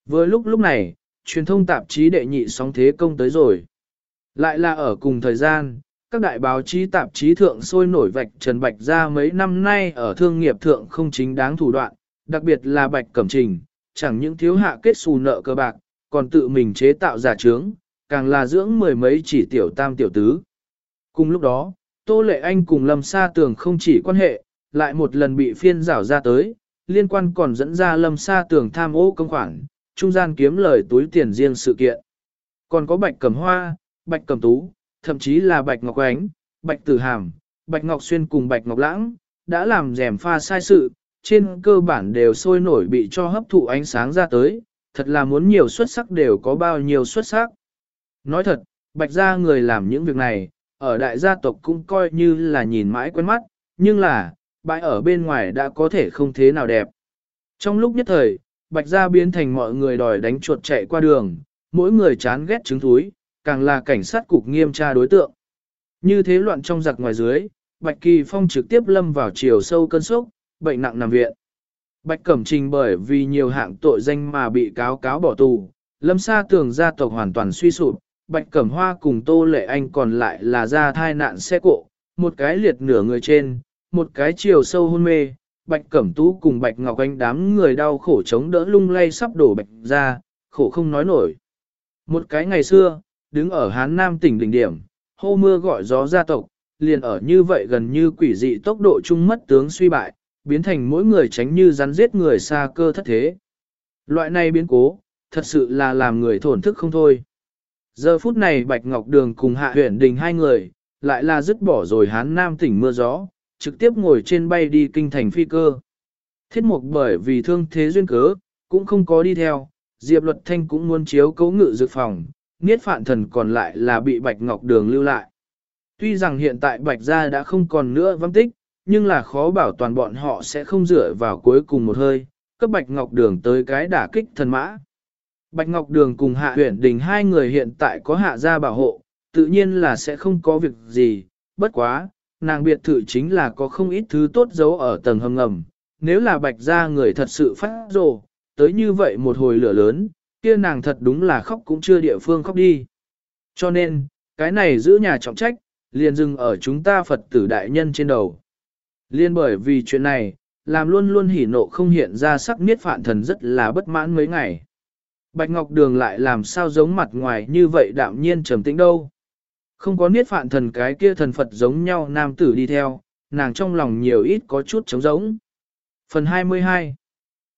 Vừa lúc lúc này, truyền thông tạp chí đệ nhị sóng thế công tới rồi. Lại là ở cùng thời gian, các đại báo chí tạp chí thượng sôi nổi vạch Trần Bạch gia mấy năm nay ở thương nghiệp thượng không chính đáng thủ đoạn, đặc biệt là Bạch Cẩm Trình, chẳng những thiếu hạ kết xù nợ cơ bạc, còn tự mình chế tạo giả trướng, càng là dưỡng mười mấy chỉ tiểu tam tiểu tứ. Cùng lúc đó, Tô Lệ Anh cùng Lâm Sa Tường không chỉ quan hệ, lại một lần bị phiên rảo ra tới, liên quan còn dẫn ra Lâm Sa Tường tham ô công khoản, trung gian kiếm lời túi tiền riêng sự kiện. Còn có Bạch Cẩm Hoa, Bạch Cẩm Tú, thậm chí là Bạch Ngọc Ánh, Bạch Tử Hàm, Bạch Ngọc Xuyên cùng Bạch Ngọc Lãng, đã làm rèm pha sai sự, trên cơ bản đều sôi nổi bị cho hấp thụ ánh sáng ra tới, thật là muốn nhiều xuất sắc đều có bao nhiêu xuất sắc. Nói thật, bạch gia người làm những việc này, ở đại gia tộc cũng coi như là nhìn mãi quen mắt, nhưng là, bãi ở bên ngoài đã có thể không thế nào đẹp. Trong lúc nhất thời, bạch gia biến thành mọi người đòi đánh chuột chạy qua đường, mỗi người chán ghét trứng thúi, càng là cảnh sát cục nghiêm tra đối tượng. Như thế loạn trong giặc ngoài dưới, Bạch Kỳ Phong trực tiếp lâm vào chiều sâu cơn sốc, bệnh nặng nằm viện. Bạch Cẩm Trình bởi vì nhiều hạng tội danh mà bị cáo cáo bỏ tù, lâm sa tường gia tộc hoàn toàn suy sụp, Bạch Cẩm Hoa cùng Tô Lệ Anh còn lại là ra thai nạn xe cộ, một cái liệt nửa người trên, một cái chiều sâu hôn mê, Bạch Cẩm Tú cùng Bạch Ngọc Anh đám người đau khổ chống đỡ lung lay sắp đổ bạch ra, khổ không nói nổi. Một cái ngày xưa, đứng ở Hán Nam tỉnh đỉnh điểm, hô mưa gọi gió gia tộc, liền ở như vậy gần như quỷ dị tốc độ chung mất tướng suy bại, biến thành mỗi người tránh như rắn giết người xa cơ thất thế. Loại này biến cố, thật sự là làm người thổn thức không thôi. Giờ phút này Bạch Ngọc Đường cùng Hạ huyền đình hai người, lại là dứt bỏ rồi hán nam tỉnh mưa gió, trực tiếp ngồi trên bay đi kinh thành phi cơ. Thiết mục bởi vì thương thế duyên cớ, cũng không có đi theo, Diệp Luật Thanh cũng muốn chiếu cấu ngự dược phòng, niết phạn thần còn lại là bị Bạch Ngọc Đường lưu lại. Tuy rằng hiện tại Bạch Gia đã không còn nữa vắng tích, nhưng là khó bảo toàn bọn họ sẽ không dựa vào cuối cùng một hơi, cấp Bạch Ngọc Đường tới cái đả kích thần mã. Bạch Ngọc Đường cùng Hạ Huyển Đình hai người hiện tại có hạ gia bảo hộ, tự nhiên là sẽ không có việc gì, bất quá, nàng biệt thự chính là có không ít thứ tốt giấu ở tầng hầm ngầm. Nếu là Bạch gia người thật sự phát rồ, tới như vậy một hồi lửa lớn, kia nàng thật đúng là khóc cũng chưa địa phương khóc đi. Cho nên, cái này giữ nhà trọng trách, liền dừng ở chúng ta Phật tử đại nhân trên đầu. Liên bởi vì chuyện này, làm luôn luôn hỉ nộ không hiện ra sắc niết phạn thần rất là bất mãn mấy ngày. Bạch Ngọc Đường lại làm sao giống mặt ngoài như vậy đạm nhiên trầm tĩnh đâu. Không có niết phạn thần cái kia thần Phật giống nhau nam tử đi theo, nàng trong lòng nhiều ít có chút trống giống. Phần 22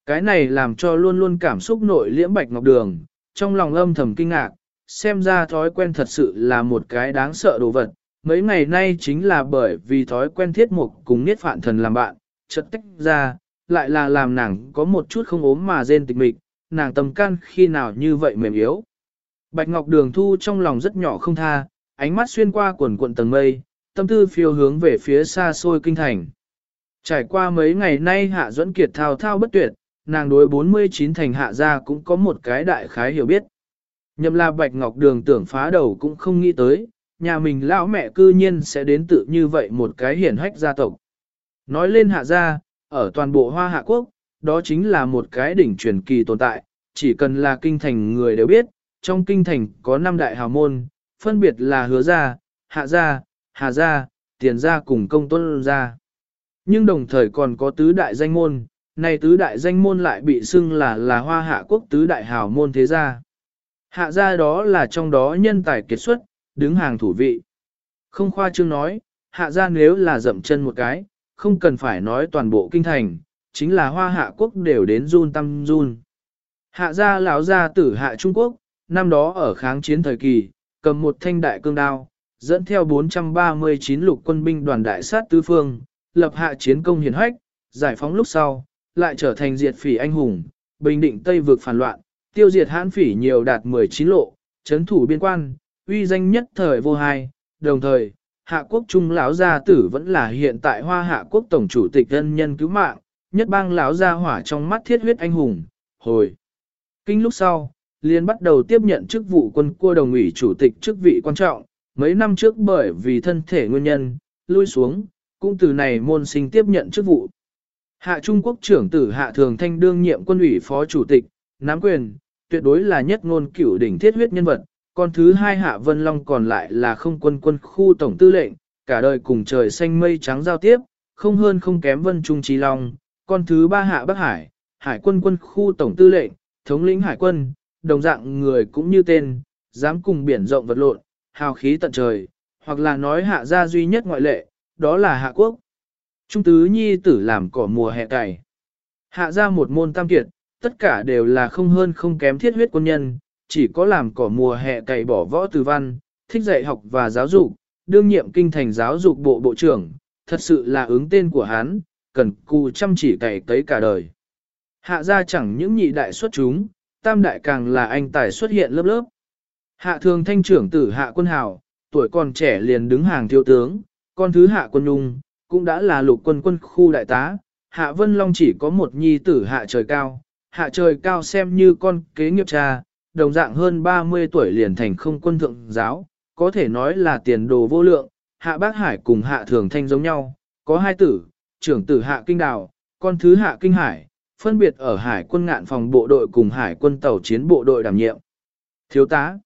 Cái này làm cho luôn luôn cảm xúc nội liễm Bạch Ngọc Đường, trong lòng âm thầm kinh ngạc, xem ra thói quen thật sự là một cái đáng sợ đồ vật, mấy ngày nay chính là bởi vì thói quen thiết mục cùng niết phạn thần làm bạn, chợt tách ra, lại là làm nàng có một chút không ốm mà rên tịch mịch, nàng tâm can khi nào như vậy mềm yếu. Bạch Ngọc Đường Thu trong lòng rất nhỏ không tha, ánh mắt xuyên qua quần cuộn tầng mây, tâm tư phiêu hướng về phía xa xôi kinh thành. Trải qua mấy ngày nay Hạ Duẫn Kiệt thao thao bất tuyệt, nàng đối 49 thành hạ gia cũng có một cái đại khái hiểu biết. Nhậm là Bạch Ngọc Đường tưởng phá đầu cũng không nghĩ tới, nhà mình lão mẹ cư nhiên sẽ đến tự như vậy một cái hiển hách gia tộc. Nói lên hạ gia, ở toàn bộ hoa hạ quốc, đó chính là một cái đỉnh truyền kỳ tồn tại, chỉ cần là kinh thành người đều biết, trong kinh thành có năm đại hào môn, phân biệt là hứa gia, hạ gia, hà gia, tiền gia cùng công tôn gia. Nhưng đồng thời còn có tứ đại danh môn, này tứ đại danh môn lại bị xưng là là hoa hạ quốc tứ đại hào môn thế gia. Hạ gia đó là trong đó nhân tài kiệt xuất, đứng hàng thủ vị. Không khoa trương nói, hạ gia nếu là dậm chân một cái, không cần phải nói toàn bộ kinh thành, chính là hoa hạ quốc đều đến run tâm run. Hạ gia lão gia tử hạ Trung Quốc, năm đó ở kháng chiến thời kỳ, cầm một thanh đại cương đao, dẫn theo 439 lục quân binh đoàn đại sát tứ phương, lập hạ chiến công hiển hách, giải phóng lúc sau, lại trở thành diệt phỉ anh hùng, bình định Tây vực phản loạn, tiêu diệt hãn phỉ nhiều đạt 19 lộ, chấn thủ biên quan, uy danh nhất thời vô hai, đồng thời, hạ quốc trung lão gia tử vẫn là hiện tại hoa hạ quốc tổng chủ tịch thân nhân cứu mạng, nhất bang lão ra hỏa trong mắt thiết huyết anh hùng, hồi. Kinh lúc sau, liền bắt đầu tiếp nhận chức vụ quân cua đồng ủy chủ tịch chức vị quan trọng, mấy năm trước bởi vì thân thể nguyên nhân, lui xuống, cũng từ này môn sinh tiếp nhận chức vụ. Hạ Trung Quốc trưởng tử Hạ Thường Thanh đương nhiệm quân ủy phó chủ tịch, nắm quyền, tuyệt đối là nhất ngôn cửu đỉnh thiết huyết nhân vật, Còn thứ hai Hạ Vân Long còn lại là không quân quân khu tổng tư lệnh, cả đời cùng trời xanh mây trắng giao tiếp, không hơn không kém Vân Trung Trí Long, con thứ ba Hạ Bắc Hải, Hải quân quân khu tổng tư lệnh, thống lĩnh Hải quân, đồng dạng người cũng như tên, dám cùng biển rộng vật lộn, hào khí tận trời, hoặc là nói hạ gia duy nhất ngoại lệ, đó là Hạ Quốc. Trung tứ nhi tử làm cỏ mùa hè cày. Hạ gia một môn tam kiệt, tất cả đều là không hơn không kém thiết huyết quân nhân, chỉ có làm cỏ mùa hè cày bỏ võ từ văn, thích dạy học và giáo dục, đương nhiệm kinh thành giáo dục bộ bộ trưởng, thật sự là ứng tên của hắn, cần cù chăm chỉ cày cấy cả đời. Hạ gia chẳng những nhị đại xuất chúng, tam đại càng là anh tài xuất hiện lớp lớp. Hạ thường thanh trưởng tử hạ quân hào, tuổi còn trẻ liền đứng hàng thiếu tướng, con thứ hạ quân nhung, cũng đã là lục quân quân khu đại tá. Hạ Vân Long chỉ có một nhi tử hạ trời cao, hạ trời cao xem như con kế nghiệp cha, đồng dạng hơn 30 tuổi liền thành không quân thượng giáo, có thể nói là tiền đồ vô lượng, hạ bác hải cùng hạ thường thanh giống nhau, có hai tử, trưởng tử hạ kinh đào, con thứ hạ kinh hải, phân biệt ở hải quân ngạn phòng bộ đội cùng hải quân tàu chiến bộ đội đảm nhiệm. Thiếu tá,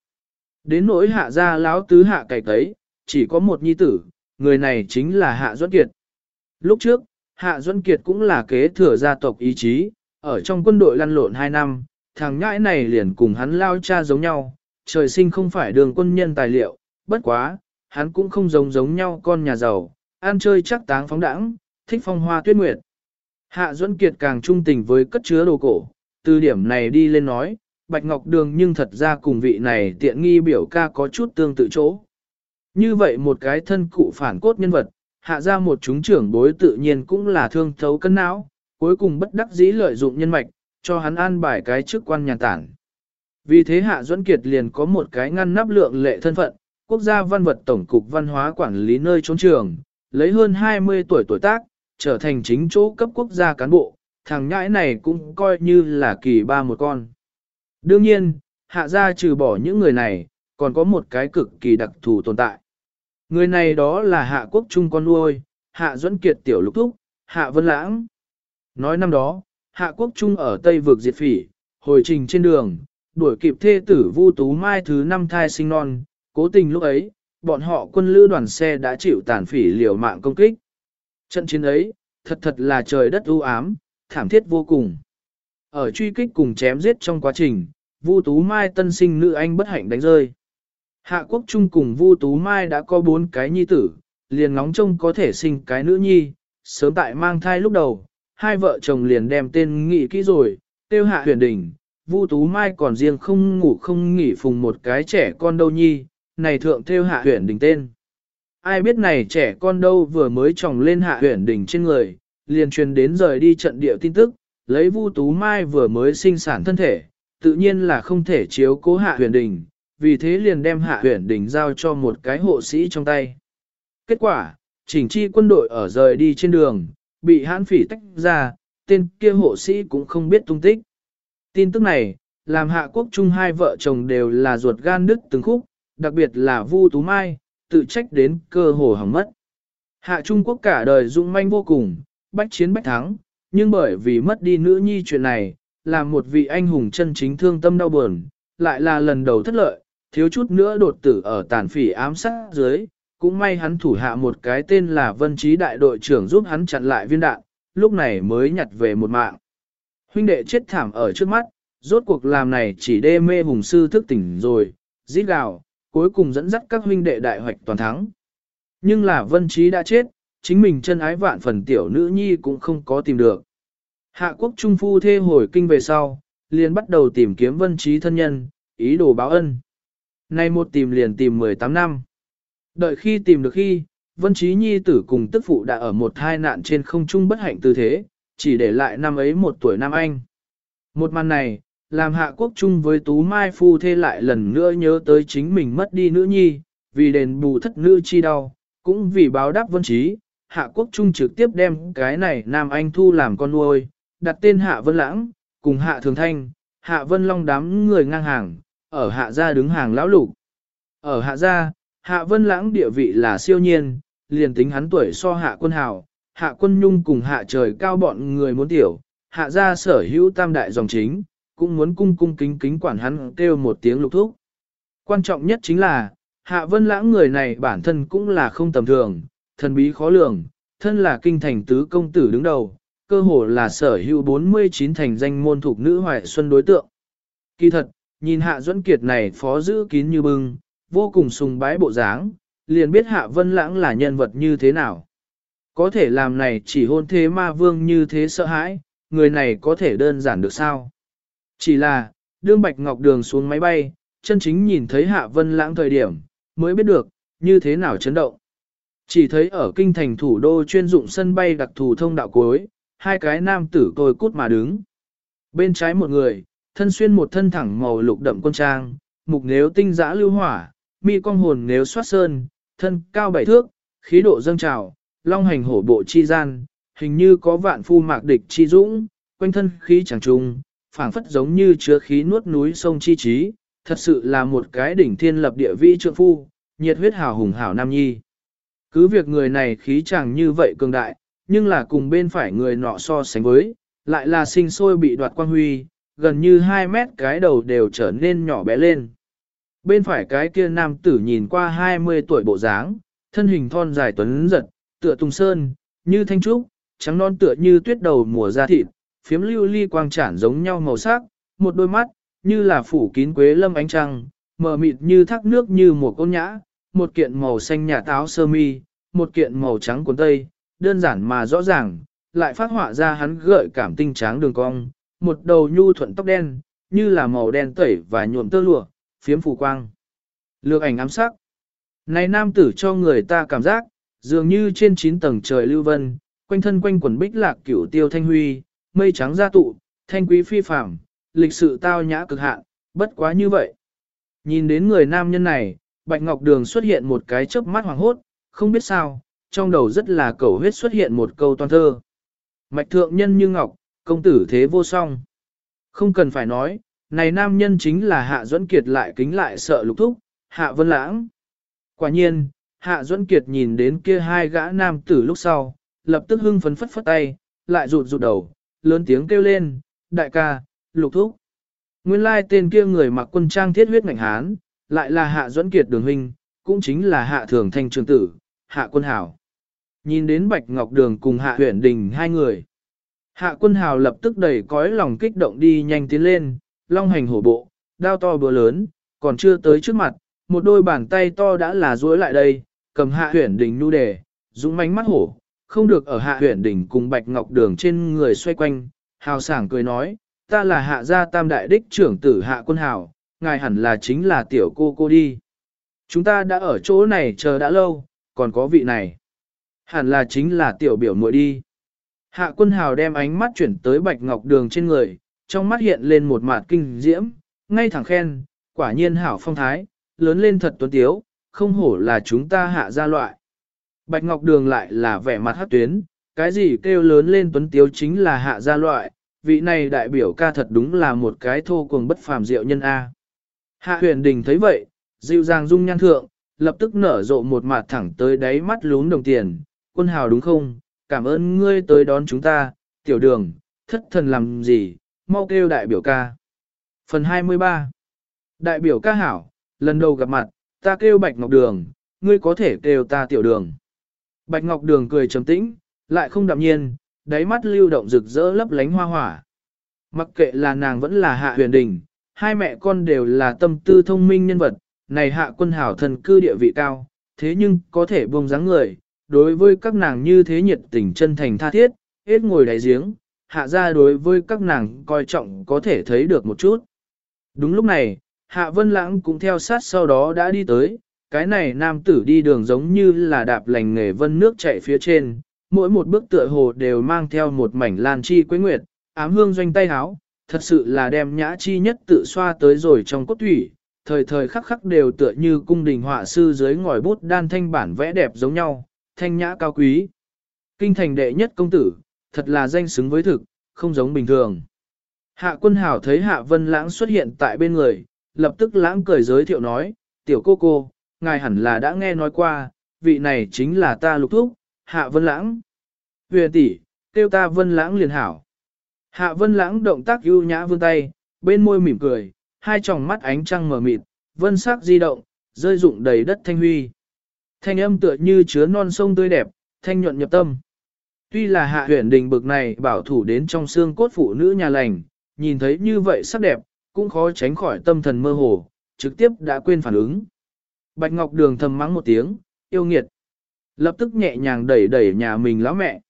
đến nỗi hạ gia lão tứ hạ cày cấy, chỉ có một nhi tử, người này chính là hạ duẫn kiệt. Lúc trước, hạ duẫn kiệt cũng là kế thừa gia tộc ý chí, ở trong quân đội lăn lộn 2 năm, thằng nhãi này liền cùng hắn lao cha giống nhau, trời sinh không phải đường quân nhân tài liệu, bất quá, hắn cũng không giống giống nhau con nhà giàu, ăn chơi chắc táng phóng đãng, thích phong hoa tuyết nguyệt. Hạ Duẫn Kiệt càng trung tình với cất chứa đồ cổ, từ điểm này đi lên nói, Bạch Ngọc Đường nhưng thật ra cùng vị này tiện nghi biểu ca có chút tương tự chỗ. Như vậy một cái thân cụ phản cốt nhân vật, hạ ra một chúng trưởng bối tự nhiên cũng là thương thấu cân não, cuối cùng bất đắc dĩ lợi dụng nhân mạch, cho hắn an bài cái chức quan nhà tản. Vì thế Hạ Duẫn Kiệt liền có một cái ngăn nắp lượng lệ thân phận, quốc gia văn vật tổng cục văn hóa quản lý nơi trốn trường, lấy hơn 20 tuổi tuổi tác, trở thành chính chỗ cấp quốc gia cán bộ, thằng nhãi này cũng coi như là kỳ ba một con. Đương nhiên, hạ gia trừ bỏ những người này, còn có một cái cực kỳ đặc thù tồn tại. Người này đó là hạ quốc trung con nuôi, hạ duẫn kiệt tiểu lục thúc, hạ vân lãng. Nói năm đó, hạ quốc trung ở Tây vực diệt phỉ, hồi trình trên đường, đuổi kịp thê tử Vu Tú Mai thứ năm thai sinh non, cố tình lúc ấy, bọn họ quân lữ đoàn xe đã chịu tàn phỉ liều mạng công kích. Trận chiến ấy, thật thật là trời đất u ám, thảm thiết vô cùng. Ở truy kích cùng chém giết trong quá trình, Vu Tú Mai tân sinh nữ anh bất hạnh đánh rơi. Hạ quốc trung cùng Vu Tú Mai đã có bốn cái nhi tử, liền ngóng trông có thể sinh cái nữ nhi, sớm tại mang thai lúc đầu, hai vợ chồng liền đem tên nghị kỹ rồi, tiêu hạ huyền đỉnh, Vu Tú Mai còn riêng không ngủ không nghỉ phùng một cái trẻ con đâu nhi, này thượng theo hạ huyền đỉnh tên. Ai biết này trẻ con đâu vừa mới tròng lên hạ huyền đỉnh trên người, liền truyền đến rời đi trận địa tin tức, lấy Vu Tú Mai vừa mới sinh sản thân thể, tự nhiên là không thể chiếu cố hạ huyền đỉnh, vì thế liền đem hạ huyền đỉnh giao cho một cái hộ sĩ trong tay. Kết quả, chỉnh chi quân đội ở rời đi trên đường, bị hãn phỉ tách ra, tên kia hộ sĩ cũng không biết tung tích. Tin tức này, làm hạ quốc trung hai vợ chồng đều là ruột gan đứt từng khúc, đặc biệt là Vu Tú Mai, tự trách đến cơ hồ hỏng mất. Hạ Trung Quốc cả đời dũng manh vô cùng, bách chiến bách thắng, nhưng bởi vì mất đi nữ nhi chuyện này, làm một vị anh hùng chân chính thương tâm đau buồn, lại là lần đầu thất lợi, thiếu chút nữa đột tử ở tàn phỉ ám sát dưới, cũng may hắn thủ hạ một cái tên là Vân Trí đại đội trưởng giúp hắn chặn lại viên đạn, lúc này mới nhặt về một mạng. Huynh đệ chết thảm ở trước mắt, rốt cuộc làm này chỉ đê mê hùng sư thức tỉnh rồi, giết gào, cuối cùng dẫn dắt các huynh đệ đại hoạch toàn thắng. Nhưng là Vân Trí đã chết, chính mình chân ái vạn phần tiểu nữ nhi cũng không có tìm được. Hạ quốc trung phu thê hồi kinh về sau, liền bắt đầu tìm kiếm Vân Trí thân nhân, ý đồ báo ân. Nay một tìm liền tìm 18 năm. Đợi khi tìm được khi, Vân Trí Nhi tử cùng tức phụ đã ở một thai nạn trên không trung bất hạnh tư thế, chỉ để lại năm ấy một tuổi Nam Anh. Một màn này, làm hạ quốc trung với Tú Mai Phu thê lại lần nữa nhớ tới chính mình mất đi nữ nhi, vì đền bù thất nữ chi đau, cũng vì báo đáp Vân Trí, hạ quốc trung trực tiếp đem cái này Nam Anh thu làm con nuôi, đặt tên Hạ Vân Lãng, cùng Hạ Thường Thanh, Hạ Vân Long đám người ngang hàng, ở Hạ gia đứng hàng lão lục. Ở Hạ gia, Hạ Vân Lãng địa vị là siêu nhiên, liền tính hắn tuổi so Hạ Quân Hào, Hạ Quân Nhung cùng Hạ Trời Cao bọn người muốn tiểu, Hạ gia sở hữu tam đại dòng chính, cũng muốn cung cung kính kính quản hắn kêu một tiếng lục thúc. Quan trọng nhất chính là, Hạ Vân Lãng người này bản thân cũng là không tầm thường, thần bí khó lường, thân là kinh thành tứ công tử đứng đầu, cơ hồ là sở hữu 49 thành danh môn thuộc nữ hoài xuân đối tượng. Kỳ thật, nhìn Hạ Duẫn Kiệt này phó giữ kín như bưng, vô cùng sùng bái bộ dáng, liền biết Hạ Vân Lãng là nhân vật như thế nào. Có thể làm này chỉ hôn thế ma vương như thế sợ hãi, người này có thể đơn giản được sao? Chỉ là, đương Bạch Ngọc Đường xuống máy bay, chân chính nhìn thấy Hạ Vân Lãng thời điểm, mới biết được, như thế nào chấn động. Chỉ thấy ở kinh thành thủ đô chuyên dụng sân bay đặc thù thông đạo cuối, hai cái nam tử tôi cút mà đứng. Bên trái một người, thân xuyên một thân thẳng màu lục đậm quân trang, mục nếu tinh giã lưu hỏa, mi cong hồn nếu soát sơn, thân cao bảy thước, khí độ dâng trào, long hành hổ bộ chi gian, hình như có vạn phu mạc địch chi dũng, quanh thân khí chẳng trùng, phảng phất giống như chứa khí nuốt núi sông chi trí, thật sự là một cái đỉnh thiên lập địa vĩ trượng phu, nhiệt huyết hào hùng hảo nam nhi. Cứ việc người này khí chẳng như vậy cường đại, nhưng là cùng bên phải người nọ so sánh với, lại là sinh sôi bị đoạt quang huy, gần như 2 mét cái đầu đều trở nên nhỏ bé lên. Bên phải cái kia nam tử nhìn qua 20 tuổi bộ dáng, thân hình thon dài tuấn giật, tựa tùng sơn, như thanh trúc, trắng non tựa như tuyết đầu mùa da thịt, phiếm lưu ly quang trản giống nhau màu sắc, một đôi mắt, như là phủ kín quế lâm ánh trăng, mờ mịt như thác nước như một con nhã, một kiện màu xanh nhà táo sơ mi, một kiện màu trắng cuốn tây, đơn giản mà rõ ràng, lại phát họa ra hắn gợi cảm tinh tráng đường cong, một đầu nhu thuận tóc đen, như là màu đen tẩy và nhuộm tơ lụa, phiếm phù quang. Lược ảnh ám sắc. Này nam tử cho người ta cảm giác, dường như trên chín tầng trời lưu vân, quanh thân quanh quần bích lạc cửu tiêu thanh huy, mây trắng gia tụ, thanh quý phi phàm, lịch sự tao nhã cực hạn, bất quá như vậy. Nhìn đến người nam nhân này, Bạch Ngọc Đường xuất hiện một cái chớp mắt hoàng hốt, không biết sao, trong đầu rất là cầu huyết xuất hiện một câu toan thơ. Mạch thượng nhân như ngọc, công tử thế vô song. Không cần phải nói, này nam nhân chính là Hạ Duẫn Kiệt lại kính lại sợ lục thúc, Hạ Vân Lãng. Quả nhiên, Hạ Duẫn Kiệt nhìn đến kia hai gã nam tử lúc sau, lập tức hưng phấn phất phất tay, lại rụt rụt đầu, lớn tiếng kêu lên, đại ca, lục thúc. Nguyên lai tên kia người mặc quân trang thiết huyết ngạnh hán, lại là Hạ Duẫn Kiệt đường huynh, cũng chính là Hạ Thường Thanh Trường Tử, Hạ Quân Hảo. Nhìn đến Bạch Ngọc Đường cùng Hạ Huyền Đình hai người. Hạ Quân hào lập tức đẩy cõi lòng kích động đi nhanh tiến lên, long hành hổ bộ, đao to bữa lớn, còn chưa tới trước mặt, một đôi bàn tay to đã là duỗi lại đây, cầm Hạ Huyền Đình nu đề, dũng mánh mắt hổ, không được ở Hạ huyện đỉnh cùng Bạch Ngọc Đường trên người xoay quanh, hào sảng cười nói, ta là Hạ gia tam đại đích trưởng tử Hạ Quân Hảo, ngài hẳn là chính là tiểu cô cô đi. Chúng ta đã ở chỗ này chờ đã lâu, còn có vị này. Hẳn là chính là tiểu biểu muội đi. Hạ quân hào đem ánh mắt chuyển tới bạch ngọc đường trên người, trong mắt hiện lên một mạt kinh diễm, ngay thẳng khen, quả nhiên hảo phong thái, lớn lên thật tuấn tiếu, không hổ là chúng ta hạ ra loại. Bạch ngọc đường lại là vẻ mặt hát tuyến, cái gì kêu lớn lên tuấn tiếu chính là hạ gia loại, vị này đại biểu ca thật đúng là một cái thô cuồng bất phàm diệu nhân A. Hạ huyền đình thấy vậy, dịu dàng dung nhan thượng, lập tức nở rộ một mặt thẳng tới đáy mắt lún đồng tiền, quân hào đúng không, cảm ơn ngươi tới đón chúng ta, tiểu đường, thất thần làm gì, mau kêu đại biểu ca. Phần 23 Đại biểu ca hảo, lần đầu gặp mặt, ta kêu Bạch Ngọc Đường, ngươi có thể kêu ta tiểu đường. Bạch Ngọc Đường cười trầm tĩnh, lại không đạm nhiên, đáy mắt lưu động rực rỡ lấp lánh hoa hỏa. Mặc kệ là nàng vẫn là hạ huyền đình, hai mẹ con đều là tâm tư thông minh nhân vật, này hạ quân hảo thần cư địa vị cao, thế nhưng có thể buông dáng người, đối với các nàng như thế nhiệt tình chân thành tha thiết, hết ngồi đáy giếng, hạ ra đối với các nàng coi trọng có thể thấy được một chút. Đúng lúc này, hạ vân lãng cũng theo sát sau đó đã đi tới, cái này nam tử đi đường giống như là đạp lành nghề vân nước chạy phía trên, mỗi một bước tựa hồ đều mang theo một mảnh lan chi quế nguyệt, ám hương doanh tay háo, thật sự là đem nhã chi nhất tự xoa tới rồi trong cốt thủy, thời thời khắc khắc đều tựa như cung đình họa sư dưới ngòi bút đan thanh bản vẽ đẹp giống nhau, thanh nhã cao quý. Kinh thành đệ nhất công tử, thật là danh xứng với thực, không giống bình thường. Hạ quân hảo thấy hạ vân lãng xuất hiện tại bên người, lập tức lãng cười giới thiệu nói, tiểu cô cô, ngài hẳn là đã nghe nói qua, vị này chính là ta lục thúc, hạ vân lãng. Huyền tỷ, kêu ta vân lãng liền hảo. Hạ vân lãng động tác ưu nhã vươn tay, bên môi mỉm cười, hai tròng mắt ánh trăng mở mịt, vân sắc di động, rơi rụng đầy đất thanh huy. Thanh âm tựa như chứa non sông tươi đẹp, thanh nhuận nhập tâm. Tuy là hạ Huyền đình bực này bảo thủ đến trong xương cốt phụ nữ nhà lành, nhìn thấy như vậy sắc đẹp, cũng khó tránh khỏi tâm thần mơ hồ, trực tiếp đã quên phản ứng. Bạch Ngọc Đường thầm mắng một tiếng, yêu nghiệt. Lập tức nhẹ nhàng đẩy đẩy nhà mình lão mẹ.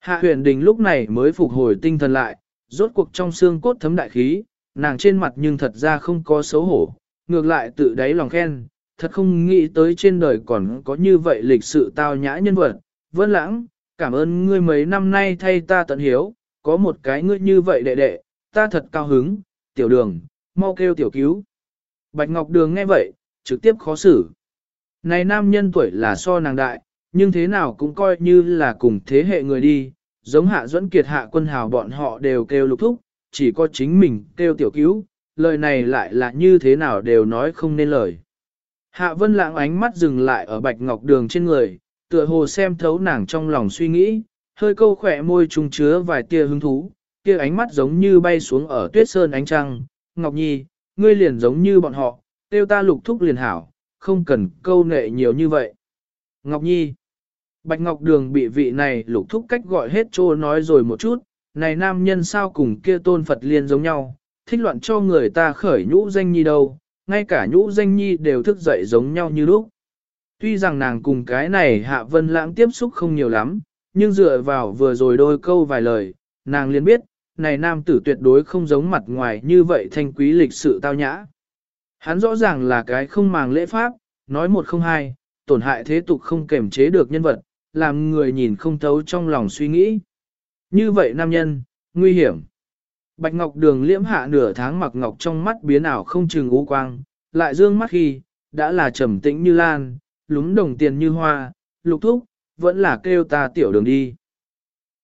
Hạ huyền đình lúc này mới phục hồi tinh thần lại, rốt cuộc trong xương cốt thấm đại khí, nàng trên mặt nhưng thật ra không có xấu hổ, ngược lại tự đáy lòng khen, thật không nghĩ tới trên đời còn có như vậy lịch sự tao nhã nhân vật. Vân lãng, cảm ơn ngươi mấy năm nay thay ta tận hiếu, có một cái ngươi như vậy đệ đệ, ta thật cao hứng, tiểu đường, mau kêu tiểu cứu. Bạch Ngọc Đường nghe vậy, trực tiếp khó xử. Này nam nhân tuổi là so nàng đại, nhưng thế nào cũng coi như là cùng thế hệ người đi, giống hạ Dẫn kiệt hạ quân hào bọn họ đều kêu lục thúc, chỉ có chính mình kêu tiểu cứu, lời này lại là như thế nào đều nói không nên lời. Hạ vân lãng ánh mắt dừng lại ở bạch ngọc đường trên người, tựa hồ xem thấu nàng trong lòng suy nghĩ, hơi câu khỏe môi trung chứa vài tia hứng thú, kia ánh mắt giống như bay xuống ở tuyết sơn ánh trăng, Ngọc Nhi, ngươi liền giống như bọn họ, tiêu ta lục thúc liền hảo, không cần câu nệ nhiều như vậy. Ngọc Nhi Bạch Ngọc Đường bị vị này lục thúc cách gọi hết trô nói rồi một chút, này nam nhân sao cùng kia tôn Phật liên giống nhau, thích loạn cho người ta khởi nhũ danh nhi đâu, ngay cả nhũ danh nhi đều thức dậy giống nhau như lúc. Tuy rằng nàng cùng cái này hạ vân lãng tiếp xúc không nhiều lắm, nhưng dựa vào vừa rồi đôi câu vài lời, nàng liền biết, này nam tử tuyệt đối không giống mặt ngoài như vậy thanh quý lịch sự tao nhã. Hắn rõ ràng là cái không màng lễ pháp, nói một không hai, tổn hại thế tục không kềm chế được nhân vật, làm người nhìn không thấu trong lòng suy nghĩ. Như vậy nam nhân, nguy hiểm. Bạch Ngọc Đường liễm hạ nửa tháng mặc ngọc trong mắt biến ảo không chừng u quang, lại dương mắt khi, đã là trầm tĩnh như lan, lúng đồng tiền như hoa, lục thúc, vẫn là kêu ta tiểu đường đi.